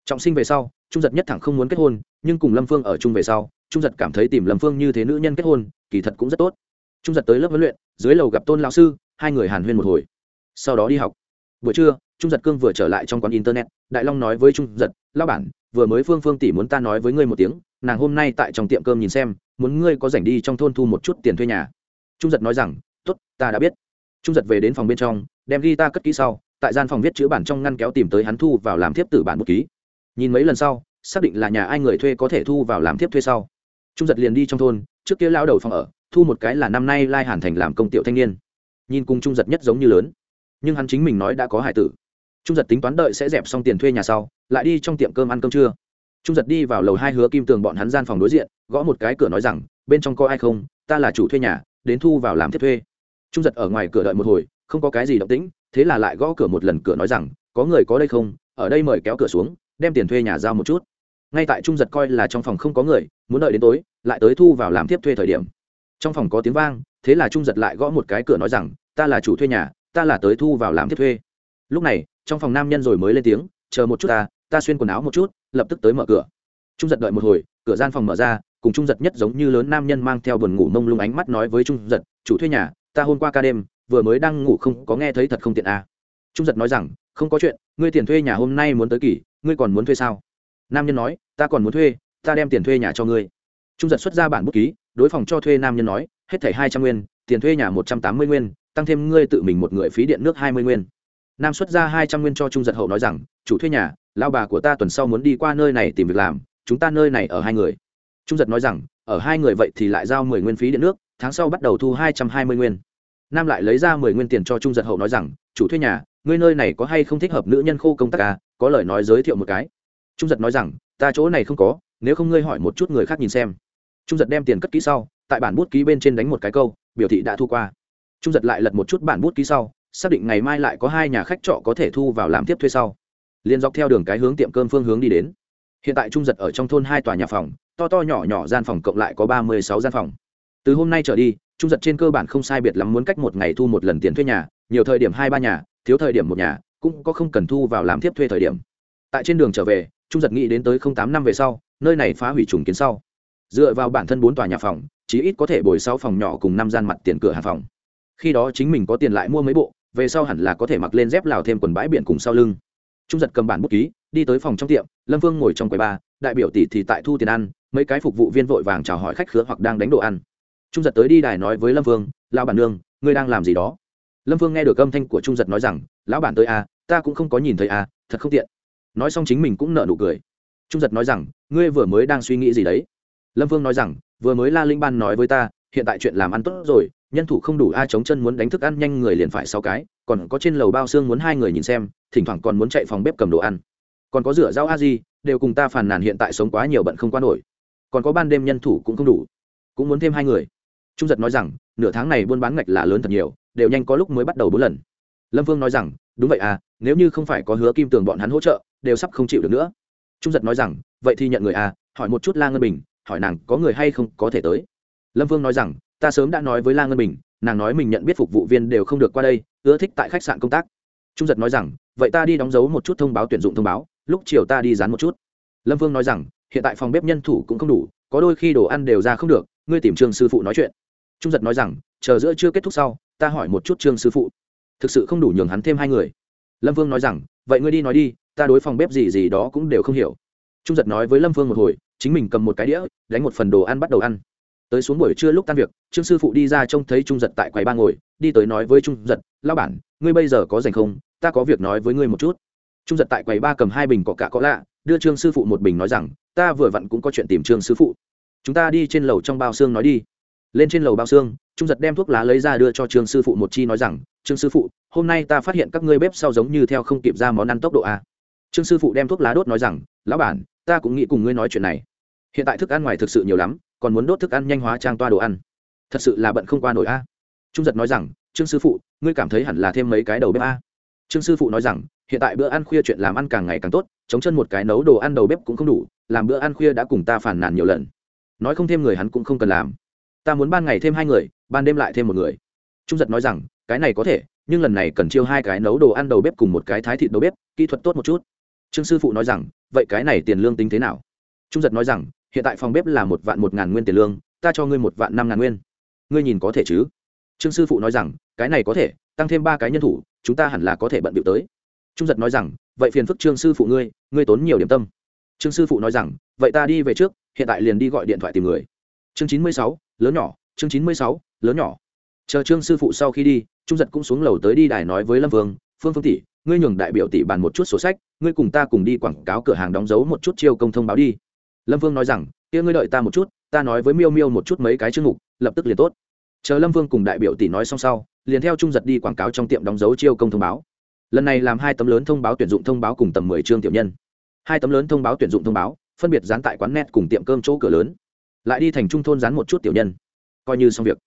Trọng sinh về sau, trung giật nhất thẳng không muốn kết hôn, nhưng cùng lâm phương ở chung về sau, trung giật cảm thấy tìm lâm phương như thế nữ nhân kết hôn, kỳ thật cũng rất tốt. Trung giật tới lớp huấn luyện, dưới lầu gặp tôn lão sư, hai người hàn huyên một hồi. Sau đó đi học. Buổi trưa, trung giật cương vừa trở lại trong quán internet, đại long nói với trung giật lao bản, vừa mới phương phương tỷ muốn ta nói với ngươi một tiếng, nàng hôm nay tại trong tiệm cơm nhìn xem, muốn ngươi có rảnh đi trong thôn thu một chút tiền thuê nhà. Trung giật nói rằng t ố t ta đã biết trung giật về đến phòng bên trong, đem ghi ta cất kỹ sau, tại gian phòng viết chữ bản trong ngăn kéo tìm tới hắn thu vào làm thiếp tử bản bút ký. Nhìn mấy lần sau, xác định là nhà ai người thuê có thể thu vào làm thiếp thuê sau. Trung giật liền đi trong thôn, trước kia lao đầu phòng ở, thu một cái là năm nay lai hàn thành làm công tiểu thanh niên. Nhìn cùng trung giật nhất giống như lớn, nhưng hắn chính mình nói đã có hải tử. Trung giật tính toán đợi sẽ dẹp xong tiền thuê nhà sau, lại đi trong tiệm cơm ăn cơm trưa. Trung giật đi vào lầu hai hứa kim tường bọn hắn gian phòng đối diện, gõ một cái cửa nói rằng, bên trong có ai không? Ta là chủ thuê nhà, đến thu vào làm tiếp thuê trung giật ở ngoài cửa đợi một hồi, không có cái gì động tĩnh, thế là lại gõ cửa một lần, cửa nói rằng, có người có đây không? Ở đây mời kéo cửa xuống, đem tiền thuê nhà giao một chút. Ngay tại trung giật coi là trong phòng không có người, muốn đợi đến tối, lại tới thu vào làm tiếp thuê thời điểm. Trong phòng có tiếng vang, thế là trung giật lại gõ một cái cửa nói rằng, ta là chủ thuê nhà, ta là tới thu vào làm tiếp thuê. Lúc này, trong phòng nam nhân rồi mới lên tiếng, chờ một chút ta ta xuyên quần áo một chút, lập tức tới mở cửa. Trung giật đợi một hồi, cửa gian phòng mở ra, cùng trung giật nhất giống như lớn nam nhân mang theo buồn ngủ mông lung ánh mắt nói với trung giật, chủ thuê nhà ta hôm qua ca đêm, vừa mới đang ngủ không có nghe thấy thật không tiện à. trung giật nói rằng, không có chuyện, ngươi tiền thuê nhà hôm nay muốn tới kỳ ngươi còn muốn thuê sao? Nam nhân nói, ta còn muốn thuê, ta đem tiền thuê nhà cho ngươi. Trung giật xuất ra bản bút ký, đối phòng cho thuê nam nhân nói, hết thảy hai trăm nguyên, tiền thuê nhà một trăm tám mươi nguyên, tăng thêm ngươi tự mình một người phí điện nước hai mươi nguyên. Nam xuất ra hai trăm nguyên cho trung giật hậu nói rằng, chủ thuê nhà, lao bà của ta tuần sau muốn đi qua nơi này tìm việc làm, chúng ta nơi này ở hai người. Trung giật nói rằng, ở hai người vậy thì lại giao mười nguyên phí điện nước tháng sau bắt đầu thu hai trăm hai mươi nguyên. Nam lại lấy ra mười nguyên tiền cho trung giật hậu nói rằng, chủ thuê nhà, ngươi nơi này có hay không thích hợp nữ nhân khô công tác à? Có lời nói giới thiệu một cái. Trung giật nói rằng, ta chỗ này không có, nếu không ngươi hỏi một chút người khác nhìn xem. Trung giật đem tiền cất kỹ sau, tại bản bút ký bên trên đánh một cái câu, biểu thị đã thu qua. Trung giật lại lật một chút bản bút ký sau, xác định ngày mai lại có hai nhà khách trọ có thể thu vào làm tiếp thuê sau. Liên dọc theo đường cái hướng tiệm cơm phương hướng đi đến. Hiện tại trung giật ở trong thôn hai tòa nhà phòng, to to nhỏ nhỏ gian phòng cộng lại có ba mươi sáu gian phòng từ hôm nay trở đi, trung giật trên cơ bản không sai biệt lắm muốn cách một ngày thu một lần tiền thuê nhà, nhiều thời điểm hai ba nhà, thiếu thời điểm một nhà, cũng có không cần thu vào làm tiếp thuê thời điểm. Tại trên đường trở về, trung giật nghĩ đến tới không tám năm về sau, nơi này phá hủy trùng kiến sau. Dựa vào bản thân bốn tòa nhà phòng, chí ít có thể bồi sáu phòng nhỏ cùng năm gian mặt tiền cửa hàng phòng. Khi đó chính mình có tiền lại mua mấy bộ, về sau hẳn là có thể mặc lên dép lào thêm quần bãi biển cùng sau lưng. Trung giật cầm bản bút ký, đi tới phòng trong tiệm, lâm vương ngồi trong quầy ba, đại biểu tỷ thì tại thu tiền ăn, mấy cái phục vụ viên vội vàng chào hỏi khách khứa hoặc đang đánh đồ ăn trung giật tới đi đài nói với lâm vương lão bản nương ngươi đang làm gì đó? Lâm vương nghe được âm thanh của trung giật nói rằng lão bản tới a à, ta cũng không có nhìn thấy a à, thật không tiện. Nói xong chính mình cũng nợ nụ cười. Trung giật nói rằng ngươi vừa mới đang suy nghĩ gì đấy? Lâm vương nói rằng vừa mới la linh ban nói với ta hiện tại chuyện làm ăn tốt rồi nhân thủ không đủ ai chống chân muốn đánh thức ăn nhanh người liền phải sáu cái còn có trên lầu bao xương muốn hai người nhìn xem thỉnh thoảng còn muốn chạy phòng bếp cầm đồ ăn. Còn có rửa rau a di đều cùng ta phàn nàn hiện tại sống quá nhiều bận không qua nổi. Còn có ban đêm nhân thủ cũng không đủ cũng muốn thêm hai người trung giật nói rằng, nửa tháng này buôn bán ngạch là lớn thật nhiều, đều nhanh có lúc mới bắt đầu bốn lần. Lâm vương nói rằng, đúng vậy à nếu như không phải có hứa kim tường bọn hắn hỗ trợ, đều sắp không chịu được nữa. Trung giật nói rằng, vậy thì nhận người à hỏi một chút la ngân bình, hỏi nàng có người hay không có thể tới. Lâm vương nói rằng, ta sớm đã nói với la ngân bình, nàng nói mình nhận biết phục vụ viên đều không được qua đây, ưa thích tại khách sạn công tác. Trung giật nói rằng, vậy ta đi đóng dấu một chút thông báo tuyển dụng thông báo, lúc chiều ta đi dán một chút. Lâm vương nói rằng, hiện tại phòng bếp nhân thủ cũng không đủ, có đôi khi đồ ăn đều ra không được, ngươi tìm trường sư phụ nói chuyện trung giật nói rằng, chờ giữa chưa kết thúc sau, ta hỏi một chút trương sư phụ. Thực sự không đủ nhường hắn thêm hai người. Lâm vương nói rằng, vậy ngươi đi nói đi, ta đối phòng bếp gì gì đó cũng đều không hiểu. Trung giật nói với lâm vương một hồi, chính mình cầm một cái đĩa, đánh một phần đồ ăn bắt đầu ăn. Tới xuống buổi trưa lúc tan việc, trương sư phụ đi ra trông thấy trung giật tại quầy ba ngồi, đi tới nói với trung giật lao bản, ngươi bây giờ có dành không? Ta có việc nói với ngươi một chút. Trung giật tại quầy ba cầm hai bình cọ cạ có lạ, đưa trương sư phụ một bình nói rằng, ta vừa vặn cũng có chuyện tìm trương sư phụ. Chúng ta đi trên lầu trong bao xương nói đi lên trên lầu bao xương, trung giật đem thuốc lá lấy ra đưa cho trương sư phụ một chi nói rằng, trương sư phụ, hôm nay ta phát hiện các ngươi bếp sau giống như theo không kịp ra món ăn tốc độ a trương sư phụ đem thuốc lá đốt nói rằng, lão bản, ta cũng nghĩ cùng ngươi nói chuyện này. Hiện tại thức ăn ngoài thực sự nhiều lắm, còn muốn đốt thức ăn nhanh hóa trang toa đồ ăn. Thật sự là bận không qua nổi a. Trung giật nói rằng, trương sư phụ, ngươi cảm thấy hẳn là thêm mấy cái đầu bếp a? Trương sư phụ nói rằng, hiện tại bữa ăn khuya chuyện làm ăn càng ngày càng tốt, chống chân một cái nấu đồ ăn đầu bếp cũng không đủ, làm bữa ăn khuya đã cùng ta phản nàn nhiều lần. Nói không thêm người hắn cũng không cần làm ta muốn ban ngày thêm hai người, ban đêm lại thêm một người. Trung giật nói rằng, cái này có thể, nhưng lần này cần chiêu hai cái nấu đồ ăn đầu bếp cùng một cái thái thịt đầu bếp, kỹ thuật tốt một chút. Trương sư phụ nói rằng, vậy cái này tiền lương tính thế nào? Trung giật nói rằng, hiện tại phòng bếp là một vạn một ngàn nguyên tiền lương, ta cho ngươi một vạn năm ngàn nguyên. Ngươi nhìn có thể chứ? Trương sư phụ nói rằng, cái này có thể, tăng thêm ba cái nhân thủ, chúng ta hẳn là có thể bận bịu tới. Trung giật nói rằng, vậy phiền phức trương sư phụ ngươi ngươi tốn nhiều điểm tâm. Trương sư phụ nói rằng, vậy ta đi về trước, hiện tại liền đi gọi điện thoại tìm người. Chương chín mươi sáu lớn nhỏ, chương chín mươi sáu, lớn nhỏ. Chờ trương sư phụ sau khi đi, trung giật cũng xuống lầu tới đi đài nói với lâm vương, phương phương tỷ, ngươi nhường đại biểu tỷ bàn một chút sổ sách, ngươi cùng ta cùng đi quảng cáo cửa hàng đóng dấu một chút chiêu công thông báo đi. Lâm vương nói rằng, kia ngươi đợi ta một chút, ta nói với miêu miêu một chút mấy cái chương mục, lập tức liền tốt. Chờ lâm vương cùng đại biểu tỷ nói xong sau, liền theo trung giật đi quảng cáo trong tiệm đóng dấu chiêu công thông báo. Lần này làm hai tấm lớn thông báo tuyển dụng thông báo cùng tầm mười chương tiểu nhân. Hai tấm lớn thông báo tuyển dụng thông báo, phân biệt dán tại quán net cùng tiệm cơm chỗ cửa lớn lại đi thành trung thôn dán một chút tiểu nhân. Coi như xong việc.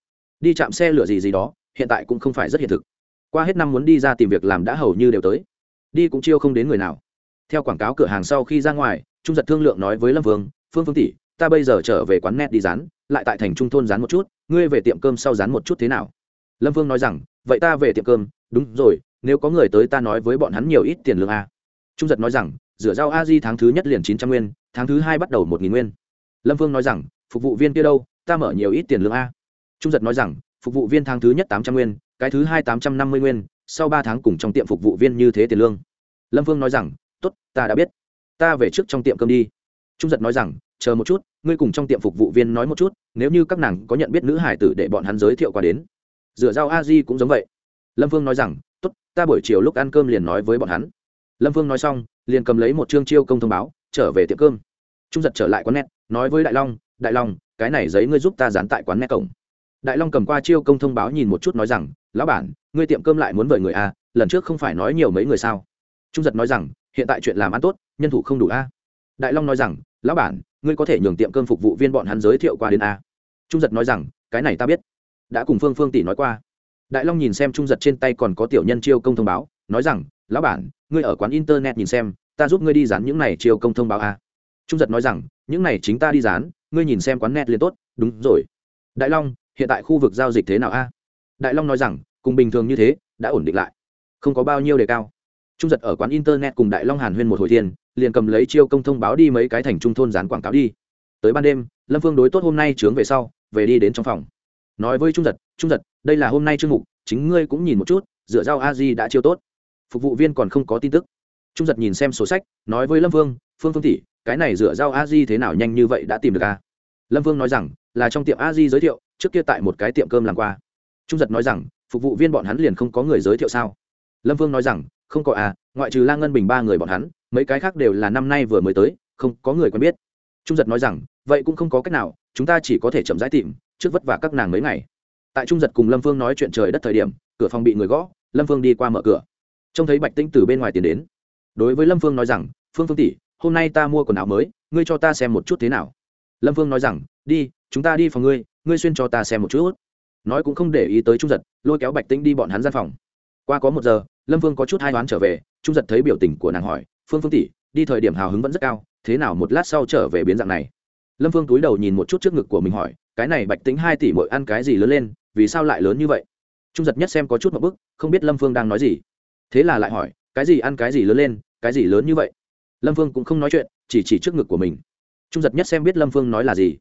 Đi chạm xe lửa gì gì đó, hiện tại cũng không phải rất hiện thực. Qua hết năm muốn đi ra tìm việc làm đã hầu như đều tới. Đi cũng chiêu không đến người nào. Theo quảng cáo cửa hàng sau khi ra ngoài, trung giật thương lượng nói với lâm vương, phương phương tỷ, ta bây giờ trở về quán net đi dán, lại tại thành trung thôn dán một chút, ngươi về tiệm cơm sau dán một chút thế nào? Lâm vương nói rằng, vậy ta về tiệm cơm, đúng rồi, nếu có người tới ta nói với bọn hắn nhiều ít tiền lương a. Trung giật nói rằng, rửa rau a di tháng thứ nhất liền chín trăm nguyên, tháng thứ hai bắt đầu một nghìn nguyên. Lâm vương nói rằng phục vụ viên kia đâu, ta mở nhiều ít tiền lương a. Trung giật nói rằng, phục vụ viên tháng thứ nhất tám trăm nguyên, cái thứ hai tám trăm năm mươi nguyên, sau ba tháng cùng trong tiệm phục vụ viên như thế tiền lương. Lâm vương nói rằng t ố t ta đã biết. Ta về trước trong tiệm cơm đi. Trung giật nói rằng, chờ một chút, ngươi cùng trong tiệm phục vụ viên nói một chút, nếu như các nàng có nhận biết nữ hải tử để bọn hắn giới thiệu qua đến. Rửa dao a di cũng giống vậy. Lâm vương nói rằng t ố t ta buổi chiều lúc ăn cơm liền nói với bọn hắn. Lâm vương nói xong, liền cầm lấy một chương chiêu công thông báo, trở về tiệm cơm. Trung giật trở lại quán net, nói với đại long đại long, cái này giấy ngươi giúp ta dán tại quán net cổng. Đại long cầm qua chiêu công thông báo nhìn một chút nói rằng, lão bản, ngươi tiệm cơm lại muốn vời người a lần trước không phải nói nhiều mấy người sao? Trung giật nói rằng, hiện tại chuyện làm ăn tốt, nhân thủ không đủ a. Đại long nói rằng, lão bản, ngươi có thể nhường tiệm cơm phục vụ viên bọn hắn giới thiệu qua đến a. Trung giật nói rằng, cái này ta biết. Đã cùng phương phương tỷ nói qua. Đại long nhìn xem trung giật trên tay còn có tiểu nhân chiêu công thông báo, nói rằng, lão bản, ngươi ở quán internet nhìn xem, ta giúp ngươi đi dán những này chiêu công thông báo a. Trung giật nói rằng, những này chính ta đi dán ngươi nhìn xem quán net liền tốt, đúng rồi. Đại long, hiện tại khu vực giao dịch thế nào a? Đại long nói rằng, cùng bình thường như thế, đã ổn định lại. Không có bao nhiêu đề cao. Trung giật ở quán internet cùng đại long hàn huyên một hồi thiên, liền cầm lấy chiêu công thông báo đi mấy cái thành trung thôn dán quảng cáo đi. Tới ban đêm, lâm phương đối tốt hôm nay trướng về sau, về đi đến trong phòng. Nói với trung giật trung giật, đây là hôm nay chương mục, chính ngươi cũng nhìn một chút, dựa giao a di đã chiêu tốt. Phục vụ viên còn không có tin tức. Trung giật nhìn xem sổ sách, nói với lâm phương phương phương tỷ, cái này dựa giao a di thế nào nhanh như vậy đã tìm được a? Lâm Vương nói rằng, là trong tiệm a di giới thiệu, trước kia tại một cái tiệm cơm làm qua. Trung giật nói rằng, phục vụ viên bọn hắn liền không có người giới thiệu sao? Lâm Vương nói rằng, không có à ngoại trừ la ngân bình ba người bọn hắn, mấy cái khác đều là năm nay vừa mới tới, không có người quen biết. Trung giật nói rằng, vậy cũng không có cách nào, chúng ta chỉ có thể chậm rãi tìm, trước vất vả các nàng mấy ngày. Tại trung giật cùng lâm phương nói chuyện trời đất thời điểm, cửa phòng bị người gõ, lâm phương đi qua mở cửa. Trông thấy bạch tinh từ bên ngoài tiến đến. Đối với lâm phương nói rằng, phương phương tỷ, hôm nay ta mua quần áo mới, ngươi cho ta xem một chút thế nào lâm phương nói rằng, đi, chúng ta đi phòng ngươi ngươi xuyên cho ta xem một chút. Nói cũng không để ý tới trung giật, lôi kéo bạch tĩnh đi bọn hắn gian phòng. Qua có một giờ, lâm phương có chút hai đoán trở về, trung giật thấy biểu tình của nàng hỏi, phương phương tỷ, đi thời điểm hào hứng vẫn rất cao, thế nào một lát sau trở về biến dạng này? Lâm phương túi đầu nhìn một chút trước ngực của mình hỏi, cái này bạch tính hai tỷ mỗi ăn cái gì lớn lên, vì sao lại lớn như vậy? Trung giật nhất xem có chút một bức, không biết lâm phương đang nói gì. Thế là lại hỏi, cái gì ăn cái gì lớn lên, cái gì lớn như vậy? Lâm phương cũng không nói chuyện, chỉ chỉ trước ngực của mình trung giật nhất xem biết lâm phương nói là gì.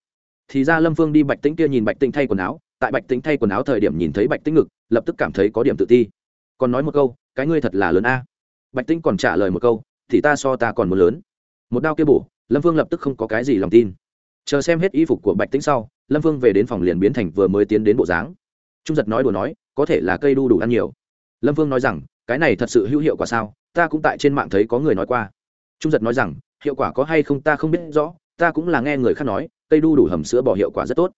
Thì ra lâm phương đi bạch tĩnh kia nhìn bạch tĩnh thay quần áo, tại bạch tĩnh thay quần áo thời điểm nhìn thấy bạch tĩnh ngực, lập tức cảm thấy có điểm tự ti. Còn nói một câu, cái ngươi thật là lớn a. Bạch tĩnh còn trả lời một câu, thì ta so ta còn muốn lớn. Một đao kia bổ, lâm phương lập tức không có cái gì lòng tin. Chờ xem hết y phục của bạch tĩnh sau, lâm phương về đến phòng liền biến thành vừa mới tiến đến bộ dáng. Trung giật nói đùa nói, có thể là cây đu đủ ăn nhiều. Lâm phương nói rằng, cái này thật sự hữu hiệu quả sao? Ta cũng tại trên mạng thấy có người nói qua. Trung giật nói rằng, hiệu quả có hay không ta không biết rõ ta cũng là nghe người khác nói, cây đu đủ hầm sữa bỏ hiệu quả rất tốt.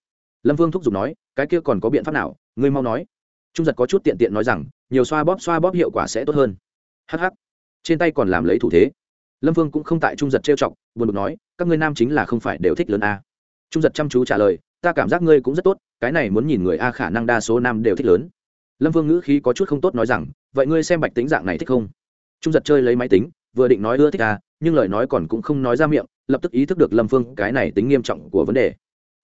Lâm vương thúc giục nói, cái kia còn có biện pháp nào? Ngươi mau nói. Trung giật có chút tiện tiện nói rằng, nhiều xoa bóp xoa bóp hiệu quả sẽ tốt hơn. Hh trên tay còn làm lấy thủ thế. Lâm vương cũng không tại trung giật trêu chọc, buồn bực nói, các ngươi nam chính là không phải đều thích lớn a. Trung giật chăm chú trả lời, ta cảm giác ngươi cũng rất tốt, cái này muốn nhìn người a khả năng đa số nam đều thích lớn. Lâm vương ngữ khí có chút không tốt nói rằng, vậy ngươi xem bạch tính dạng này thích không? Trung giật chơi lấy máy tính, vừa định nói ưa thích à nhưng lời nói còn cũng không nói ra miệng lập tức ý thức được lâm phương cái này tính nghiêm trọng của vấn đề.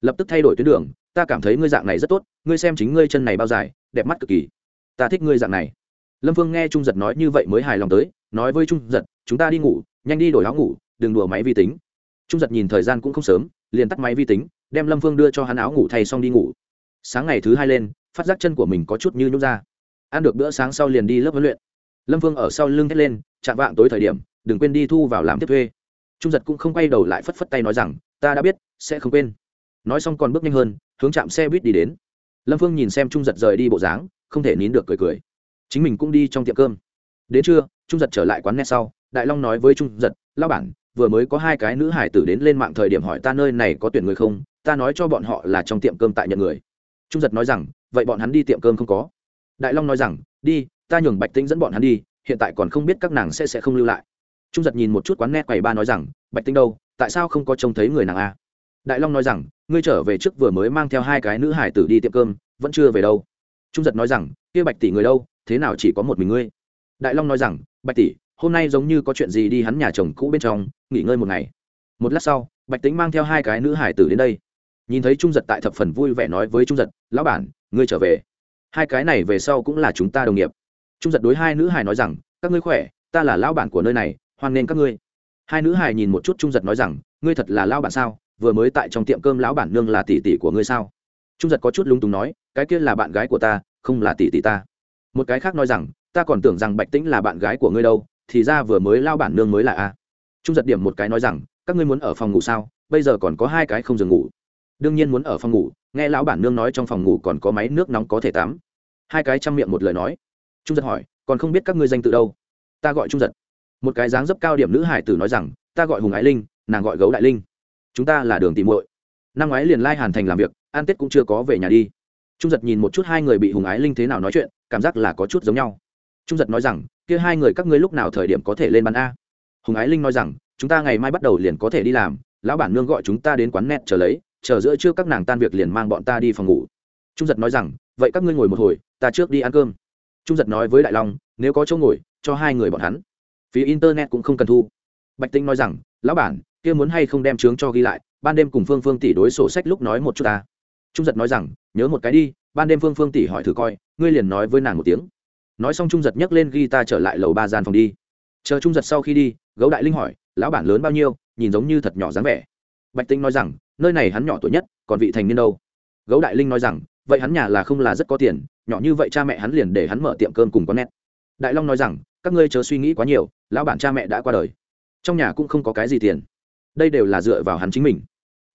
Lập tức thay đổi tuyến đường, ta cảm thấy ngươi dạng này rất tốt, ngươi xem chính ngươi chân này bao dài, đẹp mắt cực kỳ. Ta thích ngươi dạng này. Lâm phương nghe trung giật nói như vậy mới hài lòng tới, nói với trung giật, chúng ta đi ngủ, nhanh đi đổi áo ngủ, đừng đùa máy vi tính. Trung giật nhìn thời gian cũng không sớm, liền tắt máy vi tính, đem lâm phương đưa cho hắn áo ngủ thay xong đi ngủ. Sáng ngày thứ hai lên, phát giác chân của mình có chút như nhút ra. Ăn được bữa sáng sau liền đi lớp huấn luyện. Lâm phương ở sau lưng thét lên, chạm vạng tối thời điểm, đừng quên đi thu vào làm tiếp thuê trung giật cũng không quay đầu lại phất phất tay nói rằng, ta đã biết, sẽ không quên. Nói xong còn bước nhanh hơn, hướng chạm xe buýt đi đến. Lâm phương nhìn xem trung giật rời đi bộ dáng, không thể nín được cười cười. Chính mình cũng đi trong tiệm cơm. Đến trưa, trung giật trở lại quán net sau, đại long nói với trung giật lao bản, vừa mới có hai cái nữ hải tử đến lên mạng thời điểm hỏi ta nơi này có tuyển người không? Ta nói cho bọn họ là trong tiệm cơm tại nhận người. Trung giật nói rằng, vậy bọn hắn đi tiệm cơm không có. Đại long nói rằng, đi, ta nhường bạch tĩnh dẫn bọn hắn đi, hiện tại còn không biết các nàng sẽ sẽ không lưu lại trung giật nhìn một chút quán nét quầy ba nói rằng, bạch tinh đâu, tại sao không có trông thấy người nàng a? Đại long nói rằng, ngươi trở về trước vừa mới mang theo hai cái nữ hải tử đi tiệm cơm, vẫn chưa về đâu. Trung giật nói rằng, kia bạch tỷ người đâu, thế nào chỉ có một mình ngươi? Đại long nói rằng, bạch tỷ, hôm nay giống như có chuyện gì đi hắn nhà chồng cũ bên trong, nghỉ ngơi một ngày. Một lát sau, bạch tính mang theo hai cái nữ hải tử đến đây. Nhìn thấy trung giật tại thập phần vui vẻ nói với trung giật, lão bản, ngươi trở về. Hai cái này về sau cũng là chúng ta đồng nghiệp. Trung giật đối hai nữ hải nói rằng, các ngươi khỏe, ta là lão bản của nơi này hoan nghênh các ngươi. Hai nữ hài nhìn một chút trung giật nói rằng, ngươi thật là lão bản sao? Vừa mới tại trong tiệm cơm lão bản nương là tỷ tỷ của ngươi sao? Trung giật có chút lung túng nói, cái kia là bạn gái của ta, không là tỷ tỷ ta. Một cái khác nói rằng, ta còn tưởng rằng bạch tĩnh là bạn gái của ngươi đâu, thì ra vừa mới lao bản nương mới là a. Trung giật điểm một cái nói rằng, các ngươi muốn ở phòng ngủ sao? Bây giờ còn có hai cái không giường ngủ. Đương nhiên muốn ở phòng ngủ, nghe lão bản nương nói trong phòng ngủ còn có máy nước nóng có thể tắm. Hai cái chăm miệng một lời nói. Trung giật hỏi, còn không biết các ngươi danh tự đâu? Ta gọi trung giật một cái dáng dấp cao điểm nữ hải tử nói rằng, ta gọi hùng ái linh, nàng gọi gấu đại linh. Chúng ta là đường tìm muội. Năm ngoái liền lai hàn thành làm việc an tết cũng chưa có về nhà đi. Trung giật nhìn một chút hai người bị hùng ái linh thế nào nói chuyện, cảm giác là có chút giống nhau. Trung giật nói rằng, kia hai người các ngươi lúc nào thời điểm có thể lên bàn a? Hùng ái linh nói rằng, chúng ta ngày mai bắt đầu liền có thể đi làm, lão bản nương gọi chúng ta đến quán net chờ lấy, chờ giữa trước các nàng tan việc liền mang bọn ta đi phòng ngủ. Trung giật nói rằng, vậy các ngươi ngồi một hồi, ta trước đi ăn cơm. Trung giật nói với đại long, nếu có chỗ ngồi, cho hai người bọn hắn phí internet cũng không cần thu. Bạch tinh nói rằng, lão bản, kia muốn hay không đem trướng cho ghi lại, ban đêm cùng phương phương tỷ đối sổ sách lúc nói một chút ta. Trung giật nói rằng, nhớ một cái đi, ban đêm phương phương tỷ hỏi thử coi, ngươi liền nói với nàng một tiếng. Nói xong trung giật nhấc lên ghi ta trở lại lầu ba gian phòng đi. Chờ trung giật sau khi đi, gấu đại linh hỏi, lão bản lớn bao nhiêu, nhìn giống như thật nhỏ dáng vẻ. Bạch tinh nói rằng, nơi này hắn nhỏ tuổi nhất, còn vị thành niên đâu. Gấu đại linh nói rằng, vậy hắn nhà là không là rất có tiền, nhỏ như vậy cha mẹ hắn liền để hắn mở tiệm cơm cùng có nét đại long nói rằng các ngươi chớ suy nghĩ quá nhiều, lão bản cha mẹ đã qua đời. Trong nhà cũng không có cái gì tiền. Đây đều là dựa vào hắn chính mình.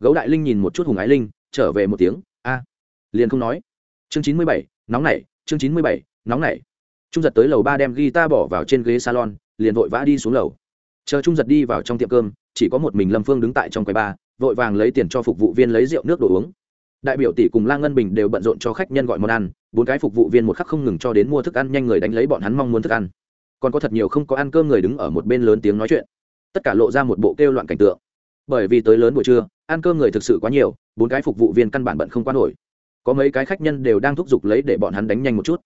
Gấu đại linh nhìn một chút hùng ái linh, trở về một tiếng, a. Liền không nói. Chương chín mươi bảy, nóng nảy, chương chín mươi bảy, nóng nảy. Trung giật tới lầu ba đem guitar bỏ vào trên ghế salon, liền vội vã đi xuống lầu. Chờ trung giật đi vào trong tiệm cơm, chỉ có một mình lâm phương đứng tại trong quầy ba, vội vàng lấy tiền cho phục vụ viên lấy rượu nước đồ uống. Đại biểu tỷ cùng la ngân bình đều bận rộn cho khách nhân gọi món ăn, bốn cái phục vụ viên một khắc không ngừng cho đến mua thức ăn, nhanh người đánh lấy bọn hắn mong muốn thức ăn còn có thật nhiều không có ăn cơm người đứng ở một bên lớn tiếng nói chuyện. Tất cả lộ ra một bộ kêu loạn cảnh tượng. Bởi vì tới lớn buổi trưa, ăn cơm người thực sự quá nhiều, bốn cái phục vụ viên căn bản bận không quá nổi. Có mấy cái khách nhân đều đang thúc giục lấy để bọn hắn đánh nhanh một chút.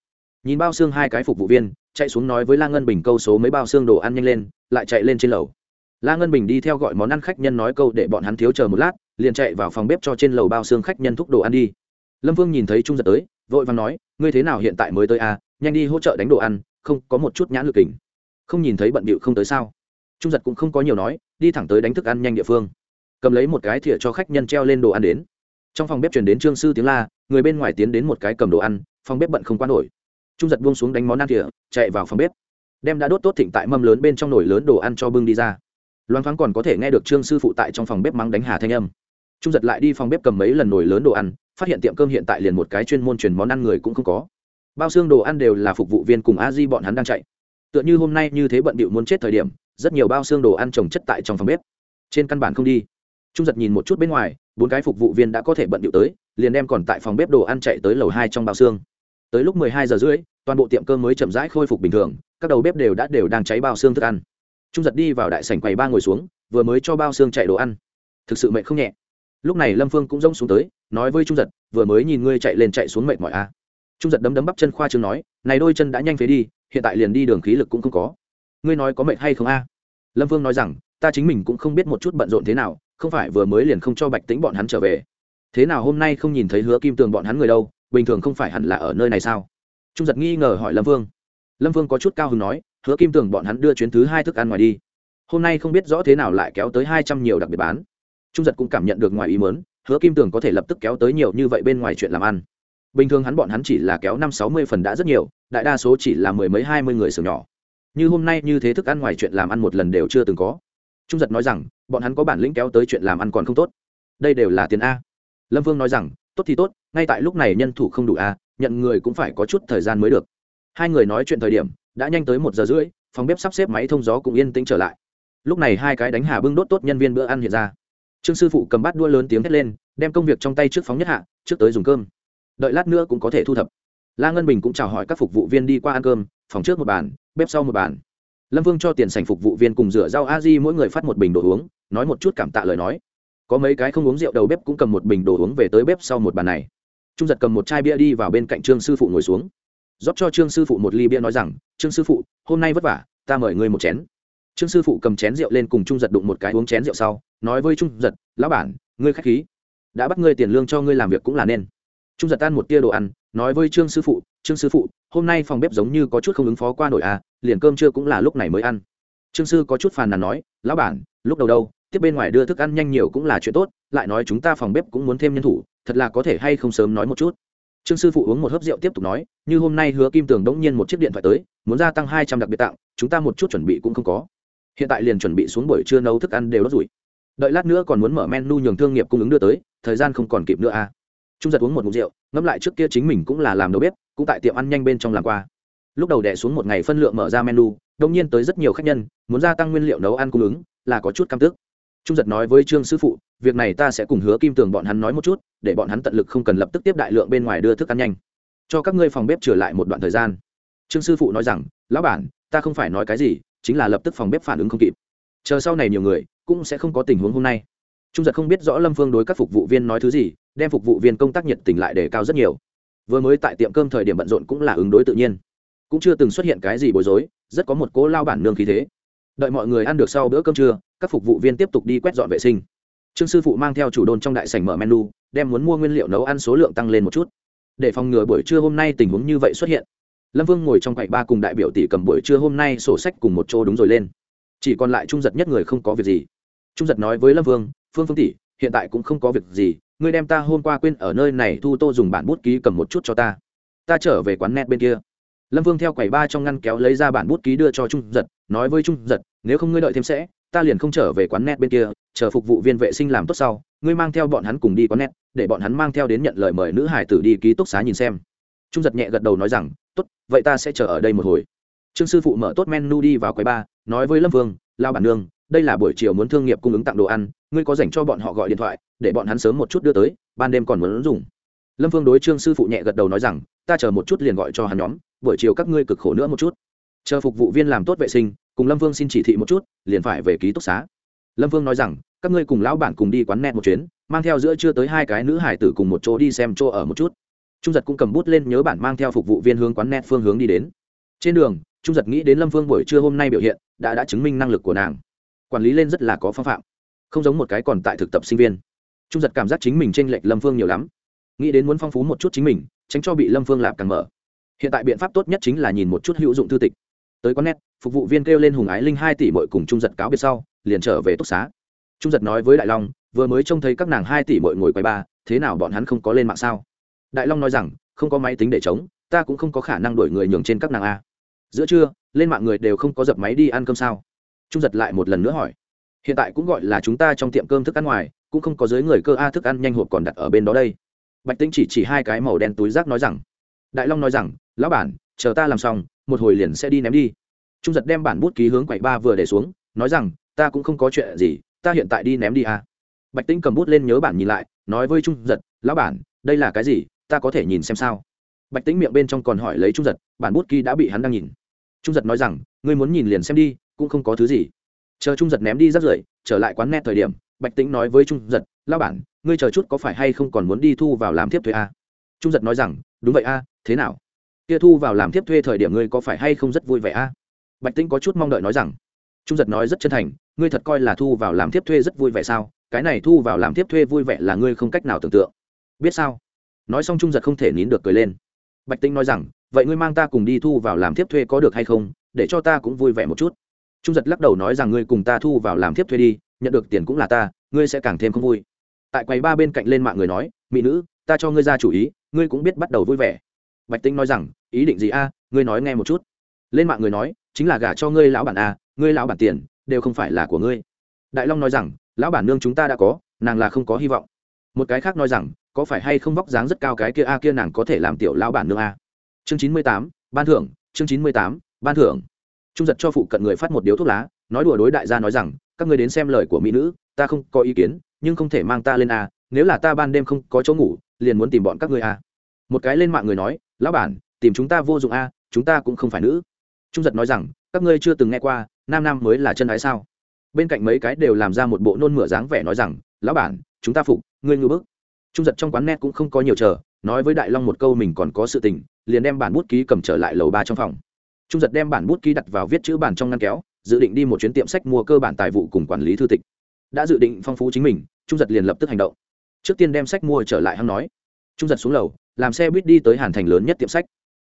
Nhìn bao xương hai cái phục vụ viên, chạy xuống nói với la ngân bình câu số mấy bao xương đồ ăn nhanh lên, lại chạy lên trên lầu. La ngân bình đi theo gọi món ăn khách nhân nói câu để bọn hắn thiếu chờ một lát, liền chạy vào phòng bếp cho trên lầu bao xương khách nhân thúc đồ ăn đi. Lâm vương nhìn thấy trung giật tới, vội vàng nói, ngươi thế nào hiện tại mới tới à? Nhanh đi hỗ trợ đánh đồ ăn không có một chút nhãn lực kình. Không nhìn thấy bận bịu không tới sao? Trung giật cũng không có nhiều nói, đi thẳng tới đánh thức ăn nhanh địa phương. Cầm lấy một cái thìa cho khách nhân treo lên đồ ăn đến. Trong phòng bếp chuyển đến trương sư tiếng la, người bên ngoài tiến đến một cái cầm đồ ăn, phòng bếp bận không qua nổi. Trung giật buông xuống đánh món ăn thìa, chạy vào phòng bếp. Đem đã đốt tốt thịnh tại mâm lớn bên trong nồi lớn đồ ăn cho bưng đi ra. Loan thoáng còn có thể nghe được trương sư phụ tại trong phòng bếp mắng đánh hà thanh âm. Trung giật lại đi phòng bếp cầm mấy lần nồi lớn đồ ăn, phát hiện tiệm cơm hiện tại liền một cái chuyên môn truyền món ăn người cũng không có bao xương đồ ăn đều là phục vụ viên cùng a di bọn hắn đang chạy. Tựa như hôm nay như thế bận bịu muốn chết thời điểm, rất nhiều bao xương đồ ăn trồng chất tại trong phòng bếp. Trên căn bản không đi. Trung giật nhìn một chút bên ngoài, bốn cái phục vụ viên đã có thể bận bịu tới, liền đem còn tại phòng bếp đồ ăn chạy tới lầu hai trong bao xương. Tới lúc mười hai giờ rưỡi, toàn bộ tiệm cơm mới chậm rãi khôi phục bình thường, các đầu bếp đều đã đều đang cháy bao xương thức ăn. Trung giật đi vào đại sảnh quầy ba ngồi xuống, vừa mới cho bao xương chạy đồ ăn. Thực sự mệt không nhẹ. Lúc này lâm phương cũng rông xuống tới, nói với trung giật, vừa mới nhìn ngươi chạy lên chạy xuống mệt mỏi a à trung giật đấm đấm bắp chân khoa chương nói, này đôi chân đã nhanh phế đi, hiện tại liền đi đường khí lực cũng không có. Ngươi nói có mệt hay không a? Lâm Vương nói rằng, ta chính mình cũng không biết một chút bận rộn thế nào, không phải vừa mới liền không cho bạch tính bọn hắn trở về. Thế nào hôm nay không nhìn thấy hứa kim tường bọn hắn người đâu, bình thường không phải hẳn là ở nơi này sao? Trung giật nghi ngờ hỏi lâm vương. Lâm vương có chút cao hứng nói, hứa kim tường bọn hắn đưa chuyến thứ hai thức ăn ngoài đi. Hôm nay không biết rõ thế nào lại kéo tới hai trăm nhiều đặc biệt bán. Trung giật cũng cảm nhận được ngoài ý mớn hứa kim tường có thể lập tức kéo tới nhiều như vậy bên ngoài chuyện làm ăn bình thường hắn bọn hắn chỉ là kéo năm sáu mươi phần đã rất nhiều, đại đa số chỉ là mười mấy hai mươi người xưởng nhỏ. Như hôm nay như thế thức ăn ngoài chuyện làm ăn một lần đều chưa từng có. Trung giật nói rằng, bọn hắn có bản lĩnh kéo tới chuyện làm ăn còn không tốt. Đây đều là tiền a. Lâm vương nói rằng, tốt thì tốt, ngay tại lúc này nhân thủ không đủ a, nhận người cũng phải có chút thời gian mới được. Hai người nói chuyện thời điểm, đã nhanh tới một giờ rưỡi, phòng bếp sắp xếp máy thông gió cũng yên tĩnh trở lại. Lúc này hai cái đánh hà bưng đốt tốt nhân viên bữa ăn hiện ra. Trương sư phụ cầm bát đua lớn tiếng hét lên, đem công việc trong tay trước phóng nhất hạ, trước tới dùng cơm đợi lát nữa cũng có thể thu thập. La ngân bình cũng chào hỏi các phục vụ viên đi qua ăn cơm, phòng trước một bàn, bếp sau một bàn. Lâm vương cho tiền sành phục vụ viên cùng rửa rau a di mỗi người phát một bình đồ uống, nói một chút cảm tạ lời nói. Có mấy cái không uống rượu đầu bếp cũng cầm một bình đồ uống về tới bếp sau một bàn này. Trung giật cầm một chai bia đi vào bên cạnh trương sư phụ ngồi xuống. Rót cho trương sư phụ một ly bia nói rằng, trương sư phụ, hôm nay vất vả, ta mời ngươi một chén. Trương sư phụ cầm chén rượu lên cùng trung giật đụng một cái uống chén rượu sau, nói với trung giật, lão bản, ngươi k h á c h khí. Đã bắt ngươi tiền lương cho ngươi làm việc cũng là nên trung giật ăn một tia đồ ăn, nói với trương sư phụ, trương sư phụ, hôm nay phòng bếp giống như có chút không ứng phó qua nổi à liền cơm trưa cũng là lúc này mới ăn. Trương sư có chút phàn nàn nói, lão bản, lúc đầu đâu, tiếp bên ngoài đưa thức ăn nhanh nhiều cũng là chuyện tốt, lại nói chúng ta phòng bếp cũng muốn thêm nhân thủ, thật là có thể hay không sớm nói một chút. Trương sư phụ uống một hớp rượu tiếp tục nói, như hôm nay hứa kim tường đống nhiên một chiếc điện thoại tới, muốn gia tăng hai trăm đặc biệt tặng, chúng ta một chút chuẩn bị cũng không có. Hiện tại liền chuẩn bị xuống buổi trưa nấu thức ăn đều đốt rủi. Đợi lát nữa còn muốn mở menu nhường thương nghiệp cung ứng đưa tới, thời gian không còn kịp nữa à trung giật uống một mục rượu, ngẫm lại trước kia chính mình cũng là làm đầu bếp, cũng tại tiệm ăn nhanh bên trong làm qua. Lúc đầu đẻ xuống một ngày phân lượng mở ra menu, đông nhiên tới rất nhiều khách nhân, muốn gia tăng nguyên liệu nấu ăn cung ứng, là có chút cam tức. Trung giật nói với trương sư phụ, việc này ta sẽ cùng hứa kim tường bọn hắn nói một chút, để bọn hắn tận lực không cần lập tức tiếp đại lượng bên ngoài đưa thức ăn nhanh. Cho các ngươi phòng bếp trở lại một đoạn thời gian. Trương sư phụ nói rằng, lão bản, ta không phải nói cái gì, chính là lập tức phòng bếp phản ứng không kịp. Chờ sau này nhiều người, cũng sẽ không có tình huống hôm nay. Trung giật không biết rõ lâm phương đối các phục vụ viên nói thứ gì đem phục vụ viên công tác nhiệt tình lại đề cao rất nhiều. Vừa mới tại tiệm cơm thời điểm bận rộn cũng là ứng đối tự nhiên. Cũng chưa từng xuất hiện cái gì bối rối, rất có một cố lao bản nương khí thế. Đợi mọi người ăn được sau bữa cơm trưa, các phục vụ viên tiếp tục đi quét dọn vệ sinh. Trương sư phụ mang theo chủ đồn trong đại sảnh mở menu, đem muốn mua nguyên liệu nấu ăn số lượng tăng lên một chút. Để phòng ngừa buổi trưa hôm nay tình huống như vậy xuất hiện. Lâm vương ngồi trong quầy ba cùng đại biểu tỷ cầm buổi trưa hôm nay sổ sách cùng một chỗ đúng rồi lên. Chỉ còn lại trung giật nhất người không có việc gì. Trung giật nói với lâm vương, phương phương tỷ, hiện tại cũng không có việc gì ngươi đem ta hôm qua quên ở nơi này thu tô dùng bản bút ký cầm một chút cho ta. Ta trở về quán net bên kia. Lâm vương theo quầy ba trong ngăn kéo lấy ra bản bút ký đưa cho trung giật, nói với trung giật, nếu không ngươi đợi thêm sẽ, ta liền không trở về quán net bên kia, chờ phục vụ viên vệ sinh làm tốt sau, ngươi mang theo bọn hắn cùng đi quán net, để bọn hắn mang theo đến nhận lời mời nữ hải tử đi ký túc xá nhìn xem. Trung giật nhẹ gật đầu nói rằng, tốt, vậy ta sẽ chờ ở đây một hồi. Trương sư phụ mở tốt menu đi vào quầy ba, nói với lâm vương lao bản nương đây là buổi chiều muốn thương nghiệp cung ứng tặng đồ ăn, ngươi có dành cho bọn họ gọi điện thoại, để bọn hắn sớm một chút đưa tới, ban đêm còn muốn dùng lâm vương đối trương sư phụ nhẹ gật đầu nói rằng, ta chờ một chút liền gọi cho hắn nhóm, buổi chiều các ngươi cực khổ nữa một chút. Chờ phục vụ viên làm tốt vệ sinh, cùng lâm vương xin chỉ thị một chút, liền phải về ký túc xá. Lâm vương nói rằng, các ngươi cùng lão bản cùng đi quán net một chuyến, mang theo giữa chưa tới hai cái nữ hải tử cùng một chỗ đi xem chỗ ở một chút. Trung giật cũng cầm bút lên nhớ bản mang theo phục vụ viên hướng quán net phương hướng đi đến. Trên đường, trung giật nghĩ đến lâm vương buổi trưa hôm nay biểu hiện, đã đã chứng minh năng lực của nàng quản lý lên rất là có phong phạm, không giống một cái còn tại thực tập sinh viên. Trung giật cảm giác chính mình t r ê n lệch lâm phương nhiều lắm. Nghĩ đến muốn phong phú một chút chính mình, tránh cho bị lâm phương lạp càng mở. Hiện tại biện pháp tốt nhất chính là nhìn một chút hữu dụng thư tịch. Tới quán net phục vụ viên kêu lên hùng ái linh hai tỷ mội cùng trung giật cáo biệt sau, liền trở về túc xá. Trung giật nói với đại long, vừa mới trông thấy các nàng hai tỷ mội ngồi quay ba, thế nào bọn hắn không có lên mạng sao? Đại long nói rằng, không có máy tính để chống, ta cũng không có khả năng đổi người nhường trên các nàng a. Giữa trưa, lên mạng người đều không có dập máy đi ăn cơm sao trung giật lại một lần nữa hỏi. Hiện tại cũng gọi là chúng ta trong tiệm cơm thức ăn ngoài, cũng không có dưới người cơ a thức ăn nhanh hộp còn đặt ở bên đó đây. Bạch tĩnh chỉ chỉ hai cái màu đen túi rác nói rằng, đại long nói rằng, lão bản, chờ ta làm xong, một hồi liền sẽ đi ném đi. Trung giật đem bản bút ký hướng quậy ba vừa để xuống, nói rằng, ta cũng không có chuyện gì, ta hiện tại đi ném đi à. bạch tĩnh cầm bút lên nhớ bản nhìn lại, nói với trung giật, lão bản, đây là cái gì? Ta có thể nhìn xem sao? Bạch tĩnh miệng bên trong còn hỏi lấy trung giật, bản bút ký đã bị hắn đang nhìn. Trung giật nói rằng, ngươi muốn nhìn liền xem đi cũng không có thứ gì. Chờ trung giật ném đi rất rưởi, trở lại quán net thời điểm, bạch tĩnh nói với trung giật lao bản, ngươi chờ chút có phải hay không còn muốn đi thu vào làm tiếp thuê a trung giật nói rằng, đúng vậy a thế nào? Kia thu vào làm tiếp thuê thời điểm ngươi có phải hay không rất vui vẻ a bạch tĩnh có chút mong đợi nói rằng, trung giật nói rất chân thành, ngươi thật coi là thu vào làm tiếp thuê rất vui vẻ sao? Cái này thu vào làm tiếp thuê vui vẻ là ngươi không cách nào tưởng tượng. Biết sao? Nói xong trung giật không thể nín được cười lên. Bạch tĩnh nói rằng, vậy ngươi mang ta cùng đi thu vào làm tiếp thuê có được hay không? Để cho ta cũng vui vẻ một chút trung giật lắc đầu nói rằng ngươi cùng ta thu vào làm tiếp thuê đi, nhận được tiền cũng là ta, ngươi sẽ càng thêm không vui. Tại quầy ba bên cạnh lên mạng người nói, mỹ nữ, ta cho ngươi ra chủ ý, ngươi cũng biết bắt đầu vui vẻ. Bạch tinh nói rằng, ý định gì a? Ngươi nói nghe một chút. Lên mạng người nói, chính là gả cho ngươi lão bản a, ngươi lão bản tiền đều không phải là của ngươi. Đại long nói rằng, lão bản nương chúng ta đã có, nàng là không có hy vọng. Một cái khác nói rằng, có phải hay không vóc dáng rất cao cái kia a kia nàng có thể làm tiểu lão bản nương a? Chương chín mươi tám, ban thưởng, chương chín mươi tám, ban thưởng trung giật cho phụ cận người phát một điếu thuốc lá, nói đùa đối đại gia nói rằng, các người đến xem lời của mỹ nữ, ta không có ý kiến, nhưng không thể mang ta lên a, nếu là ta ban đêm không có chỗ ngủ, liền muốn tìm bọn các người a. Một cái lên mạng người nói, lão bản, tìm chúng ta vô dụng a, chúng ta cũng không phải nữ. Trung giật nói rằng, các ngươi chưa từng nghe qua, nam nam mới là chân ái sao? Bên cạnh mấy cái đều làm ra một bộ nôn mửa dáng vẻ nói rằng, lão bản, chúng ta phục, ngươi ngư bức. Trung giật trong quán net cũng không có nhiều chờ, nói với đại long một câu mình còn có sự tình, liền đem bản bút ký cầm trở lại lầu ba trong phòng trung giật đem bản bút ký đặt vào viết chữ bản trong ngăn kéo, dự định đi một chuyến tiệm sách mua cơ bản tài vụ cùng quản lý thư tịch. Đã dự định phong phú chính mình, trung giật liền lập tức hành động. Trước tiên đem sách mua trở lại hăng nói. Trung giật xuống lầu, làm xe buýt đi tới hàn thành lớn nhất tiệm sách.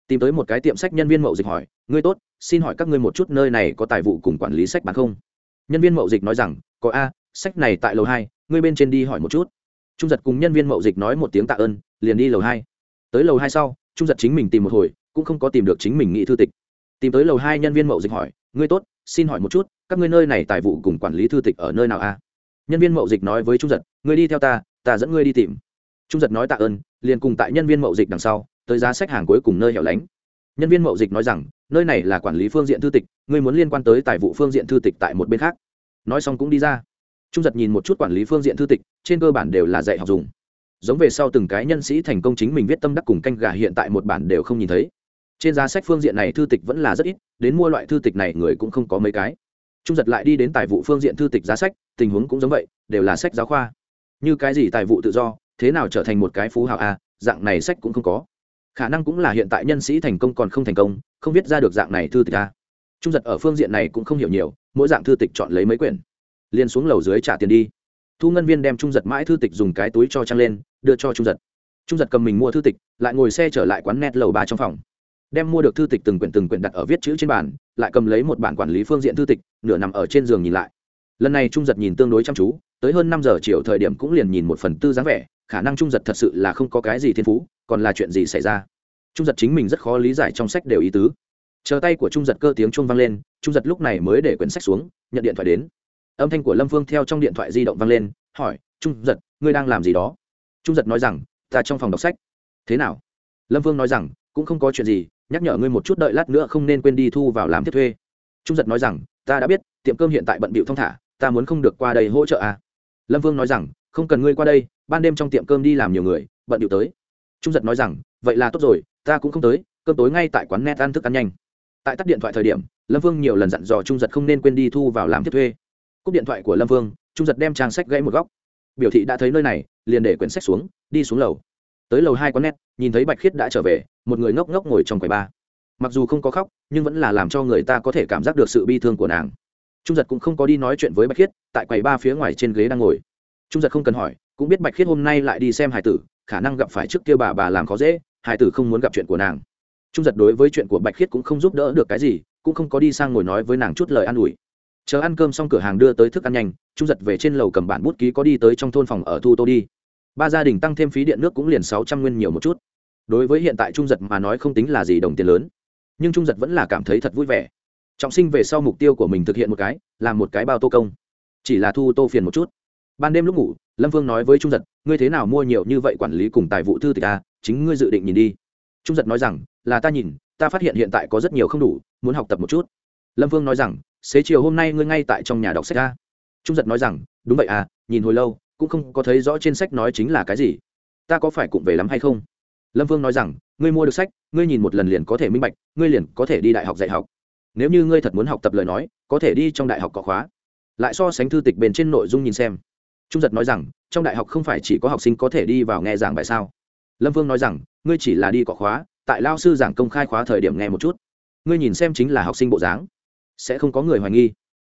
Tìm tới một cái tiệm sách nhân viên mậu dịch hỏi, ngươi tốt, xin hỏi các ngươi một chút nơi này có tài vụ cùng quản lý sách bán không? Nhân viên mậu dịch nói rằng, có a, sách này tại lầu hai, ngươi bên trên đi hỏi một chút. Trung giật cùng nhân viên mậu dịch nói một tiếng tạ ơn, liền đi lầu hai. Tới lầu hai sau, trung giật chính mình tìm một hồi, cũng không có tìm được chính mình nghĩ thư tịch tìm tới lầu hai nhân viên mậu dịch hỏi, ngươi tốt, xin hỏi một chút, các ngươi nơi này tài vụ cùng quản lý thư tịch ở nơi nào a nhân viên mậu dịch nói với trung giật, ngươi đi theo ta ta dẫn ngươi đi tìm. Trung giật nói tạ ơn, liền cùng tại nhân viên mậu dịch đằng sau, tới giá sách hàng cuối cùng nơi hẻo lánh. Nhân viên mậu dịch nói rằng, nơi này là quản lý phương diện thư tịch, ngươi muốn liên quan tới tài vụ phương diện thư tịch tại một bên khác. Nói xong cũng đi ra. Trung giật nhìn một chút quản lý phương diện thư tịch, trên cơ bản đều là dạy học dùng. Giống về sau từng cái nhân sĩ thành công chính mình viết tâm đắc cùng canh gà hiện tại một bản đều không nhìn thấy trên giá sách phương diện này thư tịch vẫn là rất ít, đến mua loại thư tịch này người cũng không có mấy cái. Trung giật lại đi đến tài vụ phương diện thư tịch giá sách, tình huống cũng giống vậy, đều là sách giáo khoa. Như cái gì tài vụ tự do, thế nào trở thành một cái phú hào a, dạng này sách cũng không có. Khả năng cũng là hiện tại nhân sĩ thành công còn không thành công, không viết ra được dạng này thư tịch a. Trung giật ở phương diện này cũng không hiểu nhiều, mỗi dạng thư tịch chọn lấy mấy quyển. Liền xuống lầu dưới trả tiền đi. Thu ngân viên đem trung giật mãi thư tịch dùng cái túi cho trăng lên, đưa cho trung giật. Trung giật cầm mình mua thư tịch, lại ngồi xe trở lại quán net lầu ba trong phòng đem mua được thư tịch từng quyển từng quyển đặt ở viết chữ trên bàn, lại cầm lấy một bản quản lý phương diện thư tịch, nửa nằm ở trên giường nhìn lại. Lần này trung giật nhìn tương đối chăm chú, tới hơn năm giờ chiều thời điểm cũng liền nhìn một phần tư dáng vẻ, khả năng trung giật thật sự là không có cái gì thiên phú, còn là chuyện gì xảy ra? Trung giật chính mình rất khó lý giải trong sách đều ý tứ. Chờ tay của trung giật cơ tiếng trung vang lên, trung giật lúc này mới để quyển sách xuống, nhận điện thoại đến. Âm thanh của lâm phương theo trong điện thoại di động vang lên, hỏi, trung giật, ngươi đang làm gì đó? Trung giật nói rằng, ta trong phòng đọc sách. Thế nào? Lâm phương nói rằng, cũng không có chuyện gì nhắc nhở ngươi một chút đợi lát nữa không nên quên đi thu vào làm tiếp thuê. Trung giật nói rằng, ta đã biết, tiệm cơm hiện tại bận bịu thong thả, ta muốn không được qua đây hỗ trợ à. lâm vương nói rằng, không cần ngươi qua đây, ban đêm trong tiệm cơm đi làm nhiều người, bận điệu tới. Trung giật nói rằng, vậy là tốt rồi, ta cũng không tới, cơm tối ngay tại quán net ăn thức ăn nhanh. Tại tắt điện thoại thời điểm, lâm vương nhiều lần dặn dò trung giật không nên quên đi thu vào làm tiếp thuê. Cúp điện thoại của lâm vương, trung giật đem trang sách gãy một góc. Biểu thị đã thấy nơi này, liền để quyển sách xuống, đi xuống lầu. Tới lầu hai quán net, nhìn thấy bạch khiết đã trở về một người ngốc ngốc ngồi trong quầy ba mặc dù không có khóc, nhưng vẫn là làm cho người ta có thể cảm giác được sự bi thương của nàng. Trung giật cũng không có đi nói chuyện với bạch khiết, tại quầy ba phía ngoài trên ghế đang ngồi. Trung giật không cần hỏi, cũng biết bạch khiết hôm nay lại đi xem hải tử, khả năng gặp phải trước kia bà bà làm khó dễ, hải tử không muốn gặp chuyện của nàng. Trung giật đối với chuyện của bạch khiết cũng không giúp đỡ được cái gì, cũng không có đi sang ngồi nói với nàng chút lời an ủi. Chờ ăn cơm xong cửa hàng đưa tới thức ăn nhanh, trung giật về trên lầu cầm bản bút ký có đi tới trong thôn phòng ở thu tô đi. Ba gia đình tăng thêm phí điện nước cũng liền sáu trăm nguyên nhiều một chút đối với hiện tại trung giật mà nói không tính là gì đồng tiền lớn. Nhưng trung giật vẫn là cảm thấy thật vui vẻ. Trọng sinh về sau mục tiêu của mình thực hiện một cái làm một cái bao tô công. Chỉ là thu tô phiền một chút. Ban đêm lúc ngủ lâm vương nói với trung giật ngươi thế nào mua nhiều như vậy quản lý cùng tài vụ thư tịch a à, chính ngươi dự định nhìn đi. Trung giật nói rằng là ta nhìn ta phát hiện hiện tại có rất nhiều không đủ muốn học tập một chút. Lâm vương nói rằng xế chiều hôm nay ngươi ngay tại trong nhà đọc sách a trung giật nói rằng đúng vậy à nhìn hồi lâu cũng không có thấy rõ trên sách nói chính là cái gì. Ta có phải cụng về lắm hay không? Lâm vương nói rằng, ngươi mua được sách, ngươi nhìn một lần liền có thể minh bạch, ngươi liền có thể đi đại học dạy học. Nếu như ngươi thật muốn học tập lời nói, có thể đi trong đại học có khóa. Lại so sánh thư tịch bên trên nội dung nhìn xem. Trung giật nói rằng, trong đại học không phải chỉ có học sinh có thể đi vào nghe giảng bài sao? Lâm vương nói rằng, ngươi chỉ là đi có khóa, tại lao sư giảng công khai khóa thời điểm nghe một chút. Ngươi nhìn xem chính là học sinh bộ dáng, sẽ không có người hoài nghi.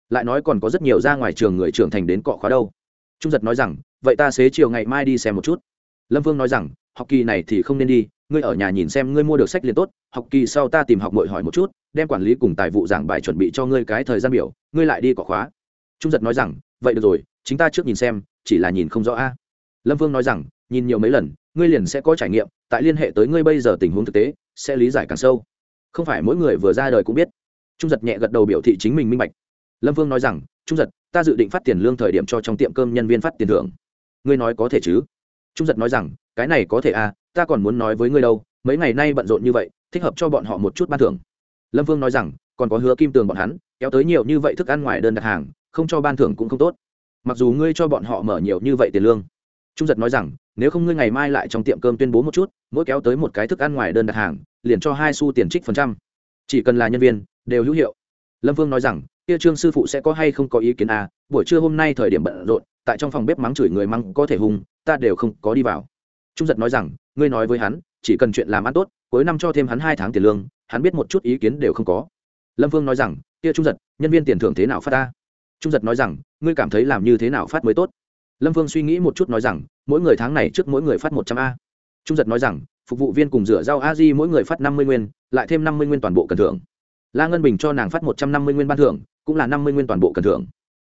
Lại nói còn có rất nhiều ra ngoài trường người trưởng thành đến cọ khóa đâu. Trung giật nói rằng, vậy ta xế chiều ngày mai đi xem một chút. Lâm vương nói rằng học kỳ này thì không nên đi, ngươi ở nhà nhìn xem ngươi mua được sách liền tốt, học kỳ sau ta tìm học mội hỏi một chút, đem quản lý cùng tài vụ giảng bài chuẩn bị cho ngươi cái thời gian biểu, ngươi lại đi cọ khóa. Trung giật nói rằng, vậy được rồi, chính ta trước nhìn xem, chỉ là nhìn không rõ a. Lâm vương nói rằng, nhìn nhiều mấy lần, ngươi liền sẽ có trải nghiệm, tại liên hệ tới ngươi bây giờ tình huống thực tế, sẽ lý giải càng sâu. Không phải mỗi người vừa ra đời cũng biết. Trung giật nhẹ gật đầu biểu thị chính mình minh bạch. Lâm vương nói rằng, trung giật, ta dự định phát tiền lương thời điểm cho trong tiệm cơm nhân viên phát tiền thưởng. Ngươi nói có thể chứ? Trung giật nói rằng cái này có thể à ta còn muốn nói với ngươi đâu, mấy ngày nay bận rộn như vậy, thích hợp cho bọn họ một chút ban thưởng. Lâm vương nói rằng, còn có hứa kim tường bọn hắn, kéo tới nhiều như vậy thức ăn ngoài đơn đặt hàng, không cho ban thưởng cũng không tốt. Mặc dù ngươi cho bọn họ mở nhiều như vậy tiền lương. Trung giật nói rằng, nếu không ngươi ngày mai lại trong tiệm cơm tuyên bố một chút, mỗi kéo tới một cái thức ăn ngoài đơn đặt hàng, liền cho hai xu tiền trích phần trăm. Chỉ cần là nhân viên, đều hữu hiệu. Lâm vương nói rằng, kia trương sư phụ sẽ có hay không có ý kiến à buổi trưa hôm nay thời điểm bận rộn, tại trong phòng bếp mắng chửi người mắng có thể hùng, ta đều không có đi vào trung giật nói rằng, ngươi nói với hắn, chỉ cần chuyện làm ăn tốt, cuối năm cho thêm hắn hai tháng tiền lương, hắn biết một chút ý kiến đều không có. Lâm vương nói rằng, kia trung giật, nhân viên tiền thưởng thế nào phát ta? Trung giật nói rằng, ngươi cảm thấy làm như thế nào phát mới tốt? Lâm vương suy nghĩ một chút nói rằng, mỗi người tháng này trước mỗi người phát một trăm a. Trung giật nói rằng, phục vụ viên cùng rửa rau a di mỗi người phát năm mươi nguyên, lại thêm năm mươi nguyên toàn bộ cần thưởng. La ngân bình cho nàng phát một trăm năm mươi nguyên ban thưởng, cũng là năm mươi nguyên toàn bộ cần thưởng.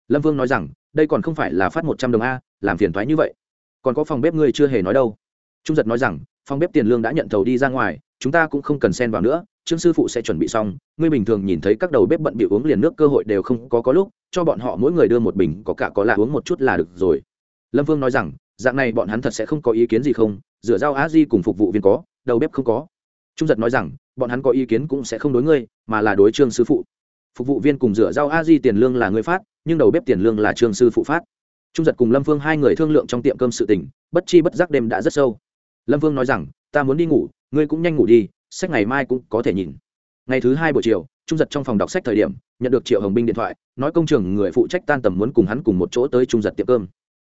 Lâm vương nói rằng, đây còn không phải là phát một trăm đồng a, làm phiền thoái như vậy. Còn có phòng bếp ngươi chưa hề nói đâu trung giật nói rằng, phòng bếp tiền lương đã nhận thầu đi ra ngoài, chúng ta cũng không cần xen vào nữa, trương sư phụ sẽ chuẩn bị xong. Ngươi bình thường nhìn thấy các đầu bếp bận bị uống liền nước cơ hội đều không có có lúc, cho bọn họ mỗi người đưa một bình có cả có lạ uống một chút là được rồi. Lâm vương nói rằng, dạng này bọn hắn thật sẽ không có ý kiến gì không, rửa dao á di cùng phục vụ viên có, đầu bếp không có. Trung giật nói rằng, bọn hắn có ý kiến cũng sẽ không đối ngươi, mà là đối trương sư phụ. Phục vụ viên cùng rửa rau a di tiền lương là ngươi phát, nhưng đầu bếp tiền lương là trương sư phụ phát. Trung giật cùng lâm phương hai người thương lượng trong tiệm cơm sự tình, bất chi bất giác đêm đã rất sâu lâm Vương nói rằng, ta muốn đi ngủ, ngươi cũng nhanh ngủ đi, sách ngày mai cũng có thể nhìn. Ngày thứ hai buổi chiều, trung giật trong phòng đọc sách thời điểm, nhận được triệu hồng binh điện thoại, nói công trường người phụ trách tan tầm muốn cùng hắn cùng một chỗ tới trung giật tiệm cơm.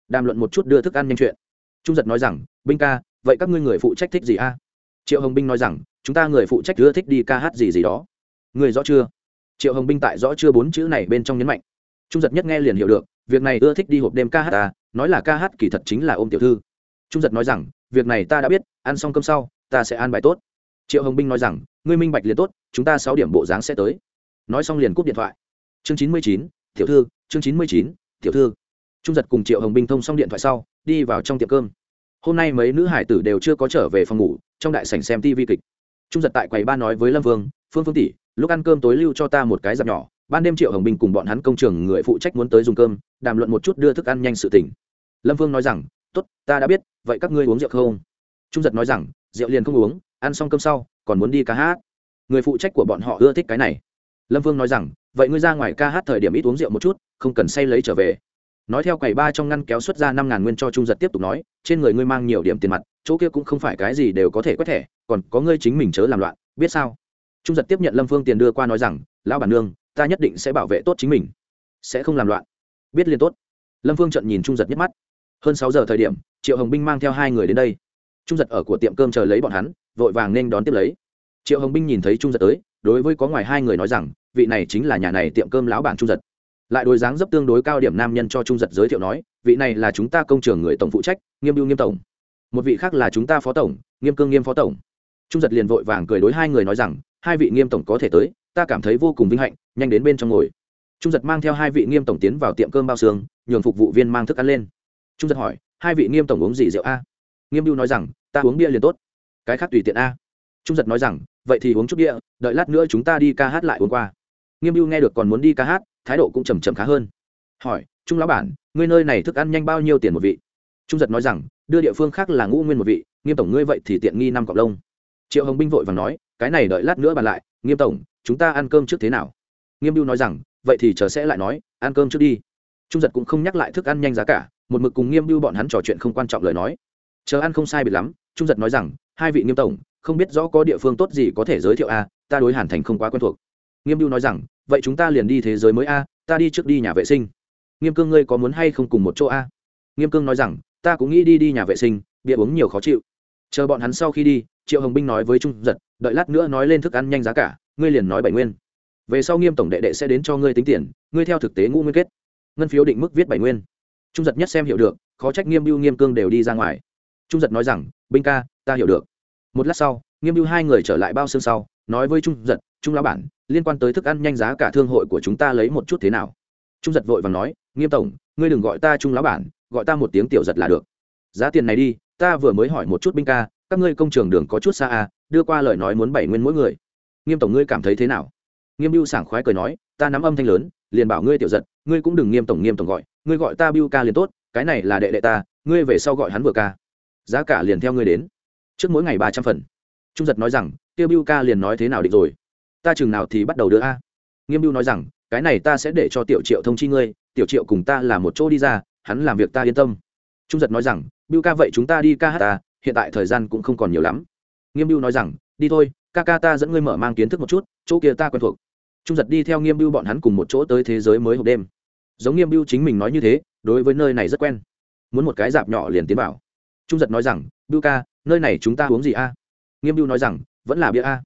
Đàm luận một chút đưa thức ăn nhanh chuyện. Trung giật nói rằng binh ca, vậy các ngươi người phụ trách thích gì a? Triệu hồng binh nói rằng, chúng ta người phụ trách đưa thích đi ca hát gì gì đó. Người rõ chưa? Triệu hồng binh tại rõ chưa bốn chữ này bên trong nhấn mạnh. Trung giật nhất nghe liền hiểu được, việc này ưa thích đi hộp đêm ca hát ta nói là ca hát kỳ thật chính là ôm tiểu thư. Trung giật nói rằng việc này ta đã biết, ăn xong cơm sau, ta sẽ ăn bài tốt. Triệu hồng binh nói rằng, ngươi minh bạch liền tốt, chúng ta sáu điểm bộ dáng sẽ tới. Nói xong liền cúp điện thoại. Chương chín mươi chín, tiểu thư, chương chín mươi chín, tiểu thư. Trung giật cùng triệu hồng binh thông xong điện thoại sau, đi vào trong tiệm cơm. Hôm nay mấy nữ hải tử đều chưa có trở về phòng ngủ, trong đại sảnh xem tv kịch. Trung giật tại quầy ba nói với lâm vương, phương phương tỷ, lúc ăn cơm tối lưu cho ta một cái dạp nhỏ, ban đêm triệu hồng binh cùng bọn hắn công trường người phụ trách muốn tới dùng cơm, đàm luận một chút đưa thức ăn nhanh sự tỉnh lâm vương nói rằng tốt, ta đã biết, vậy các ngươi uống rượu không? Trung giật nói rằng, rượu liền không uống, ăn xong cơm sau, còn muốn đi ca hát. Người phụ trách của bọn họ ưa thích cái này. Lâm vương nói rằng, vậy ngươi ra ngoài ca hát thời điểm ít uống rượu một chút, không cần say lấy trở về. Nói theo quầy ba trong ngăn kéo xuất ra năm ngàn nguyên cho trung giật tiếp tục nói, trên người ngươi mang nhiều điểm tiền mặt, chỗ kia cũng không phải cái gì đều có thể quét thẻ, còn có ngươi chính mình chớ làm loạn, biết sao? Trung giật tiếp nhận lâm phương tiền đưa qua nói rằng, lão bản nương, ta nhất định sẽ bảo vệ tốt chính mình, sẽ không làm loạn. Biết liên tốt. Lâm phương trận nhìn trung giật nhất mắt hơn sáu giờ thời điểm, triệu hồng binh mang theo hai người đến đây. Trung giật ở của tiệm cơm chờ lấy bọn hắn, vội vàng nên đón tiếp lấy. Triệu hồng binh nhìn thấy trung giật tới, đối với có ngoài hai người nói rằng, vị này chính là nhà này tiệm cơm lão bản trung giật. Lại đối dáng dấp tương đối cao điểm nam nhân cho trung giật giới thiệu nói, vị này là chúng ta công trường người tổng phụ trách, nghiêm biêu nghiêm tổng. Một vị khác là chúng ta phó tổng, nghiêm cương nghiêm phó tổng. Trung giật liền vội vàng cười đối hai người nói rằng, hai vị nghiêm tổng có thể tới, ta cảm thấy vô cùng vinh hạnh, nhanh đến bên trong ngồi. Trung giật mang theo hai vị nghiêm tổng tiến vào tiệm cơm bao xương, nhường phục vụ viên mang thức ăn lên trung giật hỏi, hai vị nghiêm tổng uống gì rượu a? Nghiêm biêu nói rằng, ta uống bia liền tốt. Cái khác tùy tiện a. Trung giật nói rằng, vậy thì uống chút bia, đợi lát nữa chúng ta đi ca hát lại uống qua. Nghiêm biêu nghe được còn muốn đi ca hát, thái độ cũng trầm trầm khá hơn. Hỏi, trung lão bản, ngươi nơi này thức ăn nhanh bao nhiêu tiền một vị? Trung giật nói rằng, đưa địa phương khác là ngũ nguyên một vị, nghiêm tổng ngươi vậy thì tiện nghi năm cọc lông. Triệu hồng binh vội và nói, cái này đợi lát nữa bàn lại, nghiêm tổng, chúng ta ăn cơm trước thế nào? Nghiêm biêu nói rằng, vậy thì chờ sẽ lại nói, ăn cơm trước đi. Trung giật cũng không nhắc lại thức ăn nhanh giá cả một mực cùng nghiêm biêu bọn hắn trò chuyện không quan trọng lời nói. Chờ ăn không sai biệt lắm trung giật nói rằng hai vị nghiêm tổng không biết rõ có địa phương tốt gì có thể giới thiệu a à, ta đối hàn thành không quá quen thuộc. Nghiêm biêu nói rằng vậy chúng ta liền đi thế giới mới a ta đi trước đi nhà vệ sinh. Nghiêm cương ngươi có muốn hay không cùng một chỗ a? Nghiêm cương nói rằng ta cũng nghĩ đi đi nhà vệ sinh bia uống nhiều khó chịu. Chờ bọn hắn sau khi đi triệu hồng binh nói với trung giật đợi lát nữa nói lên thức ăn nhanh giá cả ngươi liền nói bảy nguyên. Về sau nghiêm tổng đệ đệ sẽ đến cho ngươi tính tiền ngươi theo thực tế ngũ nguyên kết. Ngân phiếu định mức viết bảy nguyên trung giật nhất xem hiểu được, khó trách nghiêm biêu nghiêm cương đều đi ra ngoài. Trung giật nói rằng, binh ca, ta hiểu được. Một lát sau, nghiêm biêu hai người trở lại bao xương sau, nói với trung giật, trung lão bản, liên quan tới thức ăn nhanh giá cả thương hội của chúng ta lấy một chút thế nào? Trung giật vội và nói, nghiêm tổng, ngươi đừng gọi ta trung lão bản, gọi ta một tiếng tiểu giật là được. Giá tiền này đi, ta vừa mới hỏi một chút binh ca, các ngươi công trường đường có chút xa à đưa qua lời nói muốn bảy nguyên mỗi người. Nghiêm tổng, ngươi cảm thấy thế nào? Nghiêm biêu sảng khoái cười nói, ta nắm âm thanh lớn liền bảo ngươi tiểu giật, ngươi cũng đừng nghiêm tổng nghiêm tổng gọi, ngươi gọi ta biêu ca liền tốt, cái này là đệ đệ ta, ngươi về sau gọi hắn vừa ca. Giá cả liền theo ngươi đến. Trước mỗi ngày ba trăm phần. Trung giật nói rằng tiêu biêu ca liền nói thế nào định rồi? Ta chừng nào thì bắt đầu đưa a. Nghiêm biêu nói rằng, cái này ta sẽ để cho tiểu triệu thông chi ngươi, tiểu triệu cùng ta là một chỗ đi ra, hắn làm việc ta yên tâm. Trung giật nói rằng biêu ca vậy chúng ta đi ca hát ta, hiện tại thời gian cũng không còn nhiều lắm. Nghiêm biêu nói rằng, đi thôi, ca ca ta dẫn ngươi mở mang kiến thức một chút, chỗ kia ta quen thuộc trung giật đi theo nghiêm biêu bọn hắn cùng một chỗ tới thế giới mới hộp đêm. Giống nghiêm biêu chính mình nói như thế, đối với nơi này rất quen. Muốn một cái dạp nhỏ liền tiến vào. Trung giật nói rằng biêu ca, nơi này chúng ta uống gì a? Nghiêm biêu nói rằng, vẫn là bia a.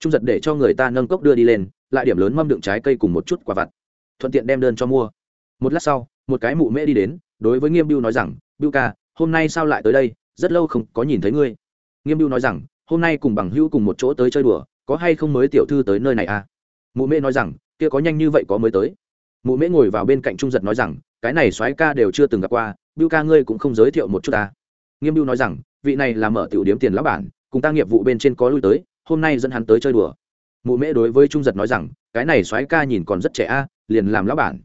Trung giật để cho người ta nâng cốc đưa đi lên, lại điểm lớn mâm đựng trái cây cùng một chút quả vặt. Thuận tiện đem đơn cho mua. Một lát sau, một cái mụ mễ đi đến, đối với nghiêm biêu nói rằng biêu ca, hôm nay sao lại tới đây? Rất lâu không có nhìn thấy ngươi. Nghiêm biêu nói rằng, hôm nay cùng bằng hữu cùng một chỗ tới chơi đùa, có hay không mới tiểu thư tới nơi này à mụ mễ nói rằng, kia có nhanh như vậy có mới tới. Mụ mễ ngồi vào bên cạnh trung giật nói rằng, cái này soái ca đều chưa từng gặp qua biêu ca ngươi cũng không giới thiệu một chút ta. Nghiêm biêu nói rằng, vị này là mở tiểu điếm tiền lão bản, cùng ta nghiệp vụ bên trên có lui tới, hôm nay dẫn hắn tới chơi đùa. Mụ mễ đối với trung giật nói rằng, cái này soái ca nhìn còn rất trẻ a, liền làm lão bản.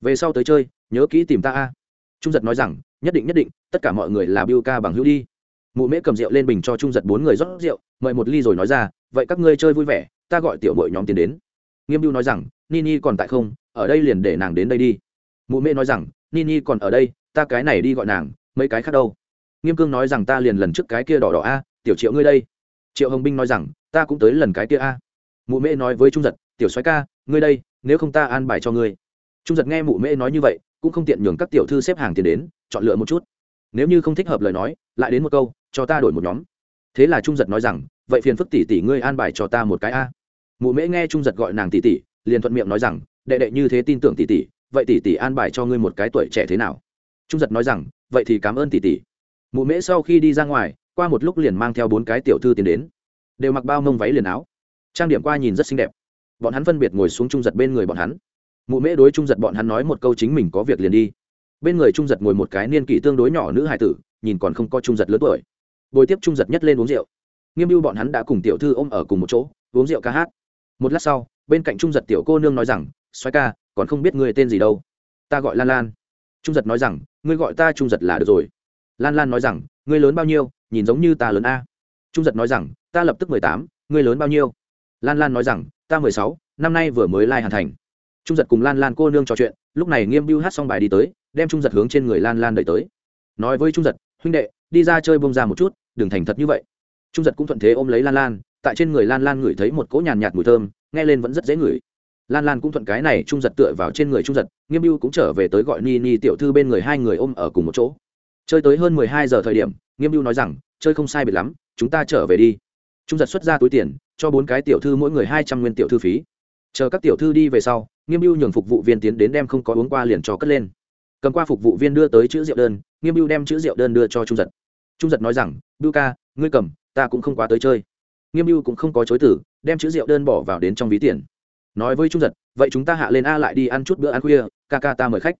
Về sau tới chơi, nhớ kỹ tìm ta a. Trung giật nói rằng, nhất định nhất định, tất cả mọi người là biêu ca bằng hữu đi. Mụ mễ cầm rượu lên bình cho trung giật bốn người rót rượu, mời một ly rồi nói ra, vậy các ngươi chơi vui vẻ, ta gọi tiểu mội nhóm tiền đến nghiêm biêu nói rằng, nini còn tại không? Ở đây liền để nàng đến đây đi. Mụ mê nói rằng, nini còn ở đây, ta cái này đi gọi nàng, mấy cái khác đâu. Nghiêm cương nói rằng, ta liền lần trước cái kia đỏ đỏ a, tiểu triệu ngươi đây. Triệu hồng binh nói rằng, ta cũng tới lần cái kia a. Mụ mê nói với trung giật, tiểu soái ca, ngươi đây, nếu không ta an bài cho ngươi. Trung giật nghe mụ mê nói như vậy, cũng không tiện nhường các tiểu thư xếp hàng tiền đến, chọn lựa một chút. Nếu như không thích hợp lời nói, lại đến một câu, cho ta đổi một nhóm. Thế là trung giật nói rằng, vậy phiền phức tỷ tỷ ngươi an bài cho ta một cái a mụ mễ nghe trung giật gọi nàng tỷ tỷ, liền thuận miệng nói rằng, đệ đệ như thế tin tưởng tỷ tỷ, vậy tỷ tỷ an bài cho ngươi một cái tuổi trẻ thế nào? Trung giật nói rằng, vậy thì cảm ơn tỷ tỷ. Mụ mễ sau khi đi ra ngoài, qua một lúc liền mang theo bốn cái tiểu thư tiến đến. Đều mặc bao mông váy liền áo. Trang điểm qua nhìn rất xinh đẹp. Bọn hắn phân biệt ngồi xuống trung giật bên người bọn hắn. Mụ mễ đối trung giật bọn hắn nói một câu chính mình có việc liền đi. Bên người trung giật ngồi một cái niên kỷ tương đối nhỏ nữ hài tử, nhìn còn không có trung giật lớn tuổi. Bồi tiếp trung giật nhất lên uống rượu. Nghiêm mưu bọn hắn đã cùng tiểu thư ôm ở cùng một chỗ, uống rượu ca hát một lát sau, bên cạnh trung giật tiểu cô nương nói rằng xoay ca, còn không biết người tên gì đâu. Ta gọi lan lan. Trung giật nói rằng, ngươi gọi ta trung giật là được rồi. Lan lan nói rằng, ngươi lớn bao nhiêu, nhìn giống như ta lớn a. Trung giật nói rằng, ta lập tức mười tám, ngươi lớn bao nhiêu? Lan lan nói rằng, ta mười sáu, năm nay vừa mới lai、like、hàn thành. Trung giật cùng lan lan cô nương trò chuyện, lúc này nghiêm biêu hát xong bài đi tới, đem trung giật hướng trên người lan lan đợi tới. Nói với trung giật, huynh đệ, đi ra chơi bông ra một chút, đừng thành thật như vậy. Trung giật cũng thuận thế ôm lấy lan lan tại trên người lan lan ngửi thấy một cỗ nhàn nhạt mùi thơm, nghe lên vẫn rất dễ ngửi. Lan lan cũng thuận cái này trung giật tựa vào trên người trung giật, nghiêm mưu cũng trở về tới gọi ni ni tiểu thư bên người hai người ôm ở cùng một chỗ. Chơi tới hơn mười hai giờ thời điểm, nghiêm mưu nói rằng, chơi không sai biệt lắm, chúng ta trở về đi. Trung giật xuất ra túi tiền, cho bốn cái tiểu thư mỗi người hai trăm nguyên tiểu thư phí. Chờ các tiểu thư đi về sau, nghiêm mưu nhường phục vụ viên tiến đến đem không có uống qua liền cho cất lên. Cầm qua phục vụ viên đưa tới chữ rượu đơn, nghiêm mưu đem chữ rượu đơn đưa cho trung giật. Trung giật nói rằng, bưu ca, ngươi cầm, ta cũng không quá tới chơi nghiêm mưu cũng không có chối tử đem chữ rượu đơn bỏ vào đến trong ví tiền. Nói với trung giật, vậy chúng ta hạ lên a lại đi ăn chút bữa ăn khuya, ca ca ta mời khách.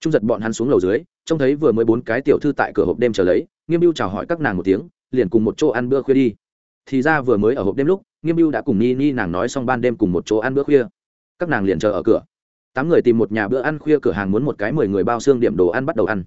Trung giật bọn hắn xuống lầu dưới, trông thấy vừa mới bốn cái tiểu thư tại cửa hộp đêm chờ lấy, nghiêm mưu chào hỏi các nàng một tiếng, liền cùng một chỗ ăn bữa khuya đi. Thì ra vừa mới ở hộp đêm lúc, nghiêm mưu đã cùng ni ni nàng nói xong ban đêm cùng một chỗ ăn bữa khuya. Các nàng liền chờ ở cửa. Tám người tìm một nhà bữa ăn khuya cửa hàng muốn một cái mười người bao xương điểm đồ ăn bắt đầu ăn.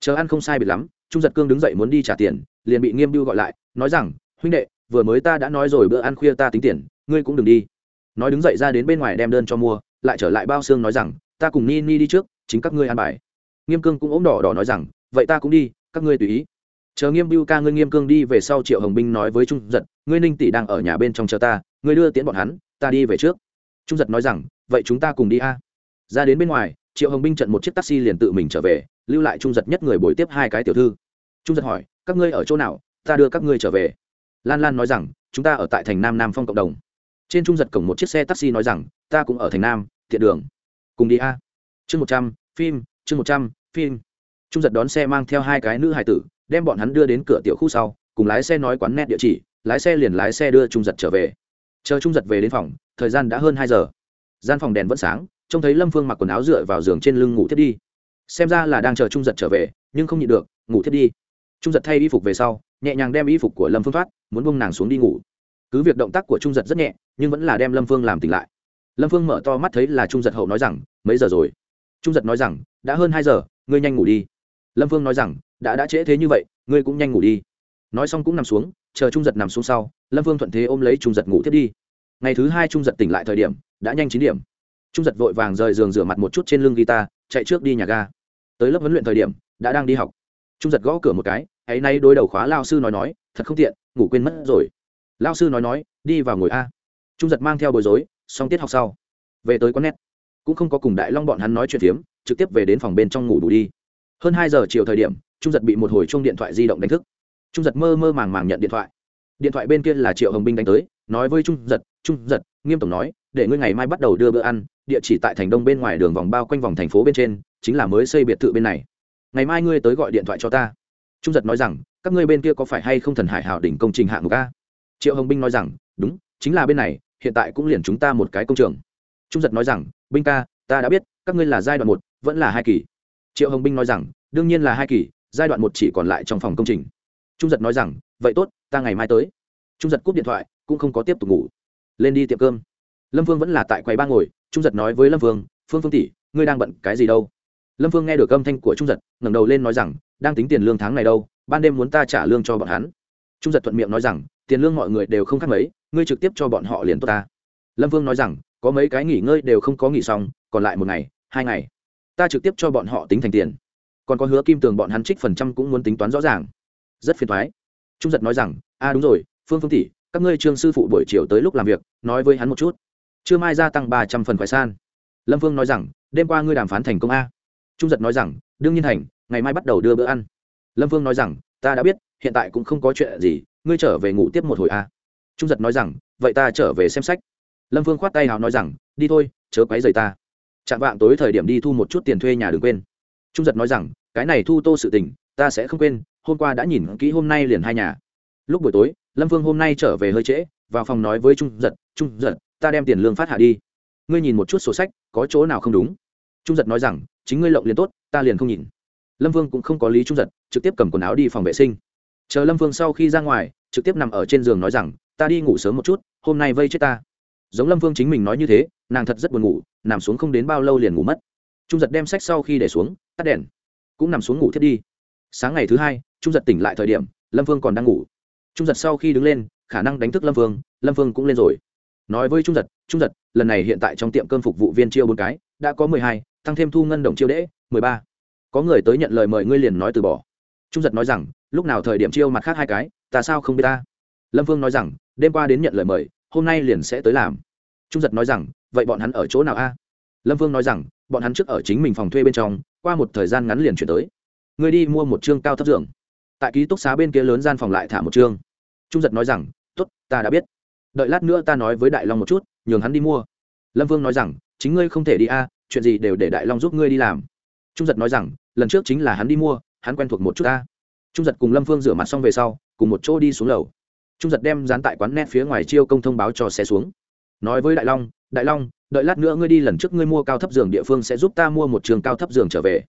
Chờ ăn không sai biệt lắm, trung giật cương đứng dậy muốn đi trả tiền, liền bị nghiêm mưu gọi lại, nói rằng, huynh đệ vừa mới ta đã nói rồi bữa ăn khuya ta tính tiền, ngươi cũng đừng đi. Nói đứng dậy ra đến bên ngoài đem đơn cho mua, lại trở lại bao xương nói rằng, ta cùng ni ni đi trước, chính các ngươi ăn bài. Nghiêm cương cũng ốm đỏ đỏ nói rằng, vậy ta cũng đi, các ngươi tùy ý. Chờ nghiêm bưu ca ngươi nghiêm cương đi về sau triệu hồng binh nói với trung giật, ngươi ninh tỷ đang ở nhà bên trong chờ ta, ngươi đưa tiễn bọn hắn, ta đi về trước. Trung giật nói rằng, vậy chúng ta cùng đi a. Ra đến bên ngoài, triệu hồng binh trận một chiếc taxi liền tự mình trở về, lưu lại trung giật nhất người bồi tiếp hai cái tiểu thư. Trung giật hỏi, các ngươi ở chỗ nào, ta đưa các ngươi trở về lan lan nói rằng, chúng ta ở tại thành nam nam phong cộng đồng. Trên trung giật cổng một chiếc xe taxi nói rằng, ta cũng ở thành nam thiện đường. Cùng đi a. Chương một trăm, phim, chương một trăm, phim. Trung giật đón xe mang theo hai cái nữ hải tử, đem bọn hắn đưa đến cửa tiểu khu sau, cùng lái xe nói quán nét địa chỉ, lái xe liền lái xe đưa trung giật trở về. Chờ trung giật về đến phòng, thời gian đã hơn hai giờ. Gian phòng đèn vẫn sáng, trông thấy lâm phương mặc quần áo dựa vào giường trên lưng ngủ thiết đi. Xem ra là đang chờ trung giật trở về, nhưng không nhịn được, ngủ thiết đi. Trung giật thay y phục về sau nhẹ nhàng đem y phục của lâm phương thoát, muốn bông nàng xuống đi ngủ. Cứ việc động tác của trung giật rất nhẹ, nhưng vẫn là đem lâm phương làm tỉnh lại. Lâm phương mở to mắt thấy là trung giật hậu nói rằng, mấy giờ rồi? Trung giật nói rằng, đã hơn hai giờ, ngươi nhanh ngủ đi. Lâm phương nói rằng, đã đã trễ thế như vậy, ngươi cũng nhanh ngủ đi. Nói xong cũng nằm xuống, chờ trung giật nằm xuống sau, lâm phương thuận thế ôm lấy trung giật ngủ tiếp đi. Ngày thứ hai trung giật tỉnh lại thời điểm, đã nhanh chín điểm. Trung giật vội vàng rời giường rửa mặt một chút trên lưng guitar, chạy trước đi nhà ga. Tới lớp huấn luyện thời điểm, đã đang đi học. Trung giật gõ cửa một cái ấy nay đối đầu khóa lao sư nói nói, thật không tiện, ngủ quên mất rồi. Lao sư nói nói, đi vào ngồi a. Trung giật mang theo bối rối, xong tiết học sau. Về tới con nét cũng không có cùng đại long bọn hắn nói chuyện phiếm, trực tiếp về đến phòng bên trong ngủ đủ đi. Hơn hai giờ chiều thời điểm, trung giật bị một hồi chung điện thoại di động đánh thức. Trung giật mơ mơ màng màng nhận điện thoại. Điện thoại bên kia là triệu hồng binh đánh tới, nói với trung giật trung giật, nghiêm tổng nói, để ngươi ngày mai bắt đầu đưa bữa ăn, địa chỉ tại thành đông bên ngoài đường vòng bao quanh vòng thành phố bên trên, chính là mới xây biệt thự bên này. Ngày mai ngươi tới gọi điện thoại cho ta trung giật nói rằng các ngươi bên kia có phải hay không thần hải hảo đỉnh công trình hạng mục a? Triệu hồng binh nói rằng đúng chính là bên này hiện tại cũng liền chúng ta một cái công trường. Trung giật nói rằng binh ca ta đã biết các ngươi là giai đoạn một vẫn là hai kỳ. Triệu hồng binh nói rằng đương nhiên là hai kỳ giai đoạn một chỉ còn lại trong phòng công trình. Trung giật nói rằng vậy tốt ta ngày mai tới. Trung giật cúp điện thoại cũng không có tiếp tục ngủ. Lên đi tiệm cơm. Lâm Vương vẫn là tại quầy ba ngồi trung giật nói với lâm Vương, phương phương tỷ ngươi đang bận cái gì đâu? Lâm Vương nghe được âm thanh của trung giật ngẩng đầu lên nói rằng đang tính tiền lương tháng này đâu, ban đêm muốn ta trả lương cho bọn hắn. Trung giật thuận miệng nói rằng, tiền lương mọi người đều không khác mấy, ngươi trực tiếp cho bọn họ liền tốt ta. Lâm vương nói rằng, có mấy cái nghỉ ngơi đều không có nghỉ xong, còn lại một ngày, hai ngày. Ta trực tiếp cho bọn họ tính thành tiền. Còn có hứa kim tường bọn hắn trích phần trăm cũng muốn tính toán rõ ràng. Rất phiền thoái. Trung giật nói rằng, a, đúng rồi, phương phương tỷ, các ngươi trương sư phụ buổi chiều tới lúc làm việc, nói với hắn một chút. Trưa mai gia tăng ba trăm phần khoái san. Lâm vương nói rằng, đêm qua ngươi đàm phán thành công a. Trung giật nói rằng, đương nhiên thành ngày mai bắt đầu đưa bữa ăn. Lâm vương nói rằng, ta đã biết, hiện tại cũng không có chuyện gì, ngươi trở về ngủ tiếp một hồi a. Trung giật nói rằng, vậy ta trở về xem sách. Lâm vương khoát tay hào nói rằng, đi thôi, chớ quấy rầy ta. Chạm vạng tối thời điểm đi thu một chút tiền thuê nhà đừng quên. Trung giật nói rằng, cái này thu tô sự tình, ta sẽ không quên, hôm qua đã nhìn kỹ hôm nay liền hai nhà. Lúc buổi tối, lâm vương hôm nay trở về hơi trễ, vào phòng nói với trung giật trung giật, ta đem tiền lương phát hạ đi. Ngươi nhìn một chút sổ sách, có chỗ nào không đúng? Trung giật nói rằng, chính ngươi lộng liền tốt, ta liền không nhìn lâm vương cũng không có lý trung giật, trực tiếp cầm quần áo đi phòng vệ sinh. Chờ lâm vương sau khi ra ngoài, trực tiếp nằm ở trên giường nói rằng, ta đi ngủ sớm một chút, hôm nay vây chết ta. Giống lâm vương chính mình nói như thế, nàng thật rất buồn ngủ, nằm xuống không đến bao lâu liền ngủ mất. Trung giật đem sách sau khi để xuống, tắt đèn, cũng nằm xuống ngủ thiết đi. Sáng ngày thứ hai, trung giật tỉnh lại thời điểm, lâm vương còn đang ngủ. Trung giật sau khi đứng lên, khả năng đánh thức lâm vương lâm vương cũng lên rồi. Nói với trung giật trung giật, lần này hiện tại trong tiệm cơm phục vụ viên chiêu bốn cái, đã có mười hai, tăng thêm thu ngân đồng chiêu đễ, mười ba có người tới nhận lời mời ngươi liền nói từ bỏ. Trung giật nói rằng, lúc nào thời điểm chiêu mặt khác hai cái, ta sao không biết ta? Lâm vương nói rằng, đêm qua đến nhận lời mời, hôm nay liền sẽ tới làm. Trung giật nói rằng, vậy bọn hắn ở chỗ nào a? Lâm vương nói rằng, bọn hắn trước ở chính mình phòng thuê bên trong, qua một thời gian ngắn liền chuyển tới. Ngươi đi mua một chương cao thấp giường. Tại ký túc xá bên kia lớn gian phòng lại thả một chương trung giật nói rằng t ố t ta đã biết. Đợi lát nữa ta nói với đại long một chút, nhường hắn đi mua. Lâm vương nói rằng, chính ngươi không thể đi a, chuyện gì đều để đại long giúp ngươi đi làm trung giật nói rằng, lần trước chính là hắn đi mua, hắn quen thuộc một chút ta. Trung giật cùng lâm phương rửa mặt xong về sau, cùng một chỗ đi xuống lầu. Trung giật đem dán tại quán net phía ngoài chiêu công thông báo cho xe xuống. Nói với đại long đại long, đợi lát nữa ngươi đi lần trước ngươi mua cao thấp giường địa phương sẽ giúp ta mua một trường cao thấp giường trở về.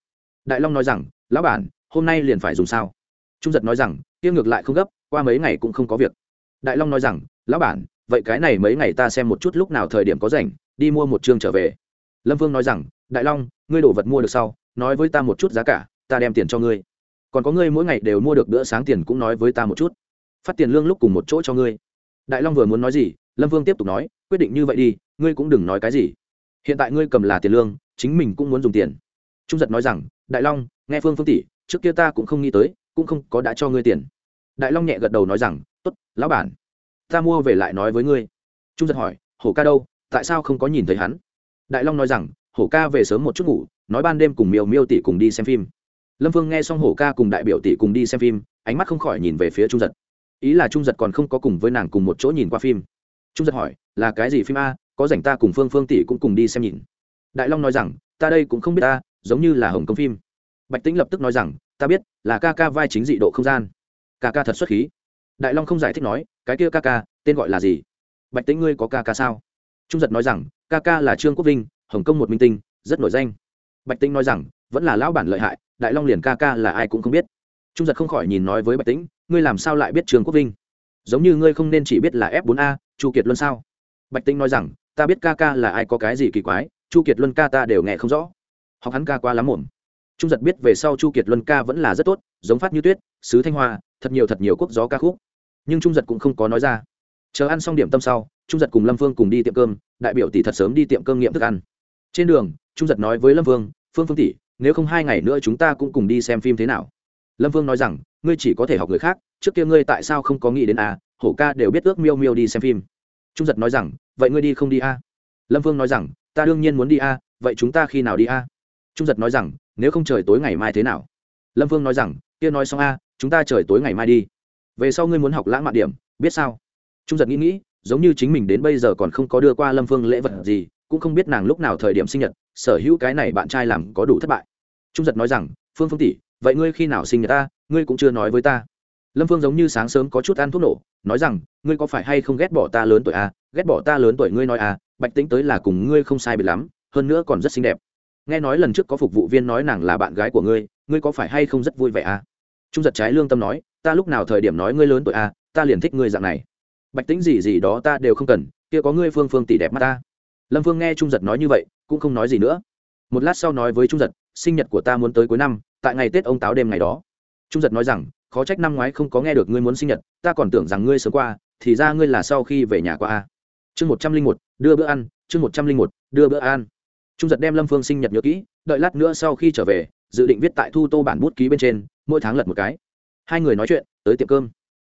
Đại long nói rằng, lão bản, hôm nay liền phải dùng sao? Trung giật nói rằng, kia ngược lại không gấp, qua mấy ngày cũng không có việc. Đại long nói rằng, lão bản, vậy cái này mấy ngày ta xem một chút lúc nào thời điểm có rảnh, đi mua một chương trở về. Lâm vương nói rằng, đại long, ngươi đổ vật mua được sau nói với ta một chút giá cả, ta đem tiền cho ngươi. Còn có ngươi mỗi ngày đều mua được bữa sáng tiền cũng nói với ta một chút. Phát tiền lương lúc cùng một chỗ cho ngươi. Đại long vừa muốn nói gì, lâm vương tiếp tục nói, quyết định như vậy đi, ngươi cũng đừng nói cái gì. Hiện tại ngươi cầm là tiền lương, chính mình cũng muốn dùng tiền. Trung giật nói rằng, đại long, nghe phương phương tỷ, trước kia ta cũng không nghĩ tới, cũng không có đã cho ngươi tiền. Đại long nhẹ gật đầu nói rằng t ố t lão bản, ta mua về lại nói với ngươi. Trung giật hỏi, hổ ca đâu? Tại sao không có nhìn thấy hắn? Đại long nói rằng, hổ ca về sớm một chút ngủ nói ban đêm cùng miêu miêu tỷ cùng đi xem phim. Lâm vương nghe xong hổ ca cùng đại biểu tỷ cùng đi xem phim, ánh mắt không khỏi nhìn về phía trung giật. Ý là trung giật còn không có cùng với nàng cùng một chỗ nhìn qua phim. Trung giật hỏi, là cái gì phim a? Có rảnh ta cùng phương phương tỷ cũng cùng đi xem nhìn. Đại long nói rằng, ta đây cũng không biết ta, giống như là hồng công phim. Bạch tĩnh lập tức nói rằng, ta biết, là ca ca vai chính dị độ không gian. Ca ca thật xuất khí. Đại long không giải thích nói, cái kia ca ca, tên gọi là gì? Bạch tĩnh ngươi có ca ca sao? Trung giật nói rằng, ca ca là trương quốc vinh, hồng kông một minh tinh, rất nổi danh bạch tĩnh nói rằng, vẫn là lão bản lợi hại, đại long liền ca ca là ai cũng không biết. Trung giật không khỏi nhìn nói với bạch tĩnh, ngươi làm sao lại biết trường quốc vinh? Giống như ngươi không nên chỉ biết là f 4 a, chu kiệt luân sao? Bạch tĩnh nói rằng, ta biết ca ca là ai có cái gì kỳ quái, chu kiệt luân ca ta đều nghe không rõ. Học hắn ca qua lắm mồm trung giật biết về sau chu kiệt luân ca vẫn là rất tốt, giống phát như tuyết, sứ thanh hoa, thật nhiều thật nhiều quốc gió ca khúc. Nhưng trung giật cũng không có nói ra. Chờ ăn xong điểm tâm sau, trung giật cùng lâm phương cùng đi tiệm cơm, đại biểu tỷ thật sớm đi tiệm cơm nghiệm thức ăn trên đường trung giật nói với lâm vương phương phương tỷ nếu không hai ngày nữa chúng ta cũng cùng đi xem phim thế nào? Lâm vương nói rằng ngươi chỉ có thể học người khác trước kia ngươi tại sao không có nghĩ đến a à, hổ ca đều biết ước miêu miêu đi xem phim. Trung giật nói rằng vậy ngươi đi không đi a à? lâm vương nói rằng ta đương nhiên muốn đi a à, vậy chúng ta khi nào đi a trung giật nói rằng nếu không trời tối ngày mai thế nào? Lâm vương nói rằng kia nói xong a chúng ta trời tối ngày mai đi. Về sau ngươi muốn học lãng mạn điểm biết sao? Trung giật nghĩ nghĩ giống như chính mình đến bây giờ còn không có đưa qua lâm vương lễ vật gì cũng không biết nàng lúc nào thời điểm sinh nhật sở hữu cái này bạn trai làm có đủ thất bại. Trung giật nói rằng phương phương tỷ vậy ngươi khi nào sinh nhật ta? Ngươi cũng chưa nói với ta. Lâm phương giống như sáng sớm có chút ăn thuốc nổ nói rằng ngươi có phải hay không ghét bỏ ta lớn tuổi à, ghét bỏ ta lớn tuổi ngươi nói à? Bạch tính tới là cùng ngươi không sai biệt lắm hơn nữa còn rất xinh đẹp. Nghe nói lần trước có phục vụ viên nói nàng là bạn gái của ngươi ngươi có phải hay không rất vui vẻ à? Trung giật trái lương tâm nói ta lúc nào thời điểm nói ngươi lớn tuổi à? Ta liền thích ngươi dạng này. Bạch tính gì gì đó ta đều không cần kia có ngươi phương phương tỷ đẹp mắt ta lâm phương nghe trung giật nói như vậy, cũng không nói gì nữa. Một lát sau nói với trung giật, sinh nhật của ta muốn tới cuối năm, tại ngày tết ông táo đêm ngày đó. Trung giật nói rằng, khó trách năm ngoái không có nghe được ngươi muốn sinh nhật, ta còn tưởng rằng ngươi sớm qua, thì ra ngươi là sau khi về nhà qua a. Chương một trăm linh một, đưa bữa ăn, chương một trăm linh một, đưa bữa ăn. Trung giật đem lâm phương sinh nhật nhớ kỹ, đợi lát nữa sau khi trở về, dự định viết tại thu tô bản bút ký bên trên, mỗi tháng lật một cái. Hai người nói chuyện, tới tiệm cơm.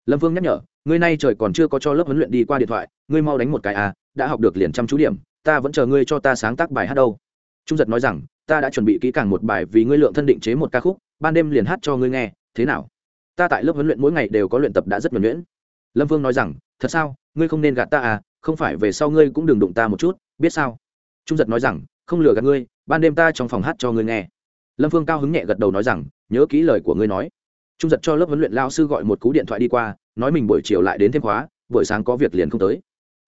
Lâm phương nhắc nhở, ngươi nay trời còn chưa có cho lớp huấn luyện đi qua điện thoại, ngươi mau đánh một cái à đã học được liền chăm chú điểm ta vẫn chờ ngươi cho ta sáng tác bài hát đâu. Trung giật nói rằng, ta đã chuẩn bị kỹ càng một bài vì ngươi lượng thân định chế một ca khúc, ban đêm liền hát cho ngươi nghe, thế nào? Ta tại lớp huấn luyện mỗi ngày đều có luyện tập đã rất nhuẩn nhuyễn. Lâm vương nói rằng, thật sao? Ngươi không nên gạt ta à không phải về sau ngươi cũng đừng đụng ta một chút, biết sao? Trung giật nói rằng, không lừa gạt ngươi, ban đêm ta trong phòng hát cho ngươi nghe. Lâm phương cao hứng nhẹ gật đầu nói rằng, nhớ kỹ lời của ngươi nói. Trung giật cho lớp huấn luyện lao sư gọi một cú điện thoại đi qua, nói mình buổi chiều lại đến thêm khóa, buổi sáng có việc liền không tới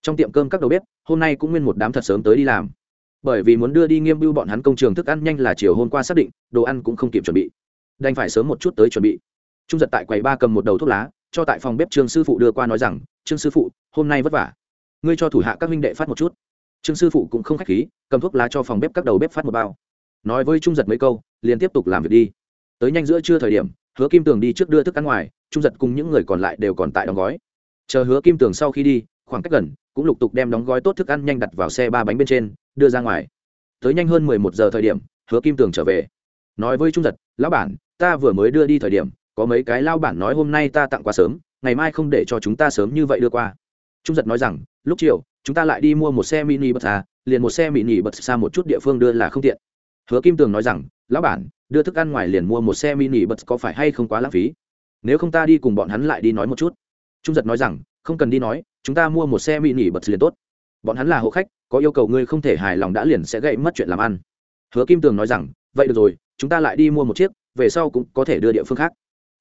trong tiệm cơm các đầu bếp, hôm nay cũng nguyên một đám thật sớm tới đi làm. Bởi vì muốn đưa đi nghiêm bưu bọn hắn công trường thức ăn nhanh là chiều hôm qua xác định, đồ ăn cũng không kịp chuẩn bị. Đành phải sớm một chút tới chuẩn bị. Trung giật tại quầy ba cầm một đầu thuốc lá, cho tại phòng bếp trương sư phụ đưa qua nói rằng, trương sư phụ, hôm nay vất vả. Ngươi cho thủ hạ các minh đệ phát một chút. Trương sư phụ cũng không k h á c h khí, cầm thuốc lá cho phòng bếp các đầu bếp phát một bao. Nói với trung giật mấy câu, liền tiếp tục làm việc đi. Tới nhanh giữa trưa thời điểm, hứa kim tường đi trước đưa thức ăn ngoài, trung giật cùng những người còn lại đều còn tại đóng gói. Chờ hứa kim tường sau khi đi khoảng cách gần, cũng lục tục đem đóng gói tốt thức ăn nhanh đặt vào xe ba bánh bên trên, đưa ra ngoài. Tới nhanh hơn mười một giờ thời điểm, hứa kim tường trở về. Nói với trung giật, lão bản, ta vừa mới đưa đi thời điểm, có mấy cái lao bản nói hôm nay ta tặng quá sớm, ngày mai không để cho chúng ta sớm như vậy đưa qua. Trung giật nói rằng, lúc chiều, chúng ta lại đi mua một xe mini bật xa à, liền một xe mini bật xa một chút địa phương đưa là không tiện. Hứa kim tường nói rằng, lão bản, đưa thức ăn ngoài liền mua một xe mini bật có phải hay không quá lãng phí? Nếu không ta đi cùng bọn hắn lại đi nói một chút. Trung giật nói rằng, không cần đi nói chúng ta mua một xe mini bật liền tốt. Bọn hắn là hộ khách, có yêu cầu ngươi không thể hài lòng đã liền sẽ gây mất chuyện làm ăn. Hứa kim tường nói rằng, vậy được rồi, chúng ta lại đi mua một chiếc, về sau cũng có thể đưa địa phương khác.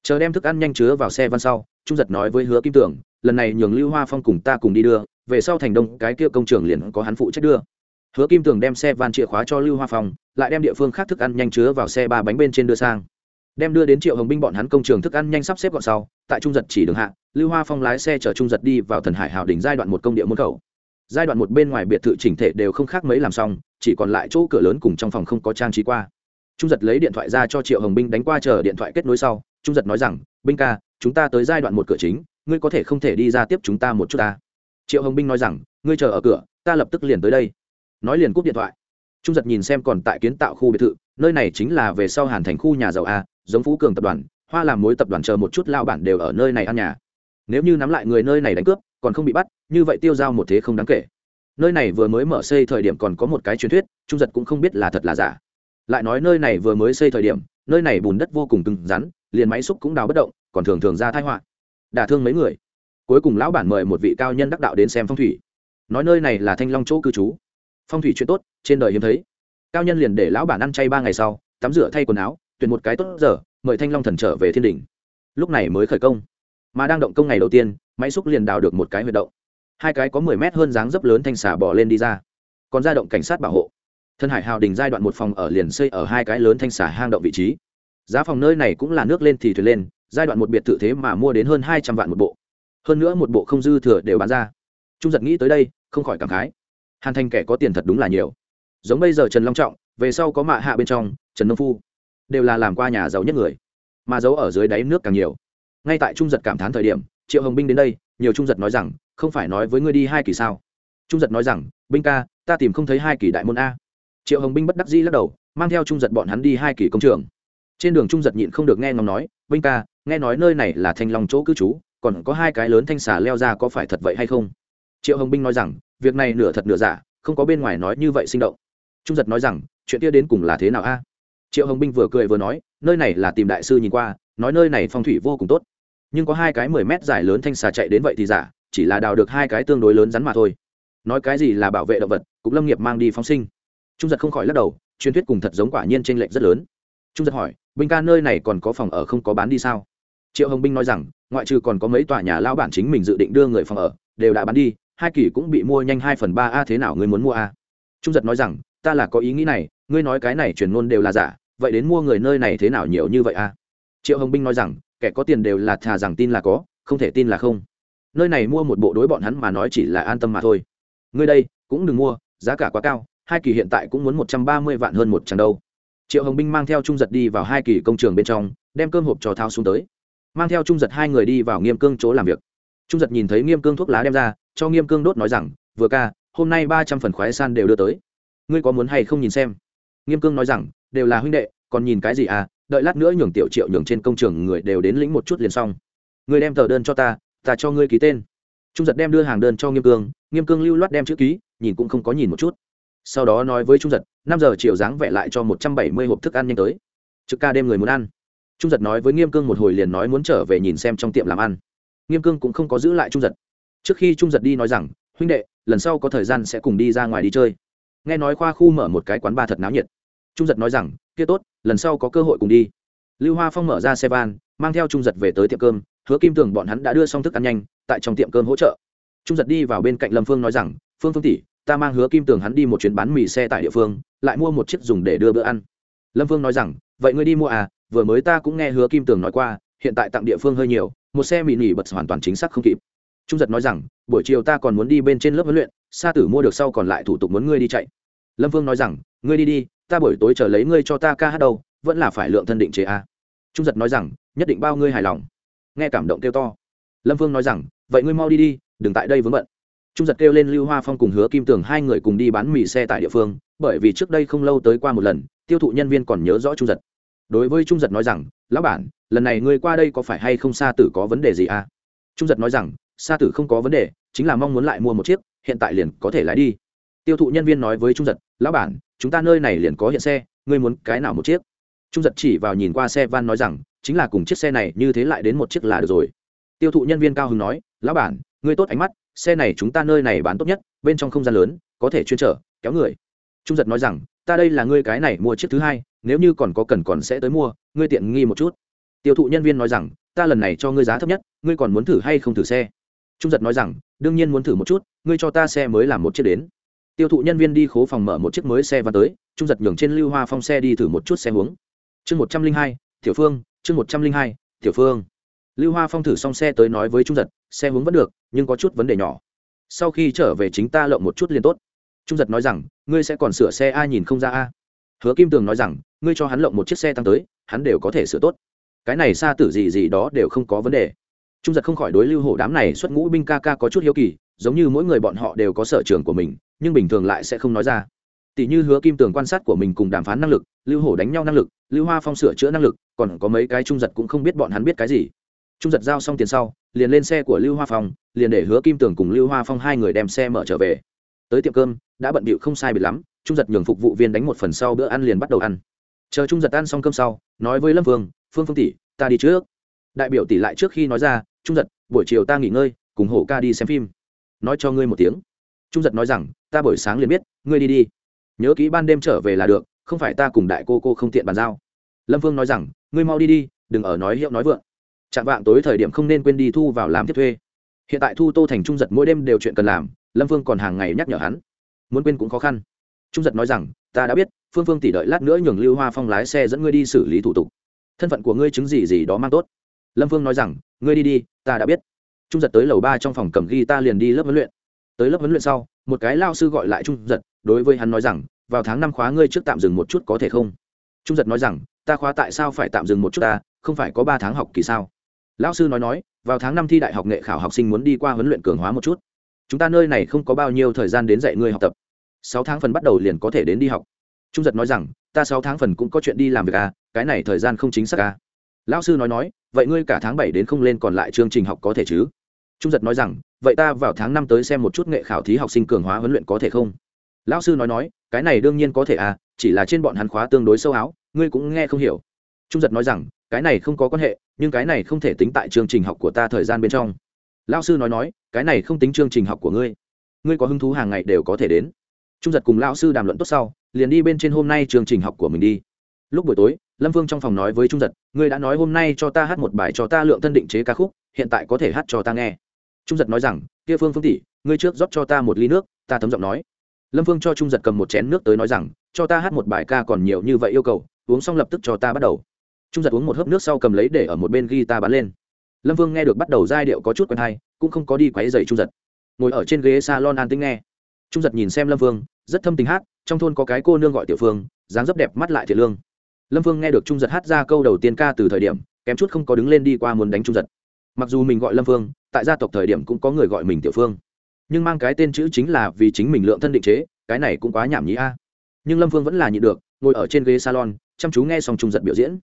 Chờ đem thức ăn nhanh chứa vào xe văn sau, trung giật nói với hứa kim tường, lần này nhường lưu hoa phong cùng ta cùng đi đưa, về sau thành đông, cái kia công trường liền có hắn phụ trách đưa. Hứa kim tường đem xe van chìa khóa cho lưu hoa phong, lại đem địa phương khác thức ăn nhanh chứa vào xe ba bánh bên trên đưa sang đem đưa đến triệu hồng binh bọn hắn công trường thức ăn nhanh sắp xếp gọn sau, tại trung giật chỉ đường hạ, lưu hoa phong lái xe chở trung giật đi vào thần hải hào đỉnh giai đoạn một công địa môn khẩu. Giai đoạn một bên ngoài biệt thự chỉnh thể đều không khác mấy làm xong, chỉ còn lại chỗ cửa lớn cùng trong phòng không có trang trí qua. Trung giật lấy điện thoại ra cho triệu hồng binh đánh qua chờ điện thoại kết nối sau, trung giật nói rằng, binh ca, chúng ta tới giai đoạn một cửa chính, ngươi có thể không thể đi ra tiếp chúng ta một chút ta. Triệu hồng binh nói rằng, ngươi chờ ở cửa, ta lập tức liền tới đây. Nói liền cúp điện thoại. Trung giật nhìn xem còn tại kiến tạo khu biệt thự, nơi này chính là về sau hàn thành khu nhà giàu a giống phú cường tập đoàn, hoa làm mối tập đoàn chờ một chút lao bản đều ở nơi này ăn nhà. Nếu như nắm lại người nơi này đánh cướp, còn không bị bắt, như vậy tiêu giao một thế không đáng kể. Nơi này vừa mới mở xây thời điểm còn có một cái truyền thuyết, trung giật cũng không biết là thật là giả. Lại nói nơi này vừa mới xây thời điểm, nơi này bùn đất vô cùng cứng rắn, liền máy xúc cũng đào bất động, còn thường thường ra thái họa. Đả thương mấy người. Cuối cùng lão bản mời một vị cao nhân đắc đạo đến xem phong thủy. Nói nơi này là thanh long chỗ cư trú. Phong thủy chuyện tốt, trên đời hiếm thấy. Cao nhân liền để lão bản ăn chay ba ngày sau, tắm rửa thay quần áo tuyển một cái tốt giờ, mời thanh long thần trở về thiên đình lúc này mới khởi công. Mà đang động công ngày đầu tiên, máy xúc liền đào được một cái huyệt động. Hai cái có mười mét hơn dáng dấp lớn thanh xà bỏ lên đi ra. Còn ra động cảnh sát bảo hộ. Thân hải hào đình giai đoạn một phòng ở liền xây ở hai cái lớn thanh xà hang động vị trí. Giá phòng nơi này cũng là nước lên thì thuyền lên, giai đoạn một biệt thự thế mà mua đến hơn hai trăm vạn một bộ. Hơn nữa một bộ không dư thừa đều bán ra. Trung giật nghĩ tới đây, không khỏi cảm khái. Hàn thành kẻ có tiền thật đúng là nhiều. Giống bây giờ trần long trọng, về sau có mạ hạ bên trong, trần nông phu đều là làm qua nhà giàu nhất người, mà giấu ở dưới đáy nước càng nhiều. Ngay tại trung giật cảm thán thời điểm, triệu hồng binh đến đây, nhiều trung giật nói rằng, không phải nói với ngươi đi hai kỳ sao? Trung giật nói rằng, binh ca, ta tìm không thấy hai kỳ đại môn a. Triệu hồng binh bất đắc dĩ lắc đầu, mang theo trung giật bọn hắn đi hai kỳ công trường. Trên đường trung giật nhịn không được nghe ngóng nói, binh ca, nghe nói nơi này là thanh long chỗ cư trú, còn có hai cái lớn thanh xà leo ra có phải thật vậy hay không? Triệu hồng binh nói rằng, việc này nửa thật nửa giả, không có bên ngoài nói như vậy sinh động. Trung giật nói rằng, chuyện kia đến cùng là thế nào a? Triệu hồng binh vừa cười vừa nói, nơi này là tìm đại sư nhìn qua, nói nơi này phong thủy vô cùng tốt. Nhưng có hai cái mười mét dài lớn thanh xà chạy đến vậy thì giả, chỉ là đào được hai cái tương đối lớn rắn mà thôi. Nói cái gì là bảo vệ động vật cục lâm nghiệp mang đi phóng sinh. Trung giật không khỏi lắc đầu, truyền thuyết cùng thật giống quả nhiên t r ê n lệch rất lớn. Trung giật hỏi, binh ca nơi này còn có phòng ở không có bán đi sao? Triệu hồng binh nói rằng, ngoại trừ còn có mấy tòa nhà lao bản chính mình dự định đưa người phòng ở, đều đã bán đi, hai kỳ cũng bị mua nhanh hai phần ba a, thế nào ngươi muốn mua a? Trung giật nói rằng, ta là có ý nghĩ này, ngươi nói cái này truyền ngôn đều là giả vậy đến mua người nơi này thế nào nhiều như vậy a triệu hồng binh nói rằng, kẻ có tiền đều là thà rằng tin là có, không thể tin là không. Nơi này mua một bộ đối bọn hắn mà nói chỉ là an tâm mà thôi. Ngươi đây, cũng đừng mua, giá cả quá cao, hai kỳ hiện tại cũng muốn một trăm ba mươi vạn hơn một chẳng đâu. Triệu hồng binh mang theo trung giật đi vào hai kỳ công trường bên trong, đem cơm hộp cho thao xuống tới. Mang theo trung giật hai người đi vào nghiêm cương chỗ làm việc. Trung giật nhìn thấy nghiêm cương thuốc lá đem ra, cho nghiêm cương đốt nói rằng, vừa ca, hôm nay ba trăm phần khoái san đều đưa tới. Ngươi có muốn hay không nhìn xem? Nghiêm cương nói rằng đều là huynh đệ, còn nhìn cái gì à đợi lát nữa nhường tiểu triệu nhường trên công trường người đều đến lĩnh một chút liền xong. Người đem tờ đơn cho ta ta cho ngươi ký tên. Trung giật đem đưa hàng đơn cho nghiêm cương nghiêm cương lưu loát đem chữ ký, nhìn cũng không có nhìn một chút. Sau đó nói với trung giật, năm giờ chiều dáng vẽ lại cho một trăm bảy mươi hộp thức ăn nhanh tới. Trực ca đêm người muốn ăn. Trung giật nói với nghiêm cương một hồi liền nói muốn trở về nhìn xem trong tiệm làm ăn. Nghiêm cương cũng không có giữ lại trung giật. Trước khi trung giật đi nói rằng, huynh đệ, lần sau có thời gian sẽ cùng đi ra ngoài đi chơi. Nghe nói khoa khu mở một cái quán bar thật náo nhiệt trung giật nói rằng, kia tốt, lần sau có cơ hội cùng đi. Lưu hoa phong mở ra xe van, mang theo trung giật về tới tiệm cơm, hứa kim tường bọn hắn đã đưa xong thức ăn nhanh, tại trong tiệm cơm hỗ trợ. Trung giật đi vào bên cạnh lâm phương nói rằng, phương phương tỷ, ta mang hứa kim tường hắn đi một chuyến bán mì xe tại địa phương, lại mua một chiếc dùng để đưa bữa ăn. Lâm phương nói rằng, vậy ngươi đi mua à vừa mới ta cũng nghe hứa kim tường nói qua, hiện tại tặng địa phương hơi nhiều, một xe mì nỉ bật hoàn toàn chính xác không kịp. Trung giật nói rằng, buổi chiều ta còn muốn đi bên trên lớp huấn luyện, sa tử mua được sau còn lại thủ tục muốn ngươi đi chạy. Lâm vương nói rằng, ngươi đi đi ta buổi tối chờ lấy ngươi cho ta ca hát đâu, vẫn là phải lượng thân định chế a. À. trung giật nói rằng, nhất định bao ngươi hài lòng. Nghe cảm động kêu to. Lâm vương nói rằng, vậy ngươi mau đi đi, đừng tại đây vướng bận. Trung giật kêu lên lưu hoa phong cùng hứa kim tường hai người cùng đi bán mì xe tại địa phương, bởi vì trước đây không lâu tới qua một lần, tiêu thụ nhân viên còn nhớ rõ trung giật. Đối với trung giật nói rằng, lão bản, lần này ngươi qua đây có phải hay không xa tử có vấn đề gì à? Trung giật nói rằng xa tử không có vấn đề, chính là mong muốn lại mua một chiếc, hiện tại liền có thể lái đi tiêu thụ nhân viên nói với trung giật, lão bản, chúng ta nơi này liền có hiện xe, ngươi muốn cái nào một chiếc? Trung giật chỉ vào nhìn qua xe van nói rằng, chính là cùng chiếc xe này như thế lại đến một chiếc là được rồi. Tiêu thụ nhân viên cao hưng nói, lão bản, ngươi tốt ánh mắt, xe này chúng ta nơi này bán tốt nhất, bên trong không gian lớn, có thể chuyên trở kéo người. Trung giật nói rằng, ta đây là ngươi cái này mua chiếc thứ hai, nếu như còn có cần còn sẽ tới mua, ngươi tiện nghi một chút. Tiêu thụ nhân viên nói rằng, ta lần này cho ngươi giá thấp nhất, ngươi còn muốn thử hay không thử xe? Trung giật nói rằng, đương nhiên muốn thử một chút, ngươi cho ta xe mới làm một chiếc đến tiêu thụ nhân viên đi khố phòng mở một chiếc mới xe và tới, trung giật nhường trên lưu hoa phong xe đi thử một chút xe hướng chương một trăm linh hai, tiểu phương, chương một trăm linh hai, tiểu phương. Lưu hoa phong thử xong xe tới nói với trung giật, xe hướng vẫn được, nhưng có chút vấn đề nhỏ. Sau khi trở về chính ta lộng một chút liền tốt. Trung giật nói rằng, ngươi sẽ còn sửa xe ai nhìn không ra a. Hứa kim tường nói rằng, ngươi cho hắn lộng một chiếc xe tăng tới, hắn đều có thể sửa tốt. Cái này xa tử gì gì đó đều không có vấn đề. Trung giật không khỏi đối lưu hổ đám này xuất ngũ binh ca ca có chút hiếu kỳ giống như mỗi người bọn họ đều có sở trường của mình, nhưng bình thường lại sẽ không nói ra. Tỷ như hứa kim tường quan sát của mình cùng đàm phán năng lực, lưu hổ đánh nhau năng lực, lưu hoa phong sửa chữa năng lực, còn có mấy cái trung giật cũng không biết bọn hắn biết cái gì. Trung giật giao xong tiền sau, liền lên xe của lưu hoa phong, liền để hứa kim tường cùng lưu hoa phong hai người đem xe mở trở về. Tới tiệm cơm, đã bận bịu không sai biệt lắm, trung giật nhường phục vụ viên đánh một phần sau bữa ăn liền bắt đầu ăn. Chờ trung giật ăn xong cơm sau, nói với lâm phương phương phương tỷ, ta đi trước. Đại biểu tỷ lại trước khi nói ra, trung giật, buổi chiều ta nghỉ ngơi, cùng hổ ca đi xem phim nói cho ngươi một tiếng. Trung giật nói rằng, ta buổi sáng liền biết, ngươi đi đi. Nhớ kỹ ban đêm trở về là được, không phải ta cùng đại cô cô không tiện bàn giao. Lâm vương nói rằng, ngươi mau đi đi, đừng ở nói hiệu nói vượng. Chạm vạng tối thời điểm không nên quên đi thu vào làm tiếp thuê. Hiện tại thu tô thành trung giật mỗi đêm đều chuyện cần làm, lâm vương còn hàng ngày nhắc nhở hắn. Muốn quên cũng khó khăn. Trung giật nói rằng, ta đã biết, phương phương tỷ đợi lát nữa nhường lưu hoa phong lái xe dẫn ngươi đi xử lý thủ tục. Thân phận của ngươi chứng gì gì đó mang tốt. Lâm vương nói rằng, ngươi đi đi, ta đã biết trung giật tới lầu ba trong phòng cầm ghi ta liền đi lớp huấn luyện. Tới lớp huấn luyện sau, một cái lao sư gọi lại trung giật, đối với hắn nói rằng, vào tháng năm khóa ngươi trước tạm dừng một chút có thể không? Trung giật nói rằng, ta khóa tại sao phải tạm dừng một chút ta, không phải có ba tháng học kỳ sao? Lão sư nói nói, vào tháng năm thi đại học nghệ khảo học sinh muốn đi qua huấn luyện cường hóa một chút. Chúng ta nơi này không có bao nhiêu thời gian đến dạy ngươi học tập. Sáu tháng phần bắt đầu liền có thể đến đi học. Trung giật nói rằng, ta sáu tháng phần cũng có chuyện đi làm việc à cái này thời gian không chính xác à. Lão sư nói nói, vậy ngươi cả tháng bảy đến không lên còn lại chương trình học có thể chứ? Trung giật nói rằng, vậy ta vào tháng năm tới xem một chút nghệ khảo thí học sinh cường hóa huấn luyện có thể không? Lão sư nói nói, cái này đương nhiên có thể à chỉ là trên bọn hắn khóa tương đối sâu áo, ngươi cũng nghe không hiểu. Trung giật nói rằng, cái này không có quan hệ, nhưng cái này không thể tính tại chương trình học của ta thời gian bên trong. Lão sư nói nói, cái này không tính chương trình học của ngươi. Ngươi có hứng thú hàng ngày đều có thể đến. Trung giật cùng lão sư đàm luận tốt sau, liền đi bên trên hôm nay chương trình học của mình đi. Lúc buổi tối, lâm vương trong phòng nói với trung giật, ngươi đã nói hôm nay cho ta hát một bài cho ta lượng thân định chế ca khúc, hiện tại có thể hát cho ta nghe trung giật nói rằng, kia phương phương tỷ, ngươi trước rót cho ta một ly nước, ta thấm giọng nói. Lâm vương cho trung giật cầm một chén nước tới nói rằng, cho ta hát một bài ca còn nhiều như vậy yêu cầu, uống xong lập tức cho ta bắt đầu. Trung giật uống một hớp nước sau cầm lấy để ở một bên ghi ta bắn lên. Lâm vương nghe được bắt đầu giai điệu có chút quen hay, cũng không có đi quáy dày trung giật. Ngồi ở trên ghế s a lon an tính nghe. Trung giật nhìn xem lâm vương rất thâm tình hát, trong thôn có cái cô nương gọi tiểu phương, dáng dấp đẹp, mắt lại thiệt lương. Lâm vương nghe được trung giật hát ra câu đầu tiên ca từ thời điểm, kém chút không có đứng lên đi qua muốn đánh trung giật. Mặc dù mình gọi lâm vương tại gia tộc thời điểm cũng có người gọi mình tiểu phương. Nhưng mang cái tên chữ chính là vì chính mình lượng thân định chế, cái này cũng quá nhảm nhí a. Nhưng lâm vương vẫn là nhịn được, ngồi ở trên ghế salon, chăm chú nghe xong trung giật biểu diễn.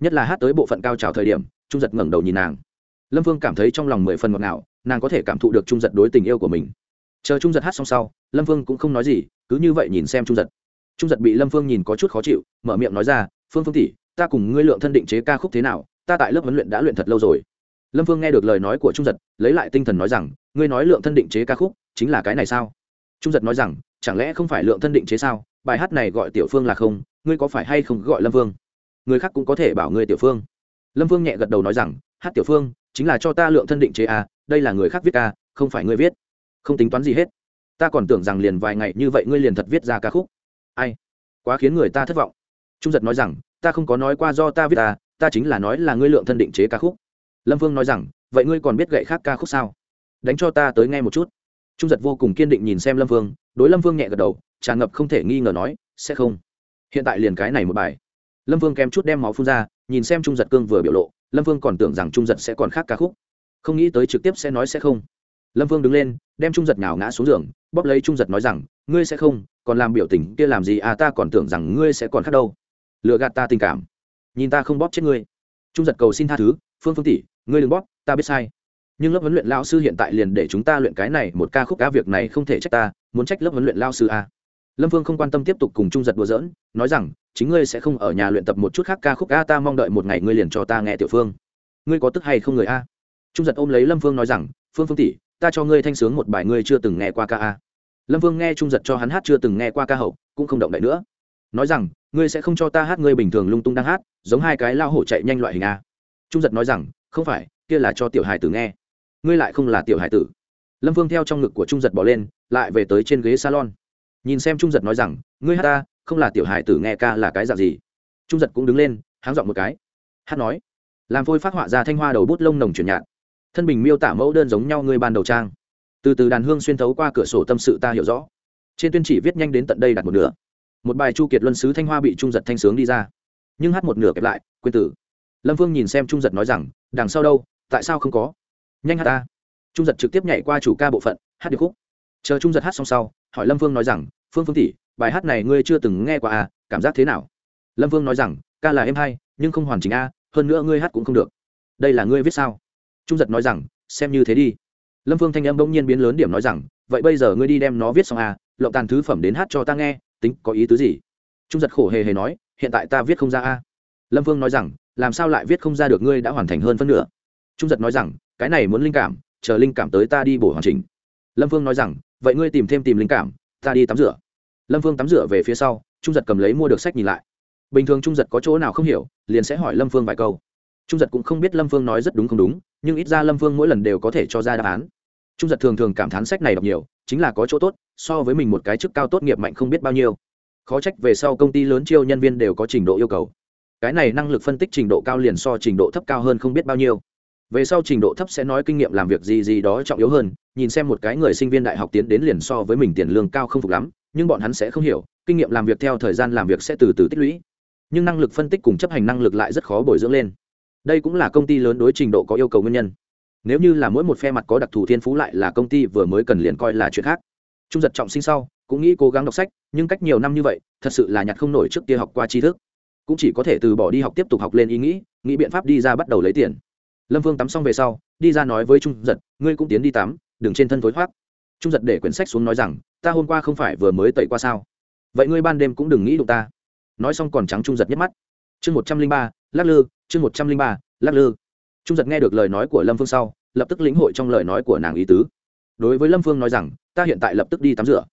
Nhất là hát tới bộ phận cao trào thời điểm, trung giật ngẩng đầu nhìn nàng. Lâm vương cảm thấy trong lòng mười phần ngọt ngào, nàng có thể cảm thụ được trung giật đối tình yêu của mình. Chờ trung giật hát xong sau, lâm vương cũng không nói gì, cứ như vậy nhìn xem trung giật. Trung giật bị lâm phương nhìn có chút khó chịu, mở miệng nói ra, phương phương tỷ, ta cùng ngươi lượng thân định chế ca khúc thế nào? Ta tại lớp huấn luyện đã luyện thật lâu rồi lâm phương nghe được lời nói của trung giật lấy lại tinh thần nói rằng ngươi nói lượng thân định chế ca khúc chính là cái này sao? Trung giật nói rằng chẳng lẽ không phải lượng thân định chế sao? Bài hát này gọi tiểu phương là không ngươi có phải hay không gọi lâm vương người khác cũng có thể bảo ngươi tiểu phương. Lâm vương nhẹ gật đầu nói rằng hát tiểu phương chính là cho ta lượng thân định chế à, đây là người khác viết ca không phải ngươi viết. Không tính toán gì hết. Ta còn tưởng rằng liền vài ngày như vậy ngươi liền thật viết ra ca khúc. Ai? Quá khiến người ta thất vọng. Trung giật nói rằng ta không có nói qua do ta viết ta ta chính là nói là ngươi lượng thân định chế ca khúc lâm vương nói rằng, vậy ngươi còn biết gậy khác ca khúc sao? Đánh cho ta tới nghe một chút. Trung giật vô cùng kiên định nhìn xem lâm vương, đối lâm vương nhẹ gật đầu, tràn ngập không thể nghi ngờ nói, sẽ không. Hiện tại liền cái này một bài. Lâm vương kém chút đem máu phun ra, nhìn xem trung giật cương vừa biểu lộ, lâm vương còn tưởng rằng trung giật sẽ còn khác ca khúc. Không nghĩ tới trực tiếp sẽ nói sẽ không. Lâm vương đứng lên, đem trung giật nhào ngã xuống giường, bóp lấy trung giật nói rằng, ngươi sẽ không, còn làm biểu tình kia làm gì à ta còn tưởng rằng ngươi sẽ còn khác đâu. Lựa gạt ta tình cảm. Nhìn ta không bóp chết ngươi. Trung giật cầu xin tha thứ, phương phương tỷ ngươi đừng bóp, ta biết sai. Nhưng lớp huấn luyện lao sư hiện tại liền để chúng ta luyện cái này một ca khúc cá việc này không thể trách ta, muốn trách lớp huấn luyện lao sư a. Lâm vương không quan tâm tiếp tục cùng trung giật đùa giỡn, nói rằng, chính ngươi sẽ không ở nhà luyện tập một chút khác ca khúc a ta mong đợi một ngày ngươi liền cho ta nghe tiểu phương. Ngươi có tức hay không người a? Trung giật ôm lấy lâm phương nói rằng, phương phương tỷ, ta cho ngươi thanh sướng một bài ngươi chưa từng nghe qua ca a. Lâm vương nghe trung giật cho hắn hát chưa từng nghe qua ca hậu, cũng không động đậy nữa. Nói rằng, ngươi sẽ không cho ta hát ngươi bình thường lung tung đang hát, giống hai cái lao hổ chạy nhanh loại hình a. Trung giật nói rằng không phải, kia là cho tiểu hài tử nghe. Ngươi lại không là tiểu hài tử. Lâm vương theo trong ngực của trung giật bỏ lên, lại về tới trên ghế salon. Nhìn xem trung giật nói rằng, ngươi hát ta, không là tiểu hài tử nghe ca là cái dạng gì? Trung giật cũng đứng lên, háng dọn một cái. Hát nói, làm phôi phát họa ra thanh hoa đầu bút lông nồng chuyển nhạt. Thân bình miêu tả mẫu đơn giống nhau ngươi ban đầu trang. Từ từ đàn hương xuyên thấu qua cửa sổ tâm sự ta hiểu rõ. Trên tuyên chỉ viết nhanh đến tận đây đặt một nửa. Một bài chu kiệt luân sứ thanh hoa bị trung giật thanh sướng đi ra. Nhưng hát một nửa kẹp lại, quên tử lâm phương nhìn xem trung giật nói rằng, đằng sau đâu? Tại sao không có? Nhanh hát ta. Trung giật trực tiếp nhảy qua chủ ca bộ phận, hát điệp khúc. Chờ trung giật hát xong sau, hỏi lâm phương nói rằng, phương phương tỷ, bài hát này ngươi chưa từng nghe qua à cảm giác thế nào? Lâm phương nói rằng, ca là em hay, nhưng không hoàn chỉnh a hơn nữa ngươi hát cũng không được. Đây là ngươi viết sao? Trung giật nói rằng, xem như thế đi. Lâm phương thanh âm bỗng nhiên biến lớn điểm nói rằng, vậy bây giờ ngươi đi đem nó viết xong à lộng tàn thứ phẩm đến hát cho ta nghe, tính có ý tứ gì? Trung giật khổ hề hề nói, hiện tại ta viết không ra a lâm phương nói rằng làm sao lại viết không ra được ngươi đã hoàn thành hơn phân nửa? Trung giật nói rằng, cái này muốn linh cảm, chờ linh cảm tới ta đi bổ hoàn chỉnh. Lâm phương nói rằng, vậy ngươi tìm thêm tìm linh cảm, ta đi tắm rửa. Lâm phương tắm rửa về phía sau, trung giật cầm lấy mua được sách nhìn lại. Bình thường trung giật có chỗ nào không hiểu, liền sẽ hỏi lâm phương vài câu. Trung giật cũng không biết lâm phương nói rất đúng không đúng, nhưng ít ra lâm phương mỗi lần đều có thể cho ra đáp án. Trung giật thường thường cảm thán sách này đọc nhiều, chính là có chỗ tốt, so với mình một cái chức cao tốt nghiệp mạnh không biết bao nhiêu. Khó trách về sau công ty lớn chiêu nhân viên đều có trình độ yêu cầu cái này năng lực phân tích trình độ cao liền so trình độ thấp cao hơn không biết bao nhiêu. Về sau trình độ thấp sẽ nói kinh nghiệm làm việc gì gì đó trọng yếu hơn, nhìn xem một cái người sinh viên đại học tiến đến liền so với mình tiền lương cao không phục lắm, nhưng bọn hắn sẽ không hiểu, kinh nghiệm làm việc theo thời gian làm việc sẽ từ từ tích lũy. Nhưng năng lực phân tích cùng chấp hành năng lực lại rất khó bồi dưỡng lên. Đây cũng là công ty lớn đối trình độ có yêu cầu nguyên nhân. Nếu như là mỗi một phe mặt có đặc thù thiên phú lại là công ty vừa mới cần liền coi là chuyện khác. Trung giật trọng sinh sau, cũng nghĩ cố gắng đọc sách, nhưng cách nhiều năm như vậy, thật sự là nhặt không nổi trước kia học qua tri thức cũng chỉ có thể từ bỏ đi học tiếp tục học lên ý nghĩ nghĩ biện pháp đi ra bắt đầu lấy tiền. Lâm vương tắm xong về sau, đi ra nói với trung giật, ngươi cũng tiến đi tắm, đừng trên thân thối thoát. Trung giật để quyển sách xuống nói rằng, ta hôm qua không phải vừa mới tẩy qua sao? Vậy ngươi ban đêm cũng đừng nghĩ đụng ta. Nói xong còn trắng trung giật nhấc mắt. Chương một trăm linh ba, lắc lư, chương một trăm linh ba, lắc lư. Trung giật nghe được lời nói của lâm phương sau, lập tức lĩnh hội trong lời nói của nàng ý tứ. Đối với lâm phương nói rằng, ta hiện tại lập tức đi tắm rửa.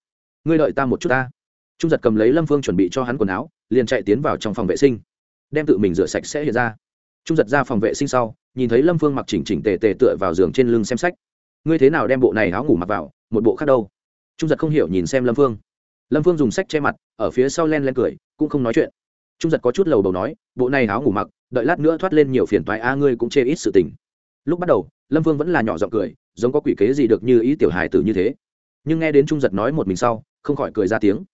Ngươi đợi ta một chút ta. Trung giật cầm lấy lâm phương chuẩn bị cho hắn quần áo liền chạy tiến vào trong phòng vệ sinh. Đem tự mình rửa sạch sẽ hiện ra. Trung giật ra phòng vệ sinh sau, nhìn thấy lâm phương mặc chỉnh chỉnh tề tề tựa vào giường trên lưng xem sách. Ngươi thế nào đem bộ này áo ngủ mặc vào, một bộ khác đâu? Trung giật không hiểu nhìn xem lâm phương. Lâm phương dùng sách che mặt, ở phía sau len len cười, cũng không nói chuyện. Trung giật có chút lầu đầu nói, bộ này áo ngủ mặc, đợi lát nữa thoát lên nhiều phiền toái, a, ngươi cũng chê ít sự tình. Lúc bắt đầu, lâm vương vẫn là nhỏ giọng cười, giống có quỷ kế gì được như ý tiểu hài tử như thế. Nhưng nghe đến trung giật nói một mình sau, không khỏi cười ra tiếng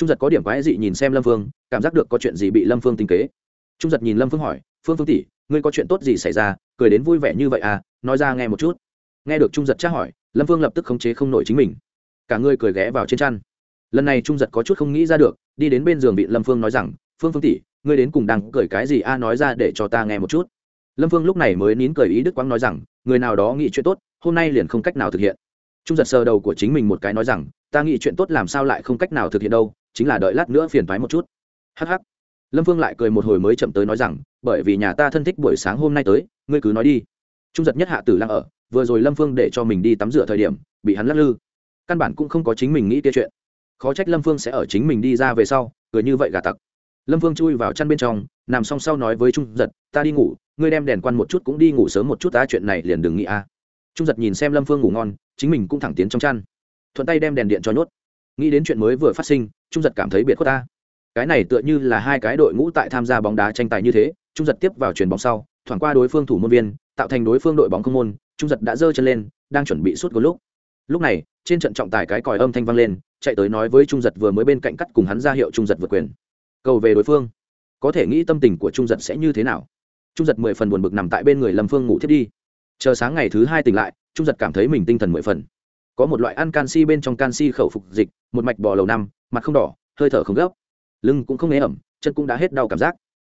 trung giật có điểm quái dị nhìn xem lâm vương cảm giác được có chuyện gì bị lâm vương tinh kế. Trung giật nhìn lâm vương hỏi, phương phương tỷ, ngươi có chuyện tốt gì xảy ra? Cười đến vui vẻ như vậy à? Nói ra nghe một chút. Nghe được trung giật tra hỏi, lâm vương lập tức khống chế không nổi chính mình. Cả ngươi cười ghé vào trên chăn. Lần này trung giật có chút không nghĩ ra được, đi đến bên giường bị lâm phương nói rằng, phương phương tỷ, ngươi đến cùng đang cười cái gì a? Nói ra để cho ta nghe một chút. Lâm phương lúc này mới nín cười ý đức quang nói rằng, người nào đó nghĩ chuyện tốt, hôm nay liền không cách nào thực hiện. Trung giật sờ đầu của chính mình một cái nói rằng, ta nghĩ chuyện tốt làm sao lại không cách nào thực hiện đâu? Chính là đợi lát nữa phiền thoái một chút. Hh lâm phương lại cười một hồi mới chậm tới nói rằng, bởi vì nhà ta thân thích buổi sáng hôm nay tới, ngươi cứ nói đi. Trung giật nhất hạ tử lăng ở, vừa rồi lâm phương để cho mình đi tắm rửa thời điểm, bị hắn lắc lư. Căn bản cũng không có chính mình nghĩ kia chuyện. Khó trách lâm phương sẽ ở chính mình đi ra về sau, cười như vậy gà tặc. Lâm phương chui vào chăn bên trong, nằm song sau nói với trung giật, ta đi ngủ, ngươi đem đèn quan một chút cũng đi ngủ sớm một chút ta chuyện này liền đừng nghĩ a trung giật nhìn xem lâm phương ngủ ngon, chính mình cũng thẳng tiến trong chăn. Thuận tay đem đèn điện cho nhốt nghĩ đến chuyện mới vừa phát sinh, trung giật cảm thấy biệt khuất ta. Cái này tựa như là hai cái đội ngũ tại tham gia bóng đá tranh tài như thế, trung giật tiếp vào chuyền bóng sau, thoảng qua đối phương thủ môn viên, tạo thành đối phương đội bóng không môn, trung giật đã giơ chân lên, đang chuẩn bị suốt một lúc. Lúc này, trên trận trọng tài cái còi âm thanh vang lên, chạy tới nói với trung giật vừa mới bên cạnh cắt cùng hắn ra hiệu trung giật vượt quyền. Cầu về đối phương. Có thể nghĩ tâm tình của trung giật sẽ như thế nào? Trung giật mười phần buồn bực nằm tại bên người lâm phương ngủ thiết đi. Chờ sáng ngày thứ hai tỉnh lại, trung giật cảm thấy mình tinh thần mười phần có một loại ăn canxi bên trong canxi khẩu phục dịch, một mạch bò lầu năm, mặt không đỏ, hơi thở không gấp. Lưng cũng không ế ẩm, chân cũng đã hết đau cảm giác.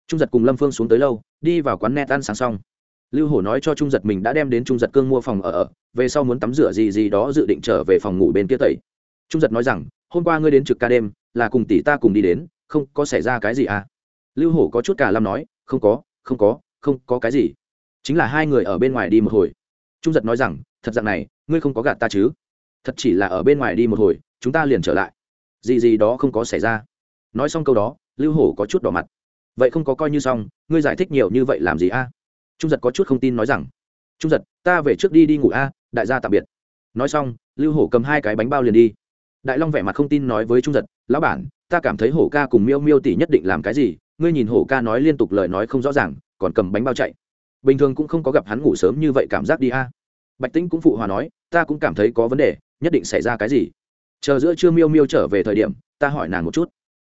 Trung giật cùng lâm phương xuống tới lâu, đi vào quán net ăn sáng xong. Lưu hổ nói cho trung giật mình đã đem đến trung giật cương mua phòng ở ở, về sau muốn tắm rửa gì gì đó dự định trở về phòng ngủ bên kia tẩy. Trung giật nói rằng, hôm qua ngươi đến trực ca đêm, là cùng tỷ ta cùng đi đến, không có xảy ra cái gì à? Lưu hổ có chút cả lâm nói, không có không có không có cái gì. Chính là hai người ở bên ngoài đi một hồi. Trung giật nói rằng, thật dạng này, ngươi không có gạt ta chứ? Thật chỉ là ở bên ngoài đi một hồi, chúng ta liền trở lại. Gì gì đó không có xảy ra. Nói xong câu đó, lưu hổ có chút đỏ mặt. Vậy không có coi như xong, ngươi giải thích nhiều như vậy làm gì a? Trung giật có chút không tin nói rằng, trung giật, ta về trước đi đi ngủ a, đại gia tạm biệt. Nói xong, lưu hổ cầm hai cái bánh bao liền đi. Đại long vẻ mặt không tin nói với trung giật, lão bản, ta cảm thấy hổ ca cùng miêu miêu tỷ nhất định làm cái gì, ngươi nhìn hổ ca nói liên tục lời nói không rõ ràng, còn cầm bánh bao chạy. Bình thường cũng không có gặp hắn ngủ sớm như vậy cảm giác đi a. Bạch tĩnh cũng phụ hòa nói, ta cũng cảm thấy có vấn đề nhất định xảy ra cái gì? Chờ giữa trưa miêu miêu trở về thời điểm, ta hỏi nàng một chút.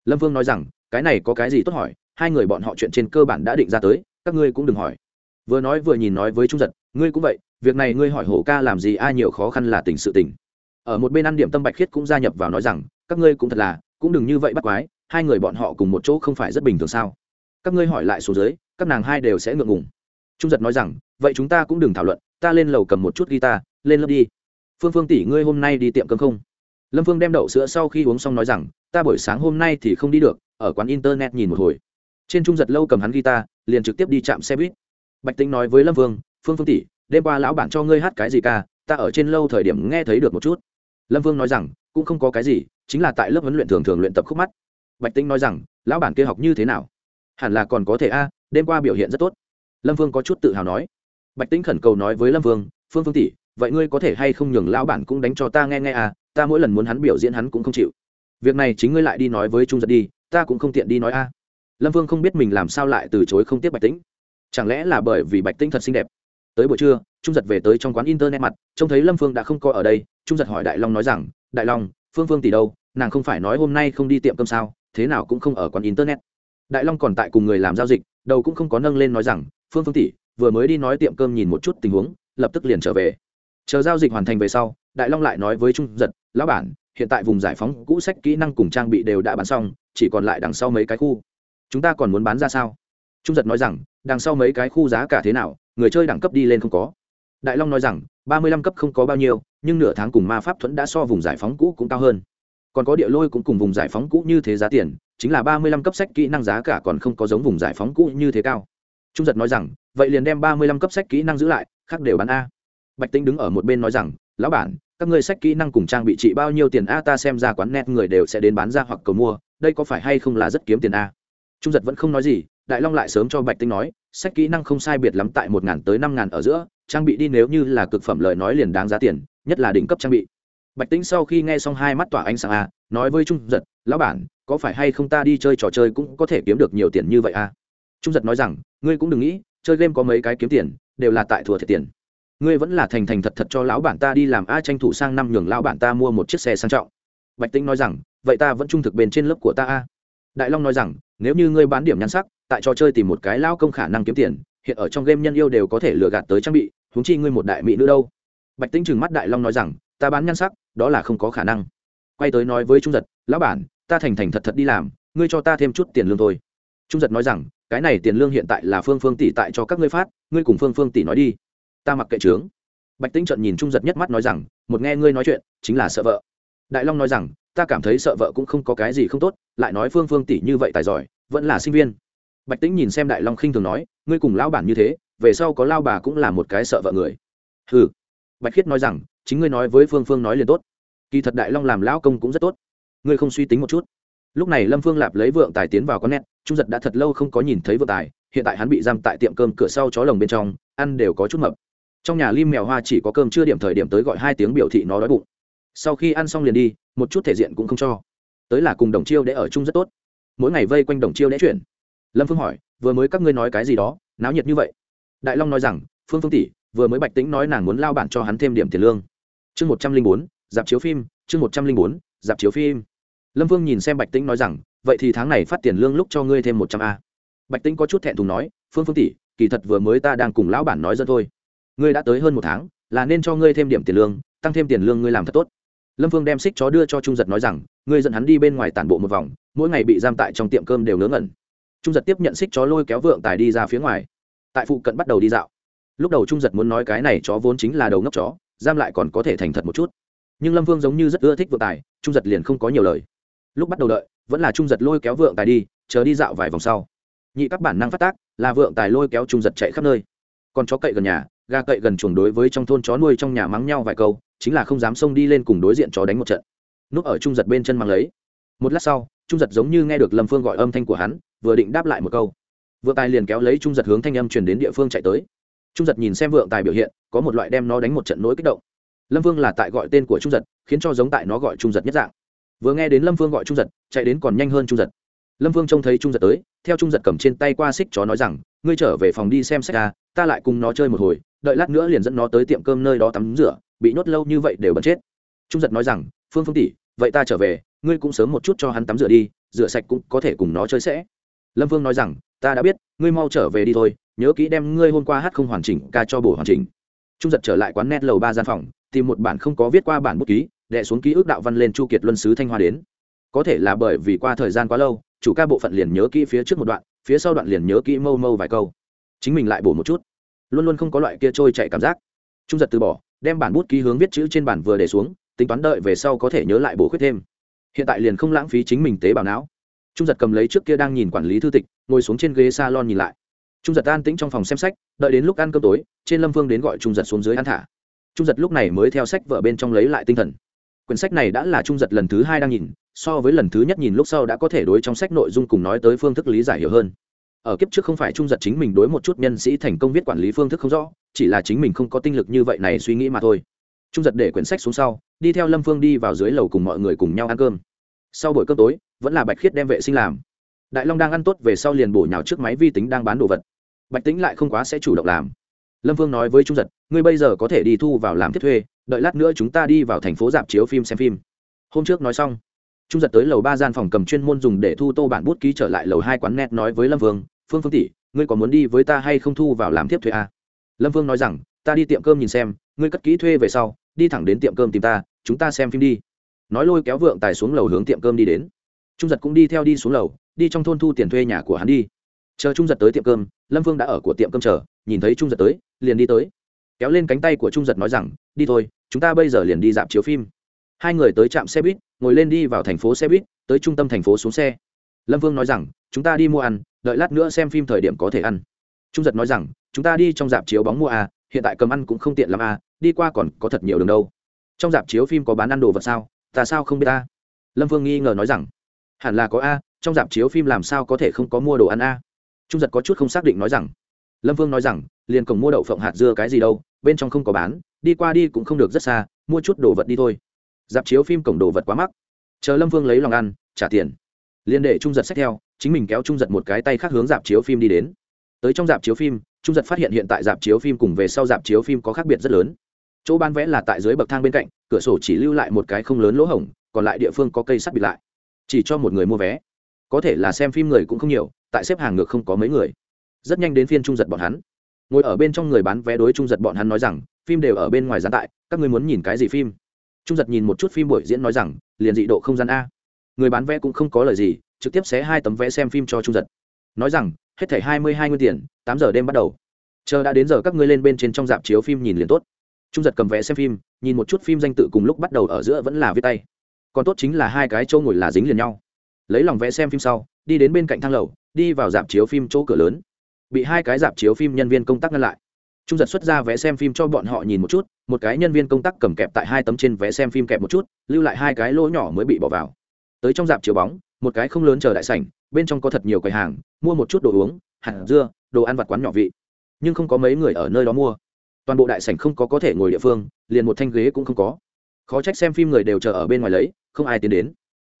Lâm vương nói rằng, cái này có cái gì tốt hỏi? Hai người bọn họ chuyện trên cơ bản đã định ra tới, các ngươi cũng đừng hỏi. Vừa nói vừa nhìn nói với trung giật, ngươi cũng vậy, việc này ngươi hỏi hổ ca làm gì, ai nhiều khó khăn là tình sự tình. Ở một bên ăn điểm tâm bạch khiết cũng gia nhập vào nói rằng, các ngươi cũng thật là, cũng đừng như vậy bắt quái, hai người bọn họ cùng một chỗ không phải rất bình thường sao? Các ngươi hỏi lại số dưới, các nàng hai đều sẽ ngượng ngùng. Trung giật nói rằng, vậy chúng ta cũng đừng thảo luận, ta lên lầu cầm một chút guitar, lên lớp đi phương phương tỷ ngươi hôm nay đi tiệm cơm không? Lâm phương đem đậu sữa sau khi uống xong nói rằng, ta buổi sáng hôm nay thì không đi được, ở quán internet nhìn một hồi. Trên trung giật lâu cầm hắn guitar, liền trực tiếp đi chạm xe buýt. Bạch tính nói với lâm vương phương phương tỷ, đêm qua lão bản cho ngươi hát cái gì ca? Ta ở trên lâu thời điểm nghe thấy được một chút. Lâm vương nói rằng, cũng không có cái gì, chính là tại lớp huấn luyện thường thường luyện tập khúc mắt. Bạch tính nói rằng, lão bản kia học như thế nào? Hẳn là còn có thể a, đêm qua biểu hiện rất tốt. Lâm vương có chút tự hào nói. Bạch tính khẩn cầu nói với lâm vương phương phương tỷ vậy ngươi có thể hay không nhường lão bản cũng đánh cho ta nghe nghe à ta mỗi lần muốn hắn biểu diễn hắn cũng không chịu. Việc này chính ngươi lại đi nói với trung giật đi, ta cũng không tiện đi nói a. Lâm vương không biết mình làm sao lại từ chối không tiếp bạch tĩnh. Chẳng lẽ là bởi vì bạch tĩnh thật xinh đẹp? Tới buổi trưa, trung giật về tới trong quán internet mặt, trông thấy lâm phương đã không coi ở đây, trung giật hỏi đại long nói rằng, đại long, phương phương tỷ đâu? Nàng không phải nói hôm nay không đi tiệm cơm sao, thế nào cũng không ở quán internet. Đại long còn tại cùng người làm giao dịch, đầu cũng không có nâng lên nói rằng, phương phương tỷ, vừa mới đi nói tiệm cơm nhìn một chút tình huống, lập tức liền trở về chờ giao dịch hoàn thành về sau, đại long lại nói với trung giật, lão bản, hiện tại vùng giải phóng cũ sách kỹ năng cùng trang bị đều đã bán xong, chỉ còn lại đằng sau mấy cái khu. Chúng ta còn muốn bán ra sao? Trung giật nói rằng, đằng sau mấy cái khu giá cả thế nào, người chơi đẳng cấp đi lên không có. Đại long nói rằng, ba mươi lăm cấp không có bao nhiêu, nhưng nửa tháng cùng ma pháp thuẫn đã so vùng giải phóng cũ cũng cao hơn. Còn có địa lôi cũng cùng vùng giải phóng cũ như thế giá tiền, chính là ba mươi lăm cấp sách kỹ năng giá cả còn không có giống vùng giải phóng cũ như thế cao. Trung giật nói rằng, vậy liền đem ba mươi lăm cấp sách kỹ năng giữ lại, khác đều bán a bạch tinh đứng ở một bên nói rằng, lão bản, các ngươi sách kỹ năng cùng trang bị trị bao nhiêu tiền a, ta xem ra quán net người đều sẽ đến bán ra hoặc cầu mua, đây có phải hay không là rất kiếm tiền a? Trung giật vẫn không nói gì, đại long lại sớm cho bạch tinh nói, sách kỹ năng không sai biệt lắm tại một ngàn tới năm ngàn ở giữa, trang bị đi nếu như là cực phẩm lời nói liền đáng giá tiền, nhất là đỉnh cấp trang bị. Bạch tinh sau khi nghe xong hai mắt tỏa ánh sáng a, nói với trung giật, lão bản, có phải hay không ta đi chơi trò chơi cũng có thể kiếm được nhiều tiền như vậy a? Trung giật nói rằng, ngươi cũng đừng nghĩ, chơi game có mấy cái kiếm tiền, đều là tại thua thiệt tiền ngươi vẫn là thành thành thật thật cho lão bản ta đi làm a tranh thủ sang năm nhường lão bản ta mua một chiếc xe sang trọng. Bạch tĩnh nói rằng, vậy ta vẫn trung thực bên trên lớp của ta a. Đại long nói rằng, nếu như ngươi bán điểm nhan sắc, tại trò chơi tìm một cái lao công khả năng kiếm tiền, hiện ở trong game nhân yêu đều có thể lừa gạt tới trang bị húng chi ngươi một đại mỹ nữ đâu. Bạch tĩnh trừng mắt đại long nói rằng, ta bán nhan sắc, đó là không có khả năng. Quay tới nói với trung giật, lão bản, ta thành thành thật thật đi làm, ngươi cho ta thêm chút tiền lương thôi. Trung giật nói rằng, cái này tiền lương hiện tại là phương phương tỷ tại cho các ngươi phát, ngươi cùng phương phương tỷ nói đi ta mặc kệ trướng. Bạch tĩnh trận nhìn trung giật nhất mắt nói rằng, một nghe ngươi nói chuyện, chính là sợ vợ. Đại long nói rằng, ta cảm thấy sợ vợ cũng không có cái gì không tốt, lại nói phương phương tỷ như vậy tài giỏi, vẫn là sinh viên. Bạch tĩnh nhìn xem đại long khinh thường nói, ngươi cùng lao bản như thế, về sau có lao bà cũng là một cái sợ vợ người. Ừ bạch khiết nói rằng, chính ngươi nói với phương phương nói liền tốt. Kỳ thật đại long làm lão công cũng rất tốt. Ngươi không suy tính một chút. Lúc này lâm phương lạp lấy vượng tài tiến vào con nét, trung giật đã thật lâu không có nhìn thấy vượng tài, hiện tại hắn bị giam tại tiệm cơm cửa sau chó lồng bên trong, ăn đều có chút mập trong nhà lim mèo hoa chỉ có cơm chưa điểm thời điểm tới gọi hai tiếng biểu thị nó đói bụng. Sau khi ăn xong liền đi, một chút thể diện cũng không cho. Tới là cùng đồng chiêu để ở chung rất tốt. Mỗi ngày vây quanh đồng chiêu để chuyển. Lâm phương hỏi, vừa mới các ngươi nói cái gì đó? Náo nhiệt như vậy? Đại long nói rằng, phương phương tỷ, vừa mới bạch tính nói nàng muốn lao bản cho hắn thêm điểm tiền lương. Chương một trăm linh bốn, dạp chiếu phim, chương một trăm linh bốn, dạp chiếu phim. Lâm vương nhìn xem bạch tĩnh nói rằng, vậy thì tháng này phát tiền lương lúc cho ngươi thêm một trăm a. Bạch tĩnh có chút thẹn thùng nói, phương phương tỷ, kỳ thật vừa mới ta đang cùng lão bản nói dân thôi ngươi đã tới hơn một tháng, là nên cho ngươi thêm điểm tiền lương, tăng thêm tiền lương ngươi làm thật tốt. Lâm vương đem xích chó đưa cho trung giật nói rằng, ngươi dẫn hắn đi bên ngoài tản bộ một vòng, mỗi ngày bị giam tại trong tiệm cơm đều ngớ ngẩn. Trung giật tiếp nhận xích chó lôi kéo vượng tài đi ra phía ngoài. Tại phụ cận bắt đầu đi dạo. Lúc đầu trung giật muốn nói cái này chó vốn chính là đầu ngốc chó, giam lại còn có thể thành thật một chút. Nhưng lâm vương giống như rất ưa thích vượng tài, trung giật liền không có nhiều lời. Lúc bắt đầu đợi, vẫn là trung giật lôi kéo vượng tài đi, chờ đi dạo vài vòng sau. Nhị các bản năng phát tác, là vượng tài lôi kéo trung giật chạy khắp nơi. Còn chó cậy gần nhà gà cậy gần chuồng đối với trong thôn chó nuôi trong nhà mắng nhau vài câu, chính là không dám xông đi lên cùng đối diện chó đánh một trận. Núp ở trung giật bên chân mang lấy. Một lát sau, trung giật giống như nghe được lâm phương gọi âm thanh của hắn, vừa định đáp lại một câu. Vượng tài liền kéo lấy trung giật hướng thanh âm truyền đến địa phương chạy tới. Trung giật nhìn xem vượng tài biểu hiện, có một loại đem nó đánh một trận nỗi kích động. Lâm vương là tại gọi tên của trung giật, khiến cho giống tại nó gọi trung giật nhất dạng. Vừa nghe đến lâm vương gọi trung giật, chạy đến còn nhanh hơn trung giật. Lâm vương trông thấy trung giật tới, theo trung giật cầm trên tay qua xích chó nói rằng, ngươi trở về phòng đi xem sách ra ta lại cùng nó chơi một hồi đợi lát nữa liền dẫn nó tới tiệm cơm nơi đó tắm rửa, bị nhốt lâu như vậy đều bật chết. Trung giật nói rằng, phương phương tỷ, vậy ta trở về, ngươi cũng sớm một chút cho hắn tắm rửa đi, rửa sạch cũng có thể cùng nó chơi sẽ. Lâm vương nói rằng, ta đã biết, ngươi mau trở về đi thôi, nhớ kỹ đem ngươi hôm qua hát không hoàn chỉnh, ca cho bổ hoàn chỉnh. Trung giật trở lại quán net lầu ba gian phòng, tìm một bản không có viết qua bản bút ký, đệ xuống ký ức đạo văn lên chu kiệt luân sứ thanh hoa đến. Có thể là bởi vì qua thời gian quá lâu, chủ ca bộ phận liền nhớ kỹ phía trước một đoạn, phía sau đoạn liền nhớ kỹ mâu mâu vài câu. Chính mình lại bổ một chút luôn luôn không có loại kia trôi chạy cảm giác. Trung giật từ bỏ, đem bản bút ký hướng viết chữ trên bản vừa để xuống, tính toán đợi về sau có thể nhớ lại bổ khuyết thêm. Hiện tại liền không lãng phí chính mình tế bào não. Trung giật cầm lấy trước kia đang nhìn quản lý thư tịch, ngồi xuống trên ghế salon nhìn lại. Trung giật an tĩnh trong phòng xem sách, đợi đến lúc ăn cơm tối, trên lâm phương đến gọi trung giật xuống dưới ăn thả. Trung giật lúc này mới theo sách vợ bên trong lấy lại tinh thần. Quyển sách này đã là trung giật lần thứ hai đang nhìn, so với lần thứ nhất nhìn lúc sau đã có thể đối trong sách nội dung cùng nói tới phương thức lý giải hiểu hơn ở kiếp trước không phải trung giật chính mình đối một chút nhân sĩ thành công viết quản lý phương thức không rõ, chỉ là chính mình không có tinh lực như vậy này suy nghĩ mà thôi. Trung giật để quyển sách xuống sau, đi theo lâm phương đi vào dưới lầu cùng mọi người cùng nhau ăn cơm. Sau buổi cơm tối, vẫn là bạch khiết đem vệ sinh làm. Đại long đang ăn tốt về sau liền bổ nhào trước máy vi tính đang bán đồ vật. Bạch tính lại không quá sẽ chủ động làm. Lâm vương nói với trung giật, ngươi bây giờ có thể đi thu vào làm thiết thuê, đợi lát nữa chúng ta đi vào thành phố dạp chiếu phim xem phim. Hôm trước nói xong trung giật tới lầu ba gian phòng cầm chuyên môn dùng để thu tô bản bút ký trở lại lầu hai quán net nói với lâm vương, phương phương tỷ, ngươi có muốn đi với ta hay không thu vào làm tiếp thuê à? lâm vương nói rằng, ta đi tiệm cơm nhìn xem, ngươi cất kỹ thuê về sau, đi thẳng đến tiệm cơm tìm ta, chúng ta xem phim đi. Nói lôi kéo vượng tài xuống lầu hướng tiệm cơm đi đến. Trung giật cũng đi theo đi xuống lầu, đi trong thôn thu tiền thuê nhà của hắn đi. Chờ trung giật tới tiệm cơm, lâm vương đã ở của tiệm cơm chờ, nhìn thấy trung giật tới, liền đi tới. Kéo lên cánh tay của trung giật nói rằng, đi thôi, chúng ta bây giờ liền đi dạp chiếu phim hai người tới trạm xe buýt, ngồi lên đi vào thành phố xe buýt, tới trung tâm thành phố xuống xe. Lâm vương nói rằng, chúng ta đi mua ăn, đợi lát nữa xem phim thời điểm có thể ăn. Trung giật nói rằng, chúng ta đi trong dạp chiếu bóng mua à hiện tại cầm ăn cũng không tiện l à đi qua còn có thật nhiều đường đâu. Trong dạp chiếu phim có bán ăn đồ vật sao, ta sao không biết ta lâm vương nghi ngờ nói rằng, hẳn là có a trong dạp chiếu phim làm sao có thể không có mua đồ ăn a trung giật có chút không xác định nói rằng, lâm vương nói rằng, liền cổng mua đậu phộng hạt dưa cái gì đâu, bên trong không có bán, đi qua đi cũng không được rất xa, mua chút đồ vật đi thôi dạp chiếu phim cổng đồ vật quá mắc. Chờ lâm vương lấy lòng ăn, trả tiền. Liên để trung giật sách theo, chính mình kéo trung giật một cái tay khác hướng dạp chiếu phim đi đến. Tới trong dạp chiếu phim, trung giật phát hiện hiện tại dạp chiếu phim cùng về sau dạp chiếu phim có khác biệt rất lớn. Chỗ bán vé là tại dưới bậc thang bên cạnh, cửa sổ chỉ lưu lại một cái không lớn lỗ hổng, còn lại địa phương có cây sắt bịt lại. Chỉ cho một người mua vé. Có thể là xem phim người cũng không nhiều, tại xếp hàng ngược không có mấy người. Rất nhanh đến phiên trung giật bọn hắn. Ngồi ở bên trong người bán vé đối trung giật bọn hắn nói rằng, phim đều ở bên ngoài gián tại, các người muốn nhìn cái gì phim? Trung giật nhìn một chút phim buổi diễn nói rằng, liền dị độ không gian a. Người bán vé cũng không có lời gì, trực tiếp xé hai tấm vé xem phim cho trung giật. Nói rằng, hết thảy hai mươi hai nguyên tiền, tám giờ đêm bắt đầu. Chờ đã đến giờ các ngươi lên bên trên trong dạp chiếu phim nhìn liền tốt. Trung giật cầm vé xem phim, nhìn một chút phim danh tự cùng lúc bắt đầu ở giữa vẫn là viết tay. Còn tốt chính là hai cái chỗ ngồi là dính liền nhau. Lấy lòng vé xem phim sau, đi đến bên cạnh thang lầu, đi vào dạp chiếu phim chỗ cửa lớn. Bị hai cái dạp chiếu phim nhân viên công tác ngăn lại trung giật xuất ra vé xem phim cho bọn họ nhìn một chút, một cái nhân viên công tác cầm kẹp tại hai tấm trên vé xem phim kẹp một chút, lưu lại hai cái lỗ nhỏ mới bị bỏ vào. Tới trong dạp chiếu bóng, một cái không lớn chờ đại sảnh, bên trong có thật nhiều quầy hàng, mua một chút đồ uống, hạt dưa, đồ ăn vặt quán nhỏ vị. Nhưng không có mấy người ở nơi đó mua. Toàn bộ đại sảnh không có có thể ngồi địa phương, liền một thanh ghế cũng không có. Khó trách xem phim người đều chờ ở bên ngoài lấy, không ai tiến đến.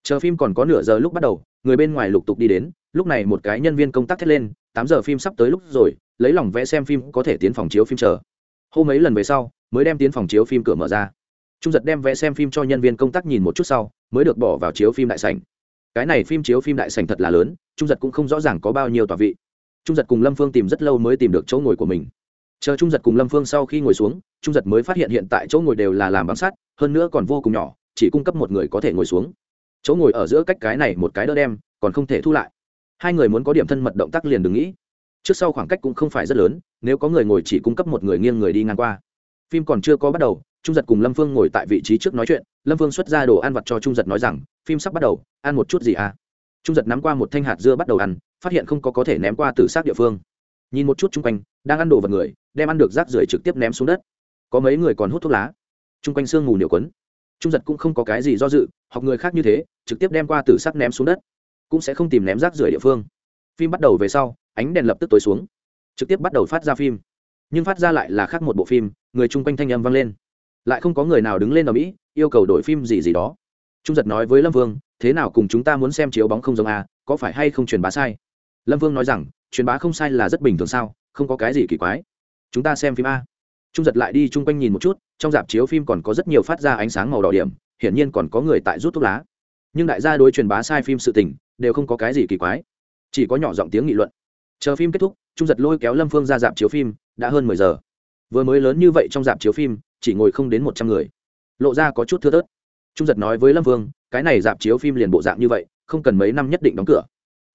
Chờ phim còn có nửa giờ lúc bắt đầu, người bên ngoài lục tục đi đến, lúc này một cái nhân viên công tác thét lên, tám giờ phim sắp tới lúc rồi lấy lòng vẽ xem phim có thể tiến phòng chiếu phim chờ. Hôm mấy lần về sau, mới đem tiến phòng chiếu phim cửa mở ra. Trung giật đem vẽ xem phim cho nhân viên công tác nhìn một chút sau, mới được bỏ vào chiếu phim đại sảnh. Cái này phim chiếu phim đại sảnh thật là lớn, trung giật cũng không rõ ràng có bao nhiêu tòa vị. Trung giật cùng lâm phương tìm rất lâu mới tìm được chỗ ngồi của mình. Chờ trung giật cùng lâm phương sau khi ngồi xuống, trung giật mới phát hiện hiện tại chỗ ngồi đều là làm bằng sắt, hơn nữa còn vô cùng nhỏ, chỉ cung cấp một người có thể ngồi xuống. Chỗ ngồi ở giữa cách cái này một cái đỡ đem, còn không thể thu lại. Hai người muốn có điểm thân mật động tác liền đừng nghĩ trước sau khoảng cách cũng không phải rất lớn, nếu có người ngồi chỉ cung cấp một người nghiêng người đi ngang qua. Phim còn chưa có bắt đầu, trung giật cùng lâm phương ngồi tại vị trí trước nói chuyện, lâm phương xuất ra đồ ăn vặt cho trung giật nói rằng, phim sắp bắt đầu, ăn một chút gì à? Trung giật nắm qua một thanh hạt dưa bắt đầu ăn, phát hiện không có có thể ném qua từ xác địa phương. Nhìn một chút chung quanh, đang ăn đồ vật người, đem ăn được rác rưởi trực tiếp ném xuống đất. Có mấy người còn hút thuốc lá. Chung quanh sương mù nhiều quấn. Trung giật cũng không có cái gì do dự, học người khác như thế, trực tiếp đem qua từ xác ném xuống đất. Cũng sẽ không tìm ném rác rưởi địa phương. Phim bắt đầu về sau ánh đèn lập tức tối xuống, trực tiếp bắt đầu phát ra phim. Nhưng phát ra lại là khác một bộ phim, người chung quanh thanh âm vang lên. Lại không có người nào đứng lên ở mỹ, yêu cầu đổi phim gì gì đó. Trung giật nói với lâm vương, thế nào cùng chúng ta muốn xem chiếu bóng không giống à có phải hay không truyền bá sai? Lâm vương nói rằng, truyền bá không sai là rất bình thường sao, không có cái gì kỳ quái. Chúng ta xem phim a. Trung giật lại đi chung quanh nhìn một chút, trong dạp chiếu phim còn có rất nhiều phát ra ánh sáng màu đỏ điểm, hiển nhiên còn có người tại rút thuốc lá. Nhưng đại gia đối truyền bá sai phim sự tình, đều không có cái gì kỳ quái. Chỉ có nhỏ giọng tiếng nghị luận chờ phim kết thúc, trung giật lôi kéo lâm phương ra dạp chiếu phim, đã hơn mười giờ. Vừa mới lớn như vậy trong dạp chiếu phim, chỉ ngồi không đến một trăm người. Lộ ra có chút thưa thớt. Trung giật nói với lâm vương cái này dạp chiếu phim liền bộ dạng như vậy, không cần mấy năm nhất định đóng cửa.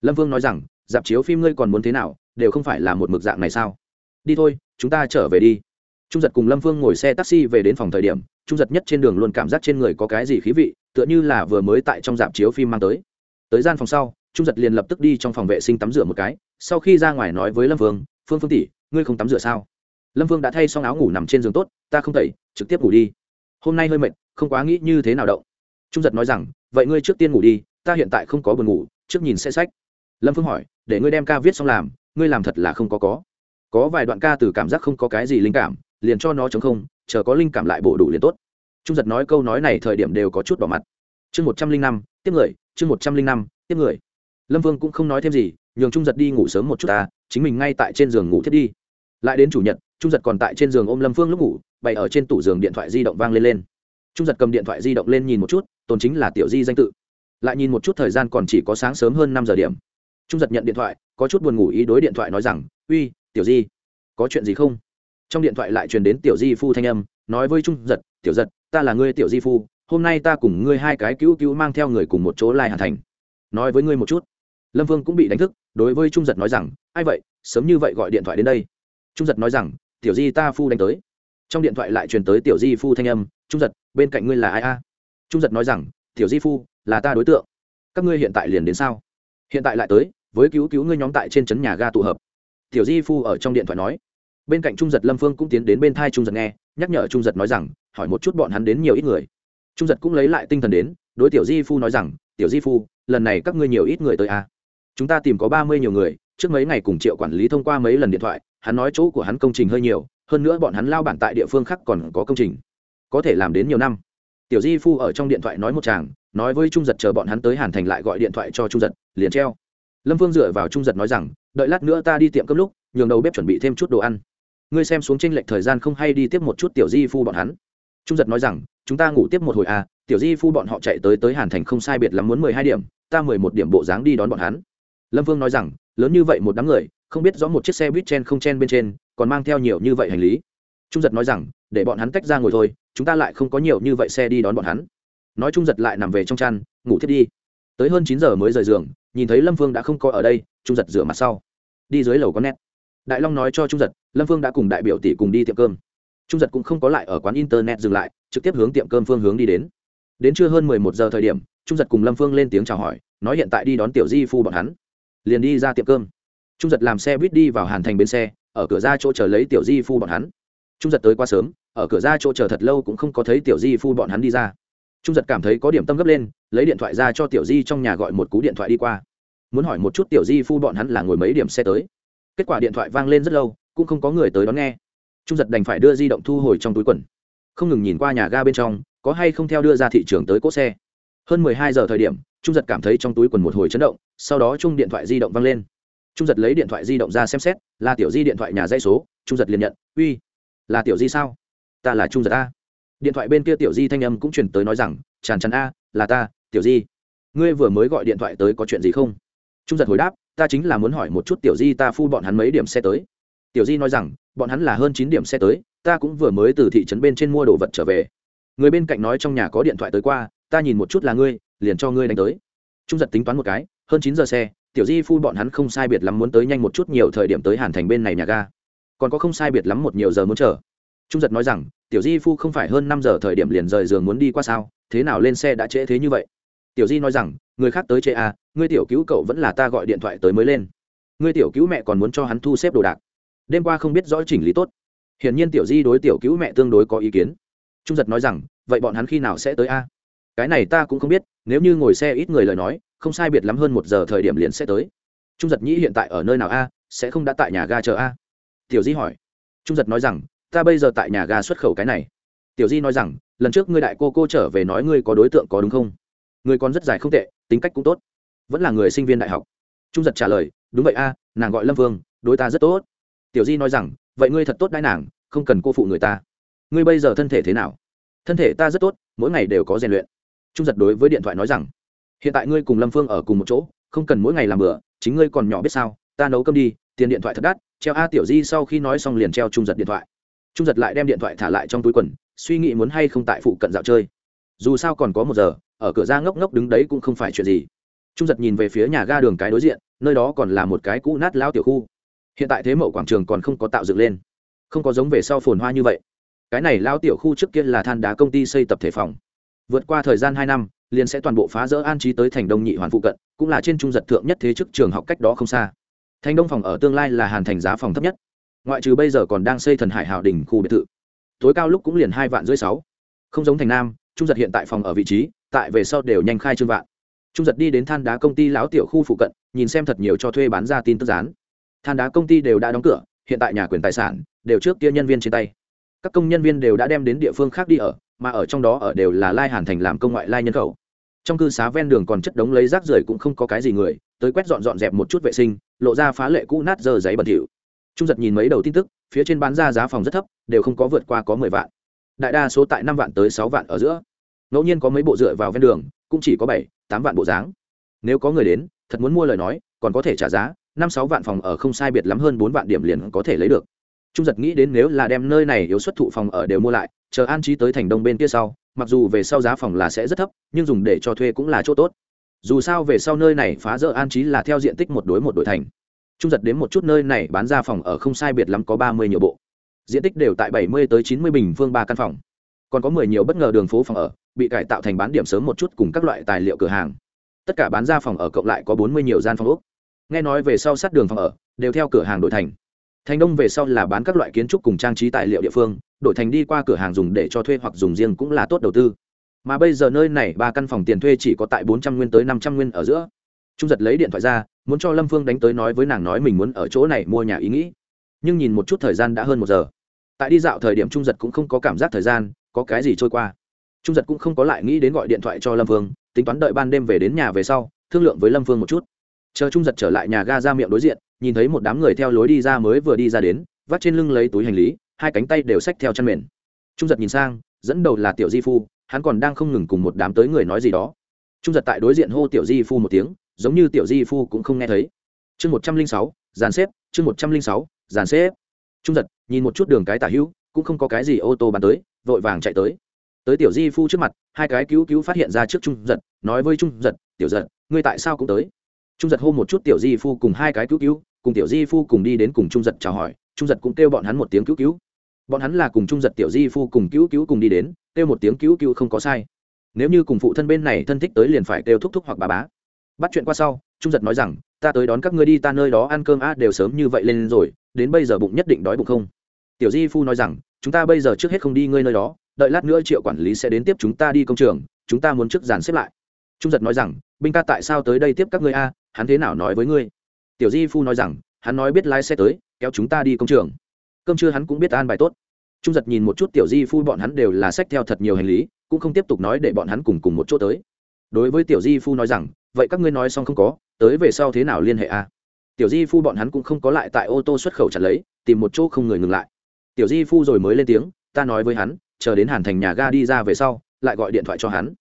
Lâm vương nói rằng, dạp chiếu phim ngươi còn muốn thế nào, đều không phải là một mực dạng này sao? Đi thôi, chúng ta trở về đi. Trung giật cùng lâm vương ngồi xe taxi về đến phòng thời điểm, trung giật nhất trên đường luôn cảm giác trên người có cái gì khí vị, tựa như là vừa mới tại trong dạp chiếu phim mang tới. Tới gian phòng sau trung giật liền lập tức đi trong phòng vệ sinh tắm rửa một cái, sau khi ra ngoài nói với lâm vương, phương phương tỷ, ngươi không tắm rửa sao? Lâm vương đã thay xong áo ngủ nằm trên giường tốt, ta không tẩy, trực tiếp ngủ đi. Hôm nay hơi mệt, không quá nghĩ như thế nào động. Trung giật nói rằng, vậy ngươi trước tiên ngủ đi, ta hiện tại không có buồn ngủ, trước nhìn xe sách. Lâm phương hỏi, để ngươi đem ca viết xong làm, ngươi làm thật là không có có. Có vài đoạn ca từ cảm giác không có cái gì linh cảm, liền cho nó chống không, chờ có linh cảm lại bổ đủ liền tốt. Trung giật nói câu nói này thời điểm đều có chút bỏ mặt. Chương một trăm linh năm, tiếp người, chương một trăm linh năm, tiếp người lâm vương cũng không nói thêm gì, nhường trung giật đi ngủ sớm một chút ta, chính mình ngay tại trên giường ngủ thiết đi. Lại đến chủ nhật, trung giật còn tại trên giường ôm lâm phương lúc ngủ, bày ở trên tủ giường điện thoại di động vang lên lên. Trung giật cầm điện thoại di động lên nhìn một chút, tồn chính là tiểu di danh tự. Lại nhìn một chút thời gian còn chỉ có sáng sớm hơn năm giờ điểm. Trung giật nhận điện thoại, có chút buồn ngủ ý đối điện thoại nói rằng, uy, tiểu di, có chuyện gì không? Trong điện thoại lại truyền đến tiểu di phu thanh âm, nói với trung giật, tiểu giật, ta là ngươi tiểu di phu, hôm nay ta cùng ngươi hai cái cứu cứu mang theo người cùng một chỗ lai hà thành. Nói với ngươi một chút lâm vương cũng bị đánh thức, đối với trung giật nói rằng, ai vậy? Sớm như vậy gọi điện thoại đến đây. Trung giật nói rằng, tiểu di ta phu đánh tới. Trong điện thoại lại truyền tới tiểu di phu thanh âm, trung giật, bên cạnh ngươi là ai a? Trung giật nói rằng, tiểu di phu, là ta đối tượng. Các ngươi hiện tại liền đến sao? Hiện tại lại tới, với cứu cứu ngươi nhóm tại trên trấn nhà ga tụ hợp. Tiểu di phu ở trong điện thoại nói. Bên cạnh trung giật, lâm phương cũng tiến đến bên thai trung giật nghe, nhắc nhở trung giật nói rằng, hỏi một chút bọn hắn đến nhiều ít người. Trung giật cũng lấy lại tinh thần đến, đối tiểu di phu nói rằng, tiểu di phu, lần này các ngươi nhiều ít người tới a? Chúng ta tìm có ba mươi nhiều người, trước mấy ngày cùng triệu quản lý thông qua mấy lần điện thoại, hắn nói chỗ của hắn công trình hơi nhiều, hơn nữa bọn hắn lao bản tại địa phương khác còn có công trình. Có thể làm đến nhiều năm. Tiểu di phu ở trong điện thoại nói một chàng, nói với trung giật chờ bọn hắn tới hàn thành lại gọi điện thoại cho trung giật, liền treo. Lâm phương dựa vào trung giật nói rằng, đợi lát nữa ta đi tiệm cấp lúc, nhường đầu bếp chuẩn bị thêm chút đồ ăn. Ngươi xem xuống tranh lệch thời gian không hay đi tiếp một chút tiểu di phu bọn hắn. Trung giật nói rằng, chúng ta ngủ tiếp một hồi à tiểu di phu bọn họ chạy tới tới hàn thành không sai biệt lắm muốn mười hai điểm, ta mười một điểm bộ dáng đi đón bọn hắn lâm vương nói rằng, lớn như vậy một đám người, không biết rõ một chiếc xe buýt chen không chen bên trên còn mang theo nhiều như vậy hành lý. Trung giật nói rằng, để bọn hắn tách ra ngồi thôi, chúng ta lại không có nhiều như vậy xe đi đón bọn hắn. Nói trung giật lại nằm về trong chăn, ngủ thiết đi. Tới hơn chín giờ mới rời giường, nhìn thấy lâm phương đã không có ở đây, trung giật rửa mặt sau. Đi dưới lầu có nét. Đại long nói cho trung giật, lâm phương đã cùng đại biểu tỷ cùng đi tiệm cơm. Trung giật cũng không có lại ở quán internet dừng lại, trực tiếp hướng tiệm cơm phương hướng đi đến. Đến trưa hơn mười một giờ thời điểm, trung giật cùng lâm phương lên tiếng chào hỏi, nói hiện tại đi đón tiểu di phu bọn hắn liền đi ra tiệm cơm. Trung giật làm xe buýt đi vào hàn thành bên xe, ở cửa ra chỗ chờ lấy tiểu di phu bọn hắn. Trung giật tới quá sớm, ở cửa ra chỗ chờ thật lâu cũng không có thấy tiểu di phu bọn hắn đi ra. Trung giật cảm thấy có điểm tâm gấp lên, lấy điện thoại ra cho tiểu di trong nhà gọi một cú điện thoại đi qua. Muốn hỏi một chút tiểu di phu bọn hắn là ngồi mấy điểm xe tới. Kết quả điện thoại vang lên rất lâu, cũng không có người tới đón nghe. Trung giật đành phải đưa di động thu hồi trong túi quần. Không ngừng nhìn qua nhà ga bên trong, có hay không theo đưa ra thị trường tới cỗ xe. Hơn mười hai giờ thời điểm trung giật cảm thấy trong túi quần một hồi chấn động, sau đó chung điện thoại di động vang lên. Trung giật lấy điện thoại di động ra xem xét, là tiểu di điện thoại nhà dây số, trung giật liền nhận, uy, là tiểu di sao? Ta là trung giật a. Điện thoại bên kia tiểu di thanh âm cũng chuyển tới nói rằng tràn tràn a, là ta, tiểu di. Ngươi vừa mới gọi điện thoại tới có chuyện gì không? Trung giật hồi đáp, ta chính là muốn hỏi một chút tiểu di ta phu bọn hắn mấy điểm xe tới. Tiểu di nói rằng, bọn hắn là hơn chín điểm xe tới, ta cũng vừa mới từ thị trấn bên trên mua đồ vật trở về. Người bên cạnh nói trong nhà có điện thoại tới qua ta nhìn một chút là ngươi, liền cho ngươi đánh tới. Trung giật tính toán một cái, hơn chín giờ xe, tiểu di phu bọn hắn không sai biệt lắm muốn tới nhanh một chút nhiều thời điểm tới hàn thành bên này nhà ga. Còn có không sai biệt lắm một nhiều giờ muốn chờ. Trung giật nói rằng, tiểu di phu không phải hơn năm giờ thời điểm liền rời giường muốn đi qua sao, thế nào lên xe đã trễ thế như vậy? Tiểu di nói rằng, người khác tới trễ à ngươi tiểu cứu cậu vẫn là ta gọi điện thoại tới mới lên. Ngươi tiểu cứu mẹ còn muốn cho hắn thu xếp đồ đạc. Đêm qua không biết rõ chỉnh lý tốt. Hiển nhiên tiểu di đối tiểu cứu mẹ tương đối có ý kiến. Trung giật nói rằng, vậy bọn hắn khi nào sẽ tới a? Cái này ta cũng không biết, nếu như ngồi xe ít người lời nói, không sai biệt lắm hơn một giờ thời điểm liền sẽ tới. Trung giật nhĩ hiện tại ở nơi nào a? Sẽ không đã tại nhà ga chờ a? Tiểu di hỏi. Trung giật nói rằng, ta bây giờ tại nhà ga xuất khẩu cái này. Tiểu di nói rằng, lần trước ngươi đại cô cô trở về nói ngươi có đối tượng có đúng không? Ngươi còn rất dài không tệ, tính cách cũng tốt. Vẫn là người sinh viên đại học. Trung giật trả lời, đúng vậy a, nàng gọi lâm vương, đối ta rất tốt. Tiểu di nói rằng, vậy ngươi thật tốt đãi nàng, không cần cô phụ người ta. Ngươi bây giờ thân thể thế nào? Thân thể ta rất tốt, mỗi ngày đều có rèn luyện trung giật đối với điện thoại nói rằng, hiện tại ngươi cùng lâm phương ở cùng một chỗ, không cần mỗi ngày làm bữa, chính ngươi còn nhỏ biết sao, ta nấu cơm đi, tiền điện thoại thật đắt, treo a tiểu di sau khi nói xong liền treo trung giật điện thoại. Trung giật lại đem điện thoại thả lại trong túi quần, suy nghĩ muốn hay không tại phụ cận dạo chơi. Dù sao còn có một giờ, ở cửa ra ngốc ngốc đứng đấy cũng không phải chuyện gì. Trung giật nhìn về phía nhà ga đường cái đối diện, nơi đó còn là một cái cũ nát lao tiểu khu. Hiện tại thế mậu quảng trường còn không có tạo dựng lên. Không có giống về sau phồn hoa như vậy. Cái này lao tiểu khu trước kia là than đá công ty xây tập thể phòng vượt qua thời gian hai năm, liền sẽ toàn bộ phá rỡ an trí tới thành đông nhị hoàn phụ cận, cũng là trên trung giật thượng nhất thế chức trường học cách đó không xa. Thành đông phòng ở tương lai là hàn thành giá phòng thấp nhất. Ngoại trừ bây giờ còn đang xây thần hải hào đình khu biệt thự. Tối cao lúc cũng liền hai vạn rưỡi sáu. Không giống thành nam, trung giật hiện tại phòng ở vị trí, tại về sau đều nhanh khai trương vạn. Trung giật đi đến than đá công ty láo tiểu khu phụ cận, nhìn xem thật nhiều cho thuê bán ra tin tức dán. Than đá công ty đều đã đóng cửa, hiện tại nhà quyền tài sản đều trước kia nhân viên trên tay. Các công nhân viên đều đã đem đến địa phương khác đi ở mà ở trong đó ở đều là lai hàn thành làm công ngoại lai nhân khẩu. Trong cư xá ven đường còn chất đống lấy rác rưởi cũng không có cái gì người, tới quét dọn dọn dẹp một chút vệ sinh, lộ ra phá lệ cũ nát dơ giấy bẩn thỉu. Trung giật nhìn mấy đầu tin tức, phía trên bán ra giá phòng rất thấp, đều không có vượt qua có mười vạn. Đại đa số tại năm vạn tới sáu vạn ở giữa. Ngẫu nhiên có mấy bộ dựa vào ven đường, cũng chỉ có bảy, tám vạn bộ dáng. Nếu có người đến, thật muốn mua lời nói, còn có thể trả giá, năm sáu vạn phòng ở không sai biệt lắm hơn bốn vạn điểm liền có thể lấy được trung giật nghĩ đến nếu là đem nơi này yếu xuất thụ phòng ở đều mua lại, chờ an trí tới thành đông bên kia sau, mặc dù về sau giá phòng là sẽ rất thấp, nhưng dùng để cho thuê cũng là chỗ tốt. Dù sao về sau nơi này phá rỡ an trí là theo diện tích một đối một đội thành. Trung giật đến một chút nơi này bán ra phòng ở không sai biệt lắm có ba mươi nhiều bộ. Diện tích đều tại bảy mươi tới chín mươi bình phương ba căn phòng. Còn có mười nhiều bất ngờ đường phố phòng ở, bị cải tạo thành bán điểm sớm một chút cùng các loại tài liệu cửa hàng. Tất cả bán ra phòng ở cộng lại có bốn mươi nhiều gian phòng úc nghe nói về sau sát đường phòng ở, đều theo cửa hàng đổi thành thành đông về sau là bán các loại kiến trúc cùng trang trí tài liệu địa phương, đổi thành đi qua cửa hàng dùng để cho thuê hoặc dùng riêng cũng là tốt đầu tư. Mà bây giờ nơi này ba căn phòng tiền thuê chỉ có tại bốn trăm nguyên tới năm trăm nguyên ở giữa. Trung giật lấy điện thoại ra, muốn cho lâm phương đánh tới nói với nàng nói mình muốn ở chỗ này mua nhà ý nghĩ. Nhưng nhìn một chút thời gian đã hơn một giờ. Tại đi dạo thời điểm trung giật cũng không có cảm giác thời gian, có cái gì trôi qua. Trung giật cũng không có lại nghĩ đến gọi điện thoại cho lâm phương, tính toán đợi ban đêm về đến nhà về sau, thương lượng với lâm phương một chút. Chờ trung giật trở lại nhà ga ra miệng đối diện nhìn thấy một đám người theo lối đi ra mới vừa đi ra đến vắt trên lưng lấy túi hành lý, hai cánh tay đều xách theo chăn mền. Trung giật nhìn sang, dẫn đầu là tiểu di phu, hắn còn đang không ngừng cùng một đám tới người nói gì đó. Trung giật tại đối diện hô tiểu di phu một tiếng, giống như tiểu di phu cũng không nghe thấy. Chương một trăm linh sáu, dàn xếp, chương một trăm linh sáu, dàn xếp. Trung giật, nhìn một chút đường cái tả hữu, cũng không có cái gì ô tô bắn tới, vội vàng chạy tới. Tới tiểu di phu trước mặt, hai cái cứu cứu phát hiện ra trước trung giật, nói với trung giật, tiểu giật, ngươi tại sao cũng tới? Trung giật hô một chút tiểu di phu cùng hai cái cứu cứu, cùng tiểu di phu cùng đi đến cùng trung giật chào hỏi, trung giật cũng kêu bọn hắn một tiếng cứu cứu. Bọn hắn là cùng trung giật, tiểu di phu cùng cứu cứu cùng đi đến, kêu một tiếng cứu cứu không có sai. Nếu như cùng phụ thân bên này thân thích tới liền phải kêu thúc thúc hoặc bà bá. Bắt chuyện qua sau, trung giật nói rằng, ta tới đón các ngươi đi, ta nơi đó ăn cơm a đều sớm như vậy lên rồi, đến bây giờ bụng nhất định đói bụng không? Tiểu di phu nói rằng, chúng ta bây giờ trước hết không đi ngơi nơi đó, đợi lát nữa triệu quản lý sẽ đến tiếp chúng ta đi công trường, chúng ta muốn trước dàn xếp lại. Trung giật nói rằng binh ca tại sao tới đây tiếp các ngươi a, hắn thế nào nói với ngươi? Tiểu di phu nói rằng, hắn nói biết lái xe tới, kéo chúng ta đi công trường. Cơm trưa hắn cũng biết an bài tốt. Trung giật nhìn một chút tiểu di phu, bọn hắn đều là sách theo thật nhiều hành lý, cũng không tiếp tục nói để bọn hắn cùng cùng một chỗ tới. Đối với tiểu di phu nói rằng, vậy các ngươi nói xong không có, tới về sau thế nào liên hệ a? Tiểu di phu bọn hắn cũng không có lại tại ô tô xuất khẩu chặt lấy, tìm một chỗ không người ngừng lại. Tiểu di phu rồi mới lên tiếng, ta nói với hắn, chờ đến hàn thành nhà ga đi ra về sau, lại gọi điện thoại cho hắn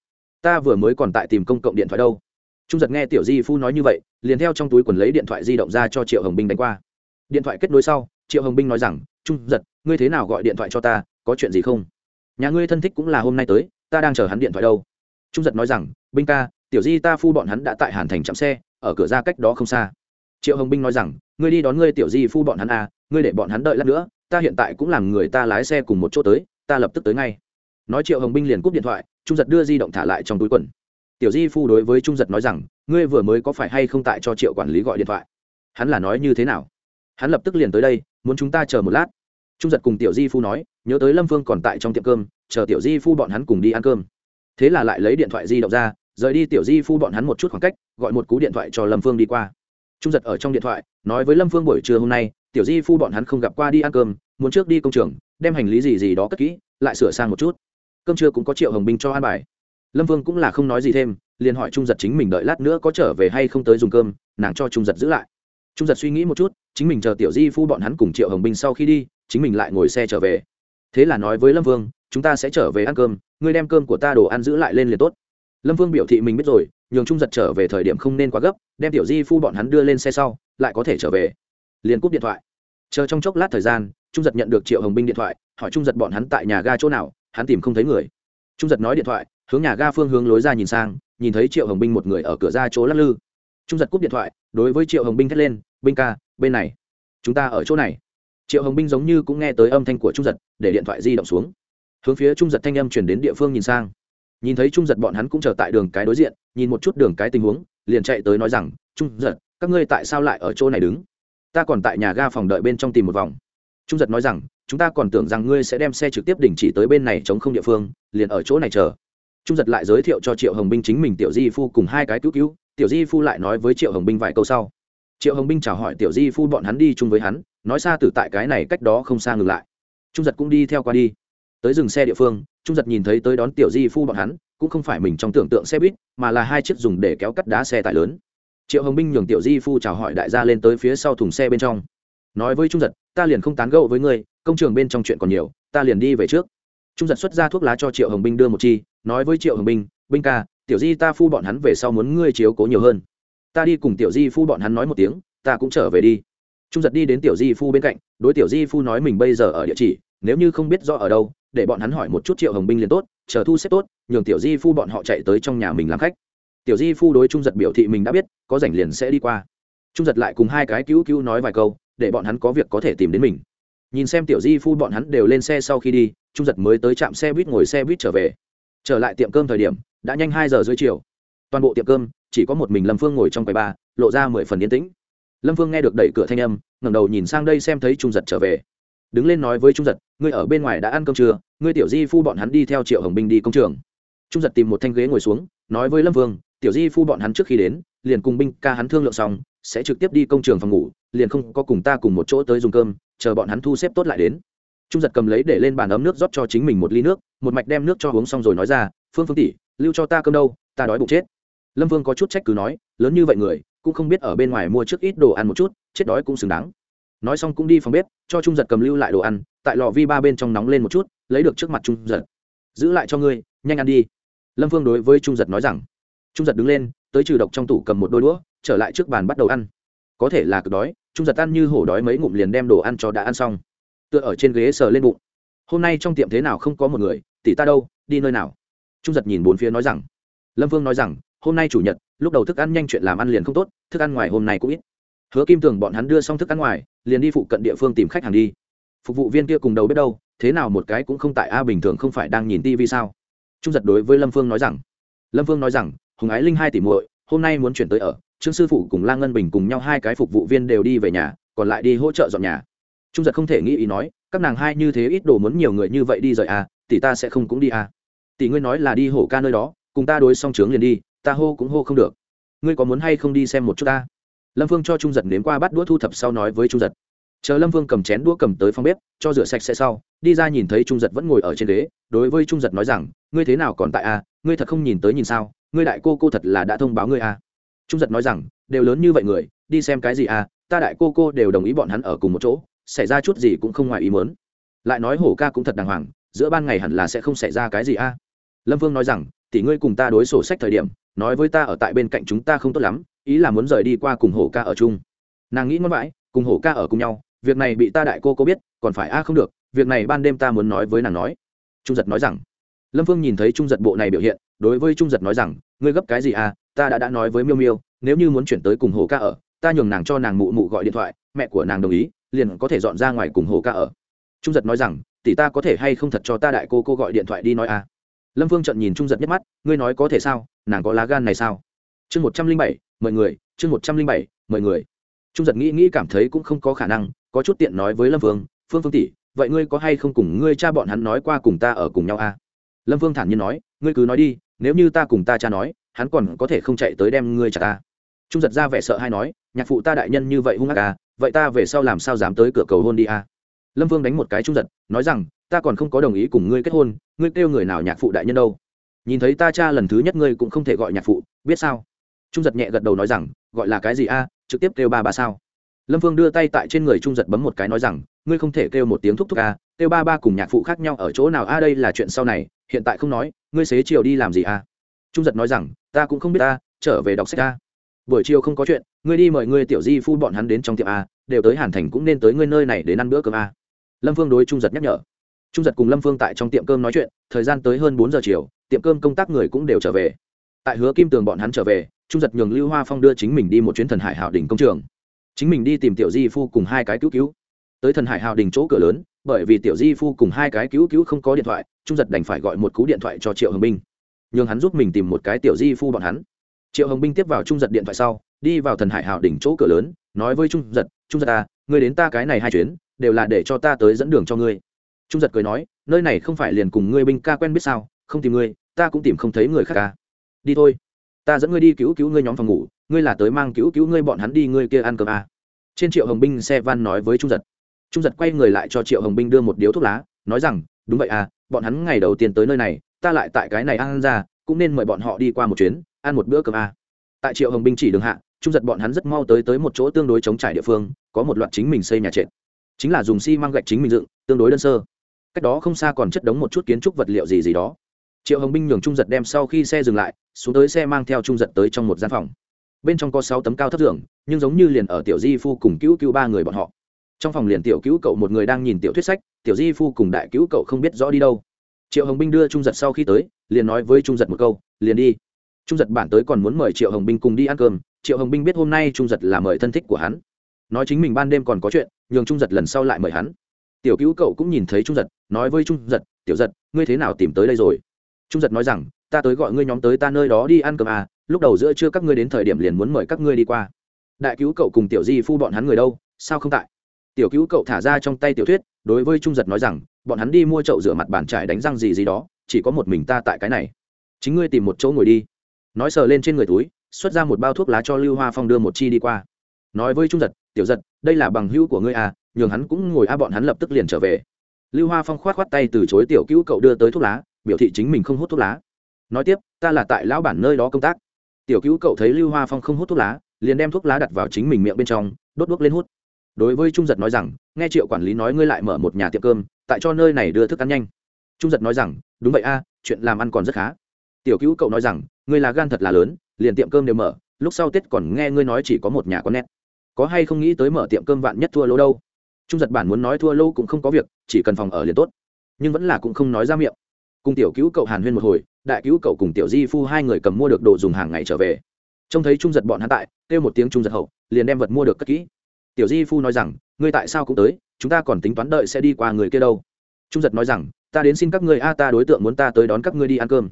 ta vừa mới còn tại tìm công cộng điện thoại đâu. Trung giật nghe tiểu di phu nói như vậy, liền theo trong túi quần lấy điện thoại di động ra cho triệu hồng binh đánh qua. Điện thoại kết nối sau, triệu hồng binh nói rằng, trung giật, ngươi thế nào gọi điện thoại cho ta, có chuyện gì không? Nhà ngươi thân thích cũng là hôm nay tới, ta đang chờ hắn điện thoại đâu. Trung giật nói rằng, binh ca, tiểu di ta phu bọn hắn đã tại hàn thành chạm xe, ở cửa ra cách đó không xa. Triệu hồng binh nói rằng, ngươi đi đón ngươi tiểu di phu bọn hắn à ngươi để bọn hắn đợi lát nữa, ta hiện tại cũng làm người ta lái xe cùng một chỗ tới, ta lập tức tới ngay nói triệu hồng binh liền cúp điện thoại, trung giật đưa di động thả lại trong túi quần. Tiểu di phu đối với trung giật nói rằng, ngươi vừa mới có phải hay không tại cho triệu quản lý gọi điện thoại? Hắn là nói như thế nào? Hắn lập tức liền tới đây, muốn chúng ta chờ một lát. Trung giật cùng tiểu di phu nói, nhớ tới lâm phương còn tại trong tiệm cơm, chờ tiểu di phu bọn hắn cùng đi ăn cơm. Thế là lại lấy điện thoại di động ra, rời đi tiểu di phu bọn hắn một chút khoảng cách, gọi một cú điện thoại cho lâm phương đi qua. Trung giật ở trong điện thoại, nói với lâm phương buổi trưa hôm nay, tiểu di phu bọn hắn không gặp qua đi ăn cơm, muốn trước đi công trường, đem hành lý gì gì đó cất kỹ, lại sửa sang một chút cơm trưa cũng có triệu hồng binh cho ăn bài. Lâm vương cũng là không nói gì thêm, liền hỏi trung giật chính mình đợi lát nữa có trở về hay không tới dùng cơm, nàng cho trung giật giữ lại. Trung giật suy nghĩ một chút, chính mình chờ tiểu di phu bọn hắn cùng triệu hồng binh sau khi đi, chính mình lại ngồi xe trở về. Thế là nói với lâm vương, chúng ta sẽ trở về ăn cơm, ngươi đem cơm của ta đồ ăn giữ lại lên liền tốt. Lâm vương biểu thị mình biết rồi, nhường trung giật trở về thời điểm không nên quá gấp, đem tiểu di phu bọn hắn đưa lên xe sau, lại có thể trở về. Liền cúp điện thoại. Chờ trong chốc lát thời gian, trung giật nhận được triệu hồng binh điện thoại, hỏi trung giật bọn hắn tại nhà ga chỗ nào hắn tìm không thấy người. Trung giật nói điện thoại, hướng nhà ga phương hướng lối ra nhìn sang, nhìn thấy triệu hồng binh một người ở cửa ra chỗ lắc lư. Trung giật cúp điện thoại, đối với triệu hồng binh thét lên, binh ca, bên này. Chúng ta ở chỗ này. Triệu hồng binh giống như cũng nghe tới âm thanh của trung giật, để điện thoại di động xuống. Hướng phía trung giật thanh âm chuyển đến địa phương nhìn sang. Nhìn thấy trung giật bọn hắn cũng chờ tại đường cái đối diện, nhìn một chút đường cái tình huống, liền chạy tới nói rằng, trung giật, các ngươi tại sao lại ở chỗ này đứng? Ta còn tại nhà ga phòng đợi bên trong tìm một vòng. Trung giật nói rằng chúng ta còn tưởng rằng ngươi sẽ đem xe trực tiếp đình chỉ tới bên này chống không địa phương, liền ở chỗ này chờ. Trung giật lại giới thiệu cho triệu hồng binh chính mình tiểu di phu cùng hai cái cứu cứu, tiểu di phu lại nói với triệu hồng binh vài câu sau. Triệu hồng binh chào hỏi tiểu di phu bọn hắn đi chung với hắn, nói xa từ tại cái này cách đó không xa ngừng lại. Trung giật cũng đi theo qua đi. Tới dừng xe địa phương, trung giật nhìn thấy tới đón tiểu di phu bọn hắn, cũng không phải mình trong tưởng tượng xe buýt, mà là hai chiếc dùng để kéo cắt đá xe tải lớn. Triệu hồng binh nhường tiểu di phu chào hỏi đại gia lên tới phía sau thùng xe bên trong. Nói với trung giật, ta liền không tán gẫu với ngươi công trường bên trong chuyện còn nhiều, ta liền đi về trước. Trung giật xuất ra thuốc lá cho triệu hồng binh đưa một chi, nói với triệu hồng binh binh ca, tiểu di ta phu bọn hắn về sau muốn ngươi chiếu cố nhiều hơn. Ta đi cùng tiểu di phu bọn hắn nói một tiếng, ta cũng trở về đi. Trung giật đi đến tiểu di phu bên cạnh, đối tiểu di phu nói mình bây giờ ở địa chỉ, nếu như không biết rõ ở đâu, để bọn hắn hỏi một chút triệu hồng binh liền tốt, chờ thu xếp tốt, nhường tiểu di phu bọn họ chạy tới trong nhà mình làm khách. Tiểu di phu đối trung giật biểu thị mình đã biết, có rảnh liền sẽ đi qua. Trung giật lại cùng hai cái cứu cứu nói vài câu, để bọn hắn có việc có thể tìm đến mình nhìn xem tiểu di phu bọn hắn đều lên xe sau khi đi trung giật mới tới trạm xe buýt ngồi xe buýt trở về. Trở lại tiệm cơm thời điểm đã nhanh hai giờ dưới chiều. Toàn bộ tiệm cơm chỉ có một mình lâm phương ngồi trong quầy ba lộ ra mười phần yên tĩnh. Lâm phương nghe được đẩy cửa thanh âm ngẩng đầu nhìn sang đây xem thấy trung giật trở về. Đứng lên nói với trung giật ngươi ở bên ngoài đã ăn cơm trưa ngươi tiểu di phu bọn hắn đi theo triệu hồng binh đi công trường. Trung giật tìm một thanh ghế ngồi xuống nói với lâm Phương, tiểu di phu bọn hắn trước khi đến liền cùng binh ca hắn thương lượng xong sẽ trực tiếp đi công trường phòng ngủ liền không có cùng ta cùng một chỗ tới dùng cơm chờ bọn hắn thu xếp tốt lại đến. Trung giật cầm lấy để lên bàn ấm nước rót cho chính mình một ly nước, một mạch đem nước cho uống xong rồi nói ra, phương phương tỷ, lưu cho ta cơm đâu, ta đói bụng chết. Lâm vương có chút trách cứ nói, lớn như vậy người, cũng không biết ở bên ngoài mua trước ít đồ ăn một chút, chết đói cũng xứng đáng. Nói xong cũng đi phòng bếp, cho trung giật cầm lưu lại đồ ăn, tại lò vi ba bên trong nóng lên một chút, lấy được trước mặt trung giật. Giữ lại cho ngươi, nhanh ăn đi. Lâm phương đối với trung giật nói rằng. Trung giật đứng lên, tới trừ độc trong tủ cầm một đôi đũa, trở lại trước bàn bắt đầu ăn có thể là cực đói, trung giật ăn như hổ đói mấy ngụm liền đem đồ ăn cho đã ăn xong. Tựa ở trên ghế sờ lên bụng. Hôm nay trong tiệm thế nào không có một người, tỷ ta đâu, đi nơi nào? Trung giật nhìn bốn phía nói rằng. Lâm vương nói rằng, hôm nay chủ nhật, lúc đầu thức ăn nhanh chuyện làm ăn liền không tốt, thức ăn ngoài hôm nay cũng ít. Hứa kim tường bọn hắn đưa xong thức ăn ngoài, liền đi phụ cận địa phương tìm khách hàng đi. Phục vụ viên kia cùng đầu biết đâu, thế nào một cái cũng không tại a bình thường không phải đang nhìn tivi sao? Trung giật đối với lâm phương nói rằng. Lâm phương nói rằng, hùng ái linh hai tỷ muội, hôm nay muốn chuyển tới ở trương sư phụ cùng lang ngân bình cùng nhau hai cái phục vụ viên đều đi về nhà, còn lại đi hỗ trợ dọn nhà. Trung giật không thể nghĩ ý nói, các nàng hai như thế ít đồ muốn nhiều người như vậy đi rời à tỷ ta sẽ không cũng đi à. Tỷ ngươi nói là đi hổ ca nơi đó, cùng ta đối xong trướng liền đi, ta hô cũng hô không được. Ngươi có muốn hay không đi xem một chút ta? Lâm vương cho trung giật nếm qua bắt đũa thu thập sau nói với trung giật. Chờ lâm vương cầm chén đũa cầm tới phòng bếp, cho rửa sạch sẽ sau, đi ra nhìn thấy trung giật vẫn ngồi ở trên ghế, đối với trung giật nói rằng, ngươi thế nào còn tại a ngươi thật không nhìn tới nhìn sao? Ngươi đại cô cô thật là đã thông báo ngươi a trung giật nói rằng, đều lớn như vậy người, đi xem cái gì a ta đại cô cô đều đồng ý bọn hắn ở cùng một chỗ, xảy ra chút gì cũng không ngoài ý muốn. Lại nói hổ ca cũng thật đàng hoàng, giữa ban ngày hẳn là sẽ không xảy ra cái gì a lâm vương nói rằng, tỷ ngươi cùng ta đối sổ sách thời điểm, nói với ta ở tại bên cạnh chúng ta không tốt lắm, ý là muốn rời đi qua cùng hổ ca ở chung. Nàng nghĩ ngon mãi cùng hổ ca ở cùng nhau, việc này bị ta đại cô cô biết, còn phải a không được, việc này ban đêm ta muốn nói với nàng nói. Trung giật nói rằng, lâm phương nhìn thấy trung giật bộ này biểu hiện, đối với trung giật nói rằng ngươi gấp cái gì à ta đã đã nói với miêu miêu, nếu như muốn chuyển tới cùng hồ ca ở, ta nhường nàng cho nàng mụ mụ gọi điện thoại, mẹ của nàng đồng ý, liền có thể dọn ra ngoài cùng hồ ca ở. Trung giật nói rằng, tỷ ta có thể hay không thật cho ta đại cô cô gọi điện thoại đi nói à? Lâm phương trận nhìn trung giật nhất mắt, ngươi nói có thể sao, nàng có lá gan này sao? Chương một trăm linh bảy, mời người, chương một trăm linh bảy, mời người. Trung giật nghĩ nghĩ cảm thấy cũng không có khả năng, có chút tiện nói với lâm phương phương phương tỷ, vậy ngươi có hay không cùng ngươi cha bọn hắn nói qua cùng ta ở cùng nhau à? lâm phương thản nhiên nói, ngươi cứ nói đi nếu như ta cùng ta cha nói, hắn còn có thể không chạy tới đem ngươi trả ta. Trung giật ra vẻ sợ hay nói, nhạc phụ ta đại nhân như vậy hung ác à vậy ta về sau làm sao dám tới cửa cầu hôn đi à? Lâm vương đánh một cái trung giật, nói rằng, ta còn không có đồng ý cùng ngươi kết hôn, ngươi kêu người nào nhạc phụ đại nhân đâu. Nhìn thấy ta cha lần thứ nhất ngươi cũng không thể gọi nhạc phụ, biết sao? Trung giật nhẹ gật đầu nói rằng, gọi là cái gì a, trực tiếp kêu ba ba sao? Lâm vương đưa tay tại trên người trung giật bấm một cái nói rằng, ngươi không thể kêu một tiếng thúc thúc a, kêu ba ba cùng nhạc phụ khác nhau ở chỗ nào, a, đây là chuyện sau này, hiện tại không nói ngươi xế chiều đi làm gì à? trung giật nói rằng, ta cũng không biết ta, trở về đọc sách ta. buổi chiều không có chuyện, ngươi đi mời ngươi tiểu di phu bọn hắn đến trong tiệm a, đều tới hàn thành cũng nên tới ngươi nơi này đến ăn bữa cơm a. Lâm phương đối trung giật nhắc nhở. Trung giật cùng lâm phương tại trong tiệm cơm nói chuyện, thời gian tới hơn bốn giờ chiều, tiệm cơm công tác người cũng đều trở về. Tại hứa kim tường bọn hắn trở về, trung giật nhường lưu hoa phong đưa chính mình đi một chuyến thần hải hảo đỉnh công trường. Chính mình đi tìm tiểu di phu cùng hai cái cứu cứu tới thần hải hào đình chỗ cửa lớn bởi vì tiểu di phu cùng hai cái cứu cứu không có điện thoại trung giật đành phải gọi một cú điện thoại cho triệu hồng binh. Nhường hắn giúp mình tìm một cái tiểu di phu bọn hắn. Triệu hồng binh tiếp vào trung giật điện thoại sau đi vào thần hải hào đỉnh chỗ cửa lớn nói với trung giật trung giật ta à, ngươi đến ta cái này hai chuyến đều là để cho ta tới dẫn đường cho ngươi. Trung giật cười nói nơi này không phải liền cùng ngươi binh ca quen biết sao không tìm ngươi ta cũng tìm không thấy người khác ca đi thôi ta dẫn ngươi đi cứu cứu ngươi nhóm phòng ngủ ngươi là tới mang cứu cứu ngươi bọn hắn đi ngươi kia ăn cơm à. trên triệu hồng binh xe van nói với trung giật trung giật quay người lại cho triệu hồng binh đưa một điếu thuốc lá, nói rằng, đúng vậy à bọn hắn ngày đầu tiên tới nơi này, ta lại tại cái này ăn ra, cũng nên mời bọn họ đi qua một chuyến, ăn một bữa cơm à. tại triệu hồng binh chỉ đường hạ, trung giật bọn hắn rất mau tới tới một chỗ tương đối chống trải địa phương, có một loạt chính mình xây nhà trệt. Chính là dùng xi、si、măng gạch chính mình dựng, tương đối đơn sơ. Cách đó không xa còn chất đống một chút kiến trúc vật liệu gì gì đó. Triệu hồng binh nhường trung giật đem sau khi xe dừng lại, xuống tới xe mang theo trung giật tới trong một gian phòng. Bên trong có sáu tấm cao thấp giường, nhưng giống như liền ở tiểu di phu cùng cứu cứu ba người bọn họ trong phòng liền tiểu cứu cậu một người đang nhìn tiểu thuyết sách, tiểu di phu cùng đại cứu cậu không biết rõ đi đâu. Triệu hồng binh đưa trung giật sau khi tới, liền nói với trung giật một câu, liền đi. Trung giật bản tới còn muốn mời triệu hồng binh cùng đi ăn cơm, triệu hồng binh biết hôm nay trung giật là mời thân thích của hắn. Nói chính mình ban đêm còn có chuyện, nhường trung giật lần sau lại mời hắn. Tiểu cứu cậu cũng nhìn thấy trung giật, nói với trung giật, tiểu giật, ngươi thế nào tìm tới đây rồi? Trung giật nói rằng, ta tới gọi ngươi nhóm tới ta nơi đó đi ăn cơm à lúc đầu giữa trưa các ngươi đến thời điểm liền muốn mời các ngươi đi qua. Đại cứu cậu cùng tiểu di phu bọn hắn người đâu, sao không tại? Tiểu cứu cậu thả ra trong tay tiểu thuyết, đối với trung giật nói rằng, bọn hắn đi mua chậu rửa mặt bàn trải đánh răng gì gì đó, chỉ có một mình ta tại cái này. Chính ngươi tìm một chỗ ngồi đi. Nói sờ lên trên người túi, xuất ra một bao thuốc lá cho lưu hoa phong đưa một chi đi qua. Nói với trung giật, tiểu giật, đây là bằng hữu của ngươi à nhường hắn cũng ngồi a, bọn hắn lập tức liền trở về. Lưu hoa phong khoát khoát tay từ chối tiểu cứu cậu đưa tới thuốc lá, biểu thị chính mình không hút thuốc lá. Nói tiếp, ta là tại lão bản nơi đó công tác. Tiểu cứu cậu thấy lưu hoa phong không hút thuốc lá, liền đem thuốc lá đặt vào chính mình miệng bên trong, đốt đuốc lên hút đối với trung giật nói rằng, nghe triệu quản lý nói ngươi lại mở một nhà tiệm cơm, tại cho nơi này đưa thức ăn nhanh. trung giật nói rằng, đúng vậy a, chuyện làm ăn còn rất khá. tiểu cứu cậu nói rằng, ngươi là gan thật là lớn, liền tiệm cơm đều mở, lúc sau tết còn nghe ngươi nói chỉ có một nhà con nét. có hay không nghĩ tới mở tiệm cơm vạn nhất thua lỗ đâu? trung giật bản muốn nói thua lâu cũng không có việc, chỉ cần phòng ở liền tốt. nhưng vẫn là cũng không nói ra miệng. cùng tiểu cứu cậu hàn huyên một hồi, đại cứu cậu cùng tiểu di phu hai người cầm mua được đồ dùng hàng ngày trở về. trông thấy trung giật bọn hắn tại, kêu một tiếng trung giật hậu, liền đem vật mua được cất kỹ tiểu di phu nói rằng, ngươi tại sao cũng tới, chúng ta còn tính toán đợi sẽ đi qua người kia đâu. Trung giật nói rằng, ta đến xin các ngươi, a, ta đối tượng muốn ta tới đón các ngươi đi ăn cơm.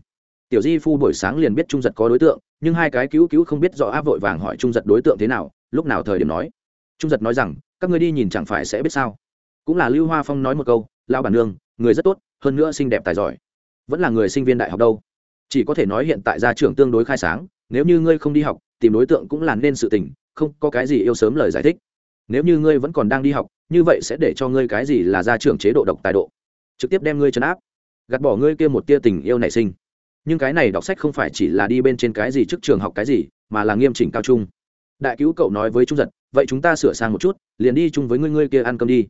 Tiểu di phu buổi sáng liền biết trung giật có đối tượng, nhưng hai cái cứu cứu không biết rõ áp vội vàng hỏi trung giật đối tượng thế nào, lúc nào thời điểm nói. Trung giật nói rằng, các ngươi đi nhìn chẳng phải sẽ biết sao? Cũng là lưu hoa phong nói một câu lao bản nương, người rất tốt, hơn nữa xinh đẹp tài giỏi. Vẫn là người sinh viên đại học đâu. Chỉ có thể nói hiện tại gia trưởng tương đối khai sáng, nếu như ngươi không đi học, tìm đối tượng cũng là nên sự tình, không có cái gì yêu sớm lời giải thích nếu như ngươi vẫn còn đang đi học, như vậy sẽ để cho ngươi cái gì là gia trưởng chế độ độc tài độ. Trực tiếp đem ngươi chấn áp. Gạt bỏ ngươi kia một tia tình yêu nảy sinh. Nhưng cái này đọc sách không phải chỉ là đi bên trên cái gì trước trường học cái gì, mà là nghiêm chỉnh cao trung. Đại cứu cậu nói với trung giật, vậy chúng ta sửa sang một chút, liền đi chung với ngươi ngươi kia ăn cơm đi.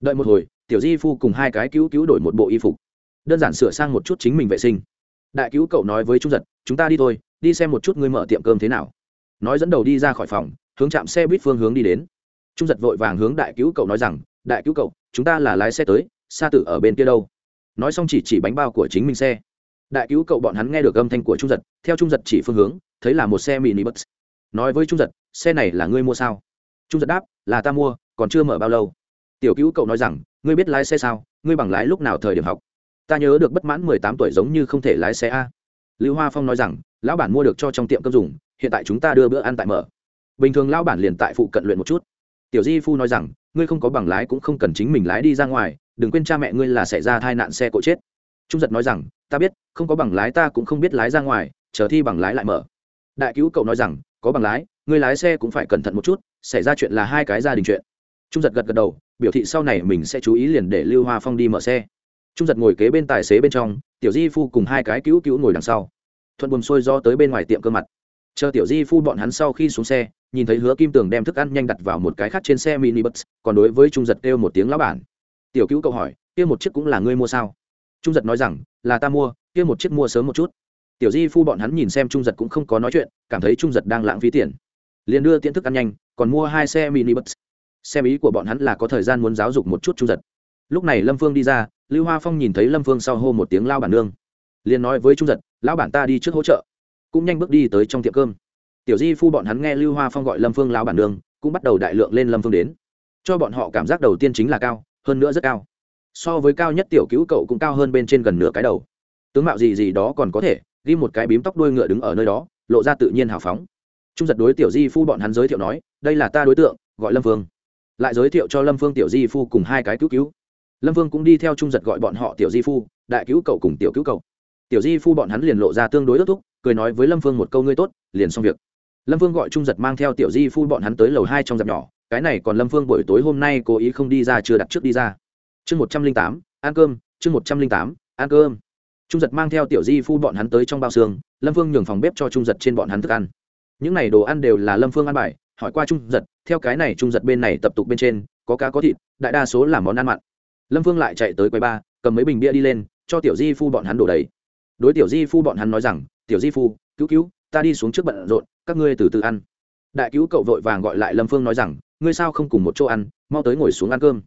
Đợi một hồi, tiểu di phu cùng hai cái cứu cứu đổi một bộ y phục. Đơn giản sửa sang một chút chính mình vệ sinh. Đại cứu cậu nói với trung giật, chúng ta đi thôi, đi xem một chút ngươi mở tiệm cơm thế nào. Nói dẫn đầu đi ra khỏi phòng, hướng chạm xe buýt phương hướng đi đến trung giật vội vàng hướng đại cứu cậu nói rằng, đại cứu cậu, chúng ta là lái xe tới xa tử ở bên kia đâu? Nói xong chỉ chỉ bánh bao của chính mình xe. Đại cứu cậu bọn hắn nghe được âm thanh của trung giật, theo trung giật chỉ phương hướng, thấy là một xe mini bus. Nói với trung giật, xe này là ngươi mua sao? Trung giật đáp, là ta mua, còn chưa mở bao lâu. Tiểu cứu cậu nói rằng, ngươi biết lái xe sao? Ngươi bằng lái lúc nào thời điểm học? Ta nhớ được bất mãn mười tám tuổi giống như không thể lái xe a. Lưu hoa phong nói rằng, lão bản mua được cho trong tiệm cơm dùng, hiện tại chúng ta đưa bữa ăn tại mở. Bình thường lão bản liền tại phụ cận luyện một chút tiểu di phu nói rằng, ngươi không có bằng lái cũng không cần chính mình lái đi ra ngoài, đừng quên cha mẹ ngươi là xảy ra tai nạn xe cộ chết. Trung giật nói rằng, ta biết, không có bằng lái ta cũng không biết lái ra ngoài, chờ thi bằng lái lại mở. Đại cứu cậu nói rằng, có bằng lái, ngươi lái xe cũng phải cẩn thận một chút, xảy ra chuyện là hai cái gia đình chuyện. Trung giật gật gật đầu, biểu thị sau này mình sẽ chú ý liền để lưu hoa phong đi mở xe. Trung giật ngồi kế bên tài xế bên trong, tiểu di phu cùng hai cái cứu cứu ngồi đằng sau. Thuận buồn xuôi do tới bên ngoài tiệm cơ mặt chờ tiểu di phu bọn hắn sau khi xuống xe, nhìn thấy hứa kim tường đem thức ăn nhanh đặt vào một cái khác trên xe mini bus còn đối với trung giật kêu một tiếng lão bản. Tiểu cứu cậu hỏi, kia một chiếc cũng là ngươi mua sao? Trung giật nói rằng, là ta mua, kia một chiếc mua sớm một chút. Tiểu di phu bọn hắn nhìn xem trung giật cũng không có nói chuyện, cảm thấy trung giật đang lãng phí tiền. Liền đưa tiện thức ăn nhanh, còn mua hai xe mini bus xem ý của bọn hắn là có thời gian muốn giáo dục một chút trung giật. Lúc này lâm phương đi ra, lưu hoa phong nhìn thấy lâm phương sau hô một tiếng lao bản nương. Liền nói với trung giật, lão bản ta đi trước hỗ trợ cũng nhanh bước đi tới trong tiệm cơm. Tiểu di phu bọn hắn nghe lưu hoa phong gọi lâm phương lão bản đường, cũng bắt đầu đại lượng lên lâm phương đến. Cho bọn họ cảm giác đầu tiên chính là cao, hơn nữa rất cao. So với cao nhất tiểu cứu cậu cũng cao hơn bên trên gần nửa cái đầu. Tướng mạo gì gì đó còn có thể, ghi một cái bím tóc đuôi ngựa đứng ở nơi đó, lộ ra tự nhiên hào phóng. Trung giật đối tiểu di phu bọn hắn giới thiệu nói, đây là ta đối tượng, gọi lâm phương. Lại giới thiệu cho lâm phương, tiểu di phu cùng hai cái cứu cứu. Lâm phương cũng đi theo trung giật gọi bọn họ tiểu di phu, đại cứu cậu cùng tiểu cứu cậu. Tiểu di phu bọn hắn liền lộ ra tương đối ước thúc cười nói với lâm phương một câu, ngươi tốt, liền xong việc. Lâm phương gọi trung giật mang theo tiểu di phu bọn hắn tới lầu hai trong dạp nhỏ. Cái này còn lâm phương buổi tối hôm nay cố ý không đi ra, chưa đặt trước đi ra. Chương một trăm linh tám, ăn cơm, chương một trăm linh tám, ăn cơm. Trung giật mang theo tiểu di phu bọn hắn tới trong bao xương, lâm phương nhường phòng bếp cho trung giật trên bọn hắn thức ăn. Những n à y đồ ăn đều là lâm phương ăn bài, hỏi qua trung giật, theo cái này trung giật bên này tập tục bên trên, có cá có thịt, đại đa số là món ăn mặn. Lâm phương lại chạy tới quầy ba, cầm mấy bình bia đi lên, cho tiểu di phu bọn hắn đổ đầy. Đối tiểu di phu bọn hắn nói rằng tiểu di phu, cứu cứu, ta đi xuống trước bận rộn, các ngươi từ từ ăn. Đại cứu cậu vội vàng gọi lại lâm phương nói rằng, ngươi sao không cùng một chỗ ăn, mau tới ngồi xuống ăn cơm.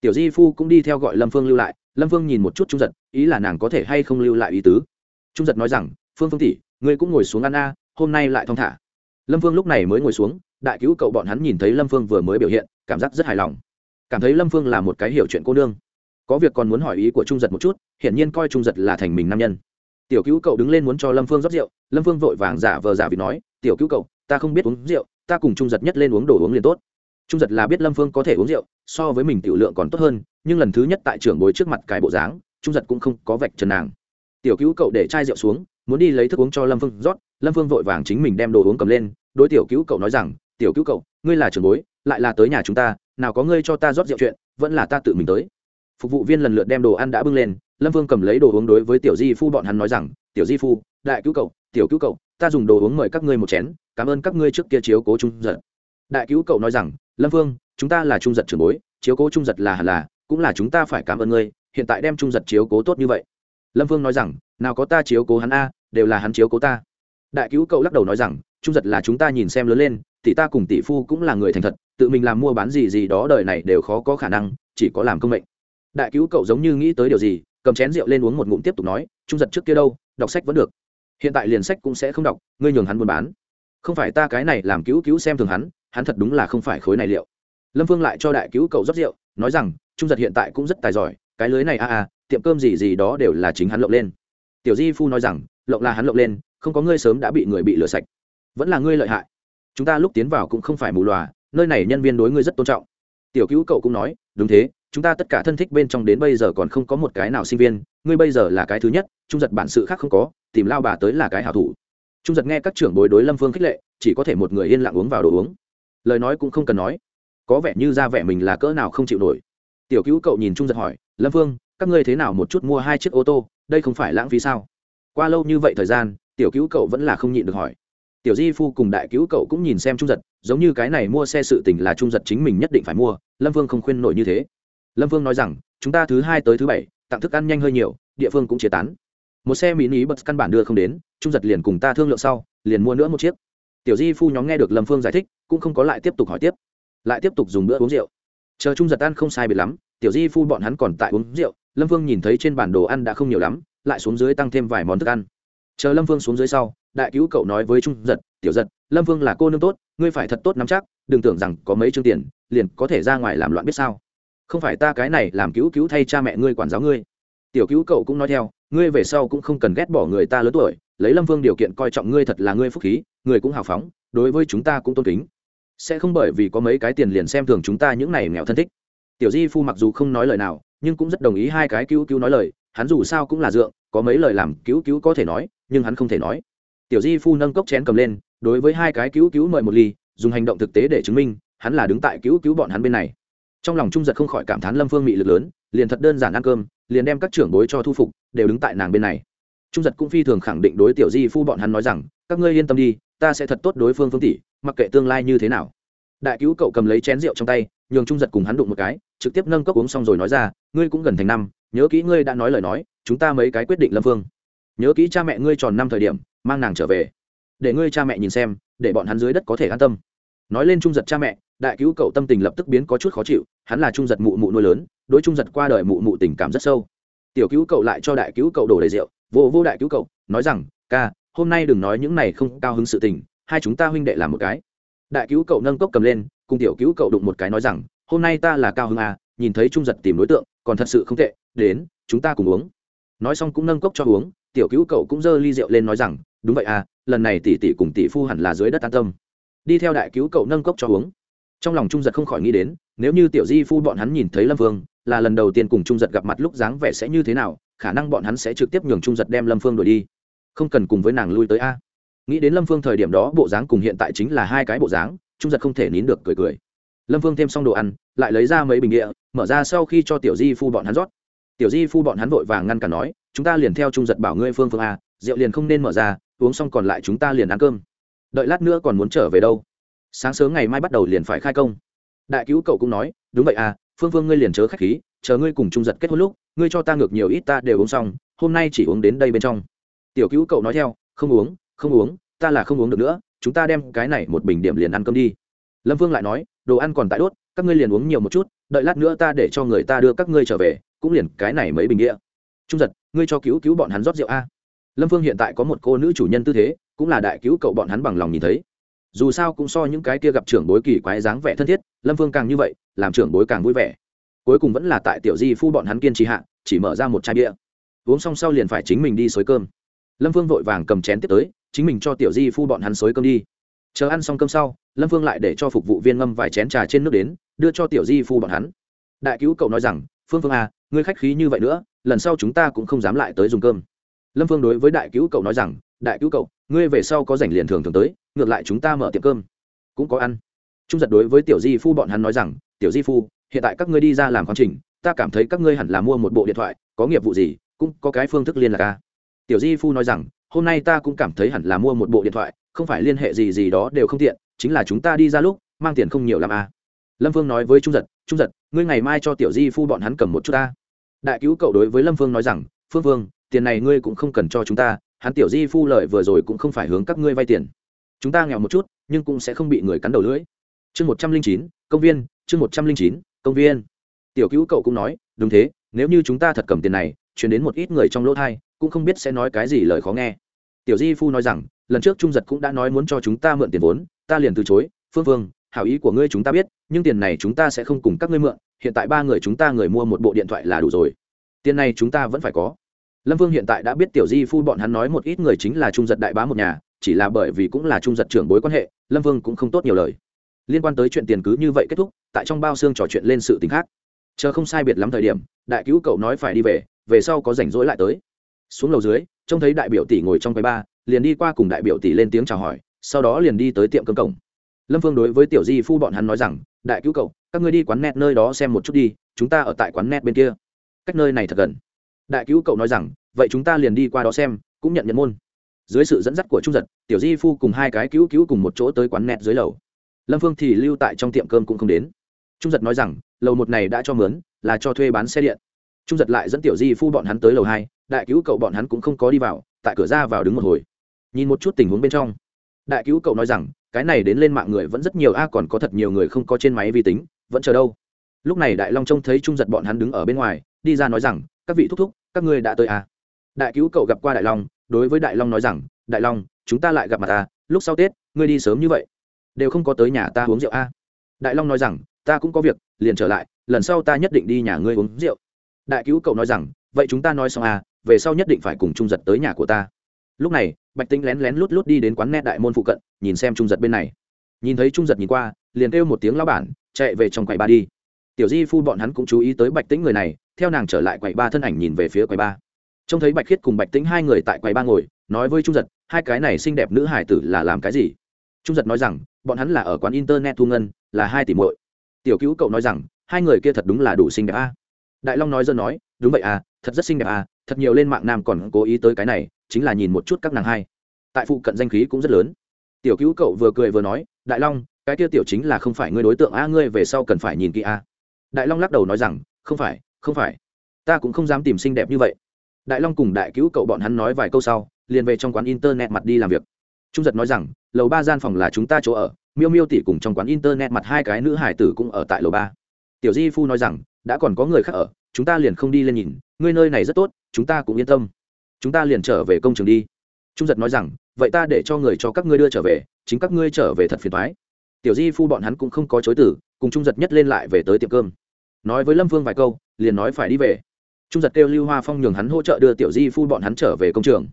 Tiểu di phu cũng đi theo gọi lâm phương lưu lại, lâm phương nhìn một chút trung giật, ý là nàng có thể hay không lưu lại ý tứ. Trung giật nói rằng, phương phương tỷ, ngươi cũng ngồi xuống ăn a, hôm nay lại thong thả. Lâm phương lúc này mới ngồi xuống, đại cứu cậu bọn hắn nhìn thấy lâm phương vừa mới biểu hiện, cảm giác rất hài lòng. Cảm thấy lâm phương là một cái hiểu chuyện cô nương. Có việc còn muốn hỏi ý của trung giật một chút, hiển nhiên coi trung giật là thành mình nam nhân tiểu cứu cậu đứng lên muốn cho lâm phương rót rượu, lâm phương vội vàng giả vờ giả vì nói, tiểu cứu cậu, ta không biết uống rượu, ta cùng trung giật nhất lên uống đồ uống liền tốt. Trung giật là biết lâm phương có thể uống rượu, so với mình tiểu lượng còn tốt hơn, nhưng lần thứ nhất tại trưởng bối trước mặt cái bộ dáng, trung giật cũng không có vạch trần nàng. Tiểu cứu cậu để chai rượu xuống, muốn đi lấy thức uống cho lâm phương rót. Lâm phương vội vàng chính mình đem đồ uống cầm lên, đối tiểu cứu cậu nói rằng, tiểu cứu cậu, ngươi là trưởng bối, lại là tới nhà chúng ta, nào có ngươi cho ta rót rượu chuyện, vẫn là ta tự mình tới. Phục vụ viên lần lượt đem đồ ăn đã bưng lên lâm vương cầm lấy đồ uống đối với tiểu di phu bọn hắn nói rằng, tiểu di phu, đại cứu cậu, tiểu cứu cậu, ta dùng đồ uống mời các ngươi một chén, cảm ơn các ngươi trước kia chiếu cố trung giật. Đại cứu cậu nói rằng, lâm vương, chúng ta là trung giật trưởng bối, chiếu cố trung giật là hẳn là, cũng là chúng ta phải cảm ơn ngươi, hiện tại đem trung giật chiếu cố tốt như vậy. Lâm vương nói rằng, nào có ta chiếu cố hắn a, đều là hắn chiếu cố ta. Đại cứu cậu lắc đầu nói rằng, trung giật là chúng ta nhìn xem lớn lên, tỷ ta cùng tỷ phu cũng là người thành thật, tự mình làm mua bán gì gì đó đời này đều khó có khả năng, chỉ có làm công mệnh. Đại cứu cậu giống như nghĩ tới điều gì cầm chén rượu lên uống một ngụm tiếp tục nói, trung giật trước kia đâu, đọc sách vẫn được. Hiện tại liền sách cũng sẽ không đọc, ngươi nhường hắn buôn bán. Không phải ta cái này làm cứu cứu xem thường hắn hắn thật đúng là không phải khối này liệu. Lâm phương lại cho đại cứu cậu rót rượu, nói rằng, trung giật hiện tại cũng rất tài giỏi, cái lưới này a a, tiệm cơm gì gì đó đều là chính hắn lộng lên. Tiểu di phu nói rằng, lộng là hắn lộng lên, không có ngươi sớm đã bị người bị lừa sạch. Vẫn là ngươi lợi hại. Chúng ta lúc tiến vào cũng không phải mù loà, nơi này nhân viên đối ngươi rất tôn trọng. Tiểu cứu cậu cũng nói, đúng thế chúng ta tất cả thân thích bên trong đến bây giờ còn không có một cái nào sinh viên, ngươi bây giờ là cái thứ nhất, trung giật bản sự khác không có, tìm lao bà tới là cái hảo thủ. Trung giật nghe các trưởng bối đối lâm phương khích lệ, chỉ có thể một người yên lặng uống vào đồ uống. Lời nói cũng không cần nói. Có vẻ như ra vẻ mình là cỡ nào không chịu nổi. Tiểu cứu cậu nhìn trung giật hỏi, lâm phương, các ngươi thế nào một chút mua hai chiếc ô tô, đây không phải lãng phí sao? Qua lâu như vậy thời gian, tiểu cứu cậu vẫn là không nhịn được hỏi. Tiểu di phu cùng đại cứu cậu cũng nhìn xem trung giật, giống như cái này mua xe sự tình là trung giật chính mình nhất định phải mua, lâm vương không khuyên nổi như thế lâm vương nói rằng, chúng ta thứ hai tới thứ bảy, tặng thức ăn nhanh hơi nhiều, địa phương cũng chia tán. Một xe mỹ ní bật căn bản đưa không đến, trung giật liền cùng ta thương lượng sau, liền mua nữa một chiếc. Tiểu di phu nhóm nghe được lâm phương giải thích, cũng không có lại tiếp tục hỏi tiếp. Lại tiếp tục dùng bữa uống rượu. Chờ trung giật ăn không sai biệt lắm, tiểu di phu bọn hắn còn tại uống rượu, lâm phương nhìn thấy trên bản đồ ăn đã không nhiều lắm, lại xuống dưới tăng thêm vài món thức ăn. Chờ lâm phương xuống dưới sau, đại cứu cậu nói với trung giật, tiểu giật, lâm phương là cô nương tốt, ngươi phải thật tốt nắm chắc, đừng tưởng rằng có mấy chương tiền, liền có thể ra ngoài làm loạn biết sao không phải ta cái này làm cứu cứu thay cha mẹ ngươi quản giáo ngươi. Tiểu cứu cậu cũng nói theo, ngươi về sau cũng không cần ghét bỏ người ta lớn tuổi, lấy lâm vương điều kiện coi trọng ngươi thật là ngươi phúc khí, người cũng hào phóng, đối với chúng ta cũng tôn kính. Sẽ không bởi vì có mấy cái tiền liền xem thường chúng ta những này nghèo thân thích. Tiểu di phu mặc dù không nói lời nào, nhưng cũng rất đồng ý hai cái cứu cứu nói lời, hắn dù sao cũng là dượng, có mấy lời làm cứu cứu có thể nói, nhưng hắn không thể nói. Tiểu di phu nâng cốc chén cầm lên, đối với hai cái cứu cứu mời một ly, dùng hành động thực tế để chứng minh, hắn là đứng tại cứu cứu bọn hắn bên này trong lòng trung giật không khỏi cảm thán lâm phương mị lực lớn, liền thật đơn giản ăn cơm, liền đem các trưởng bối cho thu phục, đều đứng tại nàng bên này. Trung giật cũng phi thường khẳng định đối tiểu di phu bọn hắn nói rằng, các ngươi yên tâm đi, ta sẽ thật tốt đối phương phương tỷ, mặc kệ tương lai như thế nào. Đại cứu cậu cầm lấy chén rượu trong tay, nhường trung giật cùng hắn đụng một cái, trực tiếp nâng cốc uống xong rồi nói ra, ngươi cũng gần thành năm, nhớ kỹ ngươi đã nói lời nói, chúng ta mấy cái quyết định lâm phương. Nhớ kỹ cha mẹ ngươi tròn năm thời điểm, mang nàng trở về. Để ngươi cha mẹ nhìn xem, để bọn hắn dưới đất có thể an tâm. Nói lên trung giật cha mẹ đại cứu cậu tâm tình lập tức biến có chút khó chịu, hắn là trung giật mụ mụ nuôi lớn, đối trung giật qua đời mụ mụ tình cảm rất sâu. Tiểu cứu cậu lại cho đại cứu cậu đổ đầy rượu, vô vô đại cứu cậu, nói rằng, ca, hôm nay đừng nói những này không cao hứng sự tình, hai chúng ta huynh đệ làm một cái. Đại cứu cậu nâng cốc cầm lên, cùng tiểu cứu cậu đụng một cái nói rằng, hôm nay ta là cao hứng à nhìn thấy trung giật tìm đối tượng, còn thật sự không tệ, đến, chúng ta cùng uống. Nói xong cũng nâng cốc cho uống, tiểu cứu cậu cũng giơ ly rượu lên nói rằng, đúng vậy à lần này tỷ tỷ cùng tỷ phu hẳn là dưới đất an tâm. Đi theo đại cứu cậu nâng cốc cho uống trong lòng trung giật không khỏi nghĩ đến, nếu như tiểu di phu bọn hắn nhìn thấy lâm phương là lần đầu tiên cùng trung giật gặp mặt lúc dáng vẻ sẽ như thế nào, khả năng bọn hắn sẽ trực tiếp nhường trung giật đem lâm phương đổi đi. Không cần cùng với nàng lui tới a. Nghĩ đến lâm phương thời điểm đó, bộ dáng cùng hiện tại chính là hai cái bộ dáng, trung giật không thể nín được cười cười. Lâm phương thêm xong đồ ăn, lại lấy ra mấy bình địa, mở ra sau khi cho tiểu di phu bọn hắn rót. Tiểu di phu bọn hắn vội vàng ngăn cả nói, chúng ta liền theo trung giật bảo ngươi phương phương a, rượu liền không nên mở ra, uống xong còn lại chúng ta liền ăn cơm. Đợi lát nữa còn muốn trở về đâu? Sáng sớm ngày mai bắt đầu liền phải khai công. Đại cứu cậu cũng nói, đúng vậy à phương phương ngươi liền chớ khách khí, chờ ngươi cùng trung giật kết hôn lúc, ngươi cho ta ngược nhiều ít ta đều uống xong, hôm nay chỉ uống đến đây bên trong. Tiểu cứu cậu nói theo, không uống không uống, ta là không uống được nữa, chúng ta đem cái này một bình điểm liền ăn cơm đi. Lâm vương lại nói, đồ ăn còn tại đốt, các ngươi liền uống nhiều một chút, đợi lát nữa ta để cho người ta đưa các ngươi trở về, cũng liền cái này mấy bình đĩa trung giật, ngươi cho cứu cứu bọn hắn rót rượu a. Lâm vương hiện tại có một cô nữ chủ nhân tư thế, cũng là đại cứu cậu bọn hắn bằng lòng nhìn thấy dù sao cũng so những cái kia gặp trưởng bối kỳ quái dáng vẻ thân thiết, lâm phương càng như vậy, làm trưởng bối càng vui vẻ. Cuối cùng vẫn là tại tiểu di phu bọn hắn kiên trì hạ, chỉ mở ra một chai bia. Uống xong sau liền phải chính mình đi xối cơm. Lâm phương vội vàng cầm chén tiếp tới, chính mình cho tiểu di phu bọn hắn xối cơm đi. Chờ ăn xong cơm sau, lâm phương lại để cho phục vụ viên ngâm vài chén trà trên nước đến, đưa cho tiểu di phu bọn hắn. Đại cứu cậu nói rằng, phương phương à ngươi khách khí như vậy nữa, lần sau chúng ta cũng không dám lại tới dùng cơm. Lâm phương đối với đại cứu cậu nói rằng, đại cứu cậu ngươi về sau có rảnh liền thường thường tới, ngược lại chúng ta mở tiệm cơm. Cũng có ăn. Trung giật đối với tiểu di phu bọn hắn nói rằng, tiểu di phu, hiện tại các ngươi đi ra làm công trình, ta cảm thấy các ngươi hẳn là mua một bộ điện thoại, có nghiệp vụ gì, cũng có cái phương thức liên lạc ca tiểu di phu nói rằng, hôm nay ta cũng cảm thấy hẳn là mua một bộ điện thoại, không phải liên hệ gì gì đó đều không tiện, chính là chúng ta đi ra lúc, mang tiền không nhiều làm à. lâm phương nói với trung giật trung giật, ngươi ngày mai cho tiểu di phu bọn hắn cầm một chút ta đại cứu cậu đối với lâm phương nói rằng, phương phương tiền này ngươi cũng không cần cho chúng ta hắn tiểu di phu lợi vừa rồi cũng không phải hướng các ngươi vay tiền. Chúng ta nghèo một chút, nhưng cũng sẽ không bị người cắn đầu lưỡi. Chương một trăm linh chín, công viên, chương một trăm linh chín, công viên. Tiểu cứu cậu cũng nói, đúng thế, nếu như chúng ta thật cầm tiền này, chuyển đến một ít người trong lỗ thai, cũng không biết sẽ nói cái gì lời khó nghe. Tiểu di phu nói rằng, lần trước trung giật cũng đã nói muốn cho chúng ta mượn tiền vốn, ta liền từ chối, phương phương hảo ý của ngươi chúng ta biết, nhưng tiền này chúng ta sẽ không cùng các ngươi mượn, hiện tại ba người chúng ta người mua một bộ điện thoại là đủ rồi. Tiền này chúng ta vẫn phải có lâm vương hiện tại đã biết tiểu di phu bọn hắn nói một ít người chính là trung giật đại bá một nhà, chỉ là bởi vì cũng là trung giật trưởng bối quan hệ, lâm vương cũng không tốt nhiều lời. Liên quan tới chuyện tiền cứ như vậy kết thúc, tại trong bao xương trò chuyện lên sự t ì n h khác. Chờ không sai biệt lắm thời điểm, đại cứu cậu nói phải đi về về sau có rảnh rỗi lại tới. Xuống lầu dưới, trông thấy đại biểu tỷ ngồi trong quầy ba, liền đi qua cùng đại biểu tỷ lên tiếng chào hỏi, sau đó liền đi tới tiệm cơm cổng. Lâm vương đối với tiểu di phu bọn hắn nói rằng, đại cứu cậu, các ngươi đi quán net nơi đó xem một chút đi, chúng ta ở tại quán net bên kia. Cách nơi này thật gần đại cứu cậu nói rằng, vậy chúng ta liền đi qua đó xem, cũng nhận nhận môn. Dưới sự dẫn dắt của trung giật, tiểu di phu cùng hai cái cứu cứu cùng một chỗ tới quán nẹt dưới lầu. Lâm phương thì lưu tại trong tiệm cơm cũng không đến. Trung giật nói rằng, lầu một này đã cho mướn, là cho thuê bán xe điện. Trung giật lại dẫn tiểu di phu bọn hắn tới lầu hai, đại cứu cậu bọn hắn cũng không có đi vào, tại cửa ra vào đứng một hồi. Nhìn một chút tình huống bên trong. Đại cứu cậu nói rằng, cái này đến lên mạng người vẫn rất nhiều, a, còn có thật nhiều người không có trên máy vi tính, vẫn chờ đâu. Lúc này đại long trông thấy trung giật bọn hắn đứng ở bên ngoài, đi ra nói rằng, các vị thúc thúc các ngươi đã tới à. đại cứu cậu gặp qua đại long, đối với đại long nói rằng, đại long, chúng ta lại gặp mặt ta lúc sau tết, ngươi đi sớm như vậy. Đều không có tới nhà ta uống rượu a à. đại long nói rằng, ta cũng có việc, liền trở lại, lần sau ta nhất định đi nhà ngươi uống rượu. Đại cứu cậu nói rằng, vậy chúng ta nói xong à về sau nhất định phải cùng trung giật tới nhà của ta. Lúc này, bạch tinh lén lén lút lút đi đến quán net đại môn phụ cận, nhìn xem trung giật bên này. Nhìn thấy trung giật nhìn qua, liền kêu một tiếng lao bản, chạy về trong quầy ba đi tiểu di phu bọn hắn cũng chú ý tới bạch tĩnh người này, theo nàng trở lại quầy ba thân ảnh nhìn về phía quầy ba. Trông thấy bạch khiết cùng bạch tĩnh hai người tại quầy ba ngồi, nói với trung giật, hai cái này xinh đẹp nữ hải tử là làm cái gì? Trung giật nói rằng, bọn hắn là ở quán internet thu ngân, là hai tỷ muội. Tiểu cứu cậu nói rằng, hai người kia thật đúng là đủ xinh đẹp a. Đại long nói dân nói, đúng vậy à thật rất xinh đẹp à thật nhiều lên mạng nam còn cố ý tới cái này, chính là nhìn một chút các nàng hai. Tại phụ cận danh khí cũng rất lớn. Tiểu cứu cậu vừa cười vừa nói, đại long, cái kia tiểu chính là không phải ngươi đối tượng a, ngươi về sau cần phải nhìn kỹ a đại long lắc đầu nói rằng, không phải không phải. Ta cũng không dám tìm xinh đẹp như vậy. Đại long cùng đại cứu cậu bọn hắn nói vài câu sau, liền về trong quán internet mặt đi làm việc. Trung giật nói rằng, lầu ba gian phòng là chúng ta chỗ ở, miêu miêu tỷ cùng trong quán internet mặt hai cái nữ hải tử cũng ở tại lầu ba. Tiểu di phu nói rằng, đã còn có người khác ở, chúng ta liền không đi lên nhìn, ngươi nơi này rất tốt, chúng ta cũng yên tâm. Chúng ta liền trở về công trường đi. Trung giật nói rằng, vậy ta để cho người cho các ngươi đưa trở về, chính các ngươi trở về thật phiền thoái tiểu di phu bọn hắn cũng không có chối tử cùng trung giật nhất lên lại về tới tiệm cơm nói với lâm vương vài câu, liền nói phải đi về. Trung giật kêu lưu hoa phong nhường hắn hỗ trợ đưa tiểu di phu bọn hắn trở về công trường.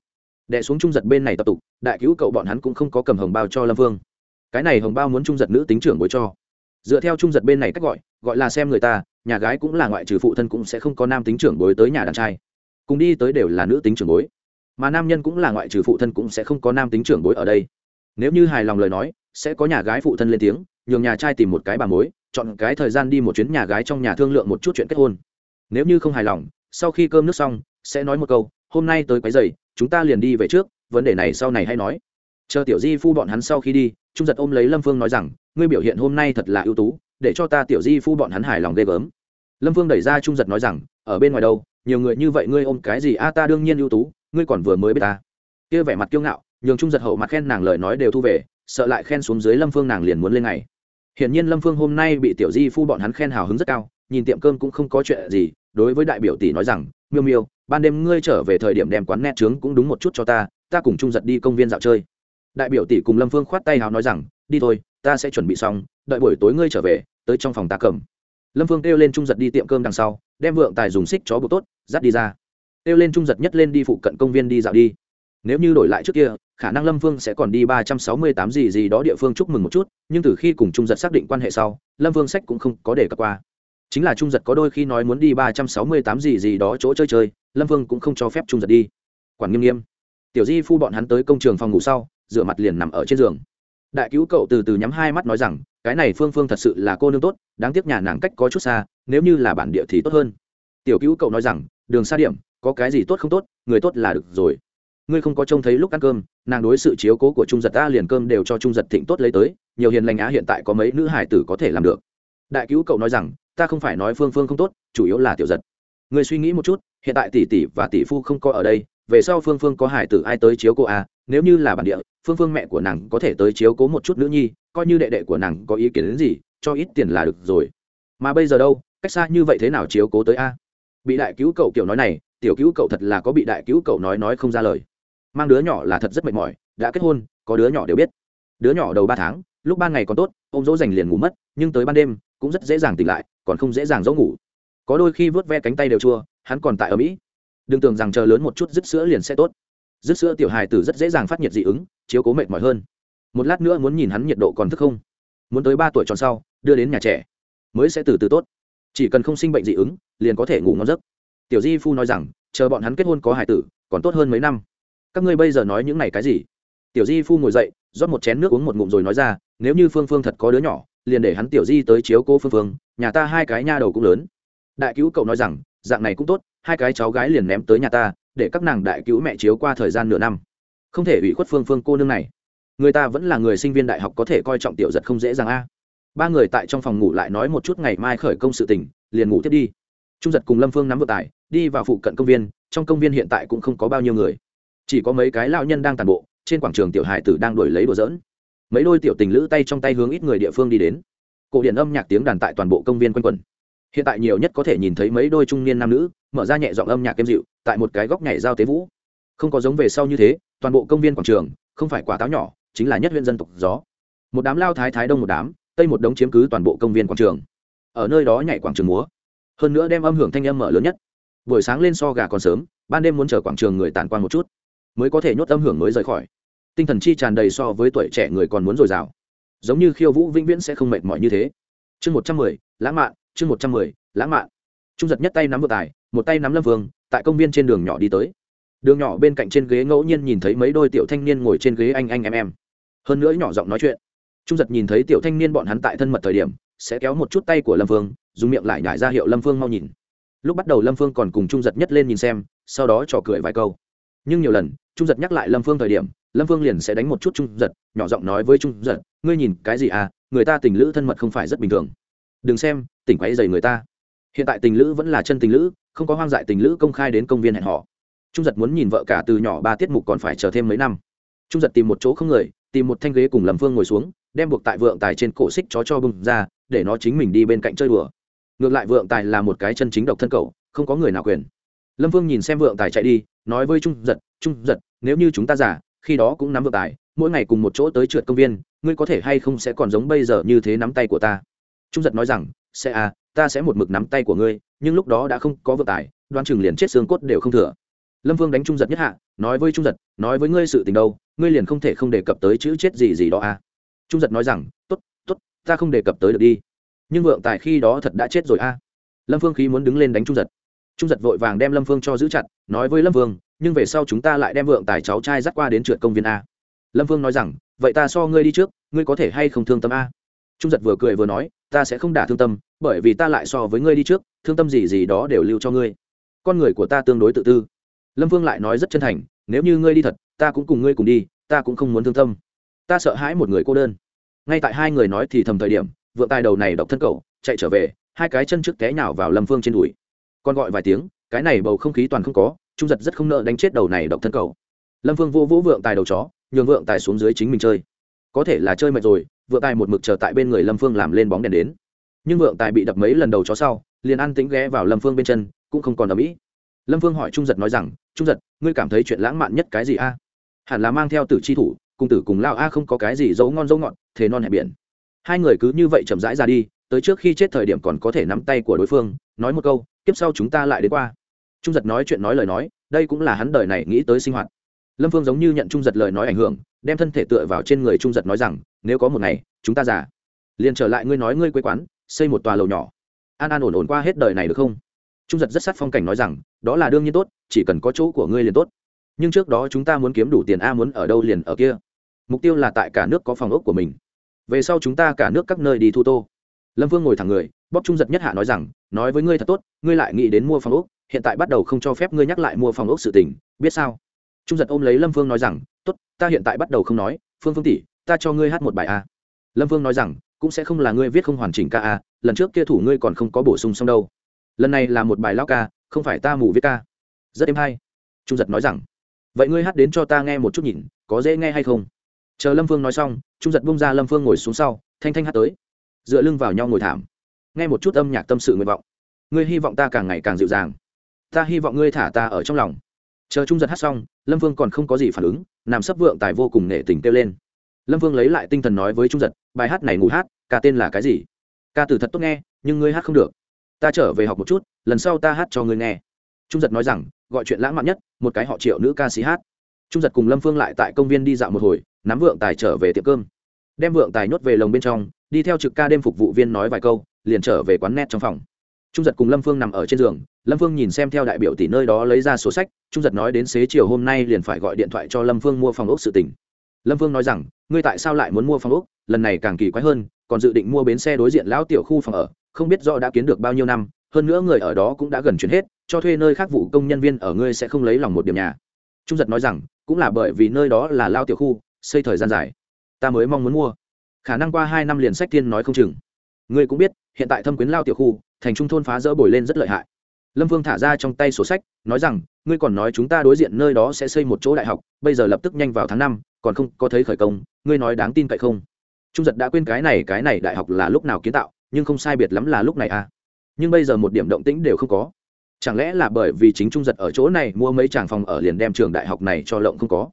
Đẻ xuống trung giật bên này tập tục, đại cứu cậu bọn hắn cũng không có cầm hồng bao cho lâm vương cái này hồng bao muốn trung giật nữ tính trưởng bối cho. Dựa theo trung giật bên này cách gọi gọi là xem người ta, nhà gái cũng là ngoại trừ phụ thân cũng sẽ không có nam tính trưởng bối tới nhà đàn trai. Cùng đi tới đều là nữ tính trưởng bối. Mà nam nhân cũng là ngoại trừ phụ thân cũng sẽ không có nam tính trưởng bối ở đây. Nếu như hài lòng lời nói, sẽ có nhà gái phụ thân lên tiếng, nhường nhà trai tìm một cái bà mối chọn cái thời gian đi một chuyến nhà gái trong nhà thương lượng một chút chuyện kết hôn. Nếu như không hài lòng, sau khi cơm nước xong, sẽ nói một câu, hôm nay tới quấy giày chúng ta liền đi về trước, vấn đề này sau này hay nói. Chờ tiểu di phu bọn hắn sau khi đi, trung giật ôm lấy lâm phương nói rằng, ngươi biểu hiện hôm nay thật là ưu tú, để cho ta tiểu di phu bọn hắn hài lòng ghê gớm. Lâm phương đẩy ra trung giật nói rằng, ở bên ngoài đâu, nhiều người như vậy ngươi ôm cái gì? A, ta đương nhiên ưu tú, ngươi còn vừa mới biết ta. Kia vẻ mặt kiêu ngạo, nhường trung giật hậu mặt khen nàng lời nói đều thu về, sợ lại khen xuống dưới lâm phương nàng liền muốn lên ngày hiển nhiên lâm phương hôm nay bị tiểu di phu bọn hắn khen hào hứng rất cao, nhìn tiệm cơm cũng không có chuyện gì, đối với đại biểu tỷ nói rằng, miêu miêu, ban đêm ngươi trở về thời điểm đem quán nét trướng cũng đúng một chút cho ta ta cùng trung giật đi công viên dạo chơi. Đại biểu tỷ cùng lâm phương khoát tay hào nói rằng, đi thôi, ta sẽ chuẩn bị xong, đợi buổi tối ngươi trở về, tới trong phòng ta cầm. Lâm phương kêu lên trung giật đi tiệm cơm đằng sau, đem vượng tài dùng xích chó buộc tốt, dắt đi ra. Kêu lên trung giật nhất lên đi phụ cận công viên đi dạo đi nếu như đổi lại trước kia, khả năng lâm Vương sẽ còn đi ba trăm sáu mươi tám gì gì đó địa phương chúc mừng một chút, nhưng từ khi cùng trung giật xác định quan hệ sau, lâm Vương sách cũng không có để cập qua. Chính là trung giật có đôi khi nói muốn đi ba trăm sáu mươi tám gì gì đó chỗ chơi chơi, lâm Vương cũng không cho phép trung giật đi. Quản nghiêm nghiêm. Tiểu di phu bọn hắn tới công trường phòng ngủ sau, rửa mặt liền nằm ở trên giường. Đại cứu cậu từ từ nhắm hai mắt nói rằng, cái này phương phương thật sự là cô nương tốt, đáng tiếc nhà nàng cách có chút xa, nếu như là bản địa thì tốt hơn. Tiểu cứu cậu nói rằng, đường xa điểm, có cái gì tốt không tốt, người tốt là được rồi ngươi không có trông thấy lúc ăn cơm, nàng đối sự chiếu cố của trung giật ta liền cơm đều cho trung giật thịnh tốt lấy tới, nhiều hiền lành á hiện tại có mấy nữ hải tử có thể làm được. Đại cứu cậu nói rằng, ta không phải nói phương phương không tốt, chủ yếu là tiểu giật. Người suy nghĩ một chút, hiện tại tỷ tỷ và tỷ phu không có ở đây, về sau phương phương có hải tử ai tới chiếu cố à nếu như là bản địa, phương phương mẹ của nàng có thể tới chiếu cố một chút nữ nhi, coi như đệ đệ của nàng có ý kiến đến gì, cho ít tiền là được rồi. Mà bây giờ đâu, cách xa như vậy thế nào chiếu cố tới a? Bị đại cứu cậu kiểu nói này, tiểu cứu cậu thật là có bị đại cứu cậu nói nói không ra lời mang đứa nhỏ là thật rất mệt mỏi, đã kết hôn, có đứa nhỏ đều biết. Đứa nhỏ đầu ba tháng, lúc ban ngày còn tốt ô m dỗ dành liền ngủ mất, nhưng tới ban đêm, cũng rất dễ dàng tỉnh lại, còn không dễ dàng dỗ ngủ. Có đôi khi vớt ve cánh tay đều chua, hắn còn tại ở mỹ. Đừng tưởng rằng chờ lớn một chút dứt sữa liền sẽ tốt. Dứt sữa tiểu hài tử rất dễ dàng phát nhiệt dị ứng, chiếu cố mệt mỏi hơn. Một lát nữa muốn nhìn hắn nhiệt độ còn thức không? Muốn tới ba tuổi tròn sau, đưa đến nhà trẻ, mới sẽ từ từ tốt. Chỉ cần không sinh bệnh dị ứng, liền có thể ngủ ngon giấc. Tiểu di phu nói rằng, chờ bọn hắn kết hôn có hải tử, còn tốt hơn mấy năm các ngươi bây giờ nói những này cái gì? Tiểu di phu ngồi dậy, rót một chén nước uống một ngụm rồi nói ra, nếu như phương phương thật có đứa nhỏ, liền để hắn tiểu di tới chiếu cô phương phương, nhà ta hai cái nha đầu cũng lớn. Đại cứu cậu nói rằng, dạng này cũng tốt, hai cái cháu gái liền ném tới nhà ta, để các nàng đại cứu mẹ chiếu qua thời gian nửa năm. Không thể ủy khuất phương phương cô nương này. Người ta vẫn là người sinh viên đại học có thể coi trọng tiểu giật không dễ dàng a. Ba người tại trong phòng ngủ lại nói một chút ngày mai khởi công sự tình, liền ngủ tiếp đi. Trung giật cùng lâm phương nắm vợ tài, đi vào phụ cận công viên, trong công viên hiện tại cũng không có bao nhiêu người chỉ có mấy cái lao nhân đang tàn bộ, trên quảng trường tiểu hải tử đang đổi lấy đồ dỡn mấy đôi tiểu tình lữ tay trong tay hướng ít người địa phương đi đến. Cổ điện âm nhạc tiếng đàn tại toàn bộ công viên quanh quẩn. Hiện tại nhiều nhất có thể nhìn thấy mấy đôi trung niên nam nữ, mở ra nhẹ giọng âm nhạc êm dịu, tại một cái góc nhảy giao tế vũ. Không có giống về sau như thế, toàn bộ công viên quảng trường, không phải quả táo nhỏ, chính là nhất huyện dân tộc gió. Một đám lao thái thái đông một đám, tây một đống chiếm cứ toàn bộ công viên quảng trường. Ở nơi đó nhảy quảng trường múa. Hơn nữa đem âm hưởng thanh âm mở lớn nhất. Buổi sáng lên so gà còn sớm, ban đêm muốn chờ quảng trường người tàn quan một chút mới có thể nhốt âm hưởng mới rời khỏi. Tinh thần chi tràn đầy so với tuổi trẻ người còn muốn dồi dào. Giống như khiêu vũ vĩnh viễn sẽ không mệt mỏi như thế. Chương một trăm mười, lãng mạn, chương một trăm mười, lãng mạn. Trung giật nhất tay nắm vợ tài, một tay nắm lâm vương, tại công viên trên đường nhỏ đi tới. Đường nhỏ bên cạnh trên ghế ngẫu nhiên nhìn thấy mấy đôi tiểu thanh niên ngồi trên ghế anh anh em em. Hơn nữa nhỏ giọng nói chuyện. Trung giật nhìn thấy tiểu thanh niên bọn hắn tại thân mật thời điểm, sẽ kéo một chút tay của lâm phương dùng miệng lại nhải ra hiệu lâm phương mau nhìn. Lúc bắt đầu lâm phương còn cùng trung giật nhất lên nhìn xem, sau đó trò cười vài câu. Nhưng nhiều lần trung giật nhắc lại lâm phương thời điểm lâm phương liền sẽ đánh một chút trung giật nhỏ giọng nói với trung giật ngươi nhìn cái gì à người ta tình lữ thân mật không phải rất bình thường. Đừng xem tỉnh quáy dày người ta. Hiện tại tình lữ vẫn là chân tình lữ không có hoang dại tình lữ công khai đến công viên hẹn họ trung giật muốn nhìn vợ cả từ nhỏ ba tiết mục còn phải chờ thêm mấy năm. Trung giật tìm một chỗ không người tìm một thanh ghế cùng lâm phương ngồi xuống đem buộc tại vượng tài trên cổ xích chó cho bưng ra để nó chính mình đi bên cạnh chơi đùa. Ngược lại vượng tài là một cái chân chính độc thân cầu, không có người nào quyền. Lâm phương nhìn xem vượng tài chạy đi nói với trung giật trung giật nếu như chúng ta giả khi đó cũng nắm vượt tài, mỗi ngày cùng một chỗ tới trượt công viên, ngươi có thể hay không sẽ còn giống bây giờ như thế nắm tay của ta? Trung giật nói rằng, sẽ à ta sẽ một mực nắm tay của ngươi, nhưng lúc đó đã không có vượt tài, đoan chừng liền chết xương cốt đều không thừa. Lâm vương đánh trung giật nhất hạ, nói với trung giật, nói với ngươi sự tình đâu, ngươi liền không thể không đề cập tới chữ chết gì gì đó à. Trung giật nói rằng t ố t t ố t ta không đề cập tới được đi. Nhưng vượng tài khi đó thật đã chết rồi à. Lâm phương khí muốn đứng lên đánh trung giật. Trung giật vội vàng đem lâm phương cho giữ chặt, nói với lâm vương nhưng về sau chúng ta lại đem vượng tài cháu trai dắt qua đến trượt công viên a. Lâm vương nói rằng, vậy ta so ngươi đi trước, ngươi có thể hay không thương tâm a? Trung giật vừa cười vừa nói, ta sẽ không đả thương tâm, bởi vì ta lại so với ngươi đi trước, thương tâm gì gì đó đều lưu cho ngươi. Con người của ta tương đối tự tư. Lâm vương lại nói rất chân thành, nếu như ngươi đi thật, ta cũng cùng ngươi cùng đi, ta cũng không muốn thương tâm. Ta sợ hãi một người cô đơn. Ngay tại hai người nói thì thầm thời điểm, vượng tài đầu này độc thân cậu, chạy trở về, hai cái chân trước té nhào vào lâm phương trên đùi. Còn gọi vài tiếng, cái này bầu không khí toàn không có trung giật rất không nợ đánh chết đầu này độc thân cầu. lâm phương vô vũ vượng tài đầu chó, nhường vượng tài xuống dưới chính mình chơi. Có thể là chơi mệt rồi, vượng tài một mực chờ tại bên người lâm phương làm lên bóng đèn đến. Nhưng vượng tài bị đập mấy lần đầu chó sau, liền ăn tính ghé vào lâm phương bên chân, cũng không còn ở mỹ lâm phương hỏi trung giật nói rằng, trung giật, ngươi cảm thấy chuyện lãng mạn nhất cái gì a? Hẳn là mang theo tử chi thủ, cùng tử cùng lao a, không có cái gì dấu ngon dấu ngọt, thế non hẹp biển. Hai người cứ như vậy chậm rãi ra đi, tới trước khi chết thời điểm còn có thể nắm tay của đối phương, nói một câu tiếp sau chúng ta lại đến qua trung giật nói chuyện nói lời nói, đây cũng là hắn đời này nghĩ tới sinh hoạt. Lâm phương giống như nhận trung giật lời nói ảnh hưởng, đem thân thể tựa vào trên người trung giật nói rằng, nếu có một ngày, chúng ta già, liền trở lại ngươi nói ngươi quê quán, xây một tòa lầu nhỏ. An an ổn ổn qua hết đời này được không? Trung giật rất sát phong cảnh nói rằng, đó là đương nhiên tốt, chỉ cần có chỗ của ngươi liền tốt. Nhưng trước đó chúng ta muốn kiếm đủ tiền a muốn ở đâu liền ở kia. Mục tiêu là tại cả nước có phòng ốc của mình. Về sau chúng ta cả nước các nơi đi thu tô. Lâm vương ngồi thẳng người bóc trung giật nhất hạ nói rằng, nói với ngươi thật tốt, ngươi lại nghĩ đến mua phòng ốc hiện tại bắt đầu không cho phép ngươi nhắc lại mua phòng ốc sự tình, biết sao? Trung giật ôm lấy lâm vương nói rằng, tốt, ta hiện tại bắt đầu không nói, phương phương tỷ, ta cho ngươi hát một bài a. Lâm vương nói rằng, cũng sẽ không là ngươi viết không hoàn chỉnh ca a, lần trước kia thủ ngươi còn không có bổ sung xong đâu. Lần này là một bài lao ca, không phải ta mù viết ca. Rất êm hay. Trung giật nói rằng, vậy ngươi hát đến cho ta nghe một chút nhìn, có dễ nghe hay không? Chờ lâm phương nói xong, trung giật bung ra lâm phương ngồi xuống sau, thanh thanh hát tới. Dựa lưng vào nhau ngồi thảm. Nghe một chút âm nhạc tâm sự nguyện vọng. Ngươi hy vọng ta càng ngày càng dịu dàng ta hy vọng ngươi thả ta ở trong lòng. Chờ trung giật hát xong, lâm Vương còn không có gì phản ứng, nằm sấp vượng tài vô cùng nể tình kêu lên. Lâm Vương lấy lại tinh thần nói với trung giật, bài hát này ngủ hát, ca tên là cái gì? Ca từ thật tốt nghe, nhưng ngươi hát không được. Ta trở về học một chút, lần sau ta hát cho ngươi nghe. Trung giật nói rằng, gọi chuyện lãng mạn nhất, một cái họ triệu nữ ca sĩ hát. Trung giật cùng lâm phương lại tại công viên đi dạo một hồi, nắm vượng tài trở về tiệm cơm. Đem vượng tài nhốt về lồng bên trong, đi theo trực ca đêm phục vụ viên nói vài câu, liền trở về quán net trong phòng trung giật cùng lâm phương nằm ở trên giường, lâm phương nhìn xem theo đại biểu tỷ nơi đó lấy ra số sách, trung giật nói đến xế chiều hôm nay liền phải gọi điện thoại cho lâm phương mua phòng ốc sự tỉnh lâm phương nói rằng, ngươi tại sao lại muốn mua phòng ốc? Lần này càng kỳ quái hơn, còn dự định mua bến xe đối diện lão tiểu khu phòng ở, không biết do đã kiến được bao nhiêu năm, hơn nữa người ở đó cũng đã gần chuyển hết, cho thuê nơi khác vụ công nhân viên ở ngươi sẽ không lấy lòng một điểm nhà. Trung giật nói rằng, cũng là bởi vì nơi đó là lao tiểu khu, xây thời gian dài, ta mới mong muốn mua. Khả năng qua hai năm liền sách thiên nói không chừng. Ngươi cũng biết, hiện tại thâm quyến lao tiểu khu thành trung thôn phá rỡ bồi lên rất lợi hại. Lâm vương thả ra trong tay sổ sách, nói rằng, ngươi còn nói chúng ta đối diện nơi đó sẽ xây một chỗ đại học, bây giờ lập tức nhanh vào tháng năm, còn không có thấy khởi công, ngươi nói đáng tin cậy không? Trung giật đã quên cái này cái này đại học là lúc nào kiến tạo, nhưng không sai biệt lắm là lúc này à. Nhưng bây giờ một điểm động tĩnh đều không có. Chẳng lẽ là bởi vì chính trung giật ở chỗ này mua mấy tràng phòng ở liền đem trường đại học này cho lộng không có?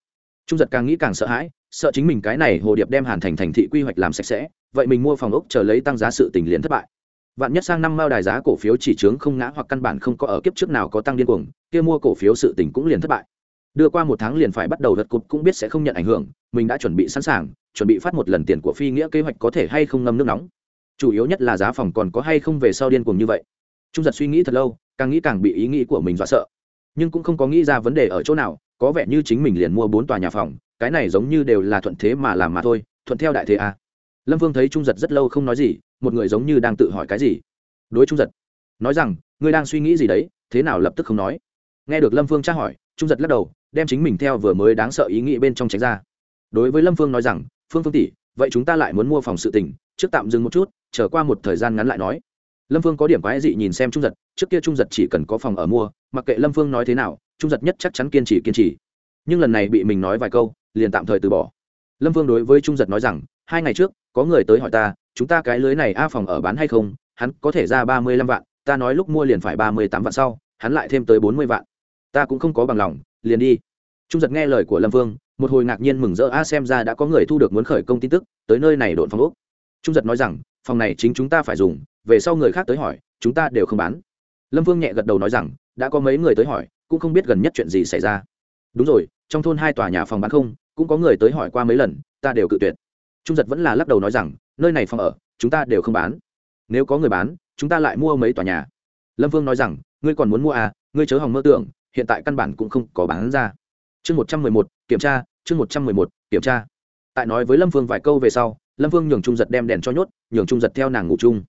Trung giật càng nghĩ càng sợ hãi, sợ chính mình cái này hồ điệp đem hàn thành thành thị quy hoạch làm sạch sẽ, vậy mình mua phòng ốc chờ lấy tăng giá sự tình liền thất bại vạn nhất sang năm mao đài giá cổ phiếu chỉ trướng không ngã hoặc căn bản không có ở kiếp trước nào có tăng điên cuồng, kia mua cổ phiếu sự tình cũng liền thất bại. Đưa qua một tháng liền phải bắt đầu lật cục cũng biết sẽ không nhận ảnh hưởng, mình đã chuẩn bị sẵn sàng, chuẩn bị phát một lần tiền của phi nghĩa kế hoạch có thể hay không ngâm nước nóng. Chủ yếu nhất là giá phòng còn có hay không về sau điên cuồng như vậy. Trung giật suy nghĩ thật lâu, càng nghĩ càng bị ý nghĩ của mình dọa sợ. Nhưng cũng không có nghĩ ra vấn đề ở chỗ nào, có vẻ như chính mình liền mua bốn tòa nhà phòng, cái này giống như đều là thuận thế mà làm mà thôi, thuận theo đại thế à. lâm vương thấy trung giật rất lâu không nói gì một người giống như đang tự hỏi cái gì. Đối trung giật nói rằng, ngươi đang suy nghĩ gì đấy? Thế nào lập tức không nói? Nghe được lâm vương tra hỏi, trung giật lắc đầu, đem chính mình theo vừa mới đáng sợ ý nghĩ bên trong tránh ra. Đối với lâm vương nói rằng, phương phương tỷ, vậy chúng ta lại muốn mua phòng sự tình, trước tạm dừng một chút trở qua một thời gian ngắn lại nói. Lâm phương có điểm quái dị nhìn xem trung giật, trước kia trung giật chỉ cần có phòng ở mua, mặc kệ lâm phương nói thế nào, trung giật nhất chắc chắn kiên trì kiên trì. Nhưng lần này bị mình nói vài câu, liền tạm thời từ bỏ. Lâm phương đối với trung giật nói rằng, hai ngày trước, có người tới hỏi ta chúng ta cái lưới này a phòng ở bán hay không, hắn có thể ra ba mươi lăm vạn, ta nói lúc mua liền phải ba mươi tám vạn sau, hắn lại thêm tới bốn mươi vạn. Ta cũng không có bằng lòng, liền đi. Trung giật nghe lời của lâm vương, một hồi ngạc nhiên mừng rỡ, a, xem ra đã có người thu được muốn khởi công tin tức, tới nơi này đồn phòng úc trung giật nói rằng, phòng này chính chúng ta phải dùng, về sau người khác tới hỏi, chúng ta đều không bán. Lâm vương nhẹ gật đầu nói rằng, đã có mấy người tới hỏi, cũng không biết gần nhất chuyện gì xảy ra. Đúng rồi, trong thôn hai tòa nhà phòng bán không, cũng có người tới hỏi qua mấy lần, ta đều cự tuyệt. Trung giật vẫn là lắc đầu nói rằng nơi này phòng ở, chúng ta đều không bán. Nếu có người bán, chúng ta lại mua mấy tòa nhà. Lâm vương nói rằng, ngươi còn muốn mua à? Ngươi chớ hòng mơ tưởng, hiện tại căn bản cũng không có bán ra. Chương một trăm mười một, kiểm tra, chương một trăm mười một, kiểm tra. Tại nói với lâm vương vài câu về sau, lâm vương nhường trung giật đem đèn cho nhốt, nhường trung giật theo nàng ngủ chung.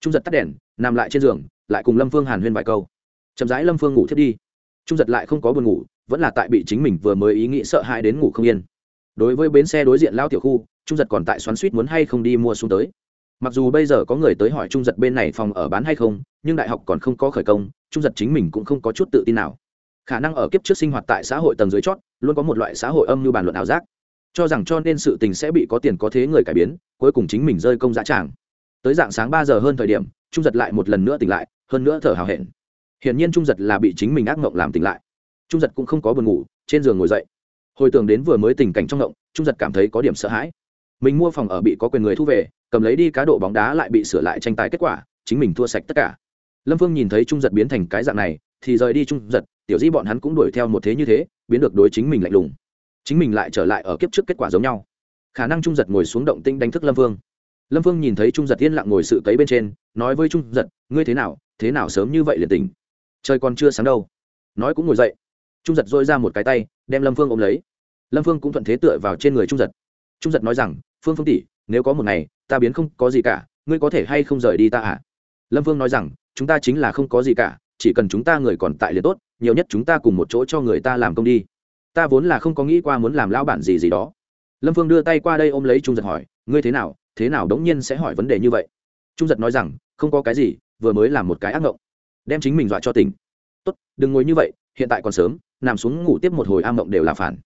Trung giật tắt đèn, nằm lại trên giường, lại cùng lâm vương hàn huyên vài câu. Chậm rãi lâm phương ngủ thiết đi. Trung giật lại không có buồn ngủ, vẫn là tại bị chính mình vừa mới ý nghĩ sợ hãi đến ngủ không yên. Đối với bến xe đối diện lao tiểu khu trung giật còn tại xoắn suýt muốn hay không đi mua xuống tới. Mặc dù bây giờ có người tới hỏi trung giật bên này phòng ở bán hay không, nhưng đại học còn không có khởi công, trung giật chính mình cũng không có chút tự tin nào. Khả năng ở kiếp trước sinh hoạt tại xã hội tầng dưới chót, luôn có một loại xã hội âm như bàn luận ảo giác. Cho rằng cho nên sự tình sẽ bị có tiền có thế người cải biến, cuối cùng chính mình rơi công giá tràng. Tới dạng sáng ba giờ hơn thời điểm, trung giật lại một lần nữa tỉnh lại, hơn nữa thở hào hẹn. Hiển nhiên trung giật là bị chính mình ác mộng làm tỉnh lại. Trung giật cũng không có buồn ngủ, trên giường ngồi dậy. Hồi tưởng đến vừa mới tình cảnh trong mộng, trung giật cảm thấy có điểm sợ hãi mình mua phòng ở bị có quyền người thu về, cầm lấy đi cá độ bóng đá lại bị sửa lại tranh tài kết quả, chính mình thua sạch tất cả. Lâm phương nhìn thấy trung giật biến thành cái dạng này, thì rời đi trung giật, tiểu di bọn hắn cũng đuổi theo một thế như thế, biến được đối chính mình lạnh lùng. Chính mình lại trở lại ở kiếp trước kết quả giống nhau. Khả năng trung giật ngồi xuống động tinh đánh thức lâm phương. Lâm phương nhìn thấy trung giật yên lặng ngồi sự cấy bên trên, nói với trung giật, ngươi thế nào thế nào sớm như vậy liền tỉnh? Trời còn chưa sáng đâu. Nói cũng ngồi dậy. Trung giật dôi ra một cái tay, đem lâm phương ôm lấy. Lâm phương cũng thuận thế tựa vào trên người trung giật trung giật nói rằng, phương phương tỷ, nếu có một ngày, ta biến không có gì cả, ngươi có thể hay không rời đi ta à? Lâm phương nói rằng, chúng ta chính là không có gì cả, chỉ cần chúng ta người còn tại liền tốt, nhiều nhất chúng ta cùng một chỗ cho người ta làm công đi. Ta vốn là không có nghĩ qua muốn làm lao bản gì gì đó. Lâm phương đưa tay qua đây ôm lấy trung giật hỏi, ngươi thế nào thế nào đống nhiên sẽ hỏi vấn đề như vậy? Trung giật nói rằng, không có cái gì, vừa mới làm một cái ác mộng đem chính mình dọa cho tỉnh. Tốt, đừng ngồi như vậy, hiện tại còn sớm, nằm xuống ngủ tiếp một hồi am mộng đều là phản.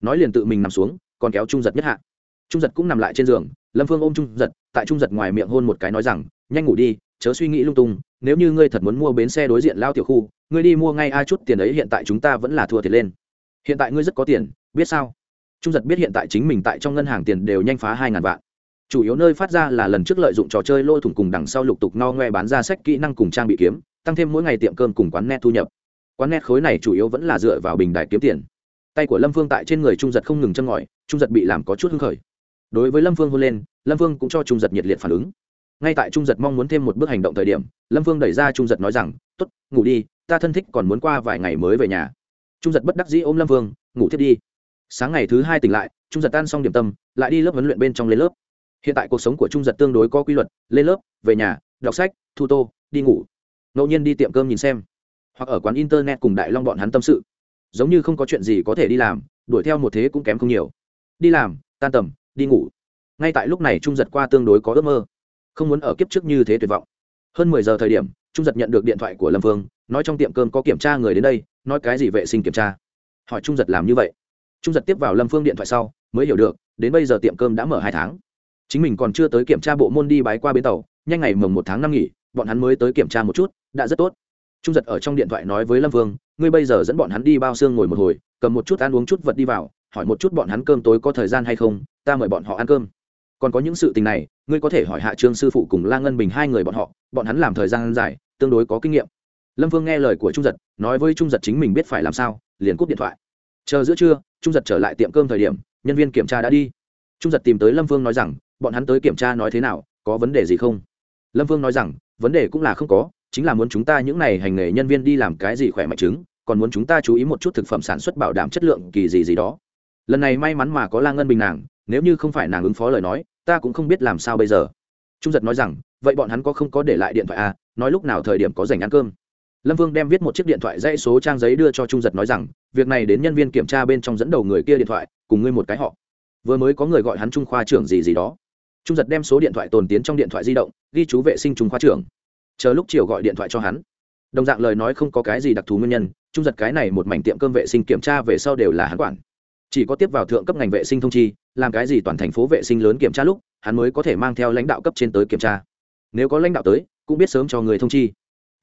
Nói liền tự mình nằm xuống, còn kéo trung giật nhất hạ trung giật cũng nằm lại trên giường, lâm phương ôm trung giật, tại trung giật ngoài miệng hôn một cái nói rằng, nhanh ngủ đi, chớ suy nghĩ lung tung, nếu như ngươi thật muốn mua bến xe đối diện lao tiểu khu, ngươi đi mua ngay ai chút tiền ấy hiện tại chúng ta vẫn là thua tiền lên. Hiện tại ngươi rất có tiền, biết sao? Trung giật biết hiện tại chính mình tại trong ngân hàng tiền đều nhanh phá hai ngàn vạn. Chủ yếu nơi phát ra là lần trước lợi dụng trò chơi lôi thủng cùng đằng sau lục tục no ngoe bán ra sách kỹ năng cùng trang bị kiếm, tăng thêm mỗi ngày tiệm cơm cùng quán net thu nhập. Quán net khối này chủ yếu vẫn là dựa vào bình đại kiếm tiền. Tay của lâm phương tại trên người trung giật không ngừng châm ngòi, trung giật bị làm có chút hưng khởi đối với lâm phương hôn lên, lâm phương cũng cho trung giật nhiệt liệt phản ứng. Ngay tại trung giật mong muốn thêm một bước hành động thời điểm, lâm phương đẩy ra trung giật nói rằng t ố t ngủ đi, ta thân thích còn muốn qua vài ngày mới về nhà. Trung giật bất đắc dĩ ôm lâm phương, ngủ thiết đi. Sáng ngày thứ hai tỉnh lại, trung giật tan xong điểm tâm, lại đi lớp huấn luyện bên trong lên lớp. Hiện tại cuộc sống của trung giật tương đối có quy luật, lên lớp, về nhà, đọc sách, thu tô, đi ngủ. Ngẫu nhiên đi tiệm cơm nhìn xem, hoặc ở quán internet cùng đại long bọn hắn tâm sự. Giống như không có chuyện gì có thể đi làm, đuổi theo một thế cũng kém không nhiều. Đi làm, tan tầm đi ngủ. Ngay tại lúc này trung giật qua tương đối có ước mơ. Không muốn ở kiếp trước như thế tuyệt vọng. Hơn mười giờ thời điểm, trung giật nhận được điện thoại của lâm vương, nói trong tiệm cơm có kiểm tra người đến đây, nói cái gì vệ sinh kiểm tra. Hỏi trung giật làm như vậy. Trung giật tiếp vào lâm phương điện thoại sau, mới hiểu được, đến bây giờ tiệm cơm đã mở hai tháng. Chính mình còn chưa tới kiểm tra bộ môn đi bái qua bến tàu, nhanh ngày mồng một tháng năm nghỉ, bọn hắn mới tới kiểm tra một chút, đã rất tốt. Trung giật ở trong điện thoại nói với lâm vương, ngươi bây giờ dẫn bọn hắn đi bao xương ngồi một hồi, cầm một chút ăn uống chút vật đi vào, hỏi một chút bọn hắn cơm tối có thời gian hay không ta mời bọn họ ăn cơm. Còn có những sự tình này, ngươi có thể hỏi hạ trương sư phụ cùng la ngân bình hai người bọn họ, bọn hắn làm thời gian dài, tương đối có kinh nghiệm. Lâm vương nghe lời của trung giật, nói với trung giật chính mình biết phải làm sao, liền cúp điện thoại. Chờ giữa trưa, trung giật trở lại tiệm cơm thời điểm, nhân viên kiểm tra đã đi. Trung giật tìm tới lâm vương nói rằng, bọn hắn tới kiểm tra nói thế nào, có vấn đề gì không? Lâm vương nói rằng, vấn đề cũng là không có, chính là muốn chúng ta những này hành nghề nhân viên đi làm cái gì khỏe mạnh chứng, còn muốn chúng ta chú ý một chút thực phẩm sản xuất bảo đảm chất lượng kỳ gì gì đó. Lần này may mắn mà có la ngân bình nàng nếu như không phải nàng ứng phó lời nói, ta cũng không biết làm sao bây giờ. Trung giật nói rằng, vậy bọn hắn có không có để lại điện thoại à? Nói lúc nào thời điểm có dành ăn cơm? Lâm vương đem viết một chiếc điện thoại dãy số trang giấy đưa cho trung giật nói rằng, việc này đến nhân viên kiểm tra bên trong dẫn đầu người kia điện thoại, cùng ngươi một cái họ. Vừa mới có người gọi hắn trung khoa trưởng gì gì đó. Trung giật đem số điện thoại tồn tiến trong điện thoại di động, ghi chú vệ sinh trung khoa trưởng. Chờ lúc chiều gọi điện thoại cho hắn. Đồng dạng lời nói không có cái gì đặc thù nguyên nhân, trung giật cái này một mảnh tiệm cơm vệ sinh kiểm tra về sau đều là hắn quản chỉ có tiếp vào thượng cấp ngành vệ sinh thông chi, làm cái gì toàn thành phố vệ sinh lớn kiểm tra lúc, hắn mới có thể mang theo lãnh đạo cấp trên tới kiểm tra. Nếu có lãnh đạo tới, cũng biết sớm cho người thông chi.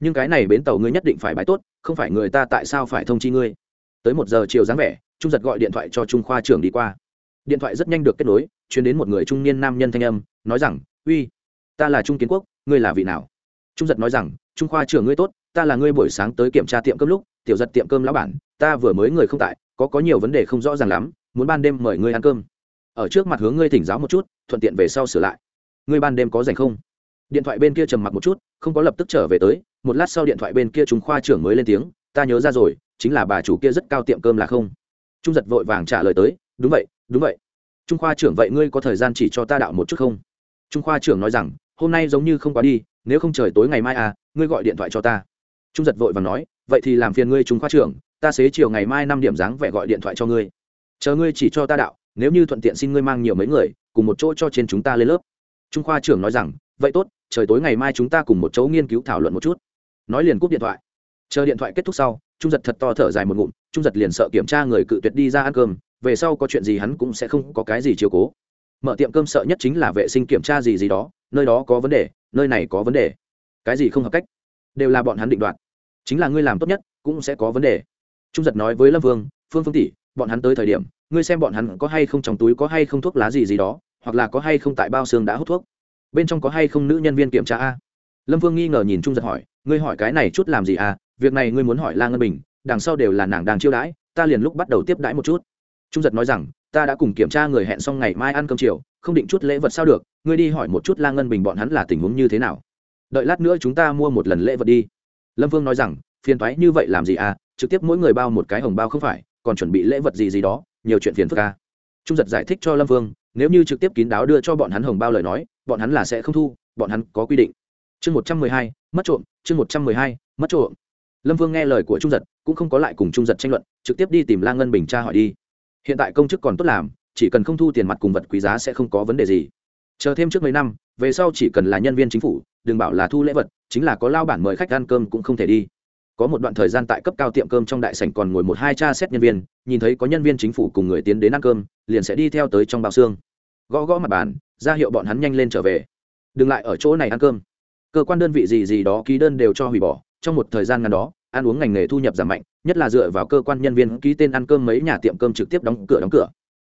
Nhưng cái này bến tàu ngươi nhất định phải bãi tốt, không phải người ta tại sao phải thông chi ngươi? Tới một giờ chiều dáng vẻ, trung giật gọi điện thoại cho trung khoa trưởng đi qua. Điện thoại rất nhanh được kết nối chuyển đến một người trung niên nam nhân thanh âm, nói rằng, uy, ta là trung kiến quốc, ngươi là vị nào? Trung giật nói rằng, trung khoa trưởng ngươi tốt, ta là ngươi buổi sáng tới kiểm tra tiệm cơm lúc, tiểu giật tiệm cơm lão bản, ta vừa mới người không tại có có nhiều vấn đề không rõ ràng lắm, muốn ban đêm mời ngươi ăn cơm. Ở trước mặt hướng ngươi thỉnh giáo một chút, thuận tiện về sau sửa lại. Ngươi ban đêm có dành không? Điện thoại bên kia trầm mặc một chút, không có lập tức trở về tới, một lát sau điện thoại bên kia trung khoa trưởng mới lên tiếng, ta nhớ ra rồi, chính là bà chủ kia rất cao tiệm cơm là không? Trung giật vội vàng trả lời tới, đúng vậy đúng vậy. Trung khoa trưởng, vậy ngươi có thời gian chỉ cho ta đạo một chút không? Trung khoa trưởng nói rằng, hôm nay giống như không quá đi, nếu không trời tối ngày mai à ngươi gọi điện thoại cho ta. Trung giật vội và nói, vậy thì làm phiền ngươi, trung khoa trưởng ta xế chiều ngày mai năm điểm dáng vẻ gọi điện thoại cho ngươi. Chờ ngươi chỉ cho ta đạo, nếu như thuận tiện xin ngươi mang nhiều mấy người, cùng một chỗ cho trên chúng ta lên lớp. Trung khoa trưởng nói rằng, vậy tốt, trời tối ngày mai chúng ta cùng một chỗ nghiên cứu thảo luận một chút. Nói liền cúp điện thoại. Chờ điện thoại kết thúc sau, trung giật thật to thở dài một ngụm, trung giật liền sợ kiểm tra người cự tuyệt đi ra ăn cơm, về sau có chuyện gì hắn cũng sẽ không có cái gì chiều cố. Mở tiệm cơm sợ nhất chính là vệ sinh kiểm tra gì gì đó, nơi đó có vấn đề, nơi này có vấn đề. Cái gì không hợp cách, đều là bọn hắn định đoạt. Chính là ngươi làm tốt nhất, cũng sẽ có vấn đề trung giật nói với lâm vương, phương phương tỷ, bọn hắn tới thời điểm, ngươi xem bọn hắn có hay không trong túi có hay không thuốc lá gì gì đó, hoặc là có hay không tại bao xương đã hút thuốc. Bên trong có hay không nữ nhân viên kiểm tra a? Lâm vương nghi ngờ nhìn trung giật hỏi, ngươi hỏi cái này chút làm gì à? Việc này ngươi muốn hỏi la ngân bình, đằng sau đều là nàng đang chiêu đãi, ta liền lúc bắt đầu tiếp đãi một chút. Trung giật nói rằng, ta đã cùng kiểm tra người hẹn xong ngày mai ăn cơm chiều, không định chút lễ vật sao được, ngươi đi hỏi một chút la ngân bình bọn hắn là tình huống như thế nào. Đợi lát nữa chúng ta mua một lần lễ vật đi. Lâm vương nói rằng, phiền thoái như vậy làm gì à? Trực tiếp mỗi người bao một cái hồng bao không phải, còn chuẩn bị lễ vật gì gì đó, nhiều chuyện phiền phức ca trung giật giải thích cho lâm vương, nếu như trực tiếp kín đáo đưa cho bọn hắn hồng bao lời nói, bọn hắn là sẽ không thu, bọn hắn có quy định. Chương một trăm mười hai, mất trộm, chương một trăm mười hai, mất trộm. Lâm vương nghe lời của trung giật, cũng không có lại cùng trung giật tranh luận, trực tiếp đi tìm la ngân bình tra hỏi đi. Hiện tại công chức còn tốt làm, chỉ cần không thu tiền mặt cùng vật quý giá sẽ không có vấn đề gì. Chờ thêm trước mấy năm, về sau chỉ cần là nhân viên chính phủ, đừng bảo là thu lễ vật, chính là có lao bản mời khách ăn cơm cũng không thể đi có một đoạn thời gian tại cấp cao tiệm cơm trong đại sảnh còn ngồi một hai cha xét nhân viên, nhìn thấy có nhân viên chính phủ cùng người tiến đến ăn cơm, liền sẽ đi theo tới trong bao xương. Gõ gõ mặt bàn, ra hiệu bọn hắn nhanh lên trở về. Đừng lại ở chỗ này ăn cơm. Cơ quan đơn vị gì gì đó ký đơn đều cho hủy bỏ, trong một thời gian ngắn đó, ăn uống ngành nghề thu nhập giảm mạnh, nhất là dựa vào cơ quan nhân viên ký tên ăn cơm mấy nhà tiệm cơm trực tiếp đóng cửa đóng cửa.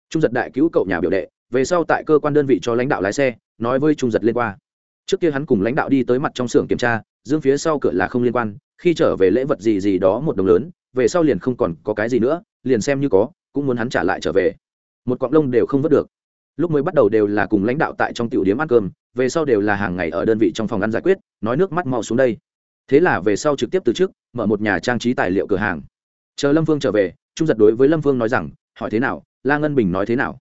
Trung giật đại cứu cậu nhà biểu đệ, về sau tại cơ quan đơn vị cho lãnh đạo lái xe, nói với trung giật liên qua trước kia hắn cùng lãnh đạo đi tới mặt trong xưởng kiểm tra, dương phía sau cửa là không liên quan khi trở về lễ vật gì gì đó một đồng lớn, về sau liền không còn có cái gì nữa, liền xem như có, cũng muốn hắn trả lại trở về. Một cọng lông đều không vớt được. Lúc mới bắt đầu đều là cùng lãnh đạo tại trong tiểu điếm ăn cơm, về sau đều là hàng ngày ở đơn vị trong phòng ăn giải quyết, nói nước mắt mau xuống đây. Thế là về sau trực tiếp từ trước, mở một nhà trang trí tài liệu cửa hàng. Chờ lâm vương trở về, trung giật đối với lâm vương nói rằng, hỏi thế nào? La ngân bình nói thế nào?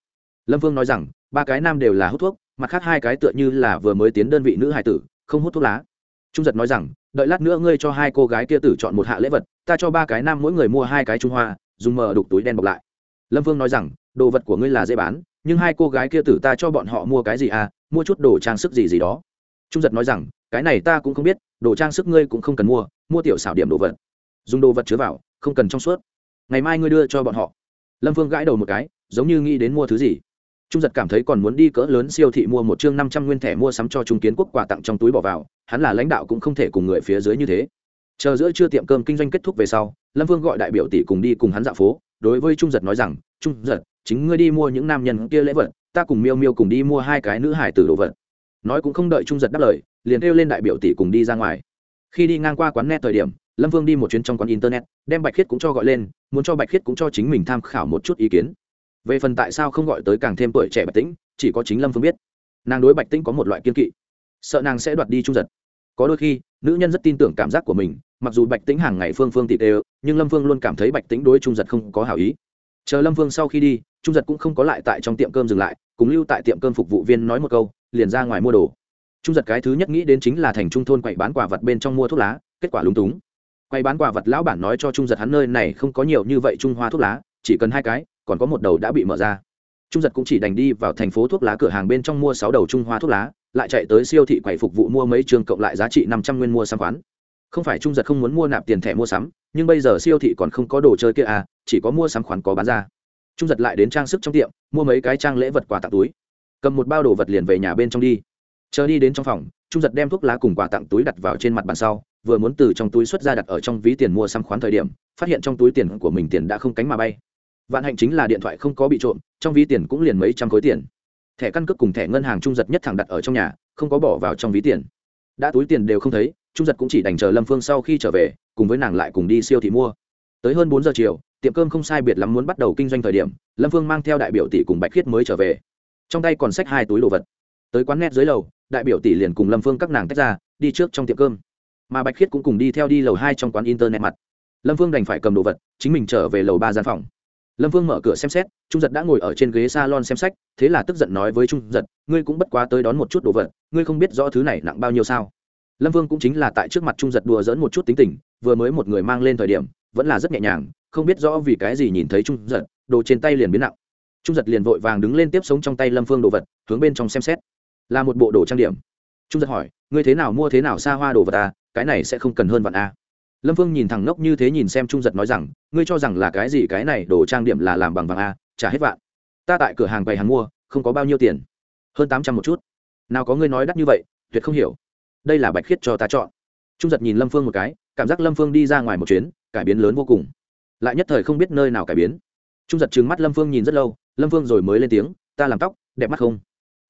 Lâm vương nói rằng, ba cái nam đều là hút thuốc, mặt khác hai cái tựa như là vừa mới tiến đơn vị nữ hải tử, không hút thuốc lá trung giật nói rằng, đợi lát nữa ngươi cho hai cô gái kia tử chọn một hạ lễ vật, ta cho ba cái nam mỗi người mua hai cái trung hoa, dùng mờ đục túi đen bọc lại. Lâm vương nói rằng, đồ vật của ngươi là dễ bán, nhưng hai cô gái kia tử ta cho bọn họ mua cái gì à mua chút đồ trang sức gì gì đó. Trung giật nói rằng, cái này ta cũng không biết, đồ trang sức ngươi cũng không cần mua mua tiểu xảo điểm đồ vật. Dùng đồ vật chứa vào, không cần trong suốt. Ngày mai ngươi đưa cho bọn họ. Lâm Vương gãi đầu một cái, giống như nghĩ đến mua thứ gì trung giật cảm thấy còn muốn đi cỡ lớn siêu thị mua một chương năm trăm nguyên thẻ mua sắm cho trung kiến quốc quà tặng trong túi bỏ vào, hắn là lãnh đạo cũng không thể cùng người phía dưới như thế. Chờ giữa trưa tiệm cơm kinh doanh kết thúc về sau, lâm vương gọi đại biểu tỷ cùng đi cùng hắn dạo phố, đối với trung giật nói rằng, trung giật, chính ngươi đi mua những nam nhân kia lễ vật, ta cùng miêu miêu cùng đi mua hai cái nữ hải tử đồ vật. Nói cũng không đợi trung giật đáp lời, liền kêu lên đại biểu tỷ cùng đi ra ngoài. Khi đi ngang qua quán net thời điểm, lâm vương đi một chuyến trong quán internet, đem bạch khiết cũng cho gọi lên, muốn cho bạch khiết cũng cho chính mình tham khảo một chút ý kiến về phần tại sao không gọi tới càng thêm tuổi trẻ bạch tĩnh, chỉ có chính lâm phương biết. Nàng đối bạch tĩnh có một loại kiên kỵ. Sợ nàng sẽ đoạt đi trung giật. Có đôi khi, nữ nhân rất tin tưởng cảm giác của mình, mặc dù bạch tĩnh hàng ngày phương phương tịt đều nhưng lâm phương luôn cảm thấy bạch tĩnh đối trung giật không có hảo ý. Chờ lâm phương sau khi đi, trung giật cũng không có lại tại trong tiệm cơm dừng lại, cùng lưu tại tiệm cơm phục vụ viên nói một câu, liền ra ngoài mua đồ. Trung giật cái thứ nhất nghĩ đến chính là thành trung thôn quậy bán quả vật bên trong mua thuốc lá, kết quả lúng túng. Quay bán quả vật lão bản nói cho trung giật hắn nơi này không có nhiều như vậy trung hoa thuốc lá, chỉ cần hai cái còn có một đầu đã bị mở ra. Trung giật cũng chỉ đành đi vào thành phố thuốc lá cửa hàng bên trong mua sáu đầu trung hoa thuốc lá, lại chạy tới siêu thị quầy phục vụ mua mấy trường cộng lại giá trị năm trăm nguyên mua sắm khoán không phải trung giật không muốn mua nạp tiền thẻ mua sắm, nhưng bây giờ siêu thị còn không có đồ chơi kia à chỉ có mua sắm khoán có bán ra. Trung giật lại đến trang sức trong tiệm, mua mấy cái trang lễ vật quà tặng túi. Cầm một bao đồ vật liền về nhà bên trong đi. Chờ đi đến trong phòng, trung giật đem thuốc lá cùng quà tặng túi đặt vào trên mặt bàn sau, vừa muốn từ trong túi xuất ra đặt ở trong ví tiền mua sắm khoán thời điểm, phát hiện trong túi tiền của mình tiền đã không cánh mà bay vạn hạnh chính là điện thoại không có bị trộm, trong ví tiền cũng liền mấy trăm khối tiền. Thẻ căn cước cùng thẻ ngân hàng trung giật nhất thẳng đặt ở trong nhà, không có bỏ vào trong ví tiền. Đã túi tiền đều không thấy, trung giật cũng chỉ đành chờ lâm phương sau khi trở về, cùng với nàng lại cùng đi siêu thị mua. Tới hơn bốn giờ chiều, tiệm cơm không sai biệt lắm muốn bắt đầu kinh doanh thời điểm, lâm phương mang theo đại biểu tỷ cùng bạch khiết mới trở về. Trong tay còn xách hai túi đồ vật. Tới quán net dưới lầu, đại biểu tỷ liền cùng lâm phương các nàng tách ra, đi trước trong tiệm cơm. Mà bạch khiết cũng cùng đi theo đi lầu hai trong quán internet mặt. Lâm phương đành phải cầm đồ vật, chính mình trở về lầu ba gian phòng lâm vương mở cửa xem xét, trung giật đã ngồi ở trên ghế s a lon xem sách, thế là tức giận nói với trung giật, ngươi cũng bất quá tới đón một chút đồ vật, ngươi không biết rõ thứ này nặng bao nhiêu sao? Lâm vương cũng chính là tại trước mặt trung giật đùa dỡn một chút tính tình, vừa mới một người mang lên thời điểm, vẫn là rất nhẹ nhàng, không biết rõ vì cái gì nhìn thấy trung giật, đồ trên tay liền biến nặng. Trung giật liền vội vàng đứng lên tiếp sống trong tay lâm phương đồ vật, hướng bên trong xem xét. Là một bộ đồ trang điểm. Trung giật hỏi, ngươi thế nào mua thế nào xa hoa đồ vật à? Cái này sẽ không cần hơn vạn a à? Lâm phương nhìn thẳng ngốc như thế nhìn xem trung giật nói rằng, ngươi cho rằng là cái gì? Cái này đồ trang điểm là làm bằng vàng a trả hết vạn. Ta tại cửa hàng bày hàng mua, không có bao nhiêu tiền. Hơn tám trăm một chút. Nào có ngươi nói đắt như vậy, tuyệt không hiểu. Đây là bạch khiết cho ta chọn. Trung giật nhìn lâm phương một cái, cảm giác lâm phương đi ra ngoài một chuyến, cải biến lớn vô cùng. Lại nhất thời không biết nơi nào cải biến. Trung giật trừng mắt lâm phương nhìn rất lâu, lâm phương rồi mới lên tiếng, ta làm tóc, đẹp mắt không?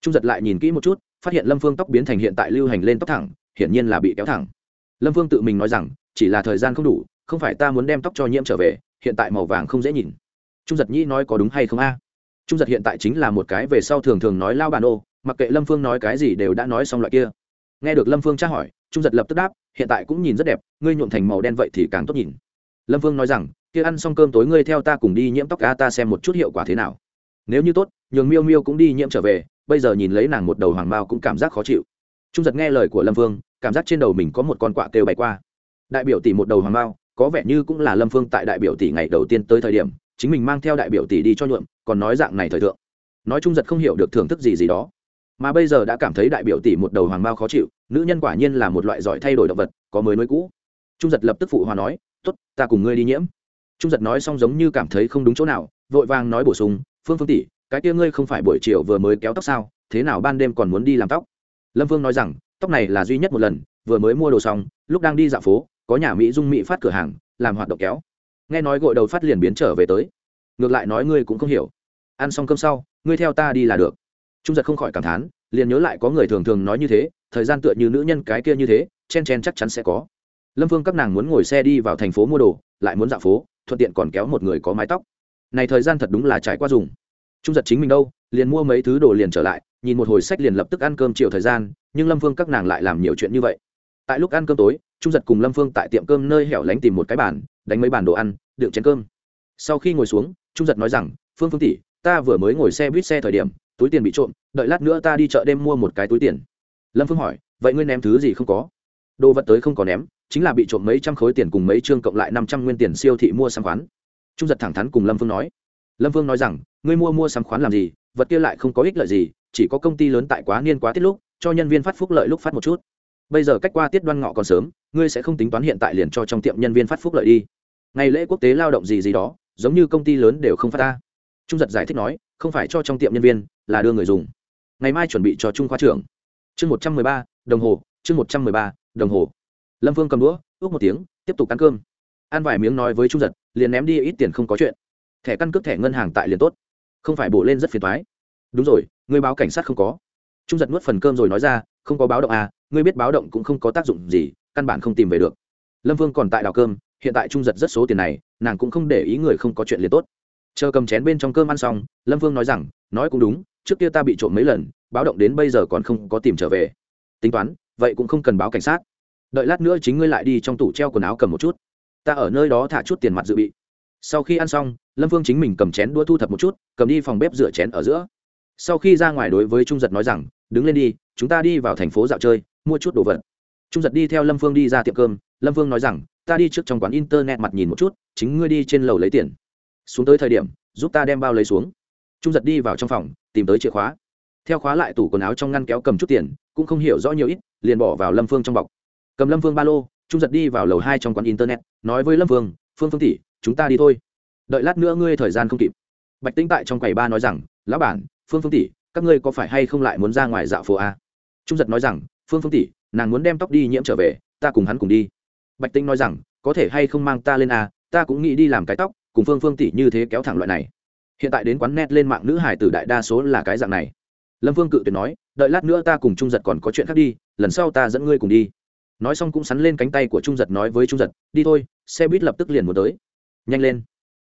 Trung giật lại nhìn kỹ một chút, phát hiện lâm phương tóc biến thành hiện tại lưu hành lên tóc thẳng, hiển nhiên là bị kéo thẳng. Lâm phương tự mình nói rằng chỉ là thời gian không đủ, không phải ta muốn đem tóc cho nhiễm trở về, hiện tại màu vàng không dễ nhìn. Trung giật nhĩ nói có đúng hay không a? Trung giật hiện tại chính là một cái về sau thường thường nói lao bàn ô, mặc kệ lâm phương nói cái gì đều đã nói xong loại kia. Nghe được lâm phương tra hỏi, trung giật lập tức đáp, hiện tại cũng nhìn rất đẹp, ngươi nhuộm thành màu đen vậy thì càng tốt nhìn. Lâm phương nói rằng, kia ăn xong cơm tối ngươi theo ta cùng đi nhiễm tóc ca ta xem một chút hiệu quả thế nào. Nếu như tốt, nhường miêu miêu cũng đi nhiễm trở về, bây giờ nhìn lấy nàng một đầu hoàng mao cũng cảm giác khó chịu. Trung giật nghe lời của lâm phương, cảm giác trên đầu mình có một con quạ kêu bay qua đại biểu tỷ một đầu hoàng bao có vẻ như cũng là lâm phương tại đại biểu tỷ ngày đầu tiên tới thời điểm, chính mình mang theo đại biểu tỷ đi cho nhuộm, còn nói dạng này thời thượng. Nói chung giật không hiểu được thưởng thức gì gì đó. Mà bây giờ đã cảm thấy đại biểu tỷ một đầu hoàng bao khó chịu, nữ nhân quả nhiên là một loại giỏi thay đổi động vật, có mới nuôi cũ. Trung giật lập tức phụ hòa nói t ố t ta cùng ngươi đi nhiễm. Trung giật nói xong giống như cảm thấy không đúng chỗ nào, vội vàng nói bổ sung, phương phương tỷ, cái kia ngươi không phải buổi chiều vừa mới kéo tóc sao, thế nào ban đêm còn muốn đi làm tóc? Lâm phương nói rằng, tóc này là duy nhất một lần, vừa mới mua đồ xong, lúc đang đi dạo phố có nhà mỹ dung mỹ phát cửa hàng, làm hoạt động kéo. Nghe nói gội đầu phát liền biến trở về tới. Ngược lại nói ngươi cũng không hiểu. Ăn xong cơm sau, ngươi theo ta đi là được. Trung giật không khỏi cảm thán, liền nhớ lại có người thường thường nói như thế, thời gian tựa như nữ nhân cái kia như thế, chen chen chắc chắn sẽ có. Lâm phương các nàng muốn ngồi xe đi vào thành phố mua đồ, lại muốn dạo phố, thuận tiện còn kéo một người có mái tóc. Này thời gian thật đúng là trải qua dùng. Trung giật chính mình đâu, liền mua mấy thứ đồ liền trở lại, nhìn một hồi sách liền lập tức ăn cơm chiều thời gian, nhưng lâm phương các nàng lại làm nhiều chuyện như vậy tại lúc ăn cơm tối, trung giật cùng lâm phương tại tiệm cơm nơi hẻo lánh tìm một cái bàn, đánh mấy bàn đồ ăn, đựng chén cơm. Sau khi ngồi xuống, trung giật nói rằng, phương phương tỷ, ta vừa mới ngồi xe buýt xe thời điểm, túi tiền bị trộm, đợi lát nữa ta đi chợ đêm mua một cái túi tiền. Lâm phương hỏi, vậy ngươi ném thứ gì không có? Đồ vật tới không có ném, chính là bị trộm mấy trăm khối tiền cùng mấy chương cộng lại năm trăm nguyên tiền siêu thị mua sắm khoán. Trung giật thẳng thắn cùng lâm phương nói. Lâm phương nói rằng, ngươi mua mua sắm khoán làm gì, vật kia lại không có ích lợi gì, chỉ có công ty lớn tại quá niên quá tiết lúc, cho nhân viên phát phúc lợi lúc phát một chút bây giờ cách qua tiết đoan ngọ còn sớm, ngươi sẽ không tính toán hiện tại liền cho trong tiệm nhân viên phát phúc lợi đi. Ngày lễ quốc tế lao động gì gì đó, giống như công ty lớn đều không phát ta trung giật giải thích nói, không phải cho trong tiệm nhân viên, là đưa người dùng. Ngày mai chuẩn bị cho trung khoa trưởng. Chương một trăm mười ba, đồng hồ, chương một trăm mười ba, đồng hồ. Lâm phương cầm đũa, ước một tiếng, tiếp tục ăn cơm. Ăn vài miếng nói với trung giật, liền ném đi ít tiền không có chuyện. Thẻ căn cước thẻ ngân hàng tại liền tốt. Không phải bổ lên rất phiền thoái đúng rồi, người báo cảnh sát không có. Trung giật nuốt phần cơm rồi nói ra, không có báo động à ngươi biết báo động cũng không có tác dụng gì, căn bản không tìm về được. Lâm vương còn tại đào cơm, hiện tại trung giật rất số tiền này, nàng cũng không để ý người không có chuyện liền tốt. Chờ cầm chén bên trong cơm ăn xong, lâm vương nói rằng, nói cũng đúng, trước kia ta bị trộm mấy lần, báo động đến bây giờ còn không có tìm trở về. Tính toán, vậy cũng không cần báo cảnh sát. Đợi lát nữa chính ngươi lại đi trong tủ treo quần áo cầm một chút. Ta ở nơi đó thả chút tiền mặt dự bị. Sau khi ăn xong, lâm vương chính mình cầm chén đua thu thập một chút, cầm đi phòng bếp rửa chén ở giữa. Sau khi ra ngoài đối với trung giật nói rằng, đứng lên đi, chúng ta đi vào thành phố dạo chơi mua chút đồ vật. Trung giật đi theo lâm phương đi ra tiệm cơm. Lâm phương nói rằng, ta đi trước trong quán internet mặt nhìn một chút, chính ngươi đi trên lầu lấy tiền. Xuống tới thời điểm, giúp ta đem bao lấy xuống. Trung giật đi vào trong phòng, tìm tới chìa khóa. Theo khóa lại tủ quần áo trong ngăn kéo cầm chút tiền, cũng không hiểu rõ nhiều ít, liền bỏ vào lâm phương trong bọc. Cầm lâm phương ba lô, trung giật đi vào lầu hai trong quán internet, nói với lâm phương phương phương tỷ, chúng ta đi thôi. Đợi lát nữa ngươi thời gian không kịp. Bạch tĩnh tại trong quầy ba nói rằng, lão bản, phương phương tỷ, các ngươi có phải hay không lại muốn ra ngoài dạo phố a? Trung giật nói rằng phương phương tỷ, nàng muốn đem tóc đi nhiễm trở về, ta cùng hắn cùng đi. Bạch Tinh nói rằng, có thể hay không mang ta lên à? ta cũng nghĩ đi làm cái tóc, cùng phương phương tỷ như thế kéo thẳng loại này. Hiện tại đến quán net lên mạng nữ hải tử đại đa số là cái dạng này. Lâm phương cự tuyệt nói, đợi lát nữa ta cùng trung giật còn có chuyện khác đi, lần sau ta dẫn ngươi cùng đi. Nói xong cũng sắn lên cánh tay của trung giật nói với trung giật, đi thôi, xe buýt lập tức liền muốn tới. Nhanh lên.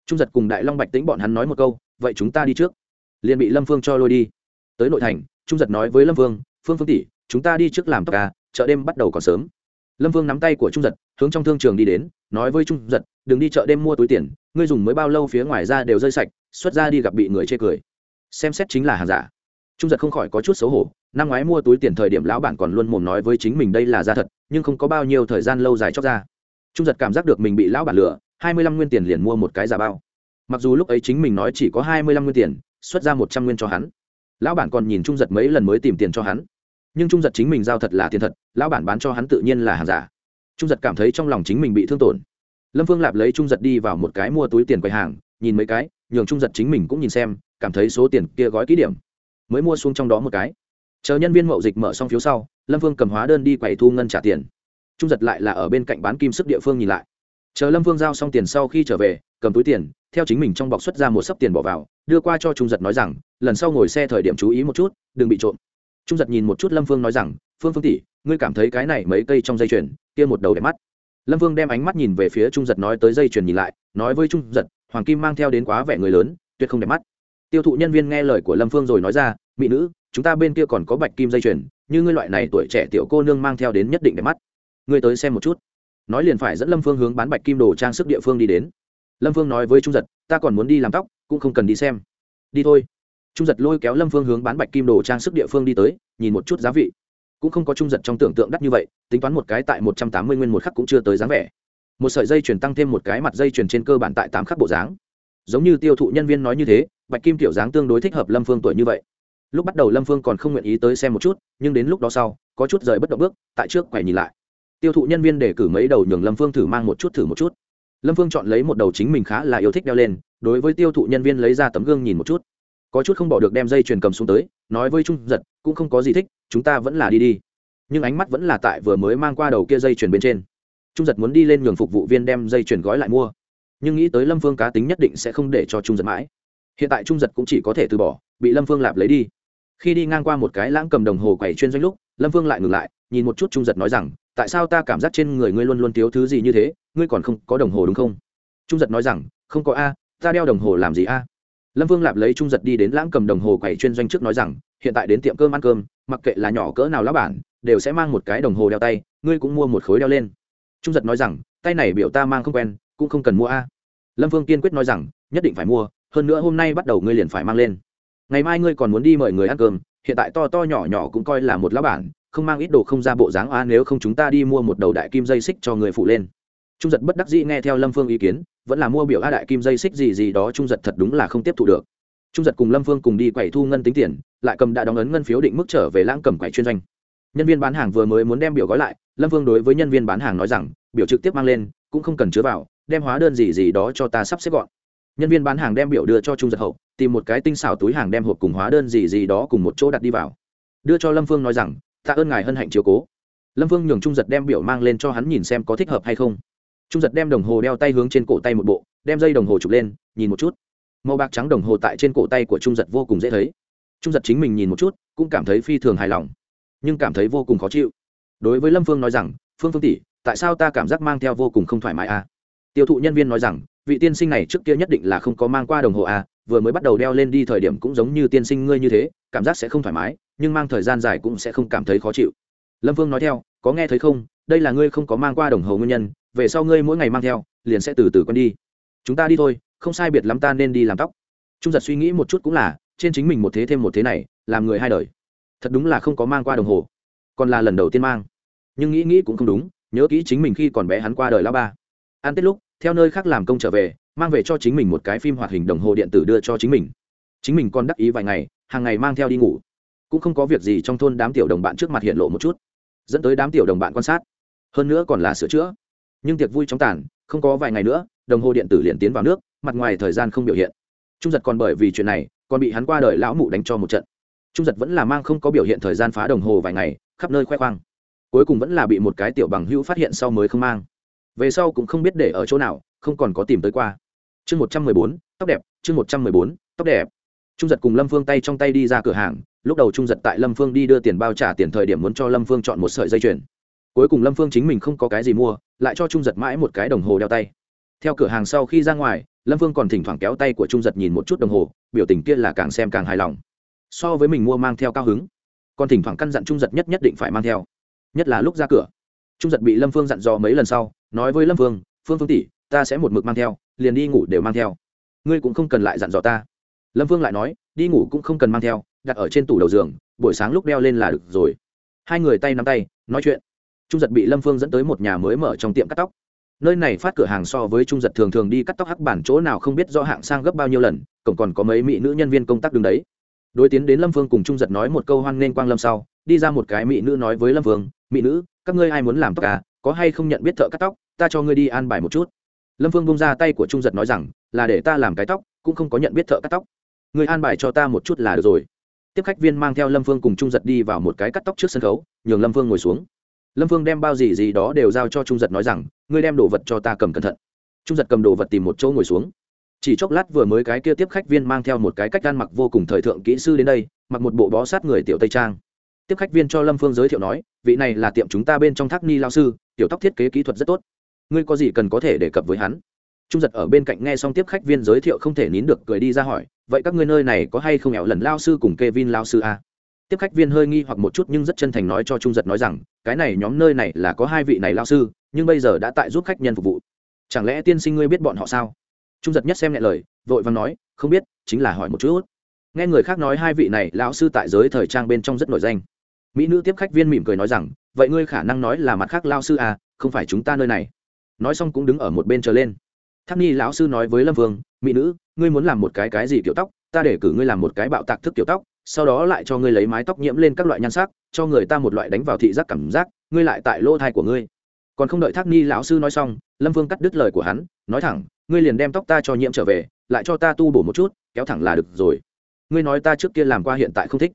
Trung giật cùng đại long bạch tính bọn hắn nói một câu, vậy chúng ta đi trước. Liền bị lâm phương cho lôi đi. Tới nội thành, trung giật nói với lâm phương phương phương tỷ chúng ta đi trước làm tóc ca, chợ đêm bắt đầu còn sớm. Lâm Vương nắm tay của trung giật, hướng trong thương trường đi đến, nói với trung giật, đừng đi chợ đêm mua túi tiền, ngươi dùng mới bao lâu phía ngoài ra đều rơi sạch, xuất ra đi gặp bị người chê cười. Xem xét chính là hàng giả. Trung giật không khỏi có chút xấu hổ, năm ngoái mua túi tiền thời điểm lão bản còn luôn mồm nói với chính mình đây là da thật, nhưng không có bao nhiêu thời gian lâu dài chóc ra. Trung giật cảm giác được mình bị lão bản lừa, hai mươi lăm nguyên tiền liền mua một cái giả bao. Mặc dù lúc ấy chính mình nói chỉ có hai mươi lăm nguyên tiền, xuất ra một trăm nguyên cho hắn. Lão bản còn nhìn trung giật mấy lần mới tìm tiền cho hắn nhưng trung giật chính mình giao thật là tiền thật, lão bản bán cho hắn tự nhiên là hàng giả. Trung giật cảm thấy trong lòng chính mình bị thương tổn. Lâm phương lạp lấy trung giật đi vào một cái mua túi tiền quầy hàng, nhìn mấy cái, nhường trung giật chính mình cũng nhìn xem, cảm thấy số tiền kia gói kỹ điểm. Mới mua xuống trong đó một cái. Chờ nhân viên mậu dịch mở xong phiếu sau, lâm phương cầm hóa đơn đi quầy thu ngân trả tiền. Trung giật lại là ở bên cạnh bán kim sức địa phương nhìn lại. Chờ lâm phương giao xong tiền sau khi trở về, cầm túi tiền, theo chính mình trong bọc xuất ra một sấp tiền bỏ vào, đưa qua cho trung giật nói rằng, lần sau ngồi xe thời điểm chú ý một chút, đừng bị trộm trung giật nhìn một chút lâm phương nói rằng, phương phương tỷ, ngươi cảm thấy cái này mấy cây trong dây chuyền, kia một đầu đẹp mắt. Lâm phương đem ánh mắt nhìn về phía trung giật nói tới dây chuyền nhìn lại, nói với trung giật, hoàng kim mang theo đến quá vẻ người lớn, tuyệt không đẹp mắt. Tiêu thụ nhân viên nghe lời của lâm phương rồi nói ra, mỹ nữ, chúng ta bên kia còn có bạch kim dây chuyền, như ngươi loại này tuổi trẻ tiểu cô nương mang theo đến nhất định đẹp mắt. Ngươi tới xem một chút. Nói liền phải dẫn lâm phương hướng bán bạch kim đồ trang sức địa phương đi đến. Lâm phương nói với trung giật, ta còn muốn đi làm tóc, cũng không cần đi xem. Đi thôi trung giật lôi kéo lâm phương hướng bán bạch kim đồ trang sức địa phương đi tới, nhìn một chút giá vị. Cũng không có trung giật trong tưởng tượng đắt như vậy, tính toán một cái tại một trăm tám mươi nguyên một khắc cũng chưa tới dáng vẻ. Một sợi dây chuyển tăng thêm một cái mặt dây chuyển trên cơ bản tại tám khắc bộ dáng. Giống như tiêu thụ nhân viên nói như thế, bạch kim tiểu dáng tương đối thích hợp lâm phương tuổi như vậy. Lúc bắt đầu lâm phương còn không nguyện ý tới xem một chút, nhưng đến lúc đó sau, có chút rời bất động bước, tại trước quầy nhìn lại. Tiêu thụ nhân viên để cử mấy đầu nhường lâm phương thử mang một chút thử một chút. Lâm phương chọn lấy một đầu chính mình khá là yêu thích đeo lên, đối với tiêu thụ nhân viên lấy ra tấm gương nhìn một chút có chút không bỏ được đem dây chuyền cầm xuống tới, nói với trung giật, cũng không có gì thích, chúng ta vẫn là đi đi. Nhưng ánh mắt vẫn là tại vừa mới mang qua đầu kia dây chuyền bên trên. Trung giật muốn đi lên nhường phục vụ viên đem dây chuyền gói lại mua. Nhưng nghĩ tới lâm phương cá tính nhất định sẽ không để cho trung giật mãi. Hiện tại trung giật cũng chỉ có thể từ bỏ, bị lâm phương lạp lấy đi. Khi đi ngang qua một cái lãng cầm đồng hồ quầy chuyên doanh lúc, lâm phương lại ngừng lại, nhìn một chút trung giật nói rằng, tại sao ta cảm giác trên người ngươi luôn luôn thiếu thứ gì như thế? Ngươi còn không có đồng hồ đúng không? Trung giật nói rằng, không có a, ta đeo đồng hồ làm gì a? Lâm vương lạp lấy trung giật đi đến lãng cầm đồng hồ quầy chuyên doanh trước nói rằng, hiện tại đến tiệm cơm ăn cơm, mặc kệ là nhỏ cỡ nào lá bản, đều sẽ mang một cái đồng hồ đeo tay, ngươi cũng mua một khối đeo lên. Trung giật nói rằng, tay này biểu ta mang không quen, cũng không cần mua a. Lâm vương kiên quyết nói rằng, nhất định phải mua, hơn nữa hôm nay bắt đầu ngươi liền phải mang lên. Ngày mai ngươi còn muốn đi mời người ăn cơm, hiện tại to to nhỏ nhỏ cũng coi là một lá bản, không mang ít đồ không ra bộ dáng a, nếu không chúng ta đi mua một đầu đại kim dây xích cho người phụ lên trung giật bất đắc dĩ nghe theo lâm phương ý kiến, vẫn là mua biểu a đại kim dây xích gì gì đó trung giật thật đúng là không tiếp thu được. Trung giật cùng lâm phương cùng đi quẩy thu ngân tính tiền, lại cầm đã đóng ấn ngân phiếu định mức trở về lãng cầm quẩy chuyên doanh. Nhân viên bán hàng vừa mới muốn đem biểu gói lại, lâm phương đối với nhân viên bán hàng nói rằng, biểu trực tiếp mang lên, cũng không cần chứa vào, đem hóa đơn gì gì đó cho ta sắp xếp gọn. Nhân viên bán hàng đem biểu đưa cho trung giật hậu, tìm một cái tinh xảo túi hàng đem hộp cùng hóa đơn gì gì đó cùng một chỗ đặt đi vào. Đưa cho lâm phương nói rằng, tạ ơn ngài hân hạnh chiếu cố. Lâm phương nhường trung giật đem biểu mang lên cho hắn nhìn xem có thích hợp hay không trung giật đem đồng hồ đeo tay hướng trên cổ tay một bộ đem dây đồng hồ chụp lên nhìn một chút. Màu bạc trắng đồng hồ tại trên cổ tay của trung giật vô cùng dễ thấy. Trung giật chính mình nhìn một chút cũng cảm thấy phi thường hài lòng nhưng cảm thấy vô cùng khó chịu. Đối với lâm phương nói rằng phương phương tỷ tại sao ta cảm giác mang theo vô cùng không thoải mái à? tiêu thụ nhân viên nói rằng vị tiên sinh này trước kia nhất định là không có mang qua đồng hồ à, vừa mới bắt đầu đeo lên đi thời điểm cũng giống như tiên sinh ngươi như thế cảm giác sẽ không thoải mái nhưng mang thời gian dài cũng sẽ không cảm thấy khó chịu. Lâm vương nói theo có nghe thấy không? Đây là ngươi không có mang qua đồng hồ nguyên nhân về sau ngươi mỗi ngày mang theo, liền sẽ từ từ quen đi. Chúng ta đi thôi, không sai biệt lắm ta nên đi làm tóc. Trung giật suy nghĩ một chút cũng là, trên chính mình một thế thêm một thế này, làm người hai đời. Thật đúng là không có mang qua đồng hồ, còn là lần đầu tiên mang. Nhưng nghĩ nghĩ cũng không đúng, nhớ kỹ chính mình khi còn bé hắn qua đời lao ba. Ăn tết lúc, theo nơi khác làm công trở về, mang về cho chính mình một cái phim hoạt hình đồng hồ điện tử đưa cho chính mình. Chính mình còn đắc ý vài ngày, hàng ngày mang theo đi ngủ. Cũng không có việc gì trong thôn đám tiểu đồng bạn trước mặt hiện lộ một chút, dẫn tới đám tiểu đồng bạn quan sát. Hơn nữa còn là sửa chữa nhưng tiệc vui chóng tàn, không có vài ngày nữa, đồng hồ điện tử liền tiến vào nước, mặt ngoài thời gian không biểu hiện. Trung giật còn bởi vì chuyện này, còn bị hắn qua đời lão mụ đánh cho một trận. Trung giật vẫn là mang không có biểu hiện thời gian phá đồng hồ vài ngày, khắp nơi khoe khoang. Cuối cùng vẫn là bị một cái tiểu bằng hữu phát hiện sau mới không mang. Về sau cũng không biết để ở chỗ nào, không còn có tìm tới qua. Chương một trăm mười bốn, tóc đẹp, chương một trăm mười bốn, tóc đẹp. Trung giật cùng lâm phương tay trong tay đi ra cửa hàng, lúc đầu trung giật tại lâm phương đi đưa tiền bao trả tiền thời điểm muốn cho lâm phương chọn một sợi dây chuyền cuối cùng lâm phương chính mình không có cái gì mua lại cho trung giật mãi một cái đồng hồ đeo tay theo cửa hàng sau khi ra ngoài lâm phương còn thỉnh thoảng kéo tay của trung giật nhìn một chút đồng hồ biểu tình kia là càng xem càng hài lòng so với mình mua mang theo cao hứng còn thỉnh thoảng căn dặn trung giật nhất nhất định phải mang theo nhất là lúc ra cửa trung giật bị lâm phương dặn dò mấy lần sau nói với lâm phương phương phương tỷ ta sẽ một mực mang theo liền đi ngủ đều mang theo ngươi cũng không cần lại dặn dò ta lâm phương lại nói đi ngủ cũng không cần mang theo đặt ở trên tủ đầu giường buổi sáng lúc đeo lên là được rồi hai người tay nắm tay nói chuyện trung giật bị lâm phương dẫn tới một nhà mới mở trong tiệm cắt tóc. Nơi này phát cửa hàng so với trung giật thường thường đi cắt tóc hắc bản chỗ nào không biết do hạng sang gấp bao nhiêu lần, cổng còn có mấy mỹ nữ nhân viên công tác đứng đấy. Đối tiến đến lâm phương cùng trung giật nói một câu hoan nghênh quang lâm sau, đi ra một cái mỹ nữ nói với lâm phương, mỹ nữ, các ngươi ai muốn làm tóc à? Có hay không nhận biết thợ cắt tóc? Ta cho ngươi đi an bài một chút. Lâm phương bông ra tay của trung giật nói rằng, là để ta làm cái tóc, cũng không có nhận biết thợ cắt tóc. Ngươi an bài cho ta một chút là được rồi. Tiếp khách viên mang theo lâm phương cùng trung giật đi vào một cái cắt tóc trước sân khấu, nhường lâm phương ngồi xuống lâm phương đem bao gì gì đó đều giao cho trung giật nói rằng, ngươi đem đồ vật cho ta cầm cẩn thận. Trung giật cầm đồ vật tìm một chỗ ngồi xuống. Chỉ chốc lát vừa mới cái kia tiếp khách viên mang theo một cái cách ăn mặc vô cùng thời thượng kỹ sư đến đây, mặc một bộ bó sát người tiểu tây trang. Tiếp khách viên cho lâm phương giới thiệu nói, vị này là tiệm chúng ta bên trong thác ni lao sư, tiểu tóc thiết kế kỹ thuật rất tốt. Ngươi có gì cần có thể đề cập với hắn? Trung giật ở bên cạnh nghe xong tiếp khách viên giới thiệu không thể nín được cười đi ra hỏi, vậy các ngươi nơi này có hay không ẻo lần lao sư cùng k e vin lao sư à? Tiếp khách viên hơi nghi hoặc một chút nhưng rất chân thành nói cho trung giật nói rằng, cái này nhóm nơi này là có hai vị này lao sư, nhưng bây giờ đã tại giúp khách nhân phục vụ. Chẳng lẽ tiên sinh ngươi biết bọn họ sao? Trung giật nhất xem nhẹ lời, vội vàng nói, không biết, chính là hỏi một chút. Nghe người khác nói hai vị này, lão sư tại giới thời trang bên trong rất nổi danh. Mỹ nữ tiếp khách viên mỉm cười nói rằng, vậy ngươi khả năng nói là mặt khác lao sư à không phải chúng ta nơi này. Nói xong cũng đứng ở một bên trở lên. Tháp ni lão sư nói với lâm vương, mỹ nữ, ngươi muốn làm một cái cái gì kiểu tóc? Ta để cử ngươi làm một cái bạo tạc thức kiểu tóc sau đó lại cho ngươi lấy mái tóc nhiễm lên các loại nhan sắc, cho người ta một loại đánh vào thị giác cảm giác, ngươi lại tại lỗ thai của ngươi. Còn không đợi thác ni lão sư nói xong, lâm vương cắt đứt lời của hắn, nói thẳng, ngươi liền đem tóc ta cho nhiễm trở về, lại cho ta tu bổ một chút, kéo thẳng là được rồi. Ngươi nói ta trước kia làm qua hiện tại không thích.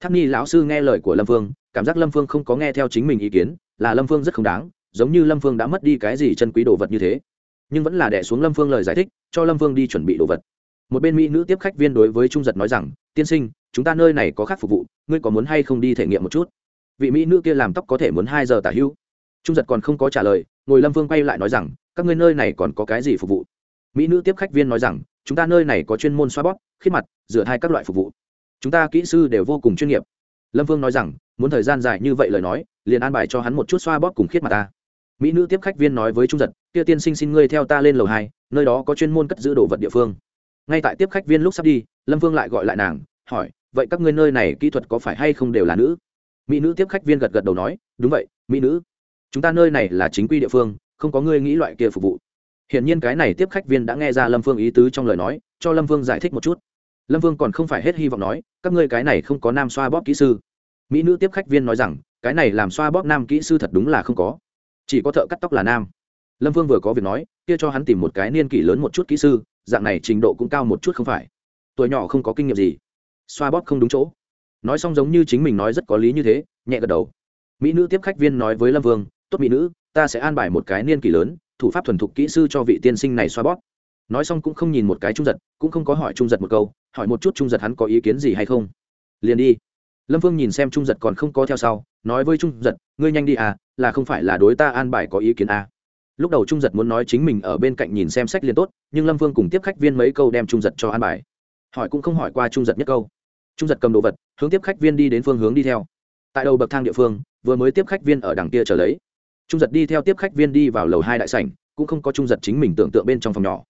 Thác ni lão sư nghe lời của lâm vương, cảm giác lâm vương không có nghe theo chính mình ý kiến, là lâm vương rất không đáng, giống như lâm vương đã mất đi cái gì chân quý đồ vật như thế. Nhưng vẫn là đẻ xuống lâm vương lời giải thích, cho lâm vương đi chuẩn bị đồ vật một bên mỹ nữ tiếp khách viên đối với trung giật nói rằng, tiên sinh, chúng ta nơi này có khác phục vụ, ngươi có muốn hay không đi thể nghiệm một chút? Vị mỹ nữ kia làm tóc có thể muốn hai giờ tả hữu trung giật còn không có trả lời, ngồi lâm vương quay lại nói rằng, các ngươi nơi này còn có cái gì phục vụ? Mỹ nữ tiếp khách viên nói rằng, chúng ta nơi này có chuyên môn xoa bóp, khít mặt, rửa hai các loại phục vụ. Chúng ta kỹ sư đều vô cùng chuyên nghiệp. Lâm vương nói rằng, muốn thời gian dài như vậy lời nói, liền an bài cho hắn một chút xoa bóp cùng khiết mặt ta. Mỹ nữ tiếp khách viên nói với trung giật, kia tiên sinh xin ngươi theo ta lên lầu hai, nơi đó có chuyên môn cất giữ đồ vật địa phương ngay tại tiếp khách viên lúc sắp đi, lâm vương lại gọi lại nàng, hỏi, vậy các ngươi nơi này kỹ thuật có phải hay không đều là nữ? Mỹ nữ tiếp khách viên gật gật đầu nói, đúng vậy, mỹ nữ. Chúng ta nơi này là chính quy địa phương, không có ngươi nghĩ loại kia phục vụ. Hiển nhiên cái này tiếp khách viên đã nghe ra lâm phương ý tứ trong lời nói, cho lâm Vương giải thích một chút. Lâm vương còn không phải hết hy vọng nói, các ngươi cái này không có nam xoa bóp kỹ sư. Mỹ nữ tiếp khách viên nói rằng, cái này làm xoa bóp nam kỹ sư thật đúng là không có. Chỉ có thợ cắt tóc là nam. Lâm vương vừa có việc nói, kia cho hắn tìm một cái niên kỷ lớn một chút kỹ sư dạng này trình độ cũng cao một chút không phải. Tuổi nhỏ không có kinh nghiệm gì. Xoa bóp không đúng chỗ. Nói xong giống như chính mình nói rất có lý như thế, nhẹ gật đầu. Mỹ nữ tiếp khách viên nói với lâm vương, tốt mỹ nữ, ta sẽ an bài một cái niên kỷ lớn, thủ pháp thuần thục kỹ sư cho vị tiên sinh này xoa bóp. Nói xong cũng không nhìn một cái trung giật, cũng không có hỏi trung giật một câu, hỏi một chút trung giật hắn có ý kiến gì hay không. Liền đi. Lâm vương nhìn xem trung giật còn không có theo sau, nói với trung giật, ngươi nhanh đi à là không phải là đối ta an bài có ý kiến à lúc đầu trung giật muốn nói chính mình ở bên cạnh nhìn xem sách liền tốt, nhưng lâm vương cùng tiếp khách viên mấy câu đem trung giật cho an bài. Hỏi cũng không hỏi qua trung giật nhất câu. Trung giật cầm đồ vật, hướng tiếp khách viên đi đến phương hướng đi theo. Tại đầu bậc thang địa phương, vừa mới tiếp khách viên ở đằng kia trở lấy. Trung giật đi theo tiếp khách viên đi vào lầu hai đại sảnh, cũng không có trung giật chính mình tưởng tượng bên trong phòng nhỏ.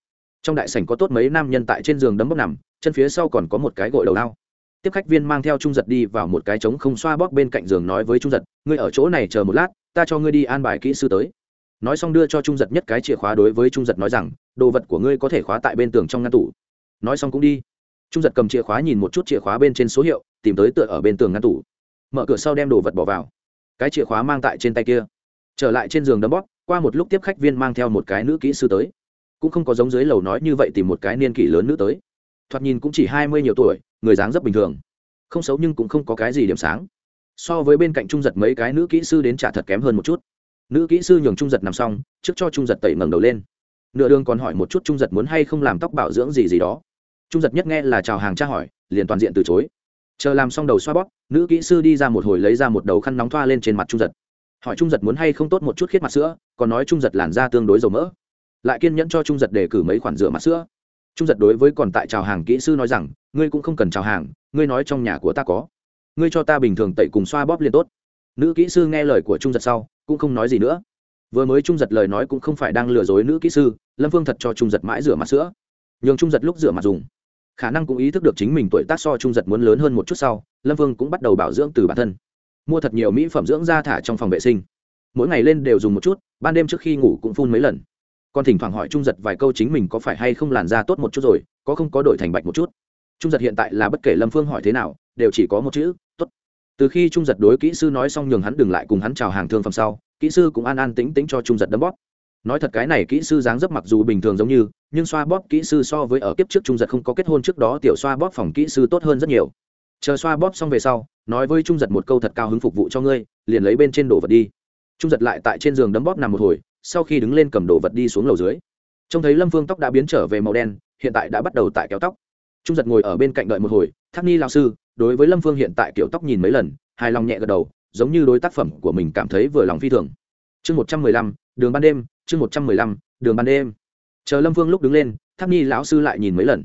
Trong đại sảnh có tốt mấy nam nhân tại trên giường đấm bốc nằm, chân phía sau còn có một cái gội đầu lao tiếp khách viên mang theo trung giật đi vào một cái trống không xoa bóp bên cạnh giường nói với trung giật, ngươi ở chỗ này chờ một lát, ta cho ngươi đi an bài kỹ sư tới nói xong đưa cho trung giật nhất cái chìa khóa đối với trung giật nói rằng, đồ vật của ngươi có thể khóa tại bên tường trong ngăn tủ. Nói xong cũng đi. Trung giật cầm chìa khóa nhìn một chút chìa khóa bên trên số hiệu, tìm tới tựa ở bên tường ngăn tủ. Mở cửa sau đem đồ vật bỏ vào. Cái chìa khóa mang tại trên tay kia. Trở lại trên giường đấm bóp, qua một lúc tiếp khách viên mang theo một cái nữ kỹ sư tới. Cũng không có giống dưới lầu nói như vậy tìm một cái niên kỷ lớn nữ tới. Thoạt nhìn cũng chỉ hai mươi nhiều tuổi, người dáng rất bình thường. Không xấu nhưng cũng không có cái gì điểm sáng. So với bên cạnh trung giật mấy cái nữ kỹ sư đến trả thật kém hơn một chút nữ kỹ sư nhường trung giật nằm xong, trước cho trung giật tẩy ngẩng đầu lên. Nửa đường còn hỏi một chút trung giật muốn hay không làm tóc bảo dưỡng gì gì đó. Trung giật nhất nghe là chào hàng tra hỏi, liền toàn diện từ chối. Chờ làm xong đầu xoa bóp, nữ kỹ sư đi ra một hồi lấy ra một đầu khăn nóng thoa lên trên mặt trung giật. Hỏi trung giật muốn hay không tốt một chút khiết mặt sữa, còn nói trung giật làn da tương đối dầu mỡ. Lại kiên nhẫn cho trung giật đề cử mấy khoản rửa mặt sữa. Trung giật đối với còn tại chào hàng kỹ sư nói rằng, ngươi cũng không cần chào hàng, ngươi nói trong nhà của ta có. Ngươi cho ta bình thường tẩy cùng xoa bóp liền tốt nữ kỹ sư nghe lời của trung giật sau, cũng không nói gì nữa. Vừa mới trung giật lời nói cũng không phải đang lừa dối nữ kỹ sư, lâm phương thật cho trung giật mãi rửa mặt sữa. Nhường trung giật lúc rửa mặt dùng, khả năng cũng ý thức được chính mình tuổi tác so trung giật muốn lớn hơn một chút sau, lâm vương cũng bắt đầu bảo dưỡng từ bản thân. Mua thật nhiều mỹ phẩm dưỡng da thả trong phòng vệ sinh. Mỗi ngày lên đều dùng một chút, ban đêm trước khi ngủ cũng phun mấy lần. Còn thỉnh thoảng hỏi trung giật vài câu chính mình có phải hay không làn da tốt một chút rồi, có không có đổi thành bạch một chút. Trung giật hiện tại là bất kể lâm phương hỏi thế nào, đều chỉ có một chữ, tốt từ khi trung giật đối kỹ sư nói xong nhường hắn đừng lại cùng hắn chào hàng thương phẩm sau, kỹ sư cũng an an tính tính cho trung giật đấm bóp. Nói thật cái này kỹ sư dáng dấp mặc dù bình thường giống như, nhưng xoa bóp kỹ sư so với ở kiếp trước trung giật không có kết hôn trước đó tiểu xoa bóp phòng kỹ sư tốt hơn rất nhiều. Chờ xoa bóp xong về sau, nói với trung giật một câu thật cao hứng phục vụ cho ngươi, liền lấy bên trên đồ vật đi. Trung giật lại tại trên giường đấm bóp nằm một hồi, sau khi đứng lên cầm đồ vật đi xuống lầu dưới. Trông thấy lâm phương tóc đã biến trở về màu đen, hiện tại đã bắt đầu tại kéo tóc. Trung giật ngồi ở bên cạnh đợi một hồi tháp ni lao sư đối với lâm phương hiện tại kiểu tóc nhìn mấy lần, hài lòng nhẹ gật đầu, giống như đối tác phẩm của mình cảm thấy vừa lòng phi thường. Chương một trăm mười lăm, đường ban đêm, chương một trăm mười lăm, đường ban đêm. Chờ lâm phương lúc đứng lên, thác Nhi lão sư lại nhìn mấy lần.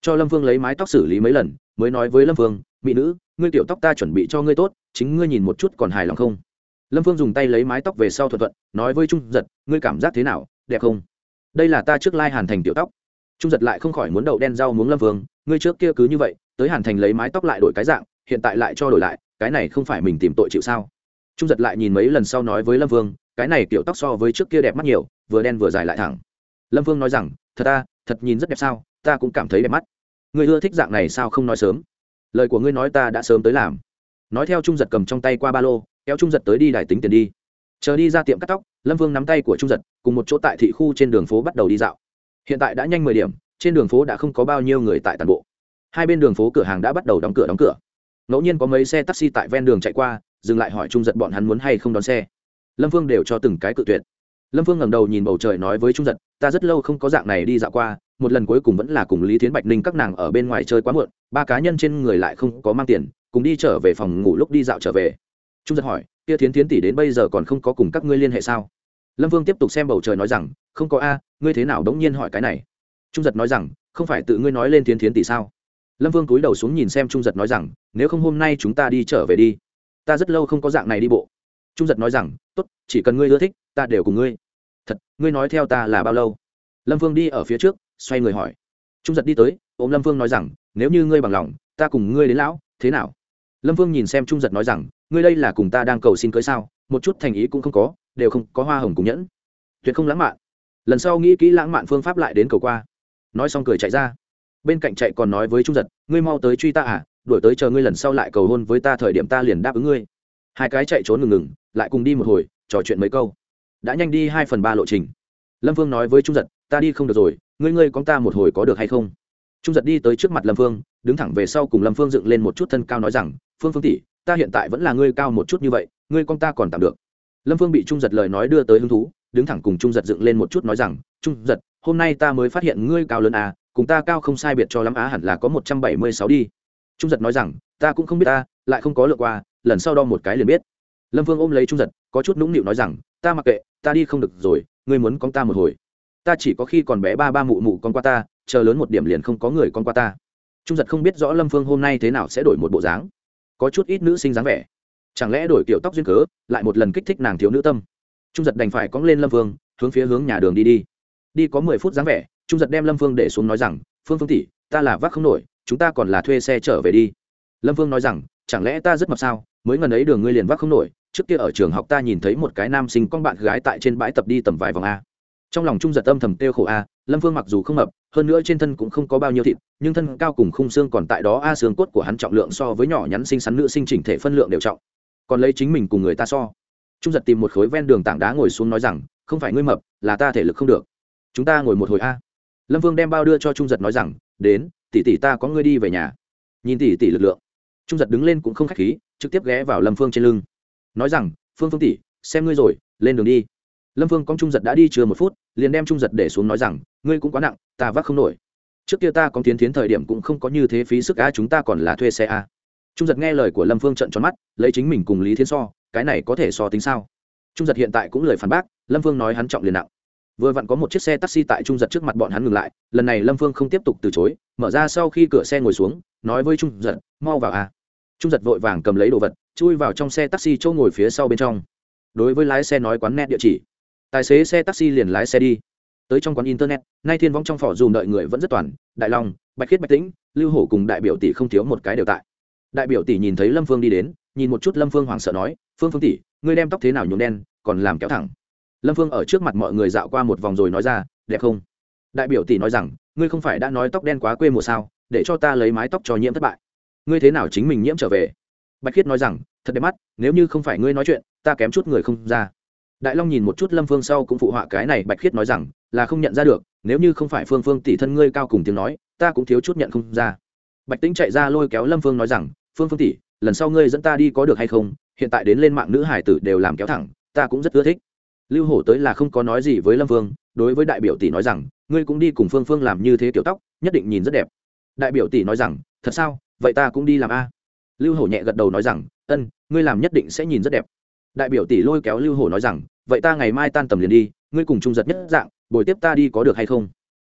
Cho lâm phương lấy mái tóc xử lý mấy lần, mới nói với lâm phương, mỹ nữ, ngươi tiểu tóc ta chuẩn bị cho ngươi tốt, chính ngươi nhìn một chút còn hài lòng không? Lâm phương dùng tay lấy mái tóc về sau thuận thuận, nói với trung giật, ngươi cảm giác thế nào, đẹp không? Đây là ta trước lai hàn thành tiểu tóc. Trung giật lại không khỏi muốn đậu đen rau muống lâm phương, ngươi trước kia cứ như vậy tới hàn thành lấy mái tóc lại đổi cái dạng, hiện tại lại cho đổi lại, cái này không phải mình tìm tội chịu sao? Trung giật lại nhìn mấy lần sau nói với lâm vương, cái này kiểu tóc so với trước kia đẹp mắt nhiều, vừa đen vừa dài lại thẳng. Lâm vương nói rằng, thật ta, thật nhìn rất đẹp sao, ta cũng cảm thấy đẹp mắt. Người ưa thích dạng này sao không nói sớm? Lời của ngươi nói ta đã sớm tới làm. Nói theo trung giật cầm trong tay qua ba lô, kéo trung giật tới đi đài tính tiền đi. Chờ đi ra tiệm cắt tóc, lâm vương nắm tay của trung giật, cùng một chỗ tại thị khu trên đường phố bắt đầu đi dạo. Hiện tại đã nhanh mười điểm, trên đường phố đã không có bao nhiêu người tại toàn bộ hai bên đường phố cửa hàng đã bắt đầu đóng cửa đóng cửa. Ngẫu nhiên có mấy xe taxi tại ven đường chạy qua, dừng lại hỏi trung giật bọn hắn muốn hay không đón xe. Lâm vương đều cho từng cái cự tuyệt. Lâm vương ngẩng đầu nhìn bầu trời nói với trung giật, ta rất lâu không có dạng này đi dạo qua, một lần cuối cùng vẫn là cùng lý tiến bạch ninh các nàng ở bên ngoài chơi quá muộn, ba cá nhân trên người lại không có mang tiền, cùng đi trở về phòng ngủ lúc đi dạo trở về. Trung giật hỏi, kia thiến thiến tỷ đến bây giờ còn không có cùng các ngươi liên hệ sao? Lâm vương tiếp tục xem bầu trời nói rằng, không có a, ngươi thế nào đống nhiên hỏi cái này? Trung giật nói rằng, không phải tự ngươi nói lên tiến thiến tỷ sao? Lâm vương cúi đầu xuống nhìn xem trung giật nói rằng, nếu không hôm nay chúng ta đi trở về đi. Ta rất lâu không có dạng này đi bộ. Trung giật nói rằng, tốt, chỉ cần ngươi ưa thích, ta đều cùng ngươi. Thật, ngươi nói theo ta là bao lâu? Lâm vương đi ở phía trước, xoay người hỏi. Trung giật đi tới, ôm lâm vương nói rằng, nếu như ngươi bằng lòng, ta cùng ngươi đến lão, thế nào? Lâm vương nhìn xem trung giật nói rằng, ngươi đây là cùng ta đang cầu xin cưới sao? Một chút thành ý cũng không có, đều không có hoa hồng cùng nhẫn. Tuyệt không lãng mạn. Lần sau nghĩ kỹ lãng mạn phương pháp lại đến cầu qua. Nói xong cười chạy ra bên cạnh chạy còn nói với trung giật, ngươi mau tới truy ta à đuổi tới chờ ngươi lần sau lại cầu hôn với ta thời điểm ta liền đáp ứng ngươi. Hai cái chạy trốn ngừng ngừng, lại cùng đi một hồi, trò chuyện mấy câu. Đã nhanh đi hai phần ba lộ trình. Lâm phương nói với trung giật, ta đi không được rồi, ngươi ngươi con ta một hồi có được hay không? Trung giật đi tới trước mặt lâm phương đứng thẳng về sau cùng lâm phương dựng lên một chút thân cao nói rằng, phương phương tỷ, ta hiện tại vẫn là ngươi cao một chút như vậy, ngươi con ta còn tạm được. Lâm phương bị trung giật lời nói đưa tới hứng thú, đứng thẳng cùng trung giật dựng lên một chút nói rằng, trung giật, hôm nay ta mới phát hiện ngươi cao lớn à cùng ta cao không sai biệt cho lắm á hẳn là có một trăm bảy mươi sáu đi. Trung giật nói rằng, ta cũng không biết ta, lại không có lượt qua, lần sau đo một cái liền biết. Lâm vương ôm lấy trung giật, có chút nũng nịu nói rằng, ta mặc kệ, ta đi không được rồi, ngươi muốn con ta một hồi. Ta chỉ có khi còn bé ba ba mụ mụ con qua ta, chờ lớn một điểm liền không có người con qua ta. Trung giật không biết rõ lâm phương hôm nay thế nào sẽ đổi một bộ dáng. Có chút ít nữ sinh dáng vẻ. Chẳng lẽ đổi kiểu tóc duyên cớ, lại một lần kích thích nàng thiếu nữ tâm? Trung giật đành phải cóng lên lâm phương hướng phía hướng nhà đường đi đi. Đi có mười phút dáng vẻ trung giật đem lâm phương để xuống nói rằng, phương phương tỷ, ta là vác không nổi, chúng ta còn là thuê xe trở về đi. Lâm phương nói rằng, chẳng lẽ ta rất mập sao? Mới ngần ấy đường ngươi liền vác không nổi, trước kia ở trường học ta nhìn thấy một cái nam sinh con bạn gái tại trên bãi tập đi tầm vài vòng a. Trong lòng trung giật âm thầm tiêu khổ a, lâm phương mặc dù không mập, hơn nữa trên thân cũng không có bao nhiêu thịt, nhưng thân cao cùng khung xương còn tại đó a, xương cốt của hắn trọng lượng so với nhỏ nhắn xinh xắn nữ sinh chỉnh thể phân lượng đều trọng. Còn lấy chính mình cùng người ta so. Trung giật tìm một khối ven đường tảng đá ngồi xuống nói rằng, không phải ngươi mập, là ta thể lực không được. Chúng ta ngồi một hồi a lâm vương đem bao đưa cho trung giật nói rằng, đến, tỷ tỷ ta có ngươi đi về nhà. Nhìn tỷ tỷ lực lượng, trung giật đứng lên cũng không k h á c h khí, trực tiếp ghé vào lâm phương trên lưng. Nói rằng, phương phương tỷ, xem ngươi rồi, lên đường đi. Lâm phương con trung giật đã đi chưa một phút, liền đem trung giật để xuống nói rằng, ngươi cũng quá nặng, ta vác không nổi. Trước kia ta có tiến tiến thời điểm cũng không có như thế phí sức a chúng ta còn là thuê xe a trung giật nghe lời của lâm phương trận tròn mắt, lấy chính mình cùng lý thiên so, cái này có thể so tính sao? Trung giật hiện tại cũng lời phản bác, lâm phương nói hắn trọng liền nặng vừa vặn có một chiếc xe taxi tại trung giật trước mặt bọn hắn ngừng lại, lần này lâm phương không tiếp tục từ chối, mở ra sau khi cửa xe ngồi xuống, nói với trung giật, mau vào à. trung giật vội vàng cầm lấy đồ vật, chui vào trong xe taxi chỗ ngồi phía sau bên trong. Đối với lái xe nói quán net địa chỉ, tài xế xe taxi liền lái xe đi. Tới trong quán internet, nay thiên vong trong phỏ dùm đợi người vẫn rất toàn, đại long, bạch khiết bạch tĩnh, lưu hổ cùng đại biểu tỷ không thiếu một cái đều tại. Đại biểu tỷ nhìn thấy lâm phương đi đến, nhìn một chút lâm phương hoảng sợ nói, phương phương tỷ, ngươi đem tóc thế nào nhuộm đen, còn làm kéo thẳng lâm phương ở trước mặt mọi người dạo qua một vòng rồi nói ra, đẹp không? Đại biểu tỷ nói rằng, ngươi không phải đã nói tóc đen quá quê mùa sao, để cho ta lấy mái tóc cho nhiễm thất bại. Ngươi thế nào chính mình nhiễm trở về? Bạch khiết nói rằng, thật đẹp mắt, nếu như không phải ngươi nói chuyện, ta kém chút người không ra. Đại long nhìn một chút lâm phương sau cũng phụ họa cái này, bạch khiết nói rằng, là không nhận ra được, nếu như không phải phương phương tỷ thân ngươi cao cùng tiếng nói, ta cũng thiếu chút nhận không ra. Bạch tính chạy ra lôi kéo lâm phương nói rằng, phương phương tỷ, lần sau ngươi dẫn ta đi có được hay không? Hiện tại đến lên mạng nữ hải tử đều làm kéo thẳng, ta cũng rất ưa thích lưu hổ tới là không có nói gì với lâm Vương. đối với đại biểu tỷ nói rằng, ngươi cũng đi cùng phương phương làm như thế kiểu tóc, nhất định nhìn rất đẹp. Đại biểu tỷ nói rằng, thật sao? Vậy ta cũng đi làm a. Lưu hổ nhẹ gật đầu nói rằng, ân, ngươi làm nhất định sẽ nhìn rất đẹp. Đại biểu tỷ lôi kéo lưu hổ nói rằng, vậy ta ngày mai tan tầm liền đi, ngươi cùng trung giật nhất dạng, buổi tiếp ta đi có được hay không?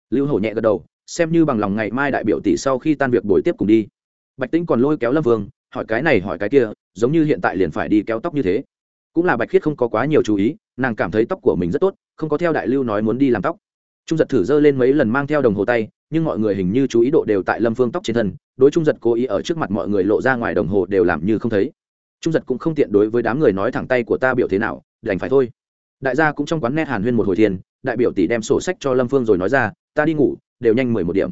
Lưu hổ nhẹ gật đầu, xem như bằng lòng ngày mai đại biểu tỷ sau khi tan việc buổi tiếp cùng đi. Bạch tĩnh còn lôi kéo lâm vương, hỏi cái này hỏi cái kia, giống như hiện tại liền phải đi kéo tóc như thế cũng là bạch khiết không có quá nhiều chú ý, nàng cảm thấy tóc của mình rất tốt, không có theo đại lưu nói muốn đi làm tóc. Trung giật thử dơ lên mấy lần mang theo đồng hồ tay, nhưng mọi người hình như chú ý độ đều tại lâm phương tóc trên thân, đối trung giật cố ý ở trước mặt mọi người lộ ra ngoài đồng hồ đều làm như không thấy. Trung giật cũng không tiện đối với đám người nói thẳng tay của ta biểu thế nào, đành phải thôi. Đại gia cũng trong quán net hàn huyên một hồi thiền, đại biểu tỷ đem sổ sách cho lâm phương rồi nói ra, ta đi ngủ, đều nhanh mười một điểm.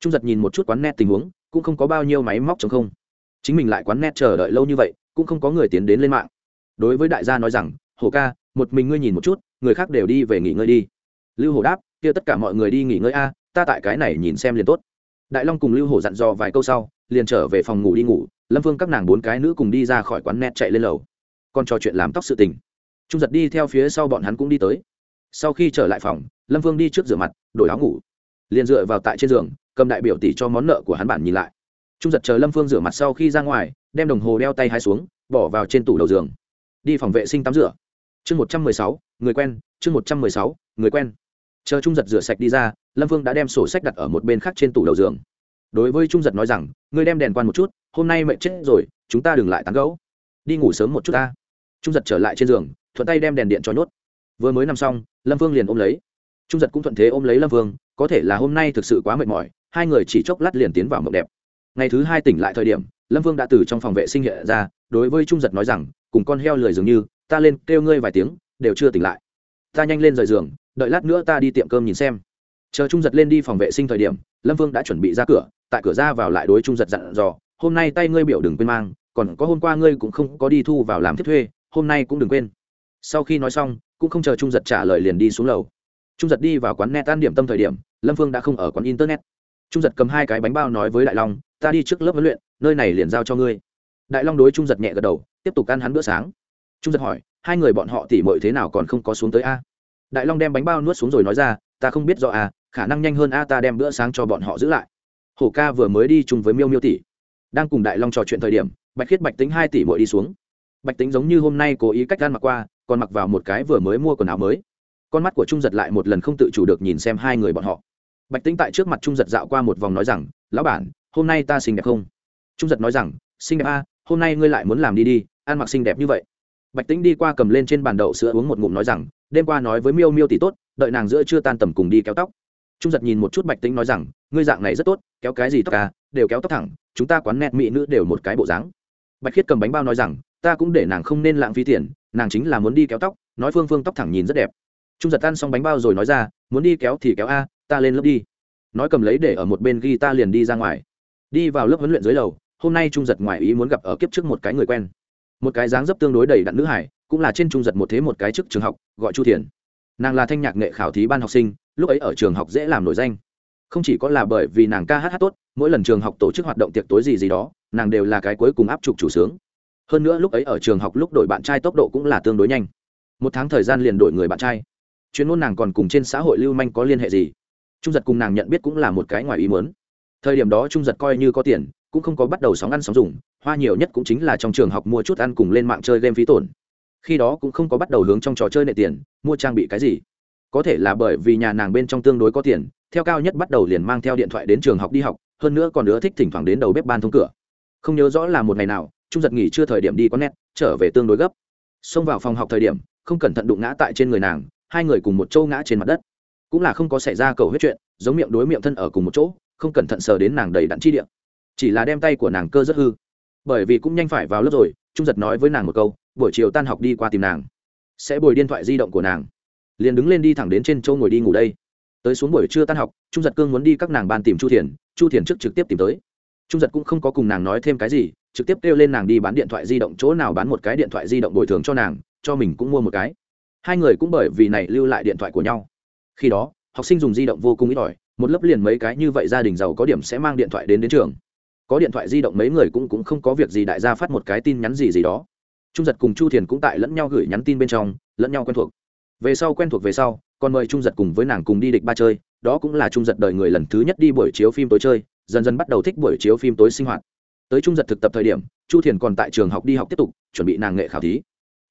Trung giật nhìn một chút quán net tình huống, cũng không có bao nhiêu máy móc chống không. Chính mình lại quán net chờ đợi lâu như vậy, cũng không có người tiến đến lên mạng đối với đại gia nói rằng, hồ ca, một mình ngươi nhìn một chút, người khác đều đi về nghỉ ngơi đi. Lưu hồ đáp, kia tất cả mọi người đi nghỉ ngơi a, ta tại cái này nhìn xem liền tốt. Đại long cùng lưu hồ dặn dò vài câu sau, liền trở về phòng ngủ đi ngủ, lâm vương các nàng bốn cái nữ cùng đi ra khỏi quán net chạy lên lầu. Còn trò chuyện làm tóc sự tình. Trung giật đi theo phía sau bọn hắn cũng đi tới. Sau khi trở lại phòng, lâm vương đi trước rửa mặt, đổi áo ngủ. Liền dựa vào tại trên giường, cầm đại biểu tỷ cho món nợ của hắn bản nhìn lại. Trung giật chờ lâm phương rửa mặt sau khi ra ngoài, đem đồng hồ đeo tay hai xuống, bỏ vào trên tủ đầu giường đi phòng vệ sinh tắm rửa. Chương một trăm mười sáu, người quen, chương một trăm mười sáu, người quen. Chờ trung giật rửa sạch đi ra, lâm Vương đã đem sổ sách đặt ở một bên khác trên tủ đầu giường. Đối với trung giật nói rằng, ngươi đem đèn quan một chút, hôm nay mệt chết rồi, chúng ta đừng lại tán gẫu. Đi ngủ sớm một chút ta. Trung giật trở lại trên giường, thuận tay đem đèn điện cho nhốt. Vừa mới nằm xong, lâm Vương liền ôm lấy. Trung giật cũng thuận thế ôm lấy lâm Vương. có thể là hôm nay thực sự quá mệt mỏi, hai người chỉ chốc lát liền tiến vào mộng đẹp ngày thứ hai tỉnh lại thời điểm, lâm vương đã từ trong phòng vệ sinh hiện ra, đối với trung giật nói rằng, cùng con heo lười dường như, ta lên kêu ngươi vài tiếng, đều chưa tỉnh lại. Ta nhanh lên rời giường, đợi lát nữa ta đi tiệm cơm nhìn xem. Chờ trung giật lên đi phòng vệ sinh thời điểm, lâm vương đã chuẩn bị ra cửa, tại cửa ra vào lại đối trung giật dặn dò, hôm nay tay ngươi biểu đừng quên mang, còn có hôm qua ngươi cũng không có đi thu vào làm thiết thuê, hôm nay cũng đừng quên. Sau khi nói xong, cũng không chờ trung giật trả lời liền đi xuống lầu. Trung giật đi vào quán net ăn điểm tâm thời điểm, lâm phương đã không ở quán internet. Trung giật cầm hai cái bánh bao nói với đại long ta đi trước lớp huấn luyện, nơi này liền giao cho ngươi. Đại long đối trung giật nhẹ gật đầu, tiếp tục ăn hắn bữa sáng. Trung giật hỏi, hai người bọn họ tỉ mọi thế nào còn không có xuống tới a? Đại long đem bánh bao nuốt xuống rồi nói ra, ta không biết do a, khả năng nhanh hơn a ta đem bữa sáng cho bọn họ giữ lại. Hổ ca vừa mới đi chung với miêu miêu tỷ. Đang cùng đại long trò chuyện thời điểm, bạch khiết bạch tính hai tỷ mội đi xuống. Bạch tính giống như hôm nay cố ý cách gan mặc qua, còn mặc vào một cái vừa mới mua quần áo mới. Con mắt của trung giật lại một lần không tự chủ được nhìn xem hai người bọn họ. Bạch tính tại trước mặt trung giật dạo qua một vòng nói rằng, lão bản hôm nay ta xinh đẹp không? Trung giật nói rằng, xinh đẹp a, hôm nay ngươi lại muốn làm đi đi, ăn mặc xinh đẹp như vậy. Bạch tính đi qua cầm lên trên bàn đậu sữa uống một ngụm nói rằng, đêm qua nói với miêu miêu tỷ tốt, đợi nàng giữa chưa tan tầm cùng đi kéo tóc. Trung giật nhìn một chút bạch tính nói rằng, ngươi dạng này rất tốt, kéo cái gì tóc à đều kéo tóc thẳng, chúng ta quán nét mỹ nữ đều một cái bộ dáng. Bạch khiết cầm bánh bao nói rằng, ta cũng để nàng không nên lãng phí tiền, nàng chính là muốn đi kéo tóc, nói phương phương tóc thẳng nhìn rất đẹp. Trung giật ăn xong bánh bao rồi nói ra, muốn đi kéo thì kéo a, ta lên lớp đi. Nói cầm lấy để ở một bên ghi ta liền đi ra ngoài đi vào lớp huấn luyện dưới lầu, hôm nay trung giật ngoài ý muốn gặp ở kiếp trước một cái người quen. Một cái dáng dấp tương đối đầy đặn nữ hải, cũng là trên trung giật một thế một cái trước trường học, gọi chu thiền nàng là thanh nhạc nghệ khảo thí ban học sinh, lúc ấy ở trường học dễ làm nổi danh. Không chỉ có là bởi vì nàng ca hát hát tốt, mỗi lần trường học tổ chức hoạt động tiệc tối gì gì đó, nàng đều là cái cuối cùng áp trục chủ sướng. Hơn nữa lúc ấy ở trường học lúc đổi bạn trai tốc độ cũng là tương đối nhanh. Một tháng thời gian liền đổi người bạn trai. Chuyên môn nàng còn cùng trên xã hội lưu manh có liên hệ gì? Trung giật cùng nàng nhận biết cũng là một cái ngoài ý muốn thời điểm đó trung giật coi như có tiền, cũng không có bắt đầu sóng ăn sóng dùng, hoa nhiều nhất cũng chính là trong trường học mua chút ăn cùng lên mạng chơi game phí tổn. Khi đó cũng không có bắt đầu hướng trong trò chơi nệ tiền, mua trang bị cái gì. Có thể là bởi vì nhà nàng bên trong tương đối có tiền, theo cao nhất bắt đầu liền mang theo điện thoại đến trường học đi học, hơn nữa còn nữa thích thỉnh thoảng đến đầu bếp ban thông cửa. Không nhớ rõ là một ngày nào, trung giật nghỉ chưa thời điểm đi có nét trở về tương đối gấp. Xông vào phòng học thời điểm, không cẩn thận đụng ngã tại trên người nàng, hai người cùng một châu ngã trên mặt đất. Cũng là không có xảy ra cầu huyết chuyện, giống miệng đối miệng thân ở cùng một chỗ không cẩn thận sờ đến nàng đầy đặn chi điện chỉ là đem tay của nàng cơ rất hư. Bởi vì cũng nhanh phải vào lớp rồi, trung giật nói với nàng một câu, buổi chiều tan học đi qua tìm nàng. Sẽ bồi điện thoại di động của nàng. Liền đứng lên đi thẳng đến trên châu ngồi đi ngủ đây. Tới xuống buổi trưa tan học, trung giật cương muốn đi các nàng bàn tìm chu thiền chu thiền trước trực tiếp tìm tới. Trung giật cũng không có cùng nàng nói thêm cái gì, trực tiếp kêu lên nàng đi bán điện thoại di động, chỗ nào bán một cái điện thoại di động bồi thường cho nàng, cho mình cũng mua một cái. Hai người cũng bởi vì này lưu lại điện thoại của nhau. Khi đó, học sinh dùng di động vô cùng ít ỏi một lớp liền mấy cái như vậy gia đình giàu có điểm sẽ mang điện thoại đến đến trường. Có điện thoại di động mấy người cũng cũng không có việc gì, đại gia phát một cái tin nhắn gì gì đó. Trung giật cùng chu thiền cũng tại lẫn nhau gửi nhắn tin bên trong, lẫn nhau quen thuộc. Về sau quen thuộc về sau, còn mời trung giật cùng với nàng cùng đi địch ba chơi, đó cũng là trung giật đời người lần thứ nhất đi buổi chiếu phim tối chơi, dần dần bắt đầu thích buổi chiếu phim tối sinh hoạt. Tới trung giật thực tập thời điểm, chu thiền còn tại trường học đi học tiếp tục, chuẩn bị nàng nghệ khảo thí.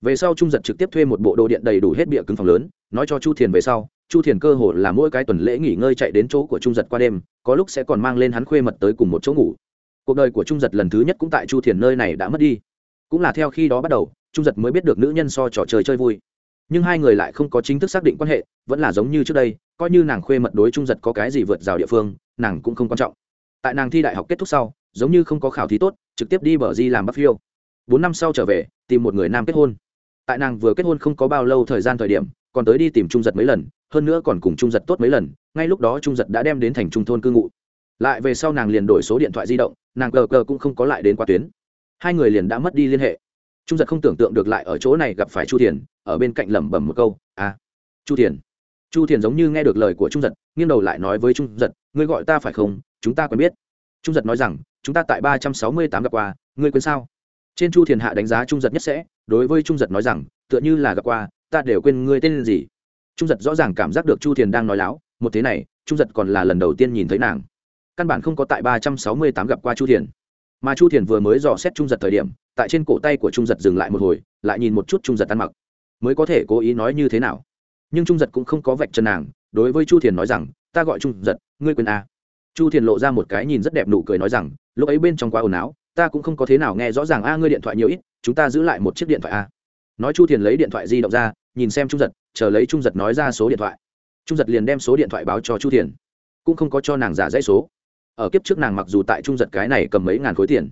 Về sau trung giật trực tiếp thuê một bộ đồ điện đầy đủ hết bịa cứng phòng lớn, nói cho chu thiền về sau chu thiền cơ hồ là mỗi cái tuần lễ nghỉ ngơi chạy đến chỗ của trung giật qua đêm, có lúc sẽ còn mang lên hắn khuê mật tới cùng một chỗ ngủ. Cuộc đời của trung giật lần thứ nhất cũng tại chu thiền nơi này đã mất đi. Cũng là theo khi đó bắt đầu, trung giật mới biết được nữ nhân so trò chơi chơi vui. Nhưng hai người lại không có chính thức xác định quan hệ, vẫn là giống như trước đây, coi như nàng khuê mật đối trung giật có cái gì vượt rào địa phương, nàng cũng không quan trọng. Tại nàng thi đại học kết thúc sau, giống như không có khảo thí tốt, trực tiếp đi bờ di làm bắc phiêu. Bốn năm sau trở về, tìm một người nam kết hôn. Tại nàng vừa kết hôn không có bao lâu thời gian thời điểm, còn tới đi tìm trung giật mấy lần hơn nữa còn cùng trung giật tốt mấy lần, ngay lúc đó trung giật đã đem đến thành trung thôn cư ngụ. Lại về sau nàng liền đổi số điện thoại di động, nàng cờ cờ cũng không có lại đến qua tuyến. Hai người liền đã mất đi liên hệ. Trung giật không tưởng tượng được lại ở chỗ này gặp phải chu thiền, ở bên cạnh lẩm bẩm một câu à chu thiền. Chu thiền giống như nghe được lời của trung giật, nghiêng đầu lại nói với trung giật, ngươi gọi ta phải không? Chúng ta quen biết. Trung giật nói rằng, chúng ta tại ba trăm sáu mươi tám gặp qua, ngươi quên sao? Trên chu thiền hạ đánh giá trung giật nhất sẽ, đối với trung giật nói rằng, tựa như là gặp qua, ta đều quên ngươi tên gì trung giật rõ ràng cảm giác được chu thiền đang nói láo, một thế này, trung giật còn là lần đầu tiên nhìn thấy nàng. Căn bản không có tại ba trăm sáu mươi tám gặp qua chu thiền. Mà chu thiền vừa mới dò xét trung giật thời điểm, tại trên cổ tay của trung giật dừng lại một hồi, lại nhìn một chút trung giật ăn mặc. Mới có thể cố ý nói như thế nào. Nhưng trung giật cũng không có vạch chân nàng, đối với chu thiền nói rằng, ta gọi trung giật, ngươi quên a chu thiền lộ ra một cái nhìn rất đẹp nụ cười nói rằng, lúc ấy bên trong quá ồn áo ta cũng không có thế nào nghe rõ ràng, a, ngươi điện thoại nhiều ít, chúng ta giữ lại một chiếc điện thoại a nói chu thiền lấy điện thoại di động ra, nhìn xem trung giật chờ lấy trung giật nói ra số điện thoại. Trung giật liền đem số điện thoại báo cho chu thiền, cũng không có cho nàng giả dãy số. Ở kiếp trước nàng mặc dù tại trung giật cái này cầm mấy ngàn khối tiền,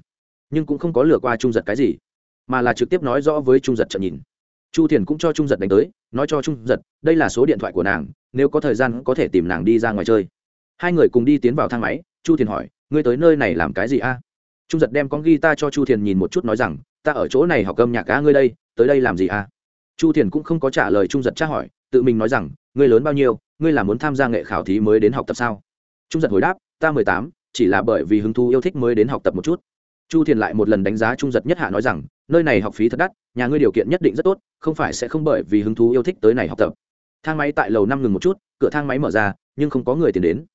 nhưng cũng không có lừa qua trung giật cái gì, mà là trực tiếp nói rõ với trung giật trận nhìn. Chu thiền cũng cho trung giật đánh tới, nói cho trung giật, đây là số điện thoại của nàng, nếu có thời gian có thể tìm nàng đi ra ngoài chơi. Hai người cùng đi tiến vào thang máy, chu thiền hỏi, ngươi tới nơi này làm cái gì a? Trung giật đem con ghi ta cho chu thiền nhìn một chút nói rằng, ta ở chỗ này học âm nhạc cá ngươi đây, tới đây làm gì a? Chu thiền cũng không có trả lời trung giật tra hỏi, tự mình nói rằng, ngươi lớn bao nhiêu, ngươi là muốn tham gia nghệ khảo thí mới đến học tập sao? Trung giật hồi đáp, ta mười tám, chỉ là bởi vì hứng thú yêu thích mới đến học tập một chút. Chu thiền lại một lần đánh giá trung giật nhất hạ nói rằng, nơi này học phí thật đắt, nhà ngươi điều kiện nhất định rất tốt, không phải sẽ không bởi vì hứng thú yêu thích tới này học tập. Thang máy tại lầu năm ngừng một chút, cửa thang máy mở ra, nhưng không có người tiến đến.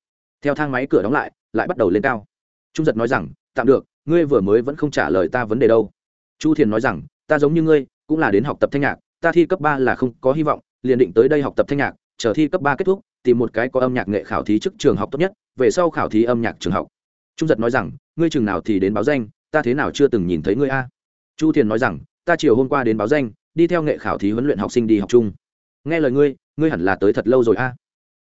Theo thang máy cửa đóng lại lại bắt đầu lên cao. Trung giật nói rằng, tạm được, ngươi vừa mới vẫn không trả lời ta vấn đề đâu. Chu thiền nói rằng, ta giống như ngươi, cũng là đến học tập thanh nhạc ta thi cấp ba là không có hy vọng, liền định tới đây học tập thanh nhạc, chờ thi cấp ba kết thúc, tìm một cái có âm nhạc nghệ khảo thí trước trường học tốt nhất, về sau khảo thí âm nhạc trường học. Trung giật nói rằng, ngươi chừng nào thì đến báo danh, ta thế nào chưa từng nhìn thấy ngươi a? Chu thiền nói rằng, ta chiều hôm qua đến báo danh, đi theo nghệ khảo thí huấn luyện học sinh đi học chung. Nghe lời ngươi ngươi hẳn là tới thật lâu rồi a.